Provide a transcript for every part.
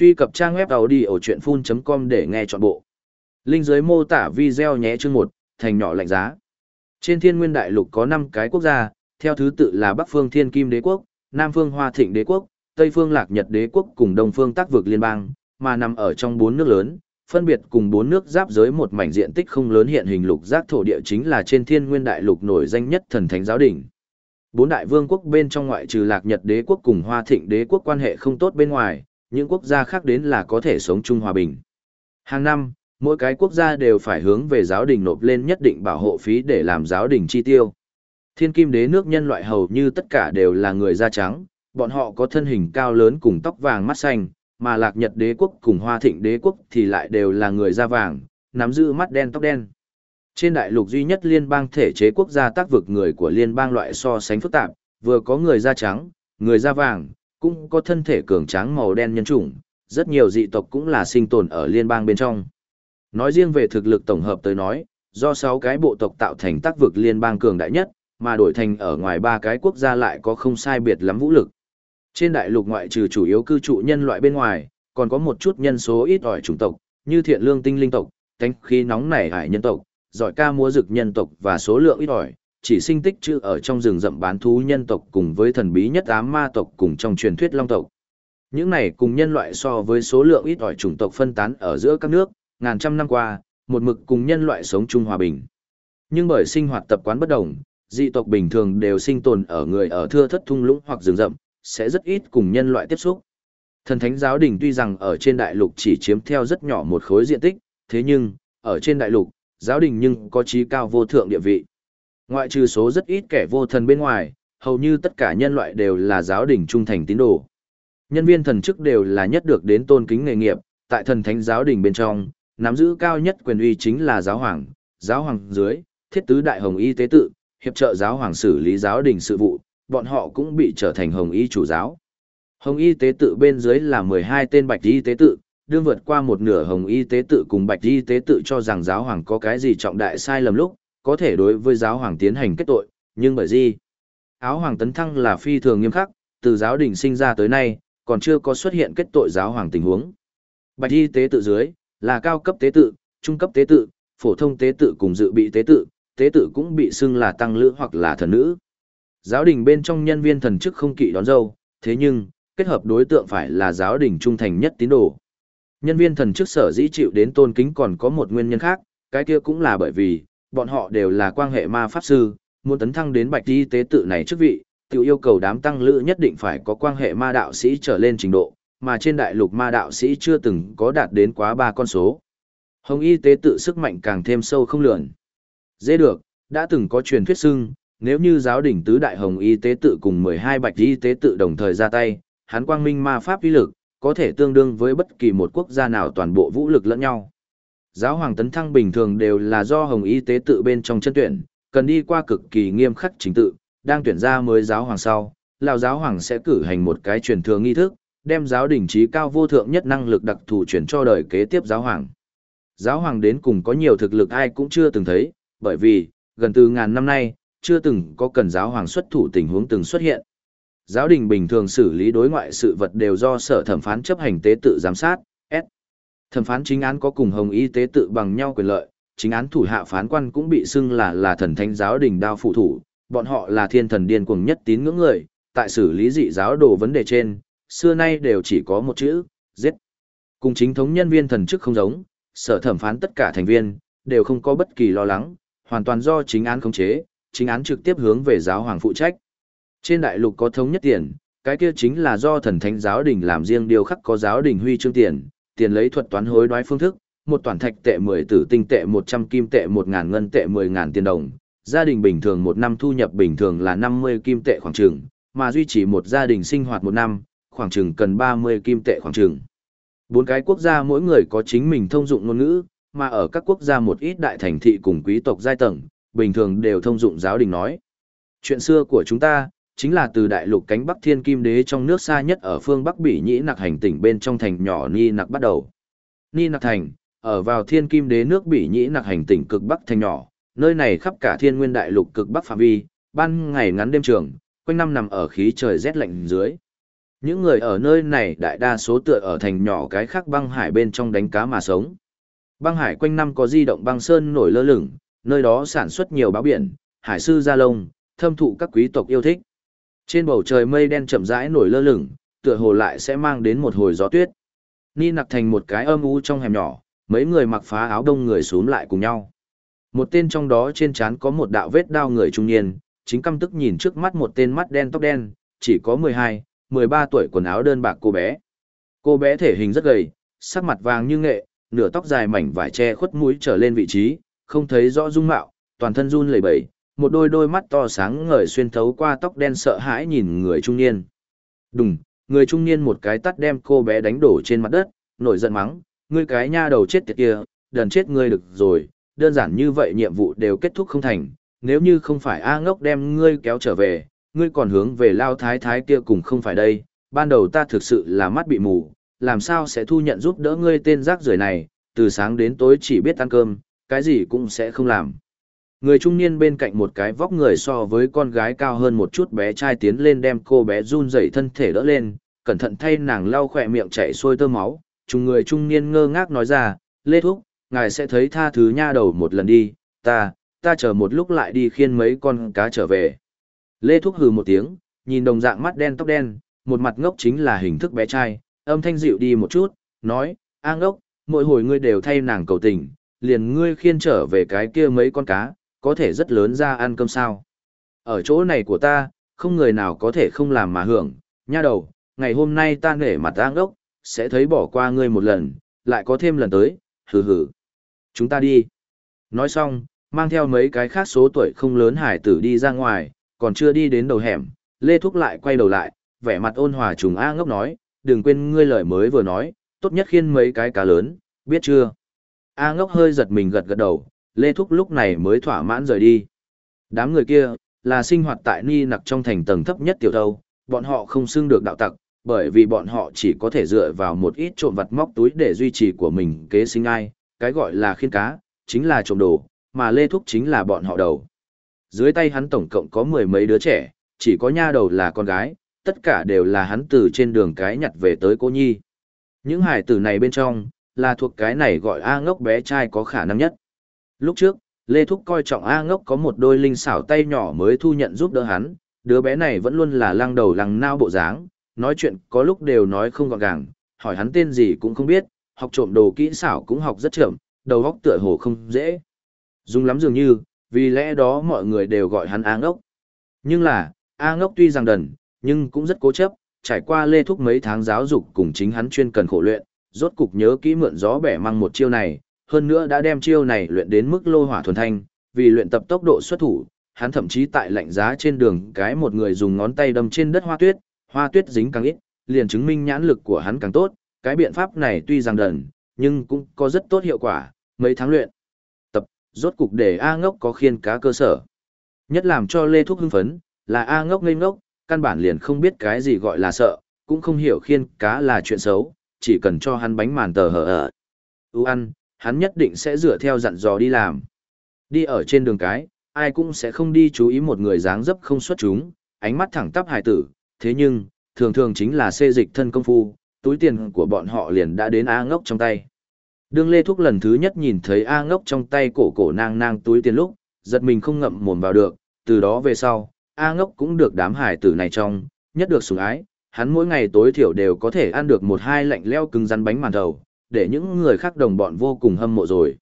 Truy cập trang web đầu đi ở chuyện full.com để nghe trọn bộ. Linh dưới mô tả video nhé chương 1, thành nhỏ lạnh giá. Trên thiên nguyên đại lục có 5 cái quốc gia, theo thứ tự là Bắc phương Thiên Kim Đế quốc, Nam phương Hoa Thịnh Đế quốc, Tây phương Lạc Nhật Đế quốc cùng Đông phương Tác vực Liên bang, mà nằm ở trong bốn nước lớn, phân biệt cùng bốn nước giáp giới một mảnh diện tích không lớn hiện hình lục giác thổ địa chính là trên thiên nguyên đại lục nổi danh nhất thần thánh giáo đỉnh. Bốn đại vương quốc bên trong ngoại trừ Lạc Nhật Đế quốc cùng Hoa Thịnh Đế quốc quan hệ không tốt bên ngoài, những quốc gia khác đến là có thể sống chung hòa bình. Hàng năm, mỗi cái quốc gia đều phải hướng về giáo đình nộp lên nhất định bảo hộ phí để làm giáo đình chi tiêu. Thiên kim đế nước nhân loại hầu như tất cả đều là người da trắng, bọn họ có thân hình cao lớn cùng tóc vàng mắt xanh, mà lạc nhật đế quốc cùng hoa thịnh đế quốc thì lại đều là người da vàng, nắm giữ mắt đen tóc đen. Trên đại lục duy nhất liên bang thể chế quốc gia tác vực người của liên bang loại so sánh phức tạp, vừa có người da trắng, người da vàng, cũng có thân thể cường tráng màu đen nhân chủng, rất nhiều dị tộc cũng là sinh tồn ở liên bang bên trong. Nói riêng về thực lực tổng hợp tới nói, do 6 cái bộ tộc tạo thành tác vực liên bang cường đại nhất, mà đổi thành ở ngoài ba cái quốc gia lại có không sai biệt lắm vũ lực. Trên đại lục ngoại trừ chủ yếu cư trụ nhân loại bên ngoài, còn có một chút nhân số ít ỏi chủng tộc, như thiện lương tinh linh tộc, cánh khí nóng nảy hải nhân tộc, giỏi ca múa dực nhân tộc và số lượng ít ỏi, chỉ sinh tích chữ ở trong rừng rậm bán thú nhân tộc cùng với thần bí nhất ám ma tộc cùng trong truyền thuyết long tộc. Những này cùng nhân loại so với số lượng ít ỏi chủng tộc phân tán ở giữa các nước, ngàn trăm năm qua, một mực cùng nhân loại sống chung hòa bình. Nhưng bởi sinh hoạt tập quán bất đồng, dị tộc bình thường đều sinh tồn ở người ở thưa thất thung lũng hoặc rừng rậm, sẽ rất ít cùng nhân loại tiếp xúc. Thần thánh giáo đình tuy rằng ở trên đại lục chỉ chiếm theo rất nhỏ một khối diện tích, thế nhưng, ở trên đại lục, giáo đình nhưng có trí cao vô thượng địa vị. Ngoại trừ số rất ít kẻ vô thần bên ngoài, hầu như tất cả nhân loại đều là giáo đình trung thành tín đồ. Nhân viên thần chức đều là nhất được đến tôn kính nghề nghiệp, tại thần thánh giáo đình bên trong, nắm giữ cao nhất quyền uy chính là giáo hoàng, giáo hoàng dưới, thiết tứ đại hồng y tế tự, hiệp trợ giáo hoàng xử lý giáo đình sự vụ, bọn họ cũng bị trở thành hồng y chủ giáo. Hồng y tế tự bên dưới là 12 tên bạch y tế tự, đương vượt qua một nửa hồng y tế tự cùng bạch y tế tự cho rằng giáo hoàng có cái gì trọng đại sai lầm lúc, có thể đối với giáo hoàng tiến hành kết tội, nhưng bởi gì? Áo hoàng tấn thăng là phi thường nghiêm khắc, từ giáo đình sinh ra tới nay, còn chưa có xuất hiện kết tội giáo hoàng tình huống. Bạch y tế tự dưới, là cao cấp tế tự, trung cấp tế tự, phổ thông tế tự cùng dự bị tế tự, tế tự cũng bị xưng là tăng lữ hoặc là thần nữ. Giáo đình bên trong nhân viên thần chức không kỵ đón dâu, thế nhưng, kết hợp đối tượng phải là giáo đình trung thành nhất tín đồ. Nhân viên thần chức sở dĩ chịu đến tôn kính còn có một nguyên nhân khác, cái kia cũng là bởi vì, bọn họ đều là quan hệ ma pháp sư, muốn tấn thăng đến bạch y tế tự này chức vị, tiểu yêu cầu đám tăng lữ nhất định phải có quan hệ ma đạo sĩ trở lên trình độ, mà trên đại lục ma đạo sĩ chưa từng có đạt đến quá ba con số. Hồng y tế tự sức mạnh càng thêm sâu không lường. Dễ được, đã từng có truyền thuyết xưng, nếu như giáo đỉnh tứ đại hồng y tế tự cùng 12 bạch y tế tự đồng thời ra tay, hắn quang minh ma pháp uy lực, có thể tương đương với bất kỳ một quốc gia nào toàn bộ vũ lực lẫn nhau. Giáo hoàng tấn thăng bình thường đều là do hồng y tế tự bên trong chân tuyển, cần đi qua cực kỳ nghiêm khắc chính tự, đang tuyển ra mới giáo hoàng sau, lão giáo hoàng sẽ cử hành một cái truyền thừa nghi thức, đem giáo đỉnh trí cao vô thượng nhất năng lực đặc thù chuyển cho đời kế tiếp giáo hoàng. Giáo hoàng đến cùng có nhiều thực lực ai cũng chưa từng thấy, bởi vì, gần từ ngàn năm nay, chưa từng có cần giáo hoàng xuất thủ tình huống từng xuất hiện. Giáo đình bình thường xử lý đối ngoại sự vật đều do sở thẩm phán chấp hành tế tự giám sát, Thẩm phán chính án có cùng hồng y tế tự bằng nhau quyền lợi, chính án thủ hạ phán quan cũng bị xưng là là thần thánh giáo đình đao phụ thủ, bọn họ là thiên thần điên cuồng nhất tín ngưỡng người, tại xử lý dị giáo đồ vấn đề trên, xưa nay đều chỉ có một chữ, giết. Cùng chính thống nhân viên thần chức không giống, sở thẩm phán tất cả thành viên, đều không có bất kỳ lo lắng, hoàn toàn do chính án khống chế, chính án trực tiếp hướng về giáo hoàng phụ trách. Trên đại lục có thống nhất tiền, cái kia chính là do thần thánh giáo đình làm riêng điều khắc có giáo đình huy chương tiền, tiền lấy thuật toán hối đoái phương thức, một toàn thạch tệ 10 tử tinh tệ 100 kim tệ 1000 ngân tệ 10000 tiền đồng. Gia đình bình thường một năm thu nhập bình thường là 50 kim tệ khoảng trường, mà duy trì một gia đình sinh hoạt một năm, khoảng chừng cần 30 kim tệ khoảng chừng. Bốn cái quốc gia mỗi người có chính mình thông dụng ngôn ngữ, mà ở các quốc gia một ít đại thành thị cùng quý tộc giai tầng, bình thường đều thông dụng giáo đình nói. Chuyện xưa của chúng ta, chính là từ đại lục cánh Bắc Thiên Kim Đế trong nước xa nhất ở phương Bắc Bỉ Nhĩ Nặc hành tỉnh bên trong thành nhỏ Ni Nặc bắt đầu. Ni Nặc thành, ở vào Thiên Kim Đế nước Bỉ Nhĩ Nặc hành tỉnh cực Bắc thành nhỏ, nơi này khắp cả Thiên Nguyên đại lục cực Bắc phạm vi, ban ngày ngắn đêm trường, quanh năm nằm ở khí trời rét lạnh dưới. Những người ở nơi này đại đa số tựa ở thành nhỏ cái khác băng hải bên trong đánh cá mà sống. Băng hải quanh năm có di động băng sơn nổi lơ lửng, nơi đó sản xuất nhiều báo biển, hải sư gia lông, thâm thụ các quý tộc yêu thích. Trên bầu trời mây đen chậm rãi nổi lơ lửng, tựa hồ lại sẽ mang đến một hồi gió tuyết. Ni nặc thành một cái âm u trong hẻm nhỏ, mấy người mặc phá áo đông người xuống lại cùng nhau. Một tên trong đó trên trán có một đạo vết đao người trung niên, chính căm tức nhìn trước mắt một tên mắt đen tóc đen, chỉ có 12, 13 tuổi quần áo đơn bạc cô bé. Cô bé thể hình rất gầy, sắc mặt vàng như nghệ, nửa tóc dài mảnh vải che khuất mũi trở lên vị trí, không thấy rõ dung mạo, toàn thân run lẩy bẩy, một đôi đôi mắt to sáng ngời xuyên thấu qua tóc đen sợ hãi nhìn người trung niên. Đùng, người trung niên một cái tắt đem cô bé đánh đổ trên mặt đất, nổi giận mắng, ngươi cái nha đầu chết tiệt kia, đần chết ngươi được rồi, đơn giản như vậy nhiệm vụ đều kết thúc không thành, nếu như không phải A ngốc đem ngươi kéo trở về, ngươi còn hướng về lao thái thái kia cùng không phải đây, ban đầu ta thực sự là mắt bị mù, làm sao sẽ thu nhận giúp đỡ ngươi tên rác rưởi này, từ sáng đến tối chỉ biết ăn cơm, cái gì cũng sẽ không làm. Người trung niên bên cạnh một cái vóc người so với con gái cao hơn một chút bé trai tiến lên đem cô bé run rẩy thân thể đỡ lên, cẩn thận thay nàng lau khỏe miệng chảy xuôi tơ máu, chúng người trung niên ngơ ngác nói ra, Lê Thúc, ngài sẽ thấy tha thứ nha đầu một lần đi, ta, ta chờ một lúc lại đi khiên mấy con cá trở về. Lê Thúc hừ một tiếng, nhìn đồng dạng mắt đen tóc đen, một mặt ngốc chính là hình thức bé trai, âm thanh dịu đi một chút, nói, A ngốc, mỗi hồi ngươi đều thay nàng cầu tình, liền ngươi khiên trở về cái kia mấy con cá, có thể rất lớn ra ăn cơm sao. Ở chỗ này của ta, không người nào có thể không làm mà hưởng, nha đầu, ngày hôm nay ta nể mặt ta ngốc, sẽ thấy bỏ qua ngươi một lần, lại có thêm lần tới, hừ hừ. Chúng ta đi. Nói xong, mang theo mấy cái khác số tuổi không lớn hải tử đi ra ngoài, còn chưa đi đến đầu hẻm, Lê Thúc lại quay đầu lại, vẻ mặt ôn hòa trùng A ngốc nói, đừng quên ngươi lời mới vừa nói, tốt nhất khiên mấy cái cá lớn, biết chưa? A ngốc hơi giật mình gật gật đầu, Lê Thúc lúc này mới thỏa mãn rời đi. Đám người kia, là sinh hoạt tại ni nặc trong thành tầng thấp nhất tiểu thâu, bọn họ không xưng được đạo tặc, bởi vì bọn họ chỉ có thể dựa vào một ít trộm vặt móc túi để duy trì của mình kế sinh ai, cái gọi là khiên cá, chính là trộm đồ, mà Lê Thúc chính là bọn họ đầu. Dưới tay hắn tổng cộng có mười mấy đứa trẻ, chỉ có nha đầu là con gái, tất cả đều là hắn từ trên đường cái nhặt về tới cô nhi. Những hải tử này bên trong, là thuộc cái này gọi A ngốc bé trai có khả năng nhất. Lúc trước, Lê Thúc coi trọng A ngốc có một đôi linh xảo tay nhỏ mới thu nhận giúp đỡ hắn, đứa bé này vẫn luôn là lăng đầu lăng nao bộ dáng, nói chuyện có lúc đều nói không gọn gàng, hỏi hắn tên gì cũng không biết, học trộm đồ kỹ xảo cũng học rất chậm, đầu óc tựa hồ không dễ. Dùng lắm dường như, vì lẽ đó mọi người đều gọi hắn A ngốc. Nhưng là, A ngốc tuy rằng đần, nhưng cũng rất cố chấp, trải qua lê thúc mấy tháng giáo dục cùng chính hắn chuyên cần khổ luyện, rốt cục nhớ kỹ mượn gió bẻ mang một chiêu này, hơn nữa đã đem chiêu này luyện đến mức lô hỏa thuần thanh, vì luyện tập tốc độ xuất thủ, hắn thậm chí tại lạnh giá trên đường cái một người dùng ngón tay đâm trên đất hoa tuyết, hoa tuyết dính càng ít, liền chứng minh nhãn lực của hắn càng tốt, cái biện pháp này tuy rằng đần, nhưng cũng có rất tốt hiệu quả, mấy tháng luyện. Tập, rốt cục để A ngốc có khiên cá cơ sở. Nhất làm cho Lê Thúc hưng phấn, là A ngốc ngây ngốc, căn bản liền không biết cái gì gọi là sợ, cũng không hiểu khiên cá là chuyện xấu, chỉ cần cho hắn bánh màn tờ hở ở. ưu ăn, hắn nhất định sẽ dựa theo dặn dò đi làm. Đi ở trên đường cái, ai cũng sẽ không đi chú ý một người dáng dấp không xuất chúng, ánh mắt thẳng tắp hài tử, thế nhưng, thường thường chính là xê dịch thân công phu, túi tiền của bọn họ liền đã đến A ngốc trong tay. Đương Lê Thúc lần thứ nhất nhìn thấy A ngốc trong tay cổ cổ nang nang túi tiền lúc, giật mình không ngậm mồm vào được, từ đó về sau, A ngốc cũng được đám hải tử này trong, nhất được sủng ái, hắn mỗi ngày tối thiểu đều có thể ăn được một hai lạnh leo cứng rắn bánh màn thầu, để những người khác đồng bọn vô cùng hâm mộ rồi.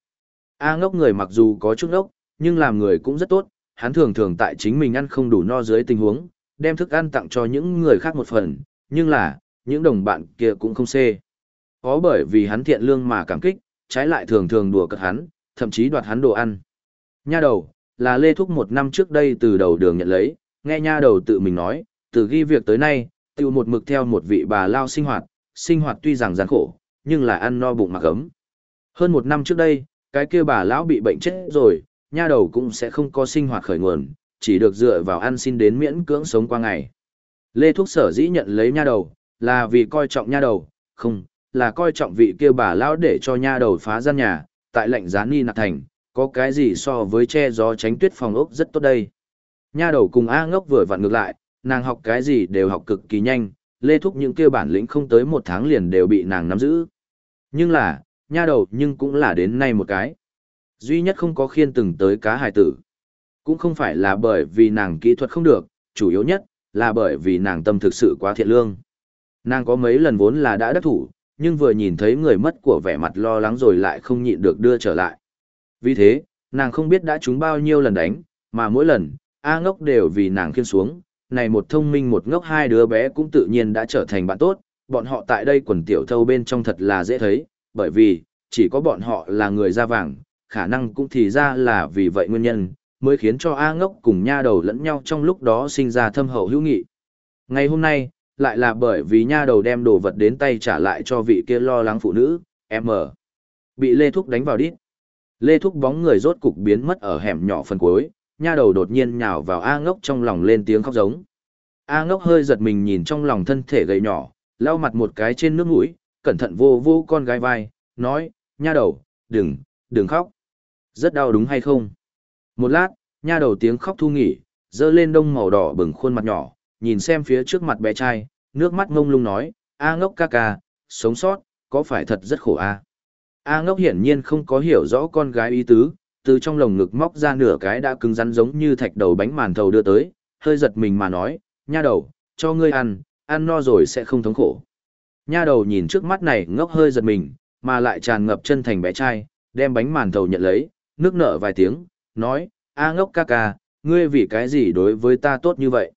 A ngốc người mặc dù có chút ngốc, nhưng làm người cũng rất tốt, hắn thường thường tại chính mình ăn không đủ no dưới tình huống, đem thức ăn tặng cho những người khác một phần, nhưng là, những đồng bạn kia cũng không xê. Có bởi vì hắn thiện lương mà cảm kích, trái lại thường thường đùa cợt hắn, thậm chí đoạt hắn đồ ăn. Nha đầu, là Lê Thúc một năm trước đây từ đầu đường nhận lấy, nghe nha đầu tự mình nói, từ ghi việc tới nay, tiêu một mực theo một vị bà lao sinh hoạt, sinh hoạt tuy rằng gian khổ, nhưng là ăn no bụng mặc ấm. Hơn một năm trước đây, cái kia bà lão bị bệnh chết rồi, nha đầu cũng sẽ không có sinh hoạt khởi nguồn, chỉ được dựa vào ăn xin đến miễn cưỡng sống qua ngày. Lê thuốc sở dĩ nhận lấy nha đầu, là vì coi trọng nha đầu, không, là coi trọng vị kia bà lão để cho nha đầu phá gian nhà, tại lệnh gián ni nạc thành, có cái gì so với che gió tránh tuyết phòng ốc rất tốt đây. Nha đầu cùng A ngốc vừa vặn ngược lại, nàng học cái gì đều học cực kỳ nhanh, Lê Thúc những kia bản lĩnh không tới một tháng liền đều bị nàng nắm giữ. Nhưng là, nha đầu nhưng cũng là đến nay một cái. Duy nhất không có khiên từng tới cá hài tử. Cũng không phải là bởi vì nàng kỹ thuật không được, chủ yếu nhất là bởi vì nàng tâm thực sự quá thiện lương. Nàng có mấy lần vốn là đã đắc thủ, nhưng vừa nhìn thấy người mất của vẻ mặt lo lắng rồi lại không nhịn được đưa trở lại. Vì thế, nàng không biết đã trúng bao nhiêu lần đánh, mà mỗi lần, A ngốc đều vì nàng khiên xuống, này một thông minh một ngốc hai đứa bé cũng tự nhiên đã trở thành bạn tốt, bọn họ tại đây quần tiểu thâu bên trong thật là dễ thấy, bởi vì, chỉ có bọn họ là người da vàng, khả năng cũng thì ra là vì vậy nguyên nhân, mới khiến cho A ngốc cùng nha đầu lẫn nhau trong lúc đó sinh ra thâm hậu hữu nghị. Ngày hôm nay, lại là bởi vì nha đầu đem đồ vật đến tay trả lại cho vị kia lo lắng phụ nữ, M. Bị Lê Thúc đánh vào đít. Lê Thúc bóng người rốt cục biến mất ở hẻm nhỏ phần cuối, nha đầu đột nhiên nhào vào A ngốc trong lòng lên tiếng khóc giống. A ngốc hơi giật mình nhìn trong lòng thân thể gầy nhỏ, lau mặt một cái trên nước mũi, cẩn thận vô vô con gái vai, nói, nha đầu, đừng, đừng khóc. Rất đau đúng hay không? Một lát, nha đầu tiếng khóc thu nghỉ, dơ lên đông màu đỏ bừng khuôn mặt nhỏ, nhìn xem phía trước mặt bé trai, nước mắt ngông lung nói, A ngốc ca ca, sống sót, có phải thật rất khổ a? A ngốc hiển nhiên không có hiểu rõ con gái ý tứ, từ trong lồng ngực móc ra nửa cái đã cứng rắn giống như thạch đầu bánh màn thầu đưa tới, hơi giật mình mà nói, nha đầu, cho ngươi ăn, ăn no rồi sẽ không thống khổ. Nha đầu nhìn trước mắt này ngốc hơi giật mình, mà lại tràn ngập chân thành bé trai, đem bánh màn thầu nhận lấy, nước nở vài tiếng, nói, A ngốc ca ca, ngươi vì cái gì đối với ta tốt như vậy?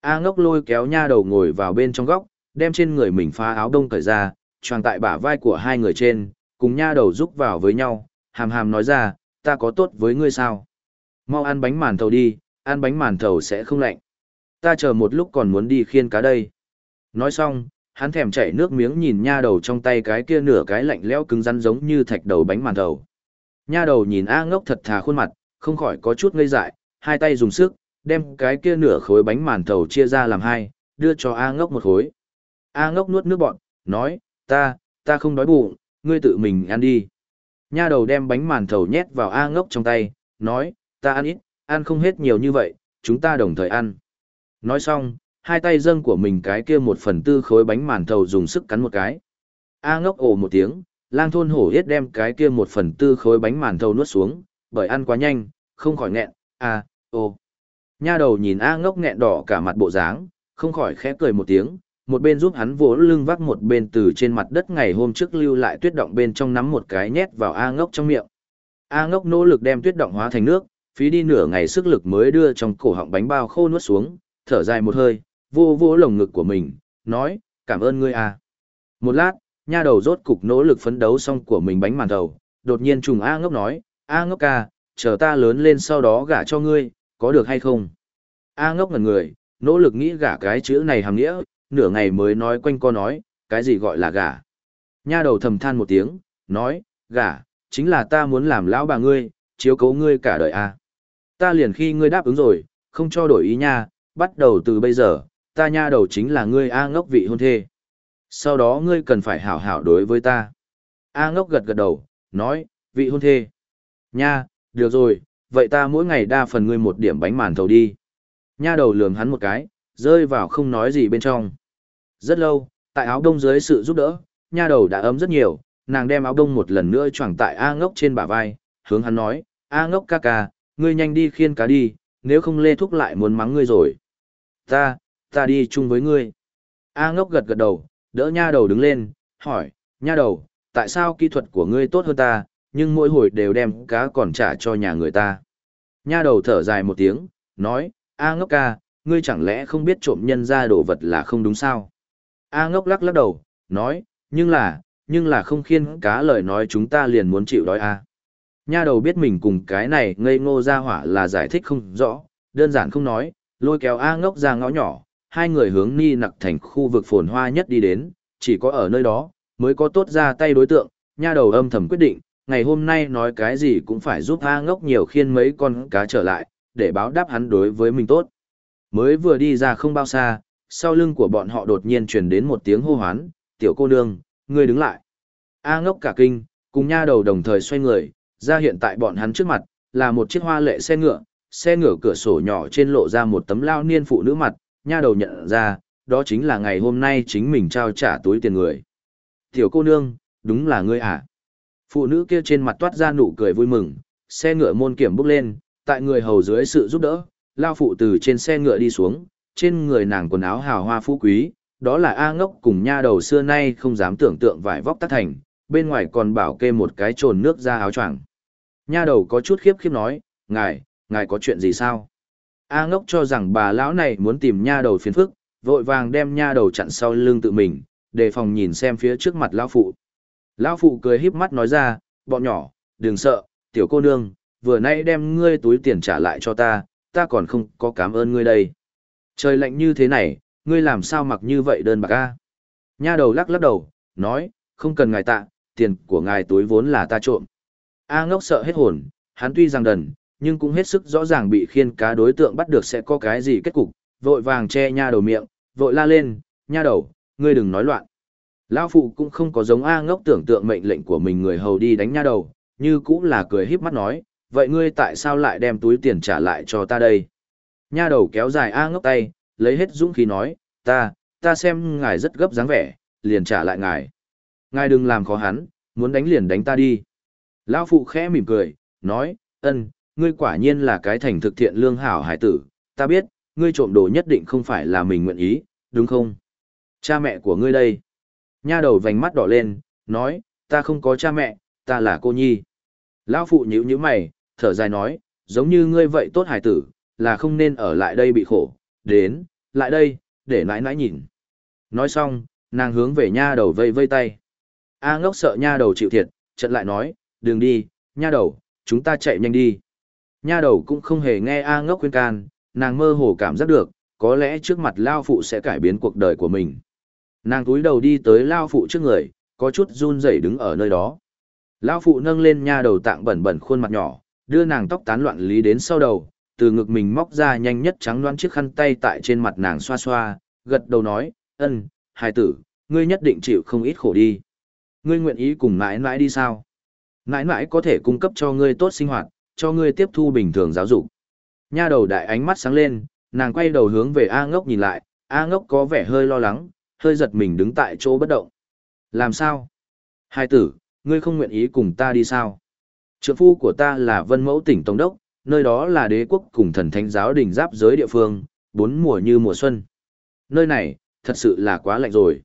A ngốc lôi kéo nha đầu ngồi vào bên trong góc, đem trên người mình phá áo đông cởi ra, tròn tại bả vai của hai người trên, cùng nha đầu rúc vào với nhau, hàm hàm nói ra, ta có tốt với ngươi sao? Mau ăn bánh màn thầu đi, ăn bánh màn thầu sẽ không lạnh. Ta chờ một lúc còn muốn đi khiên cá đây. Nói xong, hắn thèm chảy nước miếng nhìn nha đầu trong tay cái kia nửa cái lạnh lẽo cứng rắn giống như thạch đầu bánh màn thầu. Nha đầu nhìn A ngốc thật thà khuôn mặt, không khỏi có chút ngây dại, hai tay dùng sức, đem cái kia nửa khối bánh màn thầu chia ra làm hai, đưa cho A ngốc một khối. A ngốc nuốt nước bọn, nói, ta, ta không đói bụng, ngươi tự mình ăn đi. Nha đầu đem bánh màn thầu nhét vào A ngốc trong tay, nói, ta ăn ít, ăn không hết nhiều như vậy, chúng ta đồng thời ăn. Nói xong, hai tay dâng của mình cái kia một phần tư khối bánh màn thầu dùng sức cắn một cái. A ngốc ồ một tiếng, lang thôn hổ yết đem cái kia một phần tư khối bánh màn thầu nuốt xuống, bởi ăn quá nhanh, không khỏi nghẹn, a, ô. Nha đầu nhìn A ngốc nghẹn đỏ cả mặt bộ dáng, không khỏi khẽ cười một tiếng, một bên giúp hắn vỗ lưng vác một bên từ trên mặt đất ngày hôm trước lưu lại tuyết động bên trong nắm một cái nhét vào A ngốc trong miệng. A ngốc nỗ lực đem tuyết động hóa thành nước, phí đi nửa ngày sức lực mới đưa trong cổ họng bánh bao khô nuốt xuống, thở dài một hơi, vô vô lồng ngực của mình, nói, cảm ơn ngươi A. Một lát, nha đầu rốt cục nỗ lực phấn đấu xong của mình bánh màn đầu, đột nhiên trùng A ngốc nói, A ngốc ca, chờ ta lớn lên sau đó gả cho ngươi, có được hay không? A ngốc ngẩn người, nỗ lực nghĩ gả cái chữ này hàm nghĩa, nửa ngày mới nói quanh co nói, cái gì gọi là gả. Nha đầu thầm than một tiếng, nói, gả, chính là ta muốn làm lão bà ngươi, chiếu cố ngươi cả đời a. Ta liền khi ngươi đáp ứng rồi, không cho đổi ý nha, bắt đầu từ bây giờ, ta nha đầu chính là ngươi A ngốc vị hôn thê. Sau đó ngươi cần phải hảo hảo đối với ta. A ngốc gật gật đầu, nói, vị hôn thê. Nha, được rồi, vậy ta mỗi ngày đa phần ngươi một điểm bánh màn thầu đi. Nha đầu lườm hắn một cái, rơi vào không nói gì bên trong. Rất lâu, tại áo đông dưới sự giúp đỡ, nha đầu đã ấm rất nhiều, nàng đem áo đông một lần nữa choàng tại A ngốc trên bả vai, hướng hắn nói, A ngốc ca ca, ngươi nhanh đi khiên cá đi, nếu không lê thúc lại muốn mắng ngươi rồi. Ta, ta đi chung với ngươi. A ngốc gật gật đầu, đỡ nha đầu đứng lên, hỏi, nha đầu, tại sao kỹ thuật của ngươi tốt hơn ta, nhưng mỗi hồi đều đem cá còn trả cho nhà người ta. Nha đầu thở dài một tiếng, nói, A ngốc ca, ngươi chẳng lẽ không biết trộm nhân ra đồ vật là không đúng sao? A ngốc lắc lắc đầu, nói, nhưng là, nhưng là không khiên cá lời nói chúng ta liền muốn chịu đói A. Nha đầu biết mình cùng cái này ngây ngô ra hỏa là giải thích không rõ, đơn giản không nói, lôi kéo A ngốc ra ngõ nhỏ, hai người hướng ni nặc thành khu vực phồn hoa nhất đi đến, chỉ có ở nơi đó, mới có tốt ra tay đối tượng, nha đầu âm thầm quyết định, ngày hôm nay nói cái gì cũng phải giúp A ngốc nhiều khiên mấy con cá trở lại, để báo đáp hắn đối với mình tốt. Mới vừa đi ra không bao xa, sau lưng của bọn họ đột nhiên truyền đến một tiếng hô hoán, tiểu cô nương, ngươi đứng lại. A ngốc cả kinh, cùng nha đầu đồng thời xoay người, ra hiện tại bọn hắn trước mặt, là một chiếc hoa lệ xe ngựa, xe ngựa cửa sổ nhỏ trên lộ ra một tấm lao niên phụ nữ mặt, nha đầu nhận ra, đó chính là ngày hôm nay chính mình trao trả túi tiền người. Tiểu cô nương, đúng là ngươi à? Phụ nữ kia trên mặt toát ra nụ cười vui mừng, xe ngựa môn kiểm bước lên, tại người hầu dưới sự giúp đỡ, lao phụ từ trên xe ngựa đi xuống, trên người nàng quần áo hào hoa phú quý, đó là A ngốc cùng nha đầu xưa nay không dám tưởng tượng vải vóc tác thành, bên ngoài còn bảo kê một cái trồn nước ra áo choàng. Nha đầu có chút khiếp khiếp nói, ngài, ngài có chuyện gì sao? A ngốc cho rằng bà lão này muốn tìm nha đầu phiền phức, vội vàng đem nha đầu chặn sau lưng tự mình, đề phòng nhìn xem phía trước mặt lão phụ. Lão phụ cười híp mắt nói ra, bọn nhỏ, đừng sợ, tiểu cô nương, vừa nay đem ngươi túi tiền trả lại cho ta, ta còn không có cảm ơn ngươi đây. Trời lạnh như thế này, ngươi làm sao mặc như vậy đơn bạc a? Nha đầu lắc lắc đầu, nói, không cần ngài tạ, tiền của ngài túi vốn là ta trộm. A ngốc sợ hết hồn, hắn tuy rằng đần, nhưng cũng hết sức rõ ràng bị khiên cá đối tượng bắt được sẽ có cái gì kết cục, vội vàng che nha đầu miệng, vội la lên, nha đầu, ngươi đừng nói loạn. Lão phụ cũng không có giống A ngốc tưởng tượng mệnh lệnh của mình người hầu đi đánh nha đầu, như cũng là cười híp mắt nói, vậy ngươi tại sao lại đem túi tiền trả lại cho ta đây? Nha đầu kéo dài A ngốc tay, lấy hết dũng khí nói, ta, ta xem ngài rất gấp dáng vẻ, liền trả lại ngài. Ngài đừng làm khó hắn, muốn đánh liền đánh ta đi. Lão phụ khẽ mỉm cười, nói, ân, ngươi quả nhiên là cái thành thực thiện lương hảo hải tử, ta biết, ngươi trộm đồ nhất định không phải là mình nguyện ý, đúng không? Cha mẹ của ngươi đây. Nha đầu vành mắt đỏ lên, nói, ta không có cha mẹ, ta là cô nhi. Lão phụ nhíu nhíu mày, thở dài nói, giống như ngươi vậy tốt hải tử, là không nên ở lại đây bị khổ, đến, lại đây, để nãi nãi nhìn. Nói xong, nàng hướng về nha đầu vây vây tay. A ngốc sợ nha đầu chịu thiệt, trận lại nói, đừng đi, nha đầu, chúng ta chạy nhanh đi. Nha đầu cũng không hề nghe A ngốc khuyên can, nàng mơ hồ cảm giác được, có lẽ trước mặt Lao Phụ sẽ cải biến cuộc đời của mình. Nàng túi đầu đi tới Lao Phụ trước người, có chút run rẩy đứng ở nơi đó. Lao Phụ nâng lên nha đầu tạng bẩn bẩn khuôn mặt nhỏ, đưa nàng tóc tán loạn lý đến sau đầu, từ ngực mình móc ra nhanh nhất trắng đoán chiếc khăn tay tại trên mặt nàng xoa xoa, gật đầu nói, ân, hài tử, ngươi nhất định chịu không ít khổ đi. Ngươi nguyện ý cùng mãi mãi đi sao? Mãi mãi có thể cung cấp cho ngươi tốt sinh hoạt, cho ngươi tiếp thu bình thường giáo dục. Nha đầu đại ánh mắt sáng lên, nàng quay đầu hướng về A ngốc nhìn lại, A ngốc có vẻ hơi lo lắng, hơi giật mình đứng tại chỗ bất động. Làm sao? Hai tử, ngươi không nguyện ý cùng ta đi sao? Trượng phu của ta là vân mẫu tỉnh Tổng đốc, nơi đó là đế quốc cùng thần thánh giáo đình giáp giới địa phương, bốn mùa như mùa xuân. Nơi này, thật sự là quá lạnh rồi.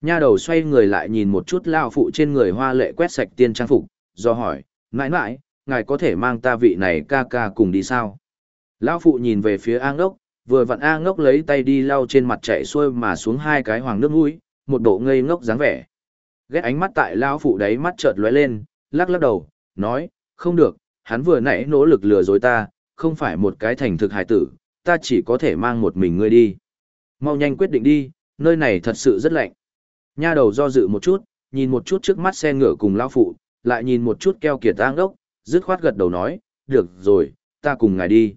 Nha đầu xoay người lại nhìn một chút lao phụ trên người hoa lệ quét sạch tiên trang phục, do hỏi, mãi mãi, ngài có thể mang ta vị này ca ca cùng đi sao? Lão phụ nhìn về phía A ngốc, vừa vặn A ngốc lấy tay đi lau trên mặt chạy xuôi mà xuống hai cái hoàng nước mũi, một bộ ngây ngốc dáng vẻ. Ghét ánh mắt tại lão phụ đấy mắt chợt lóe lên, lắc lắc đầu, nói, không được, hắn vừa nãy nỗ lực lừa dối ta, không phải một cái thành thực hài tử, ta chỉ có thể mang một mình ngươi đi. Mau nhanh quyết định đi, nơi này thật sự rất lạnh. Nha đầu do dự một chút, nhìn một chút trước mắt xe ngựa cùng lão phụ, lại nhìn một chút keo kiệt tang đốc, dứt khoát gật đầu nói, được rồi, ta cùng ngài đi.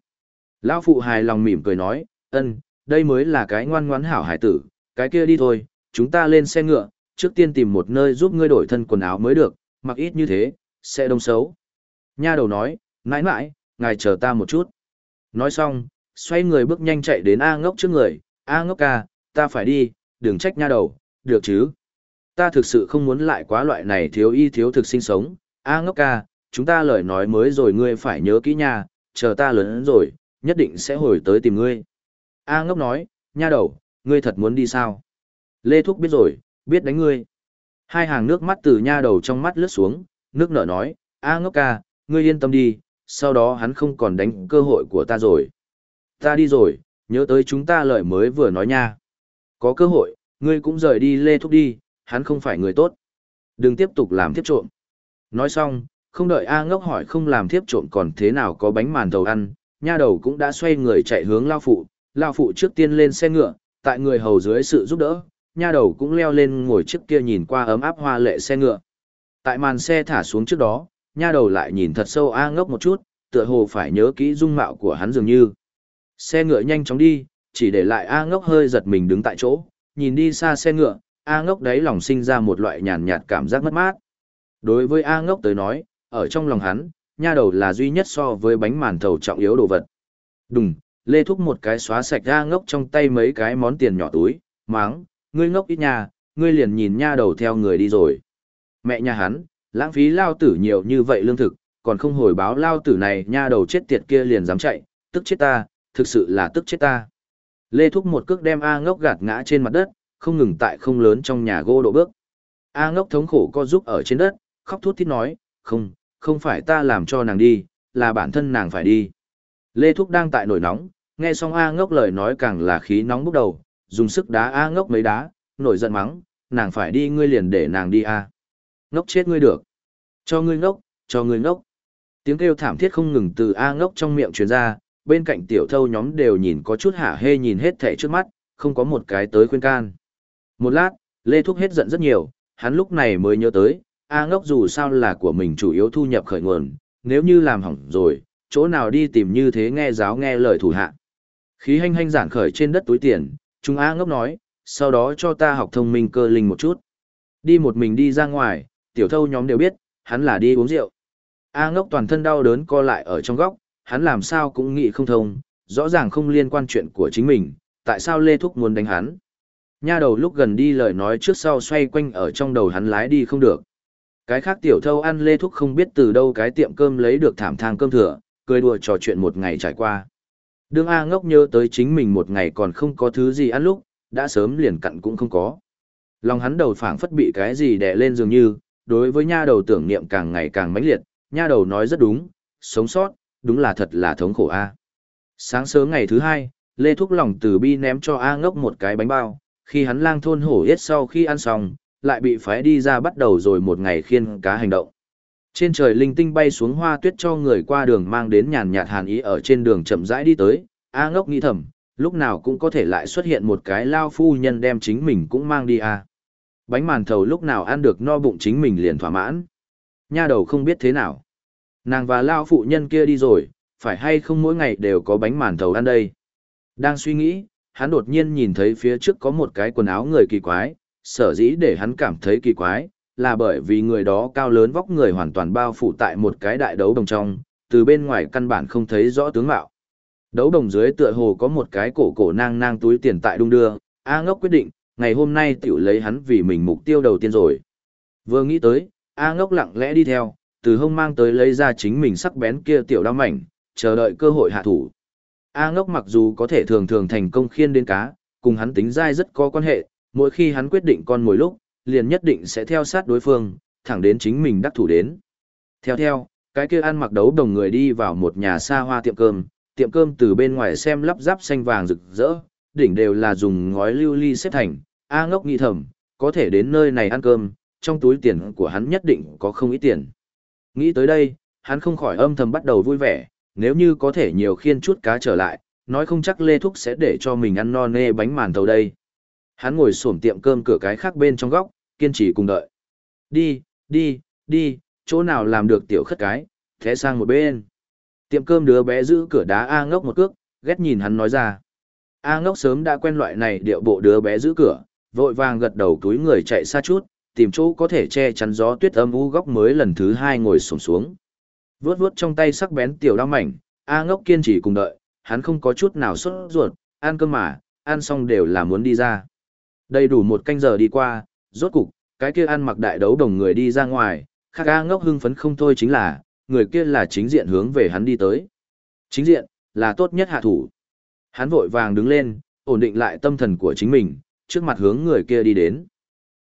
Lão phụ hài lòng mỉm cười nói, ân, đây mới là cái ngoan ngoãn hảo hải tử, cái kia đi thôi, chúng ta lên xe ngựa, trước tiên tìm một nơi giúp ngươi đổi thân quần áo mới được, mặc ít như thế, sẽ đông xấu. Nha đầu nói, nãi nãi, ngài chờ ta một chút. Nói xong, xoay người bước nhanh chạy đến A ngốc trước người, A ngốc ca, ta phải đi, đừng trách nha đầu, được chứ. Ta thực sự không muốn lại quá loại này thiếu y thiếu thực sinh sống, A ngốc ca, chúng ta lời nói mới rồi ngươi phải nhớ kỹ nha, chờ ta lớn rồi, nhất định sẽ hồi tới tìm ngươi. A ngốc nói, nha đầu, ngươi thật muốn đi sao? Lê Thúc biết rồi, biết đánh ngươi. Hai hàng nước mắt từ nha đầu trong mắt lướt xuống, nước nở nói, A ngốc ca, ngươi yên tâm đi, sau đó hắn không còn đánh cơ hội của ta rồi. Ta đi rồi, nhớ tới chúng ta lời mới vừa nói nha. Có cơ hội, ngươi cũng rời đi Lê Thúc đi, hắn không phải người tốt. Đừng tiếp tục làm tiếp trộm. Nói xong, không đợi A ngốc hỏi không làm tiếp trộm còn thế nào có bánh màn thầu ăn, nha đầu cũng đã xoay người chạy hướng lao phụ, lao phụ trước tiên lên xe ngựa, tại người hầu dưới sự giúp đỡ, nha đầu cũng leo lên ngồi trước kia nhìn qua ấm áp hoa lệ xe ngựa. Tại màn xe thả xuống trước đó, nha đầu lại nhìn thật sâu A ngốc một chút, tựa hồ phải nhớ kỹ dung mạo của hắn dường như. Xe ngựa nhanh chóng đi, chỉ để lại A ngốc hơi giật mình đứng tại chỗ, nhìn đi xa xe ngựa, A ngốc đấy lòng sinh ra một loại nhàn nhạt cảm giác mất mát. Đối với A ngốc tới nói, ở trong lòng hắn, nha đầu là duy nhất so với bánh màn thầu trọng yếu đồ vật. Đùng, lê thúc một cái xóa sạch A ngốc trong tay mấy cái món tiền nhỏ túi, máng, ngươi ngốc ít nhà, ngươi liền nhìn nha đầu theo người đi rồi. Mẹ nhà hắn, lãng phí lao tử nhiều như vậy lương thực, còn không hồi báo lao tử này nha đầu chết tiệt kia liền dám chạy, tức chết ta, thực sự là tức chết ta. Lê Thúc một cước đem A ngốc gạt ngã trên mặt đất, không ngừng tại không lớn trong nhà gỗ độ bước. A ngốc thống khổ co giúp ở trên đất, khóc thút thít nói, không, không phải ta làm cho nàng đi, là bản thân nàng phải đi. Lê Thúc đang tại nổi nóng, nghe xong A ngốc lời nói càng là khí nóng bốc đầu, dùng sức đá A ngốc mấy đá, nổi giận mắng, nàng phải đi ngươi liền để nàng đi A. Ngốc chết ngươi được. Cho ngươi ngốc, cho ngươi ngốc. Tiếng kêu thảm thiết không ngừng từ A ngốc trong miệng truyền ra, bên cạnh tiểu thâu nhóm đều nhìn có chút hả hê nhìn hết thảy trước mắt, không có một cái tới khuyên can. Một lát, Lê Thúc hết giận rất nhiều, hắn lúc này mới nhớ tới, A ngốc dù sao là của mình chủ yếu thu nhập khởi nguồn, nếu như làm hỏng rồi, chỗ nào đi tìm như thế nghe giáo nghe lời thủ hạ. Khí hanh hanh giản khởi trên đất túi tiền, chúng A ngốc nói, sau đó cho ta học thông minh cơ linh một chút. Đi một mình đi ra ngoài, tiểu thâu nhóm đều biết, hắn là đi uống rượu. A ngốc toàn thân đau đớn co lại ở trong góc, hắn làm sao cũng nghĩ không thông, rõ ràng không liên quan chuyện của chính mình, tại sao Lê Thúc muốn đánh hắn. Nha đầu lúc gần đi lời nói trước sau xoay quanh ở trong đầu hắn lái đi không được. Cái khác tiểu thâu ăn Lê Thúc không biết từ đâu cái tiệm cơm lấy được thảm thang cơm thừa, cười đùa trò chuyện một ngày trải qua. Đương A ngốc nhớ tới chính mình một ngày còn không có thứ gì ăn lúc, đã sớm liền cặn cũng không có. Lòng hắn đầu phảng phất bị cái gì đè lên dường như, đối với nha đầu tưởng niệm càng ngày càng mãnh liệt, nha đầu nói rất đúng, sống sót, đúng là thật là thống khổ a. Sáng sớm ngày thứ hai, Lê Thúc lòng từ bi ném cho A ngốc một cái bánh bao, khi hắn lang thôn hổ yết sau khi ăn xong, lại bị phái đi ra bắt đầu rồi một ngày khiên cá hành động. Trên trời linh tinh bay xuống hoa tuyết cho người qua đường mang đến nhàn nhạt hàn ý ở trên đường chậm rãi đi tới, A ngốc nghĩ thầm, lúc nào cũng có thể lại xuất hiện một cái lao phu nhân đem chính mình cũng mang đi a. Bánh màn thầu lúc nào ăn được no bụng chính mình liền thỏa mãn. Nha đầu không biết thế nào. Nàng và lao phụ nhân kia đi rồi, phải hay không mỗi ngày đều có bánh màn thầu ăn đây. Đang suy nghĩ, hắn đột nhiên nhìn thấy phía trước có một cái quần áo người kỳ quái, sở dĩ để hắn cảm thấy kỳ quái, là bởi vì người đó cao lớn vóc người hoàn toàn bao phủ tại một cái đại đấu đồng trong, từ bên ngoài căn bản không thấy rõ tướng mạo. Đấu đồng dưới tựa hồ có một cái cổ cổ nang nang túi tiền tại đung đưa, A ngốc quyết định, ngày hôm nay tiểu lấy hắn vì mình mục tiêu đầu tiên rồi. Vừa nghĩ tới, A ngốc lặng lẽ đi theo, từ hông mang tới lấy ra chính mình sắc bén kia tiểu đao mảnh, chờ đợi cơ hội hạ thủ. A ngốc mặc dù có thể thường thường thành công khiên đến cá, cùng hắn tính dai rất có quan hệ, mỗi khi hắn quyết định con mồi lúc, liền nhất định sẽ theo sát đối phương, thẳng đến chính mình đắc thủ đến. Theo theo, cái kia ăn mặc đấu đồng người đi vào một nhà xa hoa tiệm cơm, tiệm cơm từ bên ngoài xem lắp ráp xanh vàng rực rỡ, đỉnh đều là dùng ngói lưu ly xếp thành, A ngốc nghĩ thầm, có thể đến nơi này ăn cơm, trong túi tiền của hắn nhất định có không ít tiền. Nghĩ tới đây, hắn không khỏi âm thầm bắt đầu vui vẻ, nếu như có thể nhiều khiên chút cá trở lại, nói không chắc Lê Thúc sẽ để cho mình ăn no nê bánh màn tàu đây. Hắn ngồi xổm tiệm cơm cửa cái khác bên trong góc, kiên trì cùng đợi. Đi, đi, đi, chỗ nào làm được tiểu khất cái, thế sang một bên. Tiệm cơm đứa bé giữ cửa đá A ngốc một cước, ghét nhìn hắn nói ra. A ngốc sớm đã quen loại này điệu bộ đứa bé giữ cửa, vội vàng gật đầu túi người chạy xa chút, tìm chỗ có thể che chắn gió tuyết âm u góc mới lần thứ hai ngồi xổm xuống. Vướt vướt trong tay sắc bén tiểu đao mảnh, A ngốc kiên trì cùng đợi, hắn không có chút nào sốt ruột, ăn cơm mà, ăn xong đều là muốn đi ra. Đầy đủ một canh giờ đi qua, rốt cục, cái kia ăn mặc đại đấu đồng người đi ra ngoài, khác A ngốc hưng phấn không thôi chính là, người kia là chính diện hướng về hắn đi tới. Chính diện, là tốt nhất hạ thủ. Hắn vội vàng đứng lên, ổn định lại tâm thần của chính mình, trước mặt hướng người kia đi đến.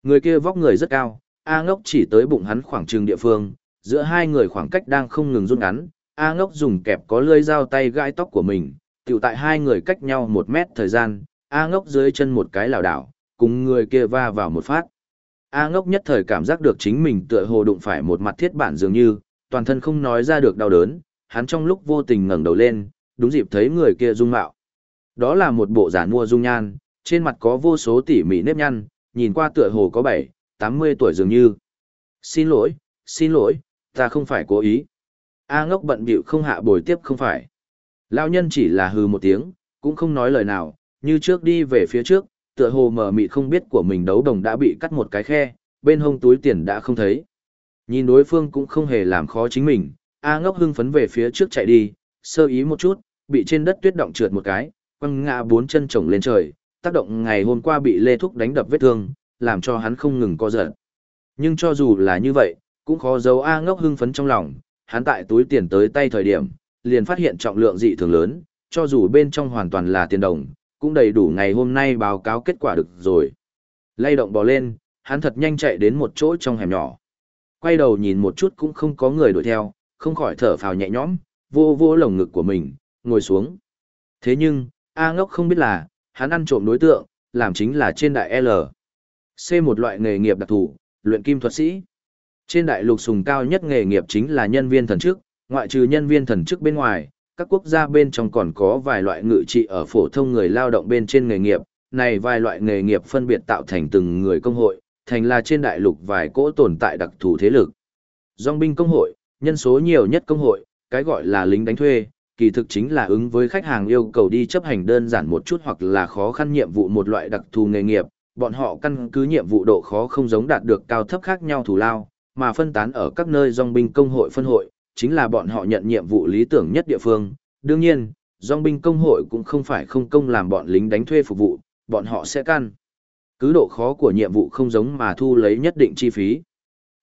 Người kia vóc người rất cao, A ngốc chỉ tới bụng hắn khoảng trường địa phương, giữa hai người khoảng cách đang không ngừng rút ngắn, A ngốc dùng kẹp có lưỡi dao tay gãi tóc của mình, tiểu tại hai người cách nhau một mét thời gian, A ngốc dưới chân một cái lảo đảo, cùng người kia va vào một phát. A ngốc nhất thời cảm giác được chính mình tựa hồ đụng phải một mặt thiết bản dường như, toàn thân không nói ra được đau đớn, hắn trong lúc vô tình ngẩng đầu lên, đúng dịp thấy người kia rung mạo. Đó là một bộ giả mua dung nhan, trên mặt có vô số tỉ mỉ nếp nhăn, nhìn qua tựa hồ có 7, 80 tuổi dường như. Xin lỗi, xin lỗi, ta không phải cố ý. A ngốc bận bịu không hạ bồi tiếp không phải. Lão nhân chỉ là hừ một tiếng, cũng không nói lời nào, như trước đi về phía trước, tựa hồ mờ mịt không biết của mình đấu đồng đã bị cắt một cái khe, bên hông túi tiền đã không thấy. Nhìn đối phương cũng không hề làm khó chính mình, A ngốc hưng phấn về phía trước chạy đi, sơ ý một chút, bị trên đất tuyết động trượt một cái, quăng ngã bốn chân chồng lên trời, tác động ngày hôm qua bị Lê Thúc đánh đập vết thương, làm cho hắn không ngừng co giật. Nhưng cho dù là như vậy, cũng khó giấu A ngốc hưng phấn trong lòng, hắn tại túi tiền tới tay thời điểm, liền phát hiện trọng lượng dị thường lớn, cho dù bên trong hoàn toàn là tiền đồng, cũng đầy đủ ngày hôm nay báo cáo kết quả được rồi. Lay động bò lên, hắn thật nhanh chạy đến một chỗ trong hẻm nhỏ. Quay đầu nhìn một chút cũng không có người đuổi theo, không khỏi thở phào nhẹ nhõm, vô vô lồng ngực của mình, ngồi xuống. Thế nhưng, A ngốc không biết là, hắn ăn trộm đối tượng, làm chính là trên đại L. C một loại nghề nghiệp đặc thù, luyện kim thuật sĩ. Trên đại lục sùng cao nhất nghề nghiệp chính là nhân viên thần chức, ngoại trừ nhân viên thần chức bên ngoài, các quốc gia bên trong còn có vài loại ngự trị ở phổ thông người lao động bên trên nghề nghiệp, này vài loại nghề nghiệp phân biệt tạo thành từng người công hội, thành là trên đại lục vài cỗ tồn tại đặc thù thế lực. Dòng binh công hội, nhân số nhiều nhất công hội, cái gọi là lính đánh thuê, kỳ thực chính là ứng với khách hàng yêu cầu đi chấp hành đơn giản một chút hoặc là khó khăn nhiệm vụ một loại đặc thù nghề nghiệp, bọn họ căn cứ nhiệm vụ độ khó không giống đạt được cao thấp khác nhau thủ lao, mà phân tán ở các nơi dòng binh công hội phân hội, chính là bọn họ nhận nhiệm vụ lý tưởng nhất địa phương. Đương nhiên, dòng binh công hội cũng không phải không công làm bọn lính đánh thuê phục vụ, bọn họ sẽ căn. Cứ độ khó của nhiệm vụ không giống mà thu lấy nhất định chi phí.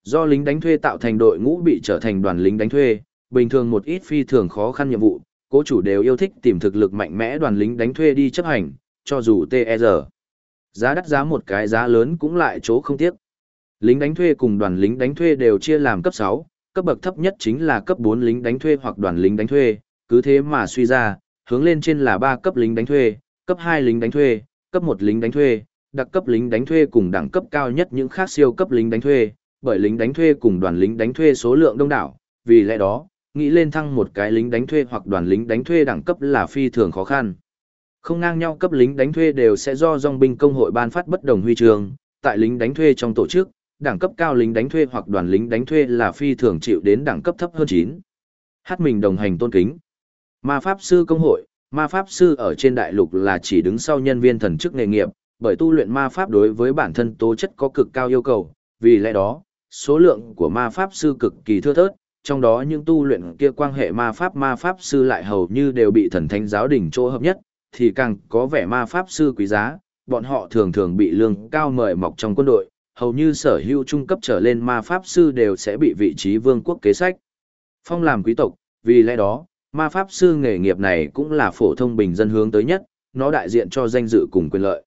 Do lính đánh thuê tạo thành đội ngũ bị trở thành đoàn lính đánh thuê, bình thường một ít phi thường khó khăn nhiệm vụ, cố chủ đều yêu thích tìm thực lực mạnh mẽ đoàn lính đánh thuê đi chấp hành, cho dù TR. E giá đắt giá một cái giá lớn cũng lại chỗ không tiếc. Lính đánh thuê cùng đoàn lính đánh thuê đều chia làm cấp 6, cấp bậc thấp nhất chính là cấp 4 lính đánh thuê hoặc đoàn lính đánh thuê, cứ thế mà suy ra, hướng lên trên là 3 cấp lính đánh thuê, cấp 2 lính đánh thuê, cấp 1 lính đánh thuê, đặc cấp lính đánh thuê cùng đẳng cấp cao nhất những khác siêu cấp lính đánh thuê, bởi lính đánh thuê cùng đoàn lính đánh thuê số lượng đông đảo, vì lẽ đó, nghĩ lên thăng một cái lính đánh thuê hoặc đoàn lính đánh thuê đẳng cấp là phi thường khó khăn. Không ngang nhau cấp lính đánh thuê đều sẽ do dòng binh công hội ban phát bất đồng huy trường, tại lính đánh thuê trong tổ chức, đẳng cấp cao lính đánh thuê hoặc đoàn lính đánh thuê là phi thường chịu đến đẳng cấp thấp hơn 9. Hát mình đồng hành tôn kính. Ma Pháp Sư Công hội, Ma Pháp Sư ở trên đại lục là chỉ đứng sau nhân viên thần chức nghề nghiệp, bởi tu luyện ma Pháp đối với bản thân tố chất có cực cao yêu cầu, vì lẽ đó, số lượng của ma Pháp Sư cực kỳ thưa thớt, trong đó những tu luyện kia quan hệ ma Pháp ma Pháp Sư lại hầu như đều bị thần thánh giáo đình chỗ hợp nhất, thì càng có vẻ ma Pháp Sư quý giá, bọn họ thường thường bị lương cao mời mọc trong quân đội, hầu như sở hữu trung cấp trở lên ma pháp sư đều sẽ bị vị trí vương quốc kế sách. Phong làm quý tộc, vì lẽ đó, ma pháp sư nghề nghiệp này cũng là phổ thông bình dân hướng tới nhất, nó đại diện cho danh dự cùng quyền lợi.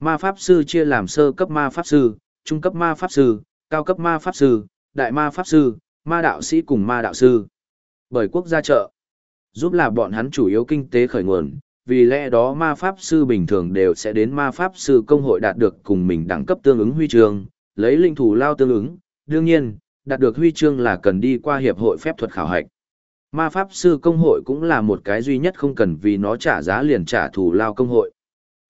Ma pháp sư chia làm sơ cấp ma pháp sư, trung cấp ma pháp sư, cao cấp ma pháp sư, đại ma pháp sư, ma đạo sĩ cùng ma đạo sư. Bởi quốc gia trợ, giúp là bọn hắn chủ yếu kinh tế khởi nguồn, vì lẽ đó ma pháp sư bình thường đều sẽ đến ma pháp sư công hội đạt được cùng mình đẳng cấp tương ứng huy chương, lấy linh thủ lao tương ứng, đương nhiên, đạt được huy chương là cần đi qua hiệp hội phép thuật khảo hạch. Ma pháp sư công hội cũng là một cái duy nhất không cần vì nó trả giá liền trả thủ lao công hội.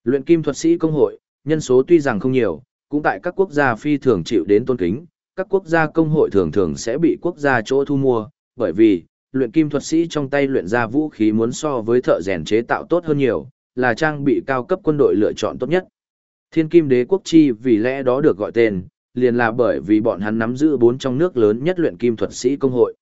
Luyện kim thuật sĩ công hội, nhân số tuy rằng không nhiều, cũng tại các quốc gia phi thường chịu đến tôn kính, các quốc gia công hội thường thường sẽ bị quốc gia chỗ thu mua, bởi vì, luyện kim thuật sĩ trong tay luyện ra vũ khí muốn so với thợ rèn chế tạo tốt hơn nhiều, là trang bị cao cấp quân đội lựa chọn tốt nhất. Thiên kim đế quốc chi vì lẽ đó được gọi tên, liền là bởi vì bọn hắn nắm giữ bốn trong nước lớn nhất luyện kim thuật sĩ công hội.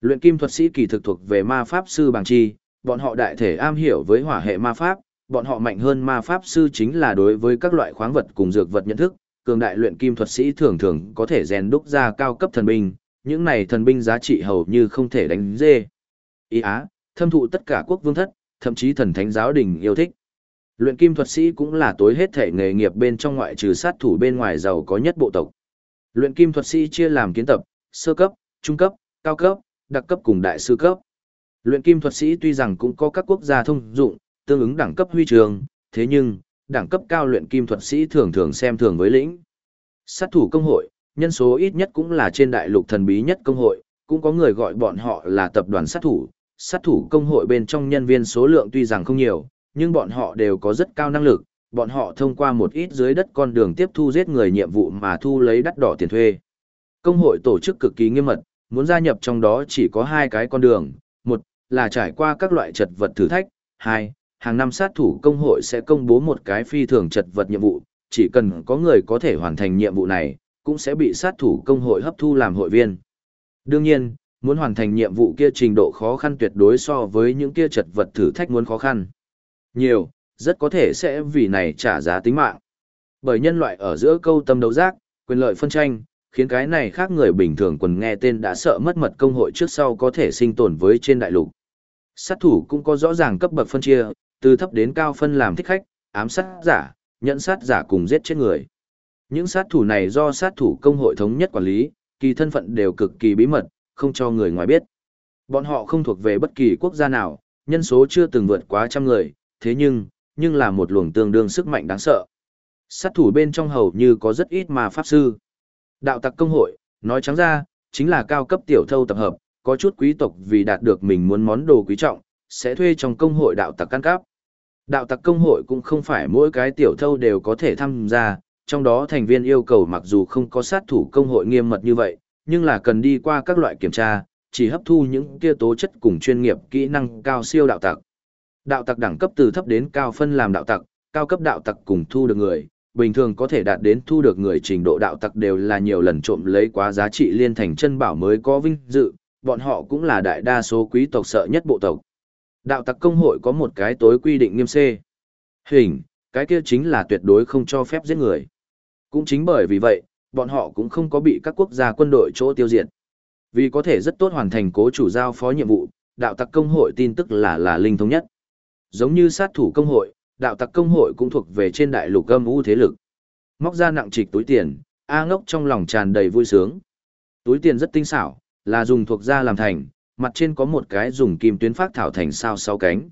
Luyện kim thuật sĩ kỳ thực thuộc về ma pháp sư bằng chi, bọn họ đại thể am hiểu với hỏa hệ ma pháp, bọn họ mạnh hơn ma pháp sư chính là đối với các loại khoáng vật cùng dược vật nhận thức, cường đại luyện kim thuật sĩ thường thường có thể rèn đúc ra cao cấp thần binh, những này thần binh giá trị hầu như không thể đánh dê. Ý Á, thâm thụ tất cả quốc vương thất, thậm chí thần thánh giáo đình yêu thích. Luyện kim thuật sĩ cũng là tối hết thể nghề nghiệp bên trong ngoại trừ sát thủ bên ngoài giàu có nhất bộ tộc. Luyện kim thuật sĩ chia làm kiến tập, sơ cấp, trung cấp, cao cấp, đặc cấp cùng đại sư cấp. Luyện kim thuật sĩ tuy rằng cũng có các quốc gia thông dụng, tương ứng đẳng cấp huy trường, thế nhưng, đẳng cấp cao luyện kim thuật sĩ thường thường xem thường với lĩnh. Sát thủ công hội, nhân số ít nhất cũng là trên đại lục thần bí nhất công hội, cũng có người gọi bọn họ là tập đoàn sát thủ. Sát thủ công hội bên trong nhân viên số lượng tuy rằng không nhiều, nhưng bọn họ đều có rất cao năng lực, bọn họ thông qua một ít dưới đất con đường tiếp thu giết người nhiệm vụ mà thu lấy đắt đỏ tiền thuê. Công hội tổ chức cực kỳ nghiêm mật, muốn gia nhập trong đó chỉ có hai cái con đường, một là trải qua các loại trật vật thử thách, hai hàng năm sát thủ công hội sẽ công bố một cái phi thường chật vật nhiệm vụ, chỉ cần có người có thể hoàn thành nhiệm vụ này, cũng sẽ bị sát thủ công hội hấp thu làm hội viên. Đương nhiên, muốn hoàn thành nhiệm vụ kia trình độ khó khăn tuyệt đối so với những kia chật vật thử thách muốn khó khăn. Nhiều, rất có thể sẽ vì này trả giá tính mạng. Bởi nhân loại ở giữa câu tâm đấu giác, quyền lợi phân tranh, khiến cái này khác người bình thường quần nghe tên đã sợ mất mật công hội trước sau có thể sinh tồn với trên đại lục. Sát thủ cũng có rõ ràng cấp bậc phân chia, từ thấp đến cao phân làm thích khách, ám sát giả, nhận sát giả cùng giết chết người. Những sát thủ này do sát thủ công hội thống nhất quản lý, kỳ thân phận đều cực kỳ bí mật, không cho người ngoài biết. Bọn họ không thuộc về bất kỳ quốc gia nào, nhân số chưa từng vượt quá trăm người, thế nhưng, nhưng là một luồng tương đương sức mạnh đáng sợ. Sát thủ bên trong hầu như có rất ít mà pháp sư. Đạo tặc công hội, nói trắng ra, chính là cao cấp tiểu thâu tập hợp, có chút quý tộc vì đạt được mình muốn món đồ quý trọng, sẽ thuê trong công hội đạo tặc căn cáp. Đạo tặc công hội cũng không phải mỗi cái tiểu thâu đều có thể tham gia, trong đó thành viên yêu cầu mặc dù không có sát thủ công hội nghiêm mật như vậy, nhưng là cần đi qua các loại kiểm tra, chỉ hấp thu những kia tố chất cùng chuyên nghiệp kỹ năng cao siêu đạo tặc. Đạo tặc đẳng cấp từ thấp đến cao phân làm đạo tặc, cao cấp đạo tặc cùng thu được người, bình thường có thể đạt đến thu được người trình độ đạo tặc đều là nhiều lần trộm lấy quá giá trị liên thành chân bảo mới có vinh dự, bọn họ cũng là đại đa số quý tộc sợ nhất bộ tộc. Đạo tặc công hội có một cái tối quy định nghiêm xê. Hình, cái kia chính là tuyệt đối không cho phép giết người. Cũng chính bởi vì vậy, bọn họ cũng không có bị các quốc gia quân đội chỗ tiêu diệt. Vì có thể rất tốt hoàn thành cố chủ giao phó nhiệm vụ, đạo tặc công hội tin tức là là linh thống nhất. Giống như sát thủ công hội, đạo tặc công hội cũng thuộc về trên đại lục âm u thế lực. Móc ra nặng trịch túi tiền, A ngốc trong lòng tràn đầy vui sướng. Túi tiền rất tinh xảo, là dùng thuộc da làm thành, mặt trên có một cái dùng kim tuyến phát thảo thành sao sáu cánh.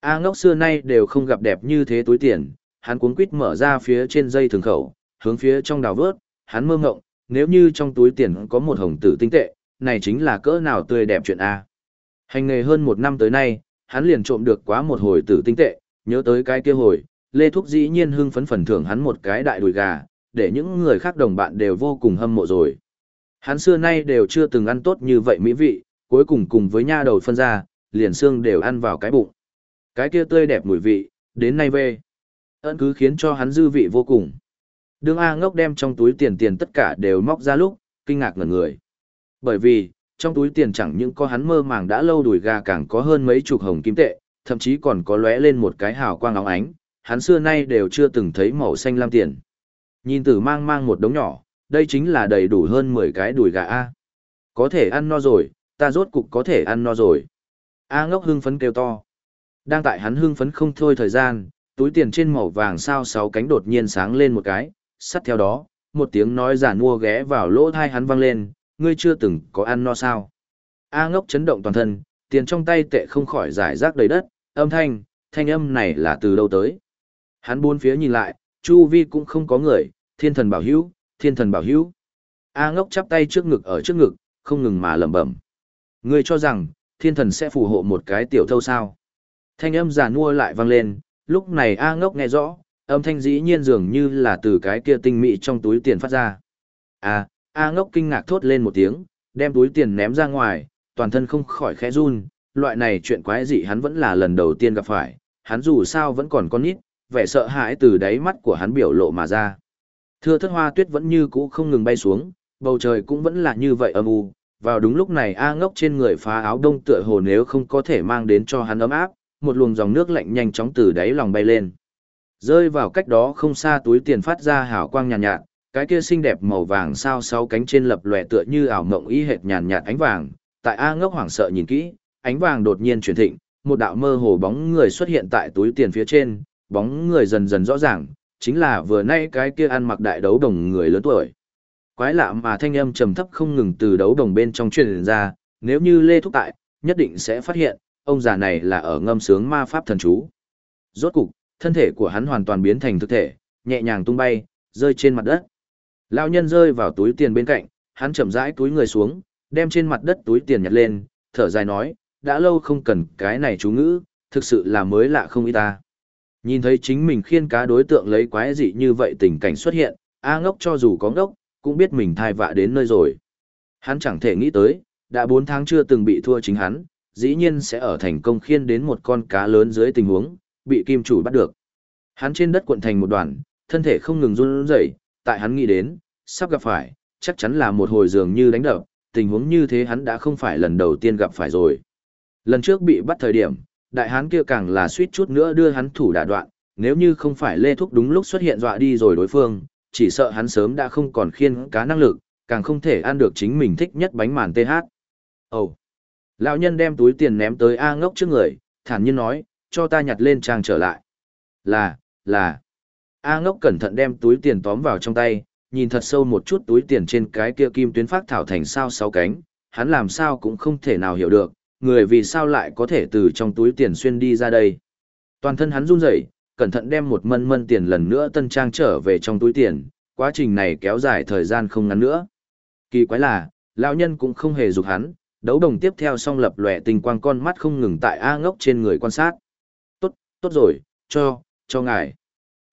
A ngốc xưa nay đều không gặp đẹp như thế túi tiền, hắn cuốn quýt mở ra phía trên dây thường khẩu, hướng phía trong đào vớt, hắn mơ ngộng, nếu như trong túi tiền có một hồng tử tinh tệ, này chính là cỡ nào tươi đẹp chuyện A. Hành nghề hơn một năm tới nay, hắn liền trộm được quá một hồi tử tinh tệ, nhớ tới cái kia hồi, Lê Thúc dĩ nhiên hưng phấn phần thưởng hắn một cái đại đùi gà, để những người khác đồng bạn đều vô cùng hâm mộ rồi. Hắn xưa nay đều chưa từng ăn tốt như vậy mỹ vị, cuối cùng cùng với nha đầu phân ra, liền xương đều ăn vào cái bụng. Cái kia tươi đẹp mùi vị, đến nay về. Ấn cứ khiến cho hắn dư vị vô cùng. Đường A ngốc đem trong túi tiền tiền tất cả đều móc ra lúc, kinh ngạc ngẩn người. Bởi vì, trong túi tiền chẳng những có hắn mơ màng đã lâu đuổi gà càng có hơn mấy chục hồng kim tệ, thậm chí còn có lóe lên một cái hào quang óng ánh, hắn xưa nay đều chưa từng thấy màu xanh lam tiền. Nhìn tử mang mang một đống nhỏ, đây chính là đầy đủ hơn 10 cái đùi gà A. Có thể ăn no rồi, ta rốt cục có thể ăn no rồi. A ngốc hưng phấn kêu to. Đang tại hắn hưng phấn không thôi thời gian, túi tiền trên màu vàng sao sáu cánh đột nhiên sáng lên một cái, sắt theo đó, một tiếng nói giả mua ghé vào lỗ thai hắn vang lên, ngươi chưa từng có ăn no sao. A ngốc chấn động toàn thân, tiền trong tay tệ không khỏi giải rác đầy đất, âm thanh, thanh âm này là từ đâu tới. Hắn buôn phía nhìn lại, chu vi cũng không có người, thiên thần bảo hữu, thiên thần bảo hữu. A ngốc chắp tay trước ngực ở trước ngực, không ngừng mà lẩm bẩm. Ngươi cho rằng, thiên thần sẽ phù hộ một cái tiểu thâu sao. Thanh âm giả nua lại vang lên, lúc này A ngốc nghe rõ, âm thanh dĩ nhiên dường như là từ cái kia tinh mị trong túi tiền phát ra. À, A ngốc kinh ngạc thốt lên một tiếng, đem túi tiền ném ra ngoài, toàn thân không khỏi khẽ run, loại này chuyện quái dị hắn vẫn là lần đầu tiên gặp phải, hắn dù sao vẫn còn con nít, vẻ sợ hãi từ đáy mắt của hắn biểu lộ mà ra. Thưa thất hoa tuyết vẫn như cũ không ngừng bay xuống, bầu trời cũng vẫn là như vậy âm u. Vào đúng lúc này A ngốc trên người phá áo đông tựa hồ nếu không có thể mang đến cho hắn ấm áp, một luồng dòng nước lạnh nhanh chóng từ đáy lòng bay lên. Rơi vào cách đó không xa túi tiền phát ra hào quang nhàn nhạt, nhạt, cái kia xinh đẹp màu vàng sao sáu cánh trên lập lòe tựa như ảo mộng y hệt nhàn nhạt ánh vàng. Tại A ngốc hoảng sợ nhìn kỹ, ánh vàng đột nhiên chuyển thịnh, một đạo mơ hồ bóng người xuất hiện tại túi tiền phía trên, bóng người dần dần rõ ràng, chính là vừa nay cái kia ăn mặc đại đấu đồng người lớn tuổi. Quái lạ mà thanh âm trầm thấp không ngừng từ đấu đồng bên trong truyền ra, nếu như Lê Thúc tại, nhất định sẽ phát hiện, ông già này là ở ngâm sướng ma pháp thần chú. Rốt cục, thân thể của hắn hoàn toàn biến thành thực thể, nhẹ nhàng tung bay, rơi trên mặt đất. Lão nhân rơi vào túi tiền bên cạnh, hắn chậm rãi túi người xuống, đem trên mặt đất túi tiền nhặt lên, thở dài nói, đã lâu không cần cái này chú ngữ, thực sự là mới lạ không ý ta. Nhìn thấy chính mình khiên cá đối tượng lấy quái dị như vậy tình cảnh xuất hiện, A ngốc cho dù có ngốc, cũng biết mình thai vạ đến nơi rồi. Hắn chẳng thể nghĩ tới, đã 4 tháng chưa từng bị thua chính hắn, dĩ nhiên sẽ ở thành công khiên đến một con cá lớn dưới tình huống, bị kim chủ bắt được. Hắn trên đất cuộn thành một đoàn, thân thể không ngừng run rẩy, tại hắn nghĩ đến, sắp gặp phải, chắc chắn là một hồi dường như đánh đập, tình huống như thế hắn đã không phải lần đầu tiên gặp phải rồi. Lần trước bị bắt thời điểm, đại hán kia càng là suýt chút nữa đưa hắn thủ đả đoạn, nếu như không phải Lê Thúc đúng lúc xuất hiện dọa đi rồi đối phương, chỉ sợ hắn sớm đã không còn khiên cá năng lực, càng không thể ăn được chính mình thích nhất bánh màn TH. Ồ! Oh. Lão nhân đem túi tiền ném tới A ngốc trước người, thản nhiên nói, cho ta nhặt lên trang trở lại. Là, là. A ngốc cẩn thận đem túi tiền tóm vào trong tay, nhìn thật sâu một chút túi tiền trên cái kia kim tuyến phát thảo thành sao sáu cánh, hắn làm sao cũng không thể nào hiểu được, người vì sao lại có thể từ trong túi tiền xuyên đi ra đây. Toàn thân hắn run rẩy, cẩn thận đem một mân mân tiền lần nữa tân trang trở về trong túi tiền, quá trình này kéo dài thời gian không ngắn nữa. Kỳ quái là, lão nhân cũng không hề dục hắn, đấu đồng tiếp theo song lập lòe tình quang con mắt không ngừng tại A ngốc trên người quan sát. Tốt, tốt rồi, cho, cho ngài.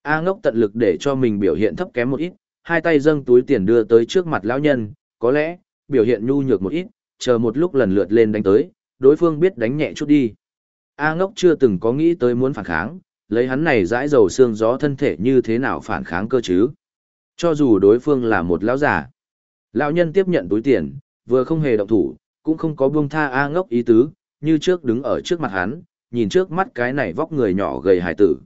A ngốc tận lực để cho mình biểu hiện thấp kém một ít, hai tay dâng túi tiền đưa tới trước mặt lão nhân, có lẽ, biểu hiện nhu nhược một ít, chờ một lúc lần lượt lên đánh tới, đối phương biết đánh nhẹ chút đi. A ngốc chưa từng có nghĩ tới muốn phản kháng, lấy hắn này dãi dầu xương gió thân thể như thế nào phản kháng cơ chứ. Cho dù đối phương là một lão giả. Lão nhân tiếp nhận túi tiền, vừa không hề động thủ, cũng không có buông tha A ngốc ý tứ, như trước đứng ở trước mặt hắn, nhìn trước mắt cái này vóc người nhỏ gầy hải tử.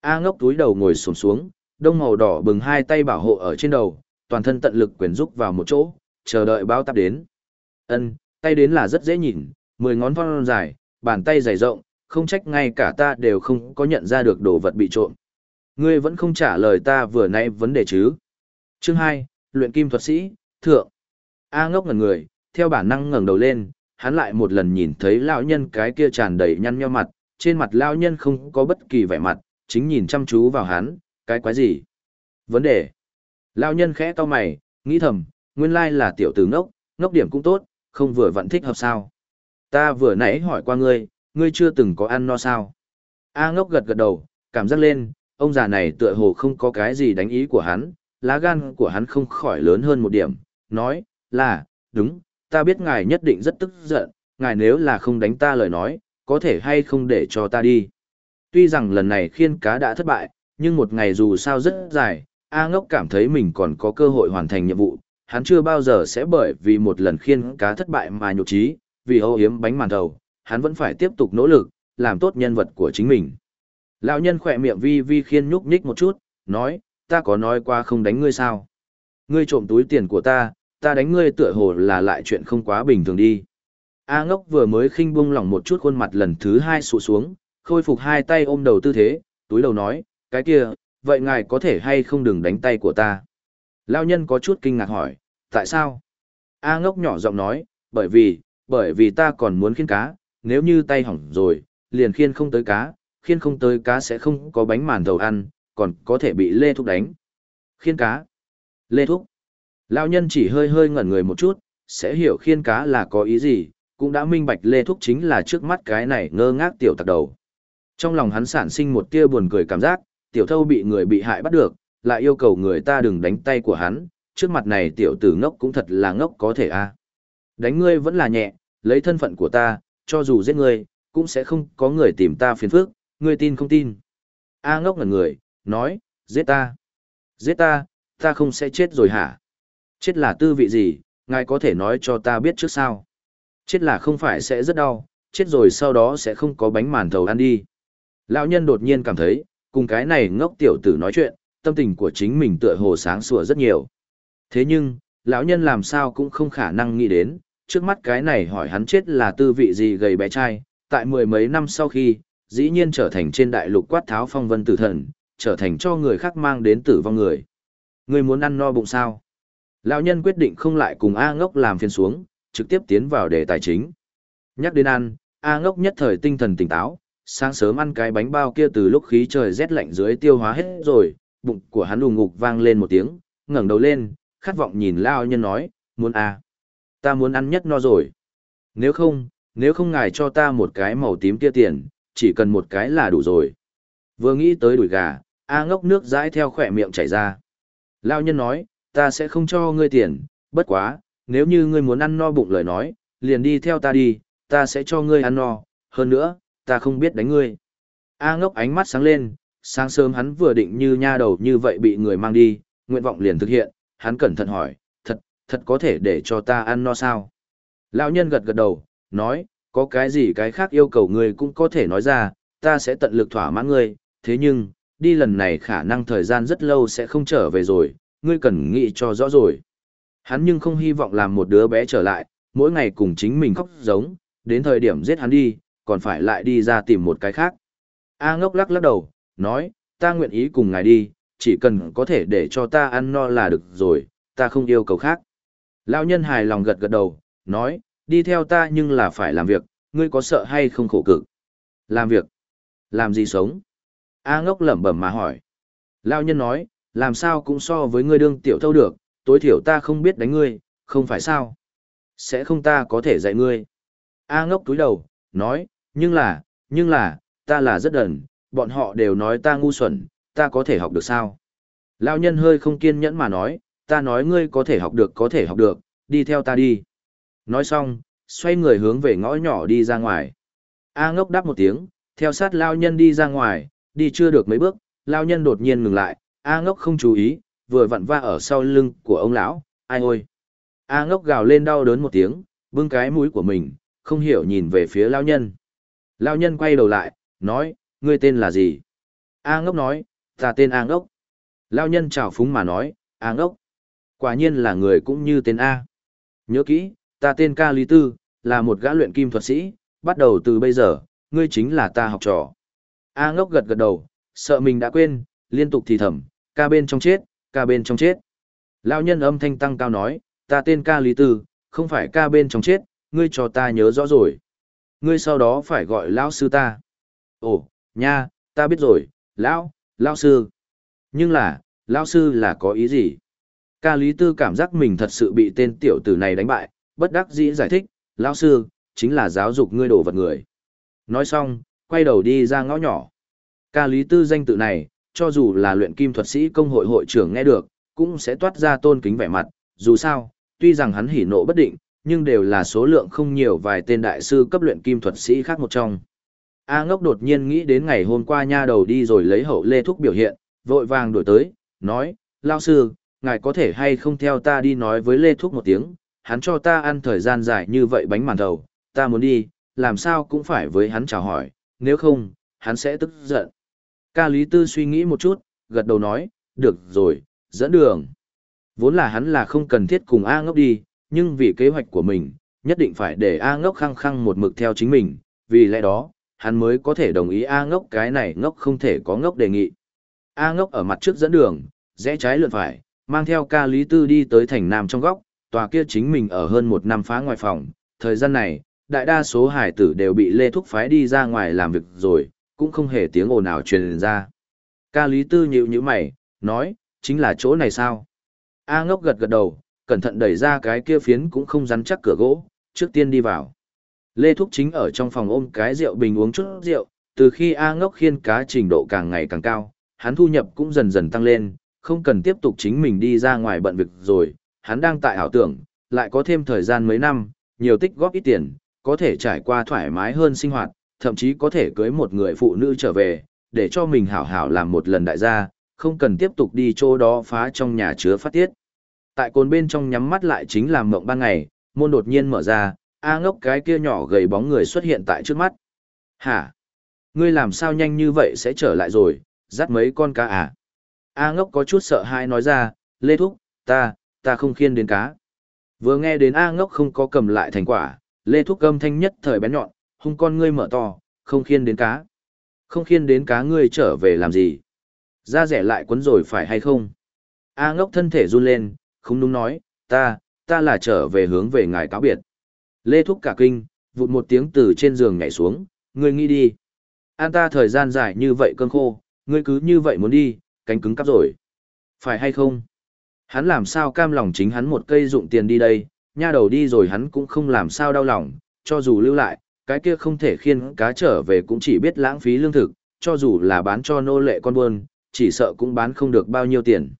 A ngốc túi đầu ngồi sồn xuống, đông màu đỏ bừng hai tay bảo hộ ở trên đầu, toàn thân tận lực quyền rúc vào một chỗ, chờ đợi bao táp đến. Ân, tay đến là rất dễ nhìn, mười ngón thon dài, bàn tay dày rộng, không trách ngay cả ta đều không có nhận ra được đồ vật bị trộm. Ngươi vẫn không trả lời ta vừa nãy vấn đề chứ. Chương 2, luyện kim thuật sĩ, thượng. A ngốc ngẩn người, theo bản năng ngẩng đầu lên, hắn lại một lần nhìn thấy lão nhân cái kia tràn đầy nhăn nhó mặt, trên mặt lão nhân không có bất kỳ vẻ mặt, chính nhìn chăm chú vào hắn, cái quái gì? Vấn đề. Lão nhân khẽ to mày, nghĩ thầm, nguyên lai là tiểu tử ngốc, ngốc điểm cũng tốt, không vừa vẫn thích hợp sao. Ta vừa nãy hỏi qua ngươi, ngươi chưa từng có ăn no sao? A ngốc gật gật đầu, cảm giác lên, ông già này tựa hồ không có cái gì đánh ý của hắn, lá gan của hắn không khỏi lớn hơn một điểm, nói, là, đúng, ta biết ngài nhất định rất tức giận, ngài nếu là không đánh ta lời nói, có thể hay không để cho ta đi. Tuy rằng lần này khiên cá đã thất bại, nhưng một ngày dù sao rất dài, A ngốc cảm thấy mình còn có cơ hội hoàn thành nhiệm vụ, hắn chưa bao giờ sẽ bởi vì một lần khiên cá thất bại mà nhục trí, vì âu hiếm bánh màn đầu, hắn vẫn phải tiếp tục nỗ lực, làm tốt nhân vật của chính mình. Lão nhân khỏe miệng vi vi khiên nhúc nhích một chút, nói, ta có nói qua không đánh ngươi sao? Ngươi trộm túi tiền của ta, ta đánh ngươi tựa hồ là lại chuyện không quá bình thường đi. A ngốc vừa mới khinh buông lỏng một chút khuôn mặt lần thứ hai sụ xuống, khôi phục hai tay ôm đầu tư thế, túi đầu nói, cái kia, vậy ngài có thể hay không đừng đánh tay của ta? Lão nhân có chút kinh ngạc hỏi, tại sao? A ngốc nhỏ giọng nói, bởi vì, bởi vì ta còn muốn khiến cá, nếu như tay hỏng rồi, liền khiên không tới cá, khiên không tới cá sẽ không có bánh màn thầu ăn, còn có thể bị lê thúc đánh. Khiên cá. Lê thúc. Lão nhân chỉ hơi hơi ngẩn người một chút, sẽ hiểu khiên cá là có ý gì, cũng đã minh bạch lê thúc chính là trước mắt cái này ngơ ngác tiểu tặc đầu. Trong lòng hắn sản sinh một tia buồn cười cảm giác, tiểu thâu bị người bị hại bắt được, lại yêu cầu người ta đừng đánh tay của hắn, trước mặt này tiểu tử ngốc cũng thật là ngốc có thể a. Đánh ngươi vẫn là nhẹ, lấy thân phận của ta, cho dù giết ngươi, cũng sẽ không có người tìm ta phiền phức, ngươi tin không tin. A ngốc ngẩn người, nói, giết ta. Giết ta, ta không sẽ chết rồi hả? Chết là tư vị gì, ngài có thể nói cho ta biết trước sao? Chết là không phải sẽ rất đau, chết rồi sau đó sẽ không có bánh màn thầu ăn đi. Lão nhân đột nhiên cảm thấy, cùng cái này ngốc tiểu tử nói chuyện, tâm tình của chính mình tựa hồ sáng sủa rất nhiều. Thế nhưng, lão nhân làm sao cũng không khả năng nghĩ đến, trước mắt cái này hỏi hắn chết là tư vị gì gầy bé trai, tại mười mấy năm sau khi, dĩ nhiên trở thành trên đại lục quát tháo phong vân tử thần, trở thành cho người khác mang đến tử vong người. Người muốn ăn no bụng sao? Lão nhân quyết định không lại cùng A ngốc làm phiền xuống, trực tiếp tiến vào đề tài chính. Nhắc đến ăn, A ngốc nhất thời tinh thần tỉnh táo, sáng sớm ăn cái bánh bao kia từ lúc khí trời rét lạnh dưới tiêu hóa hết rồi, bụng của hắn ù ngục vang lên một tiếng, ngẩng đầu lên, khát vọng nhìn Lão nhân nói, muốn à? Ta muốn ăn nhất no rồi. Nếu không, nếu không ngài cho ta một cái màu tím kia tiền, chỉ cần một cái là đủ rồi. Vừa nghĩ tới đuổi gà, A ngốc nước dãi theo khỏe miệng chảy ra. Lao nhân nói, ta sẽ không cho ngươi tiền, bất quá, nếu như ngươi muốn ăn no bụng lời nói, liền đi theo ta đi, ta sẽ cho ngươi ăn no, hơn nữa, ta không biết đánh ngươi. A ngốc ánh mắt sáng lên, sáng sớm hắn vừa định như nha đầu như vậy bị người mang đi, nguyện vọng liền thực hiện, hắn cẩn thận hỏi, thật, có thể để cho ta ăn no sao? Lão nhân gật gật đầu, nói, có cái gì cái khác yêu cầu ngươi cũng có thể nói ra, ta sẽ tận lực thỏa mãn ngươi, thế nhưng, đi lần này khả năng thời gian rất lâu sẽ không trở về rồi, ngươi cần nghĩ cho rõ rồi. Hắn nhưng không hy vọng làm một đứa bé trở lại, mỗi ngày cùng chính mình khóc giống, đến thời điểm giết hắn đi, còn phải lại đi ra tìm một cái khác. A ngốc lắc lắc đầu, nói, ta nguyện ý cùng ngài đi, chỉ cần có thể để cho ta ăn no là được rồi, ta không yêu cầu khác. Lão nhân hài lòng gật gật đầu, nói, đi theo ta nhưng là phải làm việc, ngươi có sợ hay không khổ cực? Làm việc? Làm gì sống? A ngốc lẩm bẩm mà hỏi. Lão nhân nói, làm sao cũng so với ngươi đương tiểu thâu được, tối thiểu ta không biết đánh ngươi, không phải sao? Sẽ không ta có thể dạy ngươi. A ngốc túi đầu, nói, nhưng là, nhưng là, ta là rất đần, bọn họ đều nói ta ngu xuẩn, ta có thể học được sao? Lão nhân hơi không kiên nhẫn mà nói, ta nói ngươi có thể học được có thể học được, đi theo ta đi. Nói xong, xoay người hướng về ngõ nhỏ đi ra ngoài. A ngốc đáp một tiếng, theo sát lao nhân đi ra ngoài, đi chưa được mấy bước, lao nhân đột nhiên ngừng lại, A ngốc không chú ý, vừa vặn va ở sau lưng của ông lão, ai ôi. A ngốc gào lên đau đớn một tiếng, bưng cái mũi của mình, không hiểu nhìn về phía lao nhân. Lao nhân quay đầu lại, nói, ngươi tên là gì? A ngốc nói, ta tên A ngốc. Lao nhân chào phúng mà nói, A ngốc. Quả nhiên là người cũng như tên A. Nhớ kỹ, ta tên Ca Lý Tư, là một gã luyện kim thuật sĩ, bắt đầu từ bây giờ, ngươi chính là ta học trò. A ngốc gật gật đầu, sợ mình đã quên, liên tục thì thầm, ca bên trong chết, ca bên trong chết. Lão nhân âm thanh tăng cao nói, ta tên ca Lý Tư, không phải ca bên trong chết, ngươi cho ta nhớ rõ rồi. Ngươi sau đó phải gọi lão sư ta. Ồ, nha, ta biết rồi, lão, lão sư. Nhưng là, lão sư là có ý gì? Ca Lý Tư cảm giác mình thật sự bị tên tiểu tử này đánh bại, bất đắc dĩ giải thích, lão sư, chính là giáo dục ngươi đổ vật người. Nói xong, quay đầu đi ra ngõ nhỏ. Ca Lý Tư danh tự này, cho dù là luyện kim thuật sĩ công hội hội trưởng nghe được, cũng sẽ toát ra tôn kính vẻ mặt, dù sao, tuy rằng hắn hỉ nộ bất định, nhưng đều là số lượng không nhiều vài tên đại sư cấp luyện kim thuật sĩ khác một trong. A ngốc đột nhiên nghĩ đến ngày hôm qua nha đầu đi rồi lấy hậu lê thúc biểu hiện, vội vàng đổi tới, nói, lao sư, ngài có thể hay không theo ta đi nói với lê thúc một tiếng, hắn cho ta ăn thời gian dài như vậy bánh màn thầu, ta muốn đi, làm sao cũng phải với hắn chào hỏi, nếu không, hắn sẽ tức giận. Ca Lý Tư suy nghĩ một chút, gật đầu nói, được rồi, dẫn đường. Vốn là hắn là không cần thiết cùng A ngốc đi, nhưng vì kế hoạch của mình, nhất định phải để A ngốc khăng khăng một mực theo chính mình, vì lẽ đó, hắn mới có thể đồng ý A ngốc cái này ngốc không thể có ngốc đề nghị. A ngốc ở mặt trước dẫn đường, rẽ trái lượn phải, mang theo ca lý tư đi tới thành nam trong góc, tòa kia chính mình ở hơn một năm phá ngoài phòng. Thời gian này, đại đa số hải tử đều bị lê thúc phái đi ra ngoài làm việc rồi, cũng không hề tiếng ồn nào truyền ra. Ca lý tư nhịu như mày, nói, chính là chỗ này sao? A ngốc gật gật đầu, cẩn thận đẩy ra cái kia phiến cũng không rắn chắc cửa gỗ, trước tiên đi vào. Lê Thúc chính ở trong phòng ôm cái rượu bình uống chút rượu, từ khi A ngốc khiên cá trình độ càng ngày càng cao, hắn thu nhập cũng dần dần tăng lên, không cần tiếp tục chính mình đi ra ngoài bận việc rồi, hắn đang tại ảo tưởng, lại có thêm thời gian mấy năm, nhiều tích góp ít tiền, có thể trải qua thoải mái hơn sinh hoạt, thậm chí có thể cưới một người phụ nữ trở về, để cho mình hảo hảo làm một lần đại gia, không cần tiếp tục đi chỗ đó phá trong nhà chứa phát tiết. Tại cồn bên trong nhắm mắt lại chính là mộng ban ngày, môn đột nhiên mở ra, A ngốc cái kia nhỏ gầy bóng người xuất hiện tại trước mắt. Hả? Ngươi làm sao nhanh như vậy sẽ trở lại rồi, dắt mấy con cá à? A ngốc có chút sợ hãi nói ra, Lê Thúc, ta, ta không khiên đến cá. Vừa nghe đến A ngốc không có cầm lại thành quả, Lê Thúc âm thanh nhất thời bén nhọn, hung con ngươi mở to, không khiên đến cá. Không khiên đến cá ngươi trở về làm gì? Ra rẻ lại quấn rồi phải hay không? A ngốc thân thể run lên, không đúng nói, ta, ta là trở về hướng về ngài cáo biệt. Lê Thúc cả kinh, vụt một tiếng từ trên giường nhảy xuống, ngươi nghĩ đi. An ta thời gian dài như vậy cơn khô, ngươi cứ như vậy muốn đi, cánh cứng cắp rồi. Phải hay không? Hắn làm sao cam lòng chính hắn một cây dụng tiền đi đây, nha đầu đi rồi hắn cũng không làm sao đau lòng, cho dù lưu lại, cái kia không thể khiên cá trở về cũng chỉ biết lãng phí lương thực, cho dù là bán cho nô lệ con buôn, chỉ sợ cũng bán không được bao nhiêu tiền.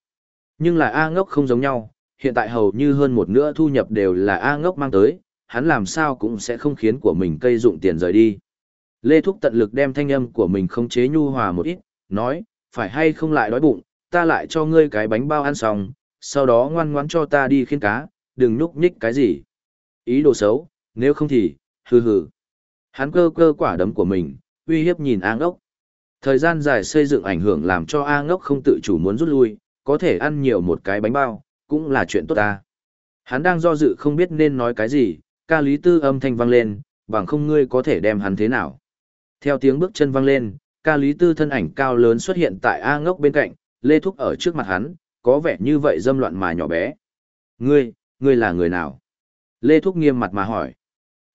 Nhưng là A ngốc không giống nhau, hiện tại hầu như hơn một nửa thu nhập đều là A ngốc mang tới, hắn làm sao cũng sẽ không khiến của mình cây dụng tiền rời đi. Lê Thúc tận lực đem thanh âm của mình không chế nhu hòa một ít, nói, phải hay không lại đói bụng, ta lại cho ngươi cái bánh bao ăn xong, sau đó ngoan ngoãn cho ta đi khiên cá, đừng núp nhích cái gì. Ý đồ xấu, nếu không thì, hừ hừ. Hắn cơ cơ quả đấm của mình, uy hiếp nhìn A ngốc. Thời gian dài xây dựng ảnh hưởng làm cho A ngốc không tự chủ muốn rút lui, có thể ăn nhiều một cái bánh bao, cũng là chuyện tốt ta. Hắn đang do dự không biết nên nói cái gì, ca lý tư âm thanh vang lên, bằng không ngươi có thể đem hắn thế nào. Theo tiếng bước chân vang lên, ca lý tư thân ảnh cao lớn xuất hiện tại A ngốc bên cạnh, lê thúc ở trước mặt hắn, có vẻ như vậy dâm loạn mà nhỏ bé. Ngươi, ngươi là người nào? Lê thúc nghiêm mặt mà hỏi.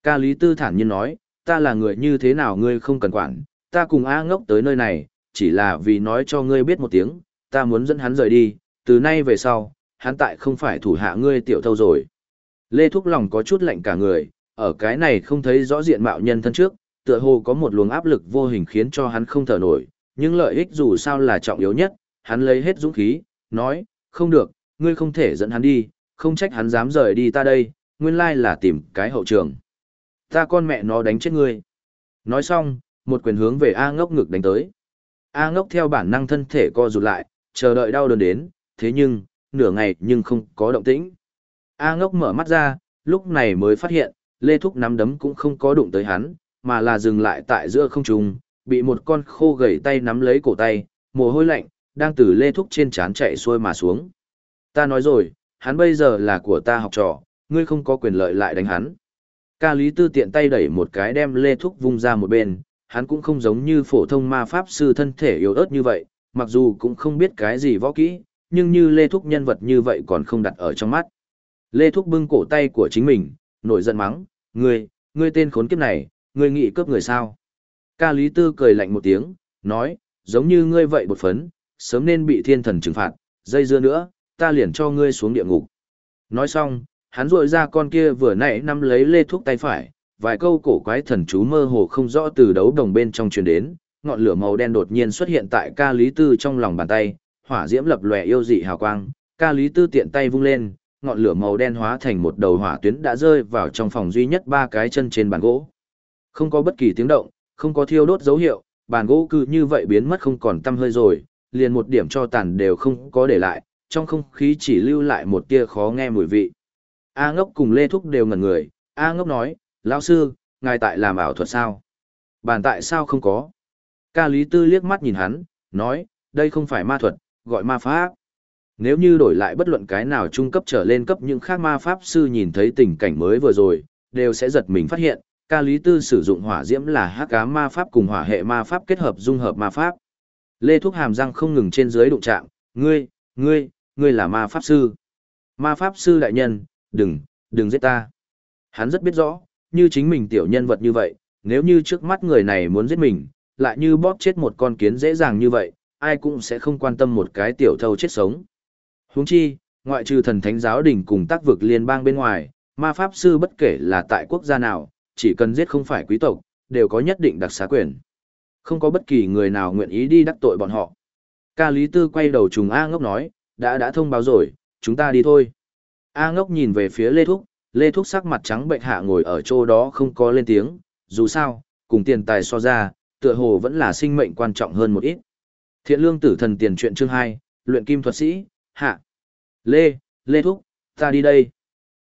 Ca lý tư thản nhiên nói, ta là người như thế nào ngươi không cần quản, ta cùng A ngốc tới nơi này, chỉ là vì nói cho ngươi biết một tiếng, ta muốn dẫn hắn rời đi, từ nay về sau, hắn tại không phải thủ hạ ngươi tiểu thâu rồi. Lê Thúc lòng có chút lạnh cả người, ở cái này không thấy rõ diện mạo nhân thân trước, tựa hồ có một luồng áp lực vô hình khiến cho hắn không thở nổi, nhưng lợi ích dù sao là trọng yếu nhất, hắn lấy hết dũng khí, nói, không được, ngươi không thể dẫn hắn đi, không trách hắn dám rời đi ta đây, nguyên lai là tìm cái hậu trường. Ta con mẹ nó đánh chết ngươi. Nói xong, một quyền hướng về A ngốc ngực đánh tới. A ngốc theo bản năng thân thể co rụt lại, chờ đợi đau đớn đến, thế nhưng, nửa ngày nhưng không có động tĩnh. A ngốc mở mắt ra, lúc này mới phát hiện, Lê Thúc nắm đấm cũng không có đụng tới hắn, mà là dừng lại tại giữa không trung, bị một con khô gầy tay nắm lấy cổ tay, mồ hôi lạnh, đang từ Lê Thúc trên trán chạy xuôi mà xuống. Ta nói rồi, hắn bây giờ là của ta học trò, ngươi không có quyền lợi lại đánh hắn. Ca Lý Tư tiện tay đẩy một cái đem Lê Thúc vung ra một bên, hắn cũng không giống như phổ thông ma pháp sư thân thể yếu ớt như vậy, mặc dù cũng không biết cái gì võ kỹ, nhưng như Lê Thúc nhân vật như vậy còn không đặt ở trong mắt. Lê Thúc bưng cổ tay của chính mình, nổi giận mắng, ngươi, ngươi tên khốn kiếp này, ngươi nghĩ cướp người sao? Ca Lý Tư cười lạnh một tiếng, nói, giống như ngươi vậy bột phấn, sớm nên bị thiên thần trừng phạt, dây dưa nữa, ta liền cho ngươi xuống địa ngục. Nói xong, hắn rội ra con kia vừa nãy nắm lấy Lê thuốc tay phải, vài câu cổ quái thần chú mơ hồ không rõ từ đấu đồng bên trong truyền đến, ngọn lửa màu đen đột nhiên xuất hiện tại ca lý tư trong lòng bàn tay, hỏa diễm lập lòe yêu dị hào quang, ca lý tư tiện tay vung lên, ngọn lửa màu đen hóa thành một đầu hỏa tuyến đã rơi vào trong phòng duy nhất ba cái chân trên bàn gỗ. Không có bất kỳ tiếng động, không có thiêu đốt dấu hiệu, bàn gỗ cứ như vậy biến mất không còn tăm hơi rồi, liền một điểm cho tàn đều không có để lại, trong không khí chỉ lưu lại một tia khó nghe mùi vị. A ngốc cùng Lê Thúc đều ngẩn người, A ngốc nói, lão sư, ngài tại làm ảo thuật sao? Bàn tại sao không có? Ca Lý Tư liếc mắt nhìn hắn, nói, đây không phải ma thuật, gọi ma pháp. Nếu như đổi lại bất luận cái nào trung cấp trở lên cấp những khác ma pháp sư nhìn thấy tình cảnh mới vừa rồi, đều sẽ giật mình phát hiện, ca lý tư sử dụng hỏa diễm là hắc cá ma pháp cùng hỏa hệ ma pháp kết hợp dung hợp ma pháp. Lê Thúc Hàm răng không ngừng trên dưới đụng chạm, ngươi, ngươi, ngươi là ma pháp sư. Ma pháp sư đại nhân, đừng, đừng giết ta. Hắn rất biết rõ, như chính mình tiểu nhân vật như vậy, nếu như trước mắt người này muốn giết mình, lại như bóp chết một con kiến dễ dàng như vậy, ai cũng sẽ không quan tâm một cái tiểu thâu chết sống. Huống chi, ngoại trừ thần thánh giáo đình cùng tác vực liên bang bên ngoài, ma pháp sư bất kể là tại quốc gia nào, chỉ cần giết không phải quý tộc, đều có nhất định đặc xá quyền. Không có bất kỳ người nào nguyện ý đi đắc tội bọn họ. Ca Lý Tư quay đầu trùng A ngốc nói, đã đã thông báo rồi, chúng ta đi thôi. A ngốc nhìn về phía Lê Thúc, Lê Thúc sắc mặt trắng bệnh hạ ngồi ở chỗ đó không có lên tiếng, dù sao, cùng tiền tài so ra, tựa hồ vẫn là sinh mệnh quan trọng hơn một ít. Thiện lương tử thần tiền truyện chương 2, luyện kim thuật sĩ, hạ. Lê, Lê Thúc, ta đi đây.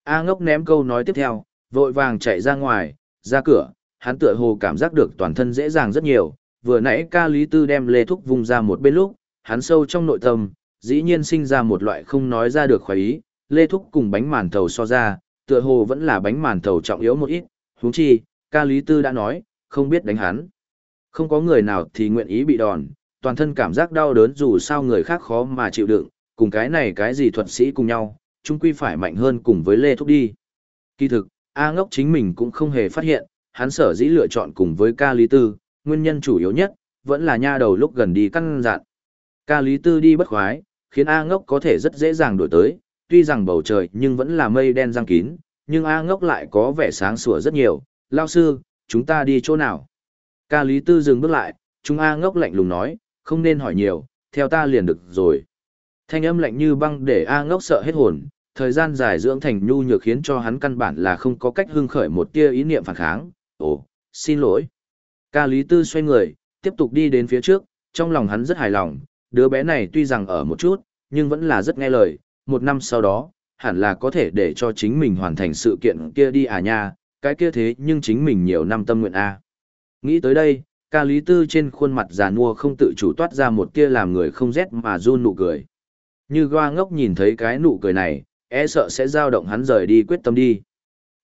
A ngốc ném câu nói tiếp theo, vội vàng chạy ra ngoài, ra cửa, hắn tựa hồ cảm giác được toàn thân dễ dàng rất nhiều. Vừa nãy ca lý tư đem Lê Thúc vung ra một bên lúc, hắn sâu trong nội tâm, dĩ nhiên sinh ra một loại không nói ra được khoái ý. Lê Thúc cùng bánh màn thầu so ra, tựa hồ vẫn là bánh màn thầu trọng yếu một ít. huống chi, ca lý tư đã nói, không biết đánh hắn. Không có người nào thì nguyện ý bị đòn, toàn thân cảm giác đau đớn dù sao người khác khó mà chịu đựng, cùng cái này cái gì thuật sĩ cùng nhau, chung quy phải mạnh hơn cùng với Lê Thúc đi. Kỳ thực, A ngốc chính mình cũng không hề phát hiện, hắn sở dĩ lựa chọn cùng với ca lý tư, nguyên nhân chủ yếu nhất, vẫn là nha đầu lúc gần đi căn dặn. Ca lý tư đi bất khoái, khiến A ngốc có thể rất dễ dàng đổi tới, tuy rằng bầu trời nhưng vẫn là mây đen răng kín, nhưng A ngốc lại có vẻ sáng sủa rất nhiều. Lao sư, chúng ta đi chỗ nào? Ca lý tư dừng bước lại, chúng A ngốc lạnh lùng nói, không nên hỏi nhiều, theo ta liền được rồi. Thanh âm lạnh như băng để A ngốc sợ hết hồn, thời gian dài dưỡng thành nhu nhược khiến cho hắn căn bản là không có cách hưng khởi một tia ý niệm phản kháng. Ồ, xin lỗi. Ca Lý Tư xoay người, tiếp tục đi đến phía trước, trong lòng hắn rất hài lòng, đứa bé này tuy rằng ở một chút, nhưng vẫn là rất nghe lời, một năm sau đó, hẳn là có thể để cho chính mình hoàn thành sự kiện kia đi à nha, cái kia thế nhưng chính mình nhiều năm tâm nguyện a. Nghĩ tới đây, Ca Lý Tư trên khuôn mặt già nua không tự chủ toát ra một tia làm người không rét mà run nụ cười. Như goa ngốc nhìn thấy cái nụ cười này, e sợ sẽ dao động hắn rời đi quyết tâm đi.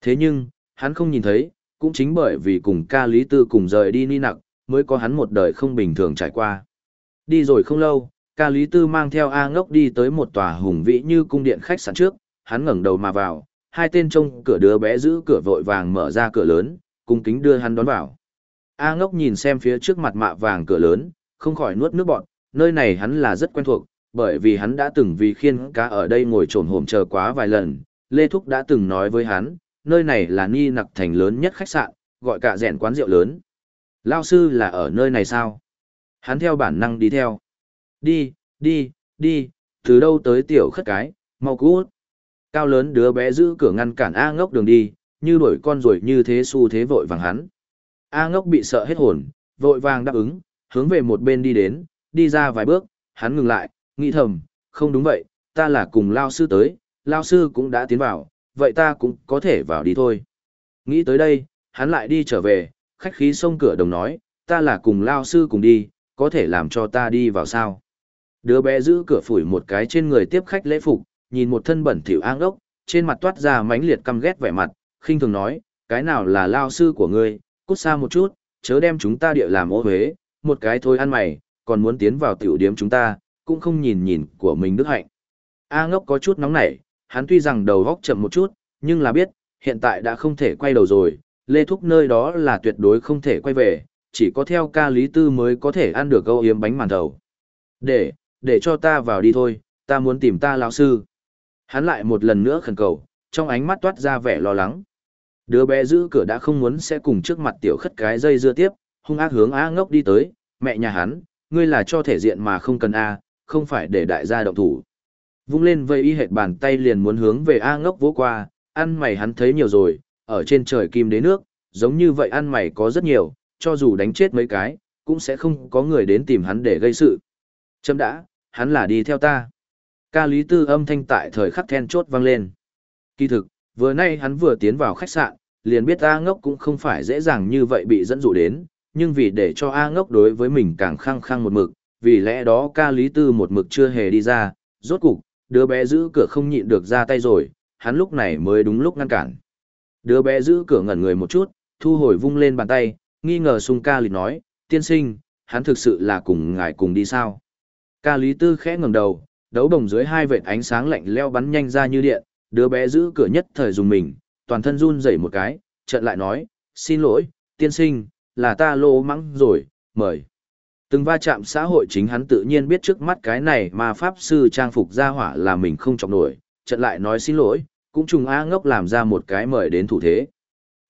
Thế nhưng, hắn không nhìn thấy, cũng chính bởi vì cùng ca Lý Tư cùng rời đi ni nặc, mới có hắn một đời không bình thường trải qua. Đi rồi không lâu, ca Lý Tư mang theo A ngốc đi tới một tòa hùng vĩ như cung điện khách sạn trước, hắn ngẩng đầu mà vào, hai tên trông cửa đứa bé giữ cửa vội vàng mở ra cửa lớn, cung kính đưa hắn đón vào. A ngốc nhìn xem phía trước mặt mạ vàng cửa lớn, không khỏi nuốt nước bọt, nơi này hắn là rất quen thuộc, bởi vì hắn đã từng vì khiên cá ở đây ngồi trồn hổm chờ quá vài lần, Lê Thúc đã từng nói với hắn, nơi này là ni nặc thành lớn nhất khách sạn, gọi cả rèn quán rượu lớn. Lao sư là ở nơi này sao? Hắn theo bản năng đi theo. Đi, đi, đi, từ đâu tới tiểu khất cái, mau cút. Cao lớn đứa bé giữ cửa ngăn cản A ngốc đường đi, như đuổi con rồi như thế xu thế vội vàng hắn. A ngốc bị sợ hết hồn, vội vàng đáp ứng, hướng về một bên đi đến, đi ra vài bước, hắn ngừng lại, nghĩ thầm, không đúng vậy, ta là cùng Lao sư tới, Lao sư cũng đã tiến vào, vậy ta cũng có thể vào đi thôi. Nghĩ tới đây, hắn lại đi trở về, khách khí xông cửa đồng nói, ta là cùng Lao sư cùng đi, có thể làm cho ta đi vào sao. Đứa bé giữ cửa phủi một cái trên người tiếp khách lễ phục, nhìn một thân bẩn thỉu ang ốc, trên mặt toát ra mãnh liệt căm ghét vẻ mặt, khinh thường nói, cái nào là Lao sư của ngươi, cút xa một chút, chớ đem chúng ta địa làm ô huế, một cái thôi ăn mày, còn muốn tiến vào tiểu điếm chúng ta, cũng không nhìn nhìn của mình đức hạnh. A ngốc có chút nóng nảy, hắn tuy rằng đầu góc chậm một chút, nhưng là biết, hiện tại đã không thể quay đầu rồi, Lê Thúc nơi đó là tuyệt đối không thể quay về, chỉ có theo ca lý tư mới có thể ăn được câu yếm bánh màn thầu. Để, để cho ta vào đi thôi, ta muốn tìm ta lão sư. Hắn lại một lần nữa khẩn cầu, trong ánh mắt toát ra vẻ lo lắng. Đứa bé giữ cửa đã không muốn sẽ cùng trước mặt tiểu khất cái dây dưa tiếp, hung ác hướng A ngốc đi tới, mẹ nhà hắn, ngươi là cho thể diện mà không cần A, không phải để đại gia động thủ. Vung lên vây y hệt bàn tay liền muốn hướng về A ngốc vỗ qua, ăn mày hắn thấy nhiều rồi, ở trên trời kim đế nước, giống như vậy ăn mày có rất nhiều, cho dù đánh chết mấy cái, cũng sẽ không có người đến tìm hắn để gây sự. Chấm đã, hắn là đi theo ta. Ca lý tư âm thanh tại thời khắc then chốt vang lên. Kỳ thực, vừa nay hắn vừa tiến vào khách sạn, liền biết A ngốc cũng không phải dễ dàng như vậy bị dẫn dụ đến, nhưng vì để cho A ngốc đối với mình càng khăng khăng một mực, vì lẽ đó ca lý tư một mực chưa hề đi ra, rốt cục, đứa bé giữ cửa không nhịn được ra tay rồi, hắn lúc này mới đúng lúc ngăn cản. Đứa bé giữ cửa ngẩn người một chút, thu hồi vung lên bàn tay, nghi ngờ sung ca lý nói, tiên sinh, hắn thực sự là cùng ngài cùng đi sao. Ca lý tư khẽ ngẩng đầu, đấu đồng dưới hai vệt ánh sáng lạnh leo bắn nhanh ra như điện, đứa bé giữ cửa nhất thời dùng mình, toàn thân run rẩy một cái, trận lại nói, xin lỗi, tiên sinh, là ta lô mắng rồi, mời. Từng va chạm xã hội chính hắn tự nhiên biết trước mắt cái này mà pháp sư trang phục ra hỏa là mình không trọng nổi, trận lại nói xin lỗi, cũng trùng A ngốc làm ra một cái mời đến thủ thế.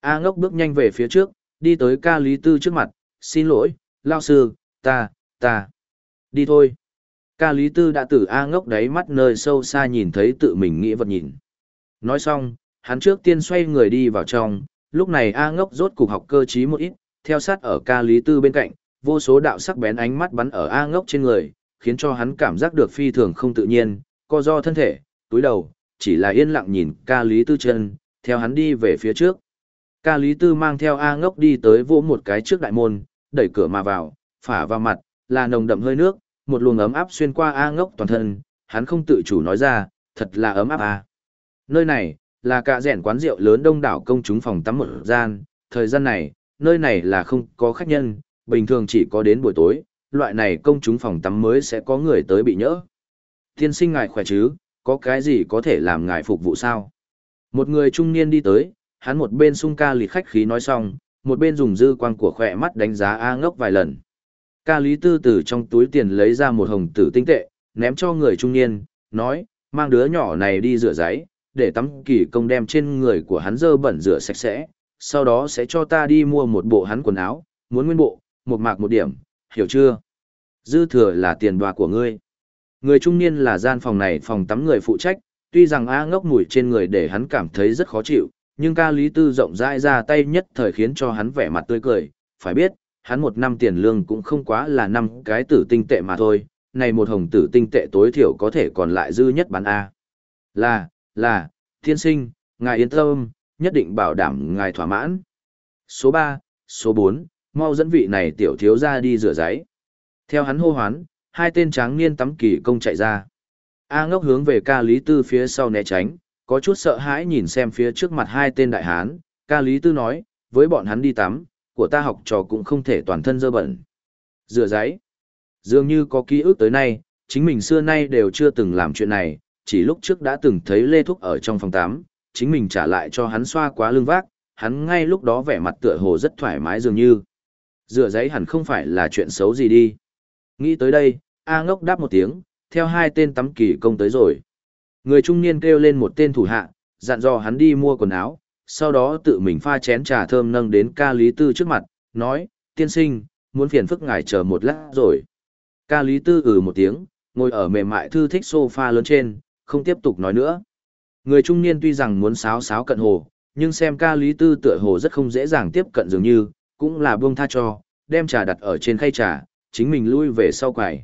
A ngốc bước nhanh về phía trước, đi tới ca lý tư trước mặt, xin lỗi, lao sư, ta, ta, đi thôi. Ca lý tư đã từ A ngốc đáy mắt nơi sâu xa nhìn thấy tự mình nghĩ vật nhìn. Nói xong, hắn trước tiên xoay người đi vào trong, lúc này A ngốc rốt cục học cơ trí một ít, theo sát ở ca lý tư bên cạnh, vô số đạo sắc bén ánh mắt bắn ở A ngốc trên người, khiến cho hắn cảm giác được phi thường không tự nhiên, co do thân thể, túi đầu, chỉ là yên lặng nhìn ca lý tư chân, theo hắn đi về phía trước. Ca lý tư mang theo A ngốc đi tới vỗ một cái trước đại môn, đẩy cửa mà vào, phả vào mặt, là nồng đậm hơi nước, một luồng ấm áp xuyên qua A ngốc toàn thân, hắn không tự chủ nói ra, thật là ấm áp à. Nơi này, là cả rẻn quán rượu lớn đông đảo công chúng phòng tắm một gian, thời gian này, nơi này là không có khách nhân, bình thường chỉ có đến buổi tối, loại này công chúng phòng tắm mới sẽ có người tới bị nhỡ. Tiên sinh ngài khỏe chứ, có cái gì có thể làm ngài phục vụ sao? Một người trung niên đi tới, hắn một bên sung ca lịt khách khí nói xong, một bên dùng dư quang của khỏe mắt đánh giá A ngốc vài lần. Ca lý tư từ trong túi tiền lấy ra một hồng tử tinh tệ, ném cho người trung niên, nói, mang đứa nhỏ này đi rửa giấy, để tắm kỳ công đem trên người của hắn dơ bẩn rửa sạch sẽ, sau đó sẽ cho ta đi mua một bộ hắn quần áo, muốn nguyên bộ, một mạc một điểm, hiểu chưa? Dư thừa là tiền đoà của ngươi. Người trung niên là gian phòng này phòng tắm người phụ trách, tuy rằng A ngốc mùi trên người để hắn cảm thấy rất khó chịu, nhưng ca lý tư rộng rãi ra tay nhất thời khiến cho hắn vẻ mặt tươi cười, phải biết, hắn một năm tiền lương cũng không quá là năm cái tử tinh tệ mà thôi, này một hồng tử tinh tệ tối thiểu có thể còn lại dư nhất bán A. Là, là, thiên sinh, ngài yên tâm, nhất định bảo đảm ngài thỏa mãn. Số 3, số 4, mau dẫn vị này tiểu thiếu ra đi rửa giấy. Theo hắn hô hoán, hai tên tráng niên tắm kỳ công chạy ra. A ngốc hướng về ca lý tư phía sau né tránh, có chút sợ hãi nhìn xem phía trước mặt hai tên đại hán. Ca lý tư nói, với bọn hắn đi tắm, của ta học trò cũng không thể toàn thân dơ bẩn. Rửa giấy. Dường như có ký ức tới nay, chính mình xưa nay đều chưa từng làm chuyện này, chỉ lúc trước đã từng thấy Lê Thúc ở trong phòng tắm, chính mình trả lại cho hắn xoa quá lưng vác, hắn ngay lúc đó vẻ mặt tựa hồ rất thoải mái dường như. Rửa giấy hẳn không phải là chuyện xấu gì đi. Nghĩ tới đây, A ngốc đáp một tiếng, theo hai tên tắm kỳ công tới rồi. Người trung niên kêu lên một tên thủ hạ, dặn dò hắn đi mua quần áo, sau đó tự mình pha chén trà thơm nâng đến ca lý tư trước mặt, nói, tiên sinh, muốn phiền phức ngài chờ một lát rồi. Ca lý tư ừ một tiếng, ngồi ở mềm mại thư thích sofa lớn trên, không tiếp tục nói nữa. Người trung niên tuy rằng muốn sáo sáo cận hồ, nhưng xem ca lý tư tựa hồ rất không dễ dàng tiếp cận dường như, cũng là buông tha cho, đem trà đặt ở trên khay trà, chính mình lui về sau quầy.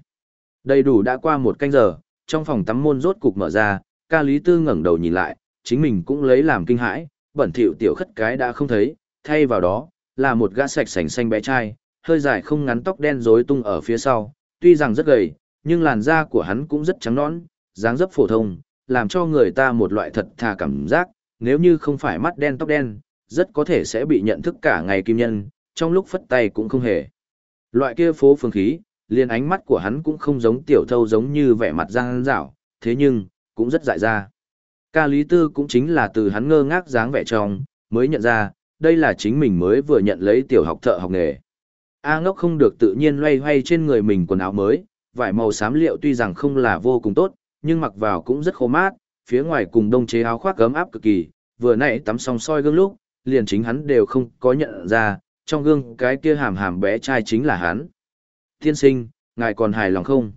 Đầy đủ đã qua một canh giờ, trong phòng tắm môn rốt cục mở ra, ca lý tư ngẩng đầu nhìn lại, chính mình cũng lấy làm kinh hãi, bẩn thỉu tiểu khất cái đã không thấy, thay vào đó, là một gã sạch sành xanh bé trai, hơi dài không ngắn tóc đen rối tung ở phía sau, tuy rằng rất gầy, nhưng làn da của hắn cũng rất trắng nõn, dáng dấp phổ thông, làm cho người ta một loại thật thà cảm giác, nếu như không phải mắt đen tóc đen, rất có thể sẽ bị nhận thức cả ngày kim nhân, trong lúc phất tay cũng không hề. Loại kia phố phương khí, liền ánh mắt của hắn cũng không giống tiểu thâu giống như vẻ mặt giang dảo, thế nhưng, cũng rất dại ra. Ca Lý Tư cũng chính là từ hắn ngơ ngác dáng vẻ trong, mới nhận ra, đây là chính mình mới vừa nhận lấy tiểu học thợ học nghề. A ngốc không được tự nhiên loay hoay trên người mình quần áo mới, vải màu xám liệu tuy rằng không là vô cùng tốt, nhưng mặc vào cũng rất khô mát, phía ngoài cùng đông chế áo khoác gấm áp cực kỳ, vừa nãy tắm xong soi gương lúc, liền chính hắn đều không có nhận ra, trong gương cái kia hàm hàm bé trai chính là hắn. Tiên sinh, ngài còn hài lòng không?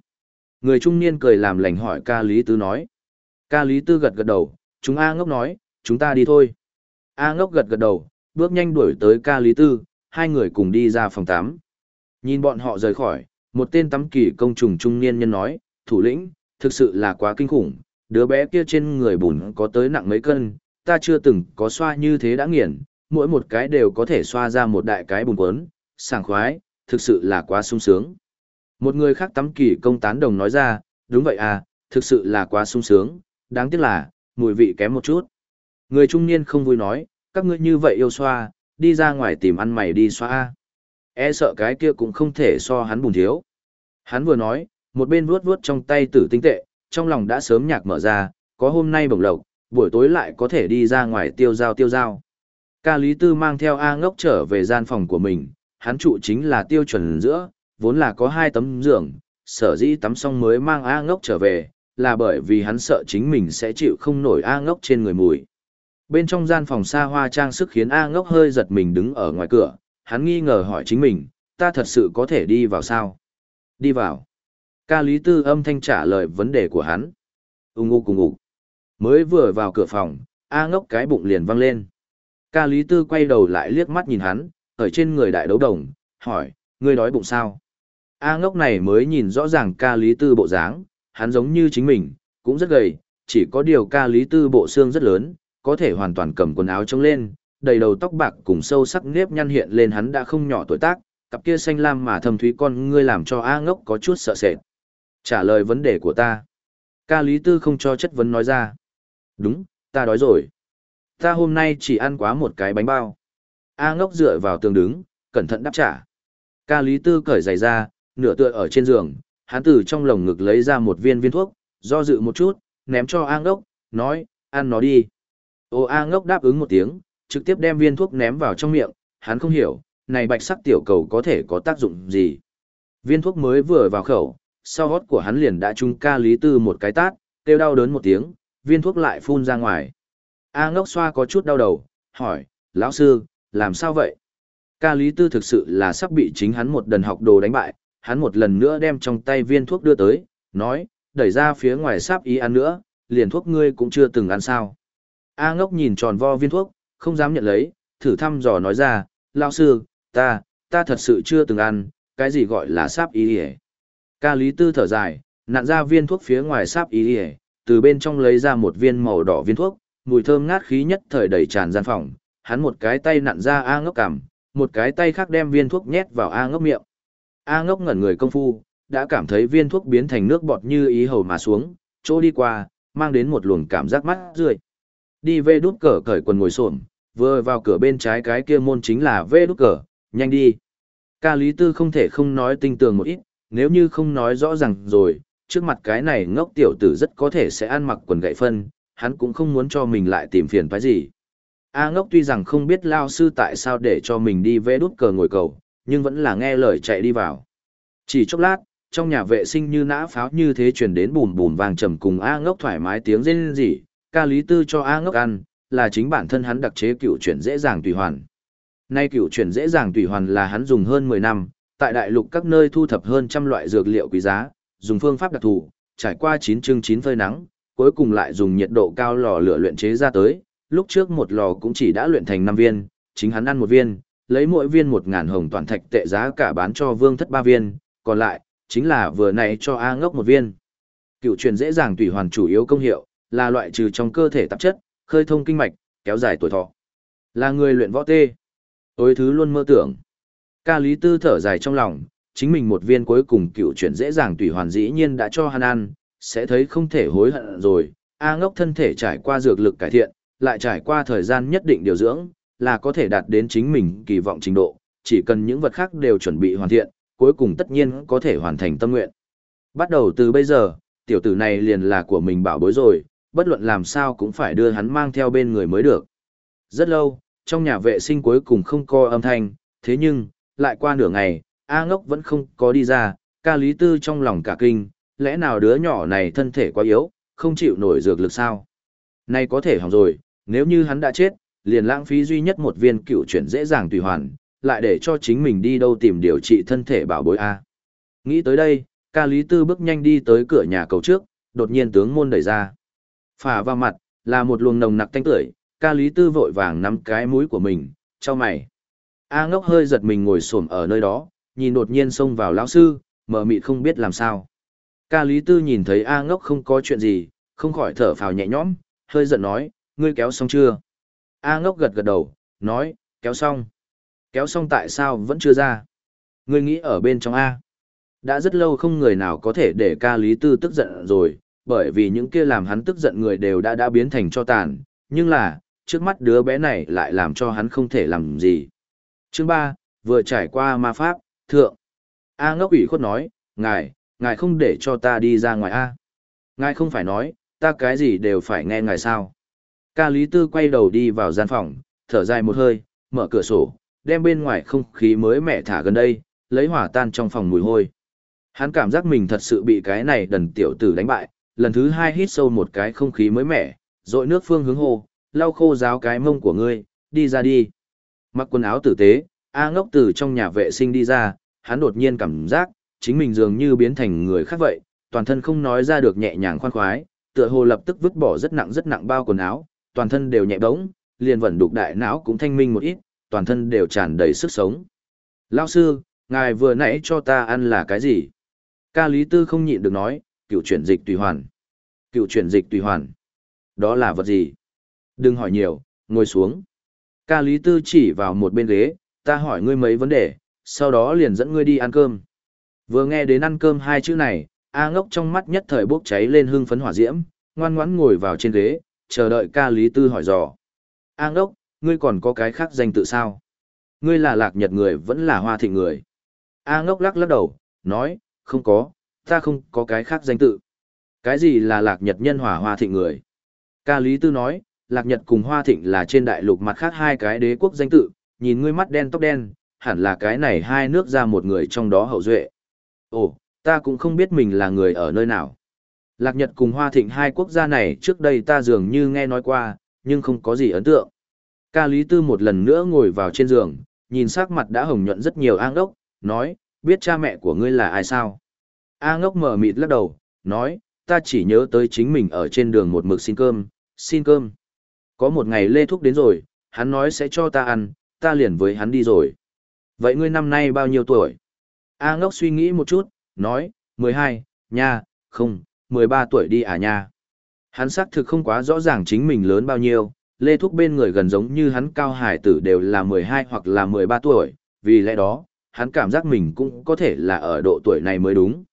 Người trung niên cười làm lành hỏi ca Lý Tư nói. Ca Lý Tư gật gật đầu, chúng A ngốc nói, chúng ta đi thôi. A ngốc gật gật đầu, bước nhanh đuổi tới ca Lý Tư, hai người cùng đi ra phòng tắm. Nhìn bọn họ rời khỏi, một tên tắm kỳ công trùng trung niên nhân nói, thủ lĩnh, thực sự là quá kinh khủng, đứa bé kia trên người bùn có tới nặng mấy cân, ta chưa từng có xoa như thế đã nghiền, mỗi một cái đều có thể xoa ra một đại cái bùn quấn, sảng khoái, thực sự là quá sung sướng. Một người khác tắm kỳ công tán đồng nói ra, đúng vậy à, thực sự là quá sung sướng, đáng tiếc là, mùi vị kém một chút. Người trung niên không vui nói, các ngươi như vậy yêu xoa, đi ra ngoài tìm ăn mày đi xoa. E sợ cái kia cũng không thể so hắn bùn thiếu. Hắn vừa nói, một bên vuốt vuốt trong tay tử tinh tệ, trong lòng đã sớm nhạc mở ra, có hôm nay bổng lộc, buổi tối lại có thể đi ra ngoài tiêu giao tiêu giao. Ca Lý Tư mang theo A ngốc trở về gian phòng của mình, hắn trụ chính là tiêu chuẩn giữa, vốn là có hai tấm giường, sở dĩ tắm xong mới mang A ngốc trở về, là bởi vì hắn sợ chính mình sẽ chịu không nổi A ngốc trên người mùi. Bên trong gian phòng xa hoa trang sức khiến A ngốc hơi giật mình đứng ở ngoài cửa, hắn nghi ngờ hỏi chính mình, ta thật sự có thể đi vào sao? Đi vào. Ca Lý Tư âm thanh trả lời vấn đề của hắn. Ung ngu cùng ngủ. Mới vừa vào cửa phòng, A ngốc cái bụng liền văng lên. Ca Lý Tư quay đầu lại liếc mắt nhìn hắn, ở trên người đại đấu đồng, hỏi, ngươi đói bụng sao? A ngốc này mới nhìn rõ ràng ca Lý Tư bộ dáng, hắn giống như chính mình, cũng rất gầy, chỉ có điều ca Lý Tư bộ xương rất lớn, có thể hoàn toàn cầm quần áo trông lên, đầy đầu tóc bạc cùng sâu sắc nếp nhăn hiện lên hắn đã không nhỏ tuổi tác, cặp kia xanh lam mà thầm thúy con ngươi làm cho A ngốc có chút sợ sệt. Trả lời vấn đề của ta. Ca Lý Tư không cho chất vấn nói ra. Đúng, ta đói rồi. Ta hôm nay chỉ ăn quá một cái bánh bao. A ngốc dựa vào tường đứng, cẩn thận đáp trả. Ca Lý Tư cởi giày ra, nửa tựa ở trên giường, hắn từ trong lồng ngực lấy ra một viên viên thuốc, do dự một chút, ném cho A ngốc, nói, ăn nó đi. Ô A ngốc đáp ứng một tiếng, trực tiếp đem viên thuốc ném vào trong miệng, hắn không hiểu, này bạch sắc tiểu cầu có thể có tác dụng gì. Viên thuốc mới vừa vào khẩu, sau hót của hắn liền đã trúng ca lý tư một cái tát, kêu đau đớn một tiếng, viên thuốc lại phun ra ngoài. A ngốc xoa có chút đau đầu, hỏi, lão sư, làm sao vậy? Ca lý tư thực sự là sắp bị chính hắn một đần học đồ đánh bại, hắn một lần nữa đem trong tay viên thuốc đưa tới, nói, đẩy ra phía ngoài sắp ý ăn nữa, liền thuốc ngươi cũng chưa từng ăn sao. A ngốc nhìn tròn vo viên thuốc, không dám nhận lấy, thử thăm dò nói ra, lão sư, ta, ta thật sự chưa từng ăn, cái gì gọi là sáp ý hề. Ca Lý Tư thở dài, nặn ra viên thuốc phía ngoài sáp ý hề, từ bên trong lấy ra một viên màu đỏ viên thuốc, mùi thơm ngát khí nhất thời đầy tràn gian phòng, hắn một cái tay nặn ra A ngốc cằm, một cái tay khác đem viên thuốc nhét vào A ngốc miệng. A ngốc ngẩn người công phu, đã cảm thấy viên thuốc biến thành nước bọt như ý hầu mà xuống, chỗ đi qua, mang đến một luồng cảm giác mắt rượi. Đi về đút cờ cởi quần ngồi xổm, vừa vào cửa bên trái cái kia môn chính là về đút cờ, nhanh đi. Ca Lý Tư không thể không nói tinh tường một ít, nếu như không nói rõ ràng rồi, trước mặt cái này ngốc tiểu tử rất có thể sẽ ăn mặc quần gậy phân, hắn cũng không muốn cho mình lại tìm phiền phải gì. A ngốc tuy rằng không biết lao sư tại sao để cho mình đi vẽ đút cờ ngồi cầu, nhưng vẫn là nghe lời chạy đi vào. Chỉ chốc lát, trong nhà vệ sinh như nã pháo như thế truyền đến bùm bùm vàng trầm cùng A ngốc thoải mái tiếng rên rỉ, ca lý tư cho A ngốc ăn, là chính bản thân hắn đặc chế cựu chuyển dễ dàng tùy hoàn. Nay cựu chuyển dễ dàng tùy hoàn là hắn dùng hơn 10 năm, tại đại lục các nơi thu thập hơn trăm loại dược liệu quý giá, dùng phương pháp đặc thù, trải qua 9 chương 9 phơi nắng, cuối cùng lại dùng nhiệt độ cao lò lửa luyện chế ra tới, lúc trước một lò cũng chỉ đã luyện thành 5 viên, chính hắn ăn một viên, lấy mỗi viên 1000 hồng toàn thạch tệ giá cả bán cho Vương Thất ba viên, còn lại chính là vừa nãy cho A Ngốc một viên. Cựu truyền dễ dàng tùy hoàn chủ yếu công hiệu là loại trừ trong cơ thể tạp chất, khơi thông kinh mạch, kéo dài tuổi thọ. Là người luyện võ tê. tối thứ luôn mơ tưởng. Ca Lý Tư thở dài trong lòng, chính mình một viên cuối cùng cựu chuyển dễ dàng tùy hoàn dĩ nhiên đã cho hắn ăn, sẽ thấy không thể hối hận rồi. A ngốc thân thể trải qua dược lực cải thiện, lại trải qua thời gian nhất định điều dưỡng, là có thể đạt đến chính mình kỳ vọng trình độ, chỉ cần những vật khác đều chuẩn bị hoàn thiện, cuối cùng tất nhiên có thể hoàn thành tâm nguyện. Bắt đầu từ bây giờ, tiểu tử này liền là của mình bảo bối rồi, bất luận làm sao cũng phải đưa hắn mang theo bên người mới được. Rất lâu, trong nhà vệ sinh cuối cùng không có âm thanh, thế nhưng, lại qua nửa ngày, A ngốc vẫn không có đi ra, ca lý tư trong lòng cả kinh, lẽ nào đứa nhỏ này thân thể quá yếu, không chịu nổi dược lực sao? Nay có thể hỏng rồi, nếu như hắn đã chết, liền lãng phí duy nhất một viên cựu chuyển dễ dàng tùy hoàn, lại để cho chính mình đi đâu tìm điều trị thân thể bảo bối A. Nghĩ tới đây, ca lý tư bước nhanh đi tới cửa nhà cầu trước, đột nhiên tướng môn đẩy ra. Phả vào mặt, là một luồng nồng nặc tanh tưởi, ca lý tư vội vàng nắm cái mũi của mình, cho mày. A ngốc hơi giật mình ngồi xổm ở nơi đó, nhìn đột nhiên xông vào lão sư, mở mịt không biết làm sao. Ca lý tư nhìn thấy A ngốc không có chuyện gì, không khỏi thở phào nhẹ nhõm, hơi giận nói, ngươi kéo xong chưa? A ngốc gật gật đầu, nói, kéo xong. Kéo xong tại sao vẫn chưa ra? Ngươi nghĩ ở bên trong A. Đã rất lâu không người nào có thể để ca lý tư tức giận rồi, bởi vì những kia làm hắn tức giận người đều đã đã biến thành cho tàn, nhưng là, trước mắt đứa bé này lại làm cho hắn không thể làm gì. Chương 3, vừa trải qua ma pháp, thượng. A ngốc ủy khuất nói, ngài, ngài không để cho ta đi ra ngoài A. Ngài không phải nói, ta cái gì đều phải nghe ngài sao. Ca Lý Tư quay đầu đi vào gian phòng, thở dài một hơi, mở cửa sổ, đem bên ngoài không khí mới mẻ thả gần đây, lấy hỏa tan trong phòng mùi hôi. Hắn cảm giác mình thật sự bị cái này đần tiểu tử đánh bại, lần thứ hai hít sâu một cái không khí mới mẻ, rội nước phương hướng hồ, lau khô ráo cái mông của ngươi, đi ra đi. Mặc quần áo tử tế, A ngốc từ trong nhà vệ sinh đi ra, hắn đột nhiên cảm giác, chính mình dường như biến thành người khác vậy, toàn thân không nói ra được nhẹ nhàng khoan khoái, tựa hồ lập tức vứt bỏ rất nặng rất nặng bao quần áo, toàn thân đều nhẹ bỗng, liền vận đục đại não cũng thanh minh một ít, toàn thân đều tràn đầy sức sống. Lao sư, ngài vừa nãy cho ta ăn là cái gì? Ca Lý Tư không nhịn được nói, cựu chuyển dịch tùy hoàn. Cựu chuyển dịch tùy hoàn. Đó là vật gì? Đừng hỏi nhiều, ngồi xuống. Ca Lý Tư chỉ vào một bên ghế, ta hỏi ngươi mấy vấn đề, sau đó liền dẫn ngươi đi ăn cơm. Vừa nghe đến ăn cơm hai chữ này, A ngốc trong mắt nhất thời bốc cháy lên hưng phấn hỏa diễm, ngoan ngoãn ngồi vào trên ghế, chờ đợi ca Lý Tư hỏi dò. A ngốc, ngươi còn có cái khác danh tự sao? Ngươi là lạc nhật người vẫn là hoa thị người. A ngốc lắc lắc đầu, nói, không có, ta không có cái khác danh tự. Cái gì là lạc nhật nhân hòa hoa thị người? Ca Lý Tư nói, lạc nhật cùng hoa thịnh là trên đại lục mặt khác hai cái đế quốc danh tự, nhìn ngươi mắt đen tóc đen, hẳn là cái này hai nước ra một người trong đó hậu duệ. Ồ, ta cũng không biết mình là người ở nơi nào. Lạc Nhật cùng Hoa Thịnh hai quốc gia này trước đây ta dường như nghe nói qua, nhưng không có gì ấn tượng. Ca Lý Tư một lần nữa ngồi vào trên giường, nhìn sắc mặt đã hồng nhuận rất nhiều A ngốc, nói, biết cha mẹ của ngươi là ai sao? A ngốc mở mịt lắc đầu, nói, ta chỉ nhớ tới chính mình ở trên đường một mực xin cơm, xin cơm. Có một ngày Lê Thúc đến rồi, hắn nói sẽ cho ta ăn, ta liền với hắn đi rồi. Vậy ngươi năm nay bao nhiêu tuổi? A ngốc suy nghĩ một chút, nói, 12, nha, không, 13 tuổi đi à nha. Hắn xác thực không quá rõ ràng chính mình lớn bao nhiêu, Lê Thúc bên người gần giống như hắn cao hải tử đều là 12 hoặc là 13 tuổi, vì lẽ đó, hắn cảm giác mình cũng có thể là ở độ tuổi này mới đúng.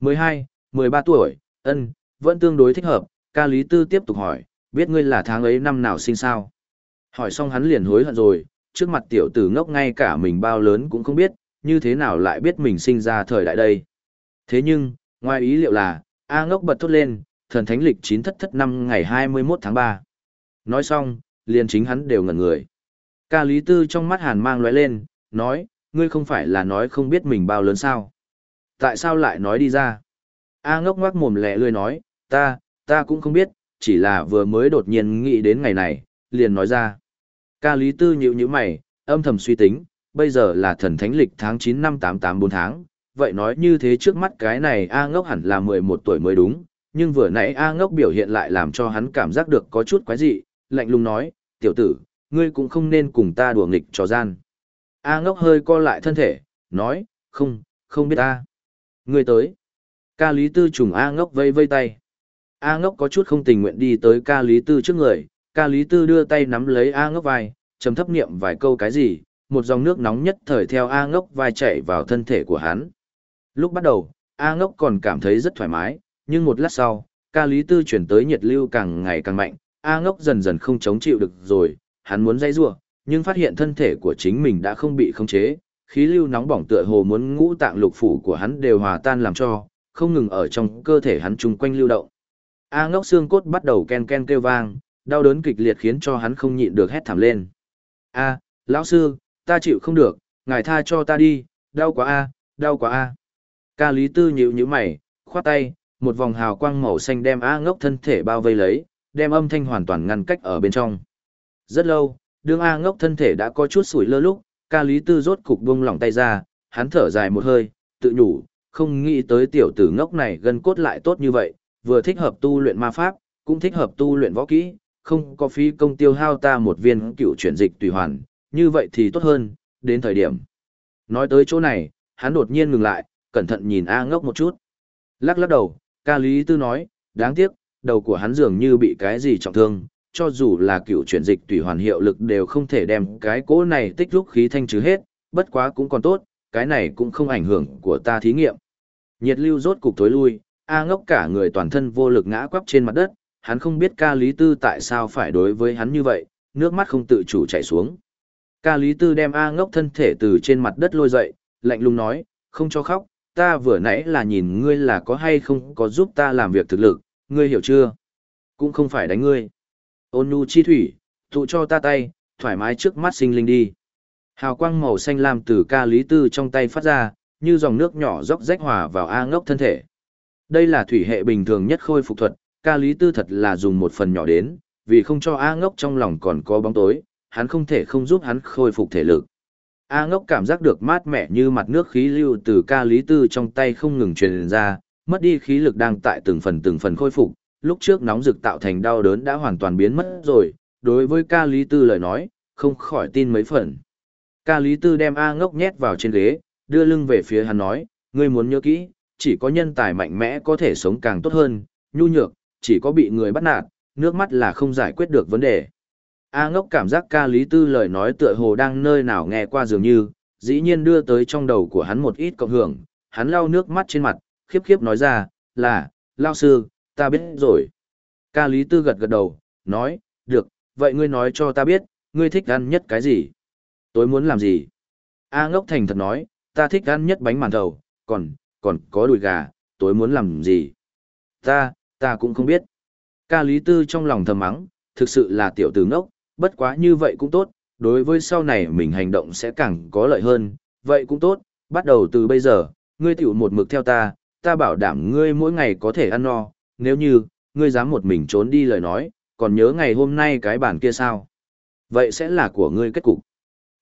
12, 13 tuổi, ân, vẫn tương đối thích hợp, ca lý tư tiếp tục hỏi, biết ngươi là tháng ấy năm nào sinh sao? Hỏi xong hắn liền hối hận rồi, trước mặt tiểu tử ngốc ngay cả mình bao lớn cũng không biết, như thế nào lại biết mình sinh ra thời đại đây. Thế nhưng, ngoài ý liệu là, A ngốc bật thốt lên, thần thánh lịch chín thất thất năm ngày 21 tháng 3. Nói xong, liền chính hắn đều ngẩn người. Ca Lý Tư trong mắt hàn mang lóe lên, nói, ngươi không phải là nói không biết mình bao lớn sao. Tại sao lại nói đi ra? A ngốc ngoác mồm lẹ lươi nói, ta, ta cũng không biết, chỉ là vừa mới đột nhiên nghĩ đến ngày này, liền nói ra. Ca Lý Tư nhịu như mày, âm thầm suy tính, bây giờ là thần thánh lịch tháng 9 năm 884 tháng, vậy nói như thế trước mắt cái này A ngốc hẳn là 11 tuổi mới đúng, nhưng vừa nãy A ngốc biểu hiện lại làm cho hắn cảm giác được có chút quái dị, lạnh lùng nói, tiểu tử, ngươi cũng không nên cùng ta đùa nghịch trò gian. A ngốc hơi co lại thân thể, nói, không, không biết ta. Ngươi tới. Ca Lý Tư trùng A ngốc vây vây tay. A ngốc có chút không tình nguyện đi tới ca Lý Tư trước người, ca Lý Tư đưa tay nắm lấy A ngốc vai, trầm thấp niệm vài câu cái gì, một dòng nước nóng nhất thời theo A ngốc vai chảy vào thân thể của hắn. Lúc bắt đầu, A ngốc còn cảm thấy rất thoải mái, nhưng một lát sau, ca Lý Tư chuyển tới nhiệt lưu càng ngày càng mạnh, A ngốc dần dần không chống chịu được rồi, hắn muốn dây rua, nhưng phát hiện thân thể của chính mình đã không bị khống chế, khí lưu nóng bỏng tựa hồ muốn ngũ tạng lục phủ của hắn đều hòa tan làm cho, không ngừng ở trong cơ thể hắn chung quanh lưu động. A ngốc xương cốt bắt đầu ken ken kêu vang, đau đớn kịch liệt khiến cho hắn không nhịn được hét thảm lên. A, lão sư, ta chịu không được, ngài tha cho ta đi, đau quá a, đau quá a. Ca Lý Tư nhíu nhíu mày, khoát tay, một vòng hào quang màu xanh đem A ngốc thân thể bao vây lấy, đem âm thanh hoàn toàn ngăn cách ở bên trong. Rất lâu, đương A ngốc thân thể đã có chút sủi lơ lúc, ca lý tư rốt cục buông lỏng tay ra, hắn thở dài một hơi, tự nhủ, không nghĩ tới tiểu tử ngốc này gần cốt lại tốt như vậy, vừa thích hợp tu luyện ma pháp, cũng thích hợp tu luyện võ kỹ, không có phí công tiêu hao ta một viên cựu chuyển dịch tùy hoàn, như vậy thì tốt hơn, đến thời điểm. Nói tới chỗ này, hắn đột nhiên ngừng lại, cẩn thận nhìn A ngốc một chút. Lắc lắc đầu, ca lý tư nói, đáng tiếc, đầu của hắn dường như bị cái gì trọng thương, cho dù là cựu chuyển dịch tùy hoàn hiệu lực đều không thể đem cái cỗ này tích rút khí thanh trừ hết, bất quá cũng còn tốt, cái này cũng không ảnh hưởng của ta thí nghiệm. Nhiệt lưu rốt cục tối lui, A ngốc cả người toàn thân vô lực ngã quắp trên mặt đất, hắn không biết ca lý tư tại sao phải đối với hắn như vậy, nước mắt không tự chủ chảy xuống. Ca lý tư đem A ngốc thân thể từ trên mặt đất lôi dậy, lạnh lùng nói, không cho khóc, ta vừa nãy là nhìn ngươi là có hay không có giúp ta làm việc thực lực, ngươi hiểu chưa? Cũng không phải đánh ngươi. Ôn nhu chi thủy, tụ cho ta tay, thoải mái trước mắt sinh linh đi. Hào quang màu xanh lam từ ca lý tư trong tay phát ra, như dòng nước nhỏ róc rách hòa vào A ngốc thân thể. Đây là thủy hệ bình thường nhất khôi phục thuật, ca lý tư thật là dùng một phần nhỏ đến, vì không cho A ngốc trong lòng còn có bóng tối, hắn không thể không giúp hắn khôi phục thể lực. A ngốc cảm giác được mát mẻ như mặt nước khí lưu từ ca lý tư trong tay không ngừng truyền ra, mất đi khí lực đang tại từng phần từng phần khôi phục, lúc trước nóng rực tạo thành đau đớn đã hoàn toàn biến mất rồi, đối với ca lý tư lời nói, không khỏi tin mấy phần. Ca lý tư đem A ngốc nhét vào trên ghế, đưa lưng về phía hắn nói, ngươi muốn nhớ kỹ, chỉ có nhân tài mạnh mẽ có thể sống càng tốt hơn, nhu nhược, chỉ có bị người bắt nạt, nước mắt là không giải quyết được vấn đề. A ngốc cảm giác ca lý tư lời nói tựa hồ đang nơi nào nghe qua dường như, dĩ nhiên đưa tới trong đầu của hắn một ít cộng hưởng, hắn lau nước mắt trên mặt, khiếp khiếp nói ra, là, lao sư, ta biết rồi. Ca lý tư gật gật đầu, nói, được, vậy ngươi nói cho ta biết, ngươi thích ăn nhất cái gì? Tối muốn làm gì? A ngốc thành thật nói, ta thích ăn nhất bánh màn thầu, còn, còn có đùi gà, tối muốn làm gì? Ta, ta cũng không biết. Ca lý tư trong lòng thầm mắng, thực sự là tiểu tử ngốc, bất quá như vậy cũng tốt, đối với sau này mình hành động sẽ càng có lợi hơn, vậy cũng tốt, bắt đầu từ bây giờ, ngươi tiểu một mực theo ta, ta bảo đảm ngươi mỗi ngày có thể ăn no, nếu như, ngươi dám một mình trốn đi lời nói, còn nhớ ngày hôm nay cái bản kia sao? Vậy sẽ là của ngươi kết cục.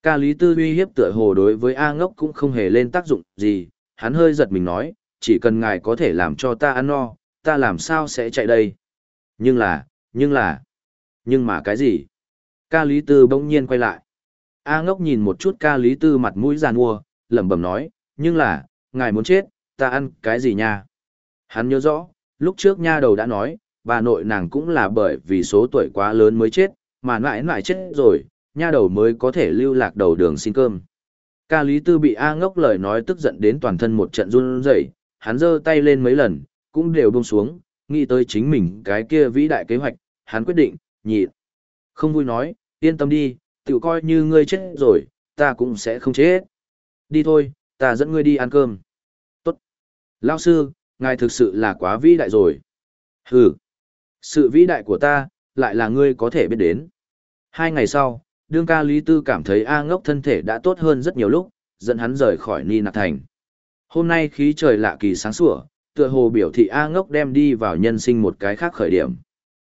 Ca Lý Tư uy hiếp tựa hồ đối với A ngốc cũng không hề lên tác dụng gì, hắn hơi giật mình nói, chỉ cần ngài có thể làm cho ta ăn no, ta làm sao sẽ chạy đây? Nhưng là, nhưng là, nhưng mà cái gì? Ca Lý Tư bỗng nhiên quay lại. A ngốc nhìn một chút ca Lý Tư mặt mũi giàn mua, lẩm bẩm nói, nhưng là, ngài muốn chết, ta ăn cái gì nha? Hắn nhớ rõ, lúc trước nha đầu đã nói, bà nội nàng cũng là bởi vì số tuổi quá lớn mới chết, mà mãi mãi chết rồi, nha đầu mới có thể lưu lạc đầu đường xin cơm. Ca Lý Tư bị A ngốc lời nói tức giận đến toàn thân một trận run rẩy, hắn giơ tay lên mấy lần, cũng đều buông xuống, nghĩ tới chính mình cái kia vĩ đại kế hoạch, hắn quyết định, nhịn. Không vui nói, yên tâm đi, tự coi như ngươi chết rồi, ta cũng sẽ không chết. Đi thôi, ta dẫn ngươi đi ăn cơm. Tốt. Lao sư, ngài thực sự là quá vĩ đại rồi. Hừ. Sự vĩ đại của ta, lại là ngươi có thể biết đến. Hai ngày sau, đương ca Lý Tư cảm thấy A ngốc thân thể đã tốt hơn rất nhiều lúc, dẫn hắn rời khỏi Ni Nạc Thành. Hôm nay khí trời lạ kỳ sáng sủa, tựa hồ biểu thị A ngốc đem đi vào nhân sinh một cái khác khởi điểm.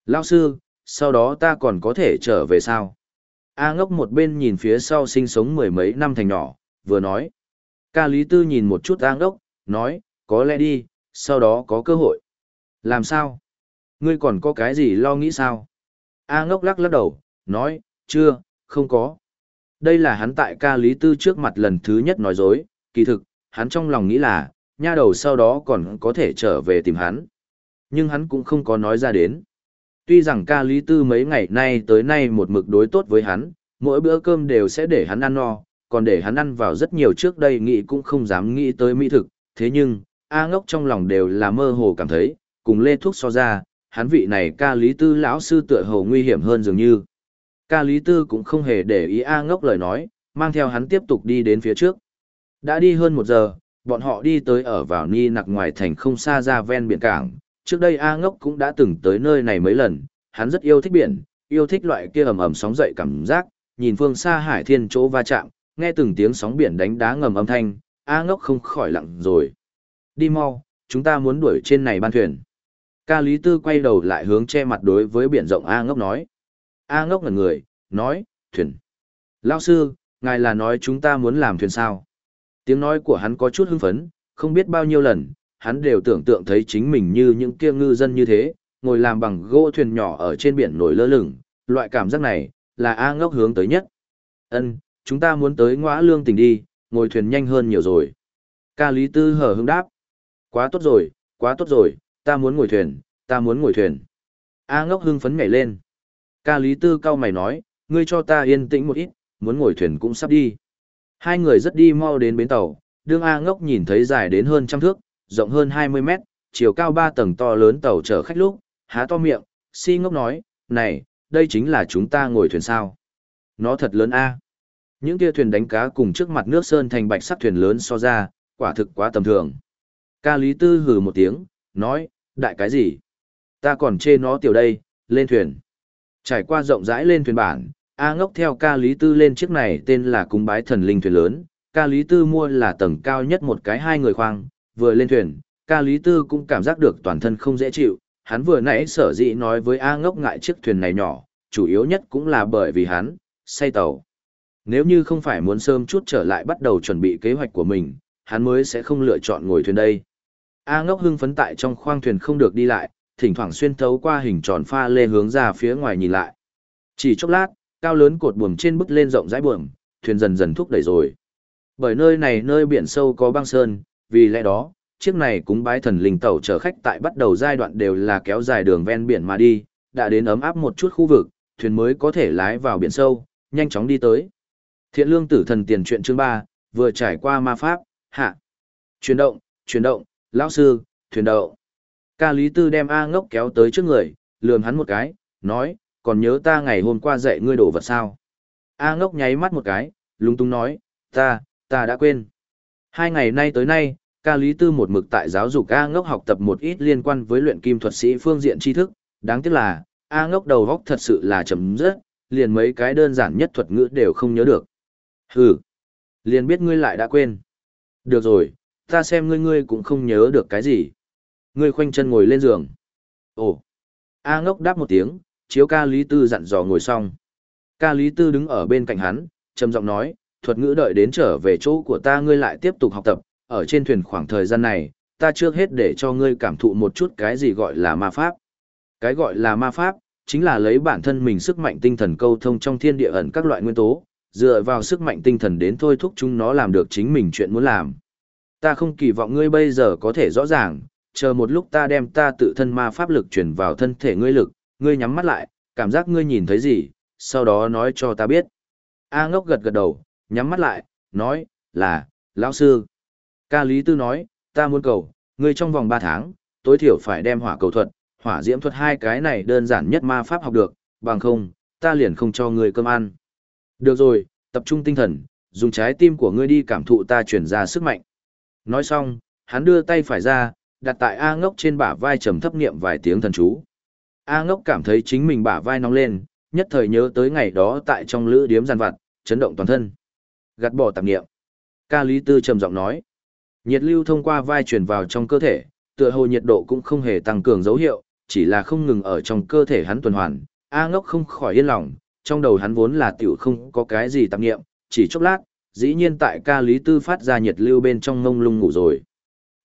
Lao sư, sau đó ta còn có thể trở về sao? A ngốc một bên nhìn phía sau sinh sống mười mấy năm thành nhỏ, vừa nói. Ca Lý Tư nhìn một chút A ngốc, nói, có lẽ đi, sau đó có cơ hội. Làm sao? Ngươi còn có cái gì lo nghĩ sao? A ngốc lắc lắc đầu, nói, chưa, không có. Đây là hắn tại ca Lý Tư trước mặt lần thứ nhất nói dối, kỳ thực, hắn trong lòng nghĩ là, nha đầu sau đó còn có thể trở về tìm hắn. Nhưng hắn cũng không có nói ra đến. Tuy rằng ca Lý Tư mấy ngày nay tới nay một mực đối tốt với hắn, mỗi bữa cơm đều sẽ để hắn ăn no, còn để hắn ăn vào rất nhiều trước đây nghĩ cũng không dám nghĩ tới mỹ thực, thế nhưng, A ngốc trong lòng đều là mơ hồ cảm thấy, cùng lê thuốc so ra, hắn vị này ca Lý Tư lão sư tựa hồ nguy hiểm hơn dường như. Ca Lý Tư cũng không hề để ý A ngốc lời nói, mang theo hắn tiếp tục đi đến phía trước. Đã đi hơn một giờ, bọn họ đi tới ở vào ni nặc ngoài thành không xa ra ven biển cảng. Trước đây A ngốc cũng đã từng tới nơi này mấy lần, hắn rất yêu thích biển, yêu thích loại kia ầm ầm sóng dậy cảm giác, nhìn phương xa hải thiên chỗ va chạm, nghe từng tiếng sóng biển đánh đá ngầm âm thanh, A ngốc không khỏi lặng rồi. Đi mau, chúng ta muốn đuổi trên này ban thuyền. Ca Lý Tư quay đầu lại hướng che mặt đối với biển rộng A ngốc nói. A ngốc ngẩn người, nói, thuyền. Lao sư, ngài là nói chúng ta muốn làm thuyền sao? Tiếng nói của hắn có chút hưng phấn, không biết bao nhiêu lần, hắn đều tưởng tượng thấy chính mình như những kia ngư dân như thế, ngồi làm bằng gỗ thuyền nhỏ ở trên biển nổi lơ lửng, loại cảm giác này, là A ngốc hướng tới nhất. Ân, chúng ta muốn tới ngõa lương tỉnh đi, ngồi thuyền nhanh hơn nhiều rồi. Ca Lý Tư hở hứng đáp. Quá tốt rồi, quá tốt rồi, ta muốn ngồi thuyền, ta muốn ngồi thuyền. A ngốc hưng phấn nhảy lên. Ca Lý Tư cao mày nói, ngươi cho ta yên tĩnh một ít, muốn ngồi thuyền cũng sắp đi. Hai người rất đi mau đến bến tàu, đương A ngốc nhìn thấy dài đến hơn trăm thước, rộng hơn 20 mét, chiều cao ba tầng to lớn tàu chở khách lúc, há to miệng, si ngốc nói, này, đây chính là chúng ta ngồi thuyền sao. Nó thật lớn A. Những kia thuyền đánh cá cùng trước mặt nước sơn thành bạch sắc thuyền lớn so ra, quả thực quá tầm thường. Ca Lý Tư hừ một tiếng, nói, đại cái gì? Ta còn chê nó tiểu đây, lên thuyền. Trải qua rộng rãi lên thuyền bản, A ngốc theo ca Lý Tư lên chiếc này tên là cung bái thần linh thuyền lớn. Ca Lý Tư mua là tầng cao nhất một cái hai người khoang, vừa lên thuyền, ca Lý Tư cũng cảm giác được toàn thân không dễ chịu. Hắn vừa nãy sở dĩ nói với A ngốc ngại chiếc thuyền này nhỏ, chủ yếu nhất cũng là bởi vì hắn, say tàu. Nếu như không phải muốn sớm chút trở lại bắt đầu chuẩn bị kế hoạch của mình, hắn mới sẽ không lựa chọn ngồi thuyền đây. A ngốc hưng phấn tại trong khoang thuyền không được đi lại, thỉnh thoảng xuyên thấu qua hình tròn pha lê hướng ra phía ngoài nhìn lại. Chỉ chốc lát, cao lớn cột buồm trên bức lên rộng rãi buồm, thuyền dần dần thúc đẩy rồi. Bởi nơi này nơi biển sâu có băng sơn, vì lẽ đó, chiếc này cúng bái thần linh tàu chở khách tại bắt đầu giai đoạn đều là kéo dài đường ven biển mà đi, đã đến ấm áp một chút khu vực, thuyền mới có thể lái vào biển sâu, nhanh chóng đi tới. Thiện lương tử thần tiền truyện chương 3, vừa trải qua ma pháp, hạ. Chuyển động, chuyển động, lão sư, thuyền đậu. Ca Lý Tư đem A ngốc kéo tới trước người, lườm hắn một cái, nói, còn nhớ ta ngày hôm qua dạy ngươi đổ vật sao? A ngốc nháy mắt một cái, lúng túng nói, ta, ta đã quên. Hai ngày nay tới nay, ca lý tư một mực tại giáo dục A ngốc học tập một ít liên quan với luyện kim thuật sĩ phương diện tri thức, đáng tiếc là, A ngốc đầu góc thật sự là chấm rất, liền mấy cái đơn giản nhất thuật ngữ đều không nhớ được. Hừ, liền biết ngươi lại đã quên. Được rồi, ta xem ngươi ngươi cũng không nhớ được cái gì. Ngươi khoanh chân ngồi lên giường. Ồ, A ngốc đáp một tiếng, chiếu ca Lý Tư dặn dò ngồi xong. Ca Lý Tư đứng ở bên cạnh hắn, trầm giọng nói, thuật ngữ đợi đến trở về chỗ của ta ngươi lại tiếp tục học tập, ở trên thuyền khoảng thời gian này, ta trước hết để cho ngươi cảm thụ một chút cái gì gọi là ma pháp. Cái gọi là ma pháp, chính là lấy bản thân mình sức mạnh tinh thần câu thông trong thiên địa ẩn các loại nguyên tố, dựa vào sức mạnh tinh thần đến thôi thúc chúng nó làm được chính mình chuyện muốn làm. Ta không kỳ vọng ngươi bây giờ có thể rõ ràng, chờ một lúc ta đem ta tự thân ma pháp lực chuyển vào thân thể ngươi lực, ngươi nhắm mắt lại, cảm giác ngươi nhìn thấy gì, sau đó nói cho ta biết. A ngốc gật gật đầu, nhắm mắt lại, nói, là, lão sư. Ca Lý Tư nói, ta muốn cầu, ngươi trong vòng 3 tháng, tối thiểu phải đem hỏa cầu thuật, hỏa diễm thuật hai cái này đơn giản nhất ma pháp học được, bằng không, ta liền không cho ngươi cơm ăn. Được rồi, tập trung tinh thần, dùng trái tim của ngươi đi cảm thụ ta chuyển ra sức mạnh. Nói xong, hắn đưa tay phải ra, đặt tại A ngốc trên bả vai trầm thấp niệm vài tiếng thần chú. A ngốc cảm thấy chính mình bả vai nóng lên, nhất thời nhớ tới ngày đó tại trong lữ điếm giàn vặt, chấn động toàn thân. Gạt bỏ tạp niệm. Ca Lý Tư trầm giọng nói. Nhiệt lưu thông qua vai truyền vào trong cơ thể, tựa hồ nhiệt độ cũng không hề tăng cường dấu hiệu, chỉ là không ngừng ở trong cơ thể hắn tuần hoàn. A ngốc không khỏi yên lòng, trong đầu hắn vốn là tiểu không có cái gì tạp niệm, chỉ chốc lát, dĩ nhiên tại ca Lý Tư phát ra nhiệt lưu bên trong ngông lung ngủ rồi.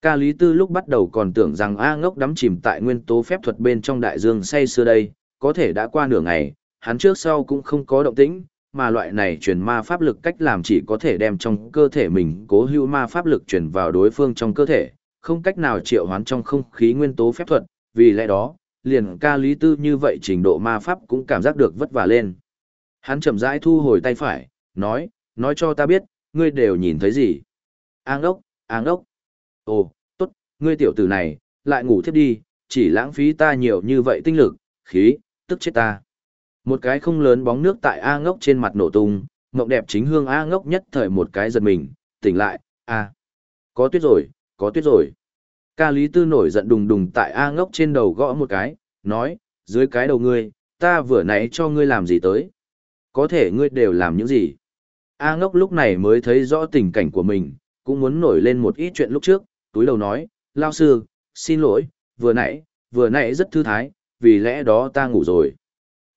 Ca Lý Tư lúc bắt đầu còn tưởng rằng A ngốc đắm chìm tại nguyên tố phép thuật bên trong đại dương say xưa đây, có thể đã qua nửa ngày, hắn trước sau cũng không có động tĩnh, mà loại này truyền ma pháp lực cách làm chỉ có thể đem trong cơ thể mình cố hữu ma pháp lực truyền vào đối phương trong cơ thể, không cách nào triệu hoán trong không khí nguyên tố phép thuật, vì lẽ đó, liền ca lý tư như vậy trình độ ma pháp cũng cảm giác được vất vả lên. Hắn chậm rãi thu hồi tay phải, nói, nói cho ta biết, ngươi đều nhìn thấy gì. Áng ốc, áng ốc. Ồ, tốt, ngươi tiểu tử này, lại ngủ thiếp đi, chỉ lãng phí ta nhiều như vậy tinh lực, khí, tức chết ta. Một cái không lớn bóng nước tại A ngốc trên mặt nổ tung, mộng đẹp chính hương A ngốc nhất thời một cái giật mình, tỉnh lại, A. Có tuyết rồi, có tuyết rồi. Ca Lý Tư nổi giận đùng đùng tại A ngốc trên đầu gõ một cái, nói, dưới cái đầu ngươi, ta vừa nãy cho ngươi làm gì tới. Có thể ngươi đều làm những gì. A ngốc lúc này mới thấy rõ tình cảnh của mình, cũng muốn nổi lên một ít chuyện lúc trước, túi đầu nói, lao sư, xin lỗi, vừa nãy, vừa nãy rất thư thái, vì lẽ đó ta ngủ rồi.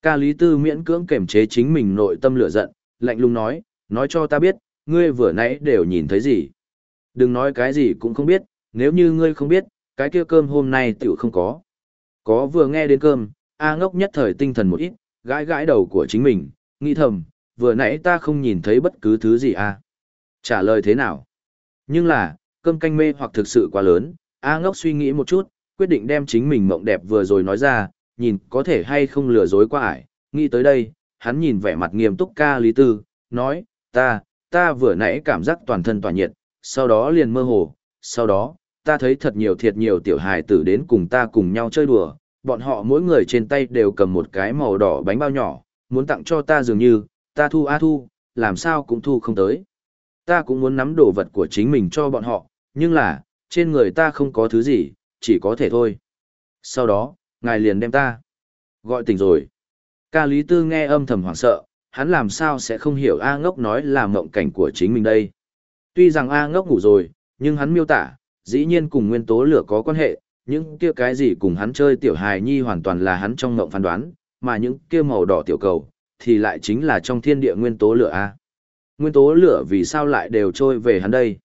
Ca Lý Tư miễn cưỡng kềm chế chính mình nội tâm lửa giận, lạnh lùng nói, nói cho ta biết, ngươi vừa nãy đều nhìn thấy gì. Đừng nói cái gì cũng không biết, nếu như ngươi không biết, cái kia cơm hôm nay tiểu không có. Có vừa nghe đến cơm, A ngốc nhất thời tinh thần một ít, gãi gãi đầu của chính mình, nghĩ thầm, vừa nãy ta không nhìn thấy bất cứ thứ gì à. Trả lời thế nào? Nhưng là, cơm canh mê hoặc thực sự quá lớn, A ngốc suy nghĩ một chút, quyết định đem chính mình mộng đẹp vừa rồi nói ra, nhìn có thể hay không lừa dối qua ải. Nghĩ tới đây, hắn nhìn vẻ mặt nghiêm túc ca Lý Tư, nói, ta, ta vừa nãy cảm giác toàn thân tỏa nhiệt, sau đó liền mơ hồ, sau đó, ta thấy thật nhiều thiệt nhiều tiểu hài tử đến cùng ta cùng nhau chơi đùa, bọn họ mỗi người trên tay đều cầm một cái màu đỏ bánh bao nhỏ, muốn tặng cho ta dường như, ta thu a thu, làm sao cũng thu không tới. Ta cũng muốn nắm đồ vật của chính mình cho bọn họ, nhưng là, trên người ta không có thứ gì, chỉ có thể thôi. Sau đó, ngài liền đem ta gọi tỉnh rồi. Ca Lý Tư nghe âm thầm hoảng sợ, hắn làm sao sẽ không hiểu A ngốc nói là mộng cảnh của chính mình đây. Tuy rằng A ngốc ngủ rồi, nhưng hắn miêu tả, dĩ nhiên cùng nguyên tố lửa có quan hệ, những kia cái gì cùng hắn chơi tiểu hài nhi hoàn toàn là hắn trong mộng phán đoán, mà những kia màu đỏ tiểu cầu, thì lại chính là trong thiên địa nguyên tố lửa A. Nguyên tố lửa vì sao lại đều trôi về hắn đây?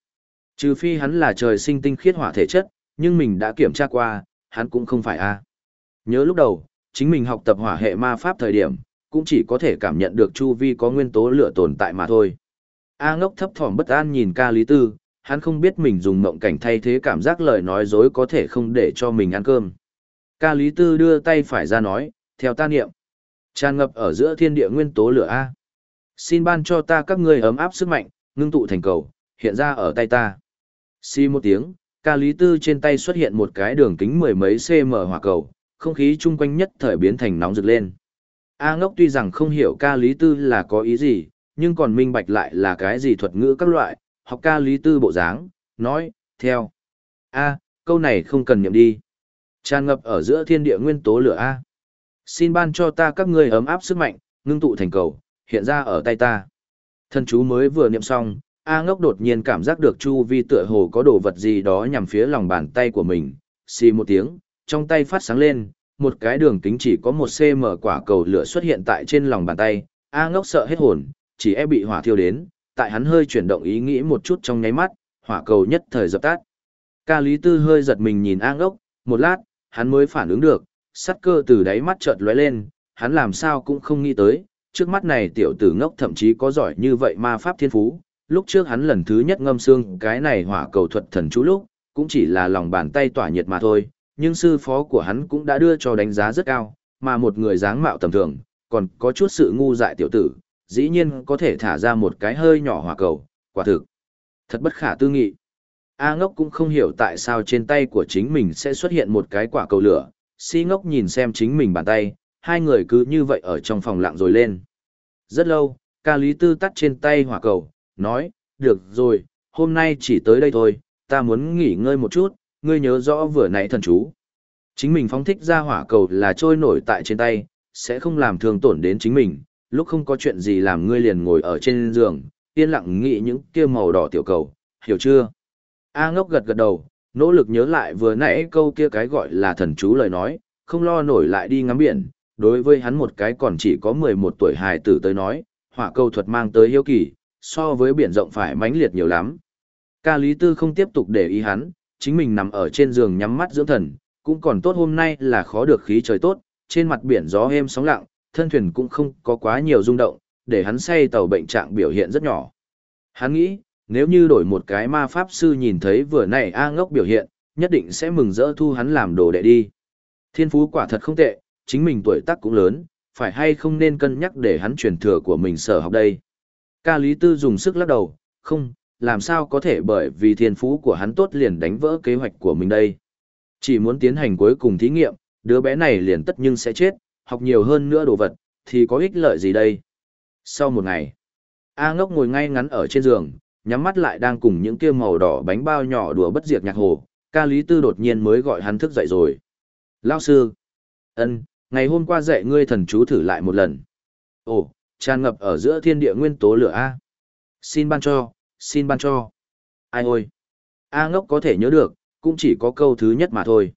Trừ phi hắn là trời sinh tinh khiết hỏa thể chất, nhưng mình đã kiểm tra qua, hắn cũng không phải A. Nhớ lúc đầu, chính mình học tập hỏa hệ ma pháp thời điểm, cũng chỉ có thể cảm nhận được chu vi có nguyên tố lửa tồn tại mà thôi. A ngốc thấp thỏm bất an nhìn ca lý tư, hắn không biết mình dùng mộng cảnh thay thế cảm giác lời nói dối có thể không để cho mình ăn cơm. Ca lý tư đưa tay phải ra nói, theo ta niệm. Tràn ngập ở giữa thiên địa nguyên tố lửa A. Xin ban cho ta các ngươi ấm áp sức mạnh, ngưng tụ thành cầu, hiện ra ở tay ta. Xi một tiếng, ca lý tư trên tay xuất hiện một cái đường kính mười mấy cm hỏa cầu, không khí chung quanh nhất thời biến thành nóng rực lên. A ngốc tuy rằng không hiểu ca lý tư là có ý gì, nhưng còn minh bạch lại là cái gì thuật ngữ các loại, học ca lý tư bộ dáng, nói, theo. A, câu này không cần nhậm đi. Tràn ngập ở giữa thiên địa nguyên tố lửa A. Xin ban cho ta các ngươi ấm áp sức mạnh, ngưng tụ thành cầu, hiện ra ở tay ta. Thân chú mới vừa niệm xong, A ngốc đột nhiên cảm giác được chu vi tựa hồ có đồ vật gì đó nhằm phía lòng bàn tay của mình, xì một tiếng, trong tay phát sáng lên, một cái đường kính chỉ có một cm quả cầu lửa xuất hiện tại trên lòng bàn tay, A ngốc sợ hết hồn, chỉ e bị hỏa thiêu đến, tại hắn hơi chuyển động ý nghĩ một chút trong nháy mắt, hỏa cầu nhất thời dập tắt. Ca Lý Tư hơi giật mình nhìn A ngốc, một lát, hắn mới phản ứng được, sắt cơ từ đáy mắt chợt lóe lên, hắn làm sao cũng không nghĩ tới, trước mắt này tiểu tử ngốc thậm chí có giỏi như vậy ma pháp thiên phú. Lúc trước hắn lần thứ nhất ngâm xương cái này hỏa cầu thuật thần chú lúc, cũng chỉ là lòng bàn tay tỏa nhiệt mà thôi, nhưng sư phó của hắn cũng đã đưa cho đánh giá rất cao, mà một người dáng mạo tầm thường, còn có chút sự ngu dại tiểu tử, dĩ nhiên có thể thả ra một cái hơi nhỏ hỏa cầu, quả thực. Thật bất khả tư nghị. A ngốc cũng không hiểu tại sao trên tay của chính mình sẽ xuất hiện một cái quả cầu lửa, si ngốc nhìn xem chính mình bàn tay, hai người cứ như vậy ở trong phòng lặng rồi lên. Rất lâu, ca lý tư tắt trên tay hỏa cầu, nói, được rồi, hôm nay chỉ tới đây thôi, ta muốn nghỉ ngơi một chút, ngươi nhớ rõ vừa nãy thần chú. Chính mình phóng thích ra hỏa cầu là trôi nổi tại trên tay, sẽ không làm thương tổn đến chính mình, lúc không có chuyện gì làm ngươi liền ngồi ở trên giường, yên lặng nghĩ những kia màu đỏ tiểu cầu, hiểu chưa? A ngốc gật gật đầu, nỗ lực nhớ lại vừa nãy câu kia cái gọi là thần chú lời nói, không lo nổi lại đi ngắm biển, đối với hắn một cái còn chỉ có 11 tuổi hài tử tới nói, hỏa câu thuật mang tới hiếu kỳ, so với biển rộng phải mãnh liệt nhiều lắm. Ca Lý Tư không tiếp tục để ý hắn, chính mình nằm ở trên giường nhắm mắt dưỡng thần, cũng còn tốt hôm nay là khó được khí trời tốt, trên mặt biển gió êm sóng lặng, thân thuyền cũng không có quá nhiều rung động, để hắn say tàu bệnh trạng biểu hiện rất nhỏ. Hắn nghĩ, nếu như đổi một cái ma pháp sư nhìn thấy vừa nãy A ngốc biểu hiện, nhất định sẽ mừng rỡ thu hắn làm đồ đệ đi. Thiên phú quả thật không tệ, chính mình tuổi tác cũng lớn, phải hay không nên cân nhắc để hắn truyền thừa của mình sở học đây. Ca Lý Tư dùng sức lắc đầu, không, làm sao có thể bởi vì thiên phú của hắn tốt liền đánh vỡ kế hoạch của mình đây. Chỉ muốn tiến hành cuối cùng thí nghiệm, đứa bé này liền tất nhưng sẽ chết, học nhiều hơn nữa đồ vật, thì có ích lợi gì đây. Sau một ngày, A ngốc ngồi ngay ngắn ở trên giường, nhắm mắt lại đang cùng những kia màu đỏ bánh bao nhỏ đùa bất diệt nhạc hồ, ca lý tư đột nhiên mới gọi hắn thức dậy rồi. Lao sư, ân, ngày hôm qua dạy ngươi thần chú thử lại một lần. Ồ, tràn ngập ở giữa thiên địa nguyên tố lửa A. Xin ban cho, xin ban cho. Ai ôi, A ngốc có thể nhớ được, cũng chỉ có câu thứ nhất mà thôi.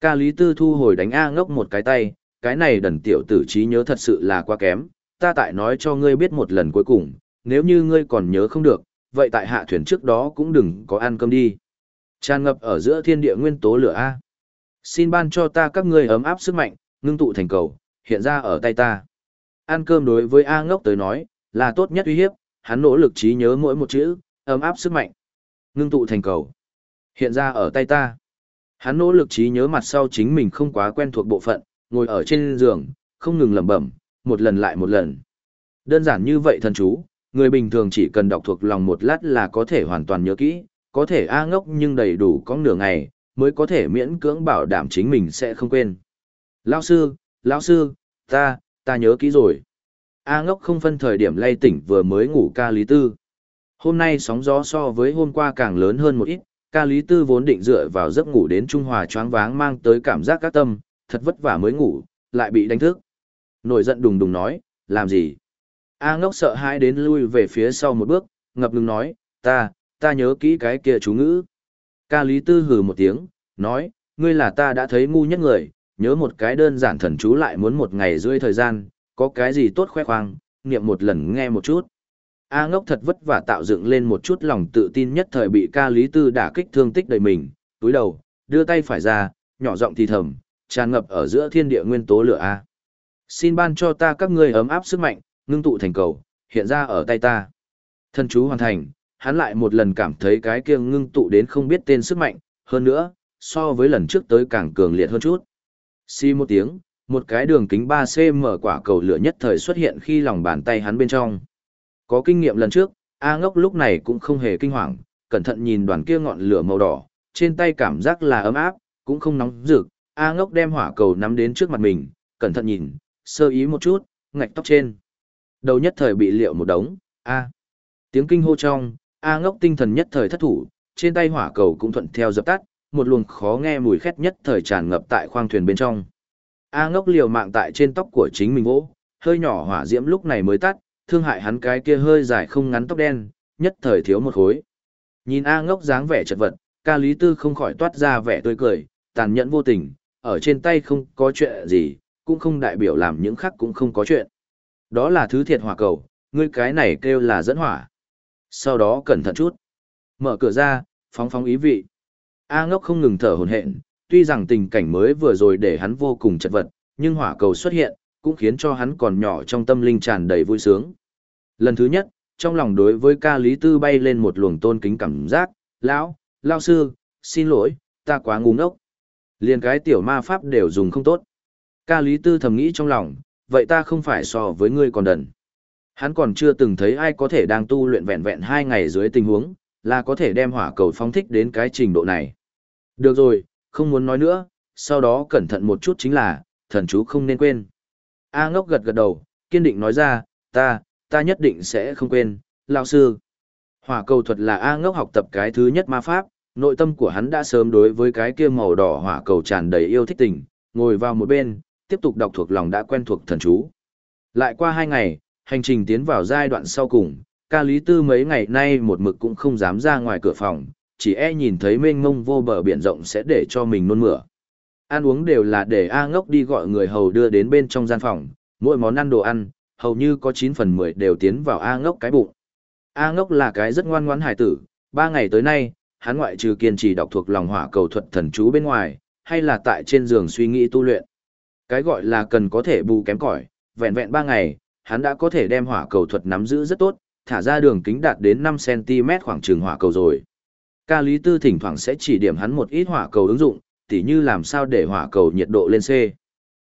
Ca lý tư thu hồi đánh A ngốc một cái tay, cái này đần tiểu tử trí nhớ thật sự là quá kém, ta tại nói cho ngươi biết một lần cuối cùng, nếu như ngươi còn nhớ không được, vậy tại hạ thuyền trước đó cũng đừng có ăn cơm đi. Tràn ngập ở giữa thiên địa nguyên tố lửa A. Xin ban cho ta các ngươi ấm áp sức mạnh, ngưng tụ thành cầu, hiện ra ở tay ta. Ăn cơm đối với A ngốc tới nói, là tốt nhất uy hiếp, hắn nỗ lực trí nhớ mỗi một chữ, ấm áp sức mạnh. Ngưng tụ thành cầu, hiện ra ở tay ta. Hắn nỗ lực trí nhớ mặt sau chính mình không quá quen thuộc bộ phận, ngồi ở trên giường, không ngừng lẩm bẩm, một lần lại một lần. Đơn giản như vậy thần chú, người bình thường chỉ cần đọc thuộc lòng một lát là có thể hoàn toàn nhớ kỹ, có thể A ngốc nhưng đầy đủ có nửa ngày, mới có thể miễn cưỡng bảo đảm chính mình sẽ không quên. Lão sư, lão sư, ta, ta nhớ kỹ rồi. A ngốc không phân thời điểm lay tỉnh vừa mới ngủ ca lý tư. Hôm nay sóng gió so với hôm qua càng lớn hơn một ít, ca lý tư vốn định dựa vào giấc ngủ đến Trung Hòa choáng váng mang tới cảm giác các tâm, thật vất vả mới ngủ, lại bị đánh thức. Nổi giận đùng đùng nói, làm gì? A ngốc sợ hãi đến lui về phía sau một bước, ngập ngừng nói, ta, ta nhớ kỹ cái kia chú ngữ. Ca Lý Tư hừ một tiếng, nói, ngươi là ta đã thấy ngu nhất người, nhớ một cái đơn giản thần chú lại muốn một ngày rưỡi thời gian, có cái gì tốt khoe khoang, niệm một lần nghe một chút. A ngốc thật vất vả tạo dựng lên một chút lòng tự tin nhất thời bị ca Lý Tư đả kích thương tích đầy mình, túi đầu, đưa tay phải ra, nhỏ giọng thì thầm, tràn ngập ở giữa thiên địa nguyên tố lửa A. Xin ban cho ta các ngươi ấm áp sức mạnh, ngưng tụ thành cầu, hiện ra ở tay ta. thân chú hoàn thành, hắn lại một lần cảm thấy cái kia ngưng tụ đến không biết tên sức mạnh, hơn nữa, so với lần trước tới càng cường liệt hơn chút. Xi một tiếng, một cái đường kính 3cm quả cầu lửa nhất thời xuất hiện khi lòng bàn tay hắn bên trong. Có kinh nghiệm lần trước, A ngốc lúc này cũng không hề kinh hoàng, cẩn thận nhìn đoàn kia ngọn lửa màu đỏ, trên tay cảm giác là ấm áp, cũng không nóng rực. A ngốc đem hỏa cầu nắm đến trước mặt mình, cẩn thận nhìn, sơ ý một chút, ngạch tóc trên. Đầu nhất thời bị liệu một đống, A. Tiếng kinh hô trong, A ngốc tinh thần nhất thời thất thủ, trên tay hỏa cầu cũng thuận theo dập tắt, một luồng khó nghe mùi khét nhất thời tràn ngập tại khoang thuyền bên trong. A ngốc liều mạng tại trên tóc của chính mình vỗ, hơi nhỏ hỏa diễm lúc này mới tắt, thương hại hắn cái kia hơi dài không ngắn tóc đen, nhất thời thiếu một khối. Nhìn A ngốc dáng vẻ chật vật, ca lý tư không khỏi toát ra vẻ tươi cười, tàn nhẫn vô tình, ở trên tay không có chuyện gì, cũng không đại biểu làm những khác cũng không có chuyện. Đó là thứ thiệt hỏa cầu, ngươi cái này kêu là dẫn hỏa. Sau đó cẩn thận chút. Mở cửa ra, phóng phóng ý vị. A ngốc không ngừng thở hồn hện, tuy rằng tình cảnh mới vừa rồi để hắn vô cùng chật vật, nhưng hỏa cầu xuất hiện, cũng khiến cho hắn còn nhỏ trong tâm linh tràn đầy vui sướng. Lần thứ nhất, trong lòng đối với ca lý tư bay lên một luồng tôn kính cảm giác, lão, lao sư, xin lỗi, ta quá ngu ngốc. Liền cái tiểu ma pháp đều dùng không tốt. Ca lý tư thầm nghĩ trong lòng, vậy ta không phải so với ngươi còn đần. Hắn còn chưa từng thấy ai có thể đang tu luyện vẹn vẹn hai ngày dưới tình huống, là có thể đem hỏa cầu phóng thích đến cái trình độ này. Được rồi, không muốn nói nữa, sau đó cẩn thận một chút chính là, thần chú không nên quên. A ngốc gật gật đầu, kiên định nói ra, ta, ta nhất định sẽ không quên, lão sư. Hỏa cầu thuật là A ngốc học tập cái thứ nhất ma pháp, nội tâm của hắn đã sớm đối với cái kia màu đỏ hỏa cầu tràn đầy yêu thích tình, ngồi vào một bên, tiếp tục đọc thuộc lòng đã quen thuộc thần chú. Lại qua hai ngày, hành trình tiến vào giai đoạn sau cùng, ca lý tư mấy ngày nay một mực cũng không dám ra ngoài cửa phòng, chỉ e nhìn thấy mênh mông vô bờ biển rộng sẽ để cho mình nôn mửa. Ăn uống đều là để A ngốc đi gọi người hầu đưa đến bên trong gian phòng, mỗi món ăn đồ ăn, hầu như có 9 phần 10 đều tiến vào A ngốc cái bụng. A ngốc là cái rất ngoan ngoãn hải tử, ba ngày tới nay, hắn ngoại trừ kiên trì đọc thuộc lòng hỏa cầu thuật thần chú bên ngoài, hay là tại trên giường suy nghĩ tu luyện. Cái gọi là cần có thể bù kém cỏi, vẹn vẹn ba ngày, hắn đã có thể đem hỏa cầu thuật nắm giữ rất tốt, thả ra đường kính đạt đến 5cm khoảng trường hỏa cầu rồi. Ca Lý Tư thỉnh thoảng sẽ chỉ điểm hắn một ít hỏa cầu ứng dụng, tỉ như làm sao để hỏa cầu nhiệt độ lên C.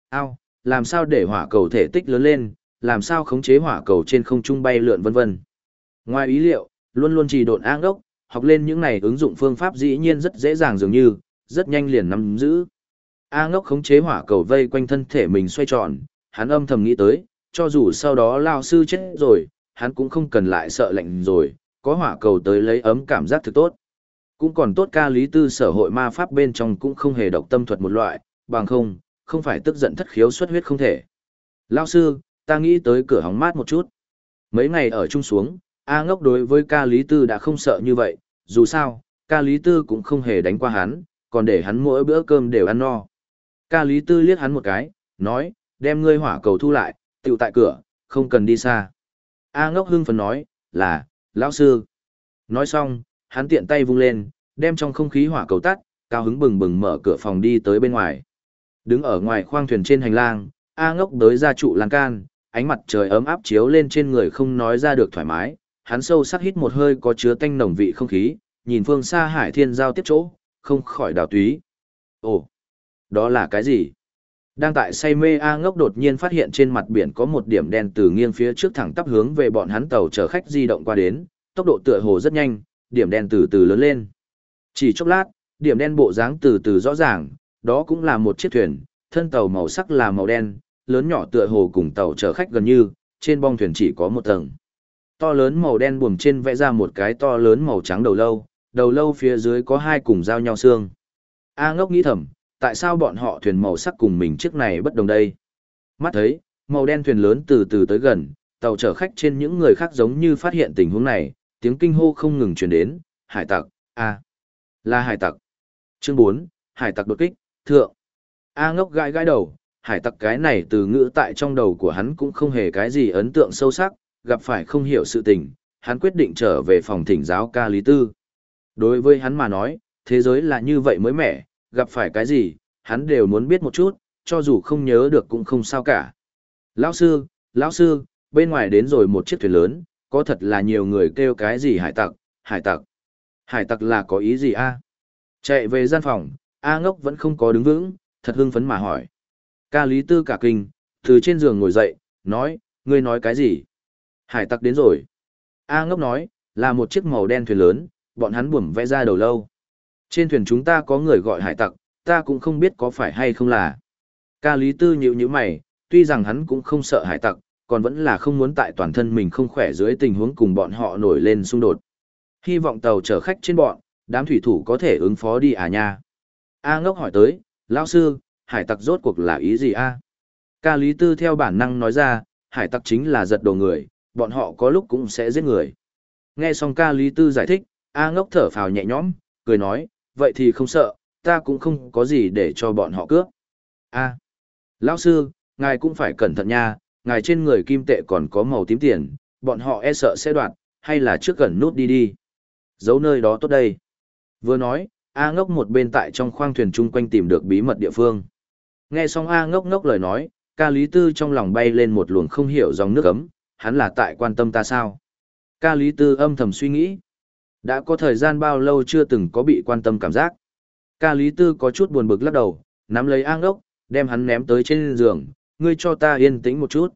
Ao, làm sao để hỏa cầu thể tích lớn lên, làm sao khống chế hỏa cầu trên không trung bay lượn vân vân. Ngoài ý liệu, luôn luôn chỉ độn Áng ốc, học lên những này ứng dụng phương pháp dĩ nhiên rất dễ dàng dường như, rất nhanh liền nắm giữ. A ngốc khống chế hỏa cầu vây quanh thân thể mình xoay tròn, hắn âm thầm nghĩ tới, cho dù sau đó lao sư chết rồi, hắn cũng không cần lại sợ lạnh rồi, có hỏa cầu tới lấy ấm cảm giác thực tốt. Cũng còn tốt ca lý tư sở hội ma pháp bên trong cũng không hề độc tâm thuật một loại, bằng không, không phải tức giận thất khiếu xuất huyết không thể. Lao sư, ta nghĩ tới cửa hóng mát một chút. Mấy ngày ở chung xuống, A ngốc đối với ca lý tư đã không sợ như vậy, dù sao, ca lý tư cũng không hề đánh qua hắn, còn để hắn mỗi bữa cơm đều ăn no. Ca lý tư liếc hắn một cái, nói, đem ngươi hỏa cầu thu lại, tựu tại cửa, không cần đi xa. A ngốc hưng phấn nói, là, lão sư. Nói xong, hắn tiện tay vung lên, đem trong không khí hỏa cầu tắt, cao hứng bừng bừng mở cửa phòng đi tới bên ngoài. Đứng ở ngoài khoang thuyền trên hành lang, A ngốc tới ra trụ lan can, ánh mặt trời ấm áp chiếu lên trên người không nói ra được thoải mái, hắn sâu sắc hít một hơi có chứa tanh nồng vị không khí, nhìn phương xa hải thiên giao tiếp chỗ, không khỏi đào túy. Ồ, đó là cái gì? Đang tại say mê A ngốc đột nhiên phát hiện trên mặt biển có một điểm đen từ nghiêng phía trước thẳng tắp hướng về bọn hắn tàu chở khách di động qua đến, tốc độ tựa hồ rất nhanh, điểm đen từ từ lớn lên. Chỉ chốc lát, điểm đen bộ dáng từ từ rõ ràng, đó cũng là một chiếc thuyền, thân tàu màu sắc là màu đen, lớn nhỏ tựa hồ cùng tàu chở khách gần như, trên bong thuyền chỉ có một tầng. To lớn màu đen buồm trên vẽ ra một cái to lớn màu trắng đầu lâu, đầu lâu phía dưới có hai cùng giao nhau xương. A ngốc nghĩ thầm, tại sao bọn họ thuyền màu sắc cùng mình chiếc này bất đồng đây? Mắt thấy, màu đen thuyền lớn từ từ tới gần, tàu chở khách trên những người khác giống như phát hiện tình huống này, tiếng kinh hô không ngừng truyền đến, hải tặc, a, là hải tặc. Chương 4, hải tặc đột kích, thượng. A ngốc gãi gãi đầu, hải tặc cái này từ ngữ tại trong đầu của hắn cũng không hề cái gì ấn tượng sâu sắc, gặp phải không hiểu sự tình, hắn quyết định trở về phòng thỉnh giáo ca lý tư. Đối với hắn mà nói, thế giới là như vậy mới mẻ, gặp phải cái gì, hắn đều muốn biết một chút, cho dù không nhớ được cũng không sao cả. Lão sư, lão sư, bên ngoài đến rồi một chiếc thuyền lớn, có thật là nhiều người kêu cái gì hải tặc, hải tặc. Hải tặc là có ý gì a? Chạy về gian phòng, A ngốc vẫn không có đứng vững, thật hưng phấn mà hỏi. Ca lý tư cả kinh, từ trên giường ngồi dậy, nói, ngươi nói cái gì? Hải tặc đến rồi. A ngốc nói, là một chiếc màu đen thuyền lớn, bọn hắn buồm vẽ ra đầu lâu. Trên thuyền chúng ta có người gọi hải tặc, ta cũng không biết có phải hay không là. Ca Lý Tư nhíu nhíu mày, tuy rằng hắn cũng không sợ hải tặc, còn vẫn là không muốn tại toàn thân mình không khỏe dưới tình huống cùng bọn họ nổi lên xung đột. Hy vọng tàu chở khách trên bọn, đám thủy thủ có thể ứng phó đi à nha. A ngốc hỏi tới, lão sư, hải tặc rốt cuộc là ý gì a? Ca Lý Tư theo bản năng nói ra, hải tặc chính là giật đồ người, bọn họ có lúc cũng sẽ giết người. Nghe xong ca Lý Tư giải thích, A ngốc thở phào nhẹ nhõm, cười nói, vậy thì không sợ, ta cũng không có gì để cho bọn họ cướp. A, lão sư, ngài cũng phải cẩn thận nha, ngài trên người kim tệ còn có màu tím tiền, bọn họ e sợ sẽ đoạt, hay là trước gần nút đi đi. Giấu nơi đó tốt đây. Vừa nói, A ngốc một bên tại trong khoang thuyền chung quanh tìm được bí mật địa phương. Nghe xong A ngốc ngốc lời nói, ca lý tư trong lòng bay lên một luồng không hiểu dòng nước ấm, hắn là tại quan tâm ta sao. Ca lý tư âm thầm suy nghĩ. Đã có thời gian bao lâu chưa từng có bị quan tâm cảm giác. Ca Lý Tư có chút buồn bực lắc đầu, nắm lấy A ngốc, đem hắn ném tới trên giường, ngươi cho ta yên tĩnh một chút.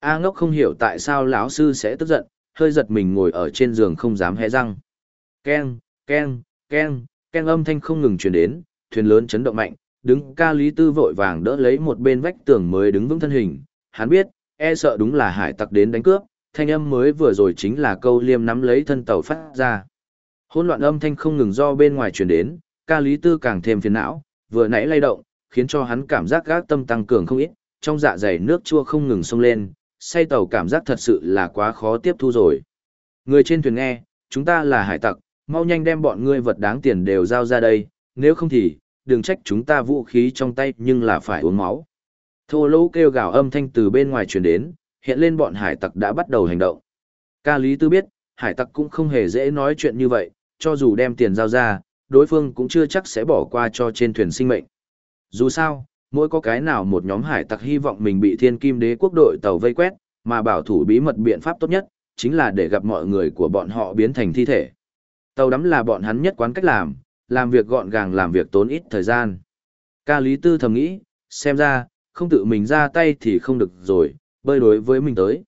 A ngốc không hiểu tại sao lão sư sẽ tức giận, hơi giật mình ngồi ở trên giường không dám hé răng. Keng, keng, keng, keng âm thanh không ngừng truyền đến, thuyền lớn chấn động mạnh, đứng ca lý tư vội vàng đỡ lấy một bên vách tường mới đứng vững thân hình. Hắn biết, e sợ đúng là hải tặc đến đánh cướp, thanh âm mới vừa rồi chính là câu liêm nắm lấy thân tàu phát ra. Hỗn loạn âm thanh không ngừng do bên ngoài truyền đến, ca lý tư càng thêm phiền não, vừa nãy lay động, khiến cho hắn cảm giác gác tâm tăng cường không ít, trong dạ dày nước chua không ngừng sông lên, say tàu cảm giác thật sự là quá khó tiếp thu rồi. Người trên thuyền nghe, chúng ta là hải tặc, mau nhanh đem bọn ngươi vật đáng tiền đều giao ra đây, nếu không thì, đừng trách chúng ta vũ khí trong tay nhưng là phải uống máu. Thô lỗ kêu gào âm thanh từ bên ngoài truyền đến, hiện lên bọn hải tặc đã bắt đầu hành động. Ca Lý Tư biết, hải tặc cũng không hề dễ nói chuyện như vậy, cho dù đem tiền giao ra, đối phương cũng chưa chắc sẽ bỏ qua cho trên thuyền sinh mệnh. Dù sao, mỗi có cái nào một nhóm hải tặc hy vọng mình bị thiên kim đế quốc đội tàu vây quét, mà bảo thủ bí mật biện pháp tốt nhất, chính là để gặp mọi người của bọn họ biến thành thi thể. Tàu đắm là bọn hắn nhất quán cách làm, làm việc gọn gàng làm việc tốn ít thời gian. Ca Lý Tư thầm nghĩ, xem ra, không tự mình ra tay thì không được rồi, bơi đối với mình tới.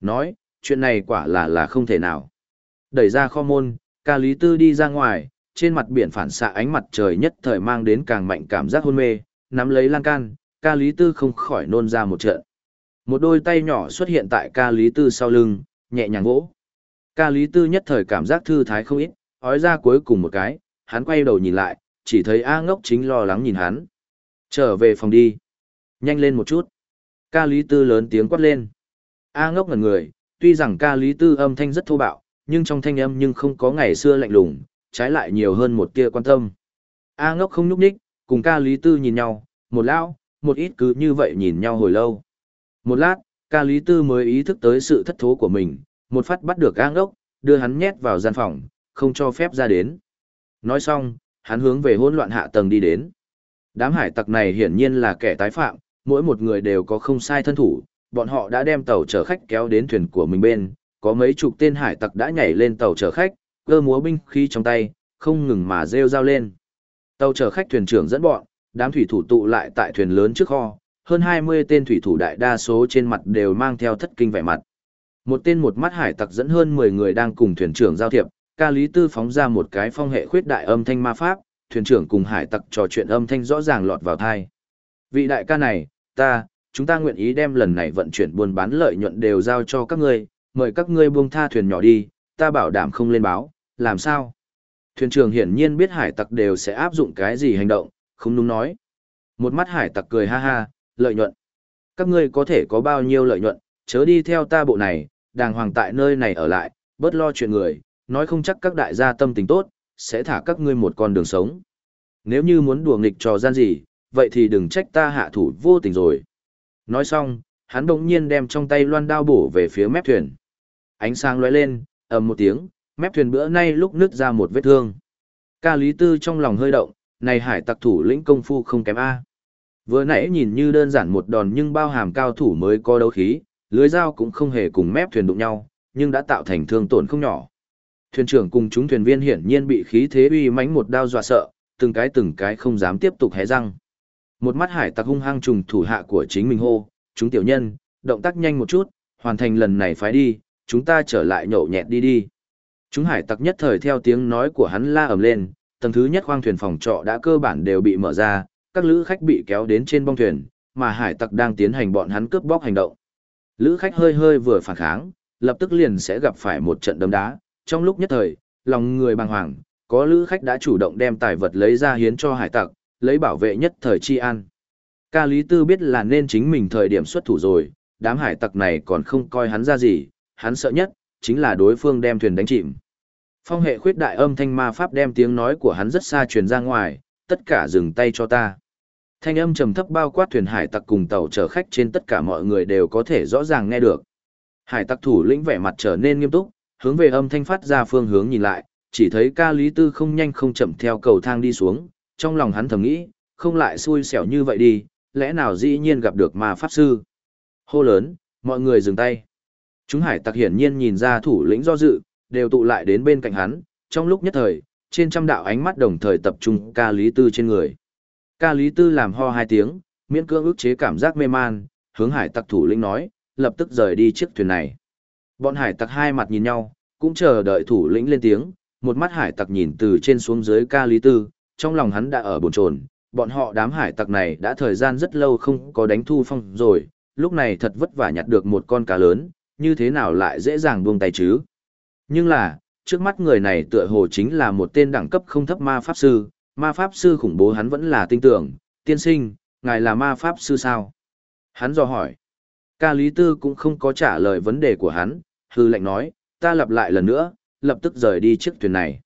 Nói, chuyện này quả là là không thể nào. Đẩy ra kho môn, ca Lý Tư đi ra ngoài, trên mặt biển phản xạ ánh mặt trời nhất thời mang đến càng mạnh cảm giác hôn mê, nắm lấy lan can, ca Lý Tư không khỏi nôn ra một trận. Một đôi tay nhỏ xuất hiện tại ca Lý Tư sau lưng, nhẹ nhàng vỗ. Ca Lý Tư nhất thời cảm giác thư thái không ít, ói ra cuối cùng một cái, hắn quay đầu nhìn lại, chỉ thấy A ngốc chính lo lắng nhìn hắn. Trở về phòng đi. Nhanh lên một chút. Ca Lý Tư lớn tiếng quát lên. A ngốc ngẩn người, tuy rằng ca Lý Tư âm thanh rất thô bạo, nhưng trong thanh âm nhưng không có ngày xưa lạnh lùng, trái lại nhiều hơn một tia quan tâm. A ngốc không nhúc nhích, cùng ca Lý Tư nhìn nhau, một lão, một ít cứ như vậy nhìn nhau hồi lâu. Một lát, ca Lý Tư mới ý thức tới sự thất thố của mình, một phát bắt được gang ốc, đưa hắn nhét vào gian phòng, không cho phép ra đến. Nói xong, hắn hướng về hỗn loạn hạ tầng đi đến. Đám hải tặc này hiển nhiên là kẻ tái phạm, mỗi một người đều có không sai thân thủ, bọn họ đã đem tàu chở khách kéo đến thuyền của mình bên, có mấy chục tên hải tặc đã nhảy lên tàu chở khách, cơ múa binh khí trong tay, không ngừng mà rêu rao lên. Tàu chở khách thuyền trưởng dẫn bọn, đám thủy thủ tụ lại tại thuyền lớn trước kho, hơn 20 tên thủy thủ đại đa số trên mặt đều mang theo thất kinh vẻ mặt. Một tên một mắt hải tặc dẫn hơn 10 người đang cùng thuyền trưởng giao thiệp, ca lý tư phóng ra một cái phong hệ khuyết đại âm thanh ma pháp, thuyền trưởng cùng hải tặc trò chuyện âm thanh rõ ràng lọt vào thai. Vị đại ca này, ta, chúng ta nguyện ý đem lần này vận chuyển buôn bán lợi nhuận đều giao cho các ngươi, mời các ngươi buông tha thuyền nhỏ đi, ta bảo đảm không lên báo, làm sao? Thuyền trưởng hiển nhiên biết hải tặc đều sẽ áp dụng cái gì hành động, không đúng nói. Một mắt hải tặc cười ha ha, lợi nhuận. Các ngươi có thể có bao nhiêu lợi nhuận, chớ đi theo ta bộ này, đàng hoàng tại nơi này ở lại, bớt lo chuyện người, nói không chắc các đại gia tâm tình tốt, sẽ thả các ngươi một con đường sống. Nếu như muốn đùa nghịch trò gian gì, vậy thì đừng trách ta hạ thủ vô tình rồi. Nói xong, hắn đột nhiên đem trong tay loan đao bổ về phía mép thuyền. Ánh sáng lóe lên, ầm một tiếng, mép thuyền bữa nay lúc nứt ra một vết thương. Ca Lý Tư trong lòng hơi động, này hải tặc thủ lĩnh công phu không kém A. Vừa nãy nhìn như đơn giản một đòn nhưng bao hàm cao thủ mới có đấu khí, lưới dao cũng không hề cùng mép thuyền đụng nhau, nhưng đã tạo thành thương tổn không nhỏ. Thuyền trưởng cùng chúng thuyền viên hiển nhiên bị khí thế uy mãnh một đao dọa sợ, từng cái từng cái không dám tiếp tục hé răng. Một mắt hải tặc hung hăng trùng thủ hạ của chính mình hô, chúng tiểu nhân, động tác nhanh một chút, hoàn thành lần này phải đi, chúng ta trở lại nhậu nhẹt đi đi. Chúng hải tặc nhất thời theo tiếng nói của hắn la ầm lên, tầng thứ nhất khoang thuyền phòng trọ đã cơ bản đều bị mở ra, các lữ khách bị kéo đến trên bong thuyền, mà hải tặc đang tiến hành bọn hắn cướp bóc hành động. Lữ khách hơi hơi vừa phản kháng, lập tức liền sẽ gặp phải một trận đấm đá, trong lúc nhất thời, lòng người bàng hoàng, có lữ khách đã chủ động đem tài vật lấy ra hiến cho hải tặc, lấy bảo vệ nhất thời chi an. Ca Lý Tư biết là nên chính mình thời điểm xuất thủ rồi, đám hải tặc này còn không coi hắn ra gì, hắn sợ nhất, chính là đối phương đem thuyền đánh chìm. Phong hệ khuyết đại âm thanh ma pháp đem tiếng nói của hắn rất xa truyền ra ngoài, tất cả dừng tay cho ta. Thanh âm trầm thấp bao quát thuyền hải tặc cùng tàu chở khách trên tất cả mọi người đều có thể rõ ràng nghe được. Hải tặc thủ lĩnh vẻ mặt trở nên nghiêm túc, hướng về âm thanh phát ra phương hướng nhìn lại, chỉ thấy ca lý tư không nhanh không chậm theo cầu thang đi xuống, trong lòng hắn thầm nghĩ, không lại xui xẻo như vậy đi, lẽ nào dĩ nhiên gặp được ma pháp sư. Hô lớn, mọi người dừng tay. Chúng hải tặc hiển nhiên nhìn ra thủ lĩnh do dự, đều tụ lại đến bên cạnh hắn, trong lúc nhất thời, trên trăm đạo ánh mắt đồng thời tập trung ca lý tư trên người. Ca lý tư làm ho hai tiếng, miễn cưỡng ức chế cảm giác mê man, hướng hải tặc thủ lĩnh nói, lập tức rời đi chiếc thuyền này. Bọn hải tặc hai mặt nhìn nhau, cũng chờ đợi thủ lĩnh lên tiếng, một mắt hải tặc nhìn từ trên xuống dưới ca lý tư, trong lòng hắn đã ở bồn chồn, bọn họ đám hải tặc này đã thời gian rất lâu không có đánh thu phong rồi, lúc này thật vất vả nhặt được một con cá lớn, như thế nào lại dễ dàng buông tay chứ. Nhưng là, trước mắt người này tựa hồ chính là một tên đẳng cấp không thấp ma pháp sư, ma pháp sư khủng bố hắn vẫn là tin tưởng, tiên sinh, ngài là ma pháp sư sao? Hắn dò hỏi. Ca Lý Tư cũng không có trả lời vấn đề của hắn, hư lệnh nói, ta lặp lại lần nữa, lập tức rời đi chiếc thuyền này.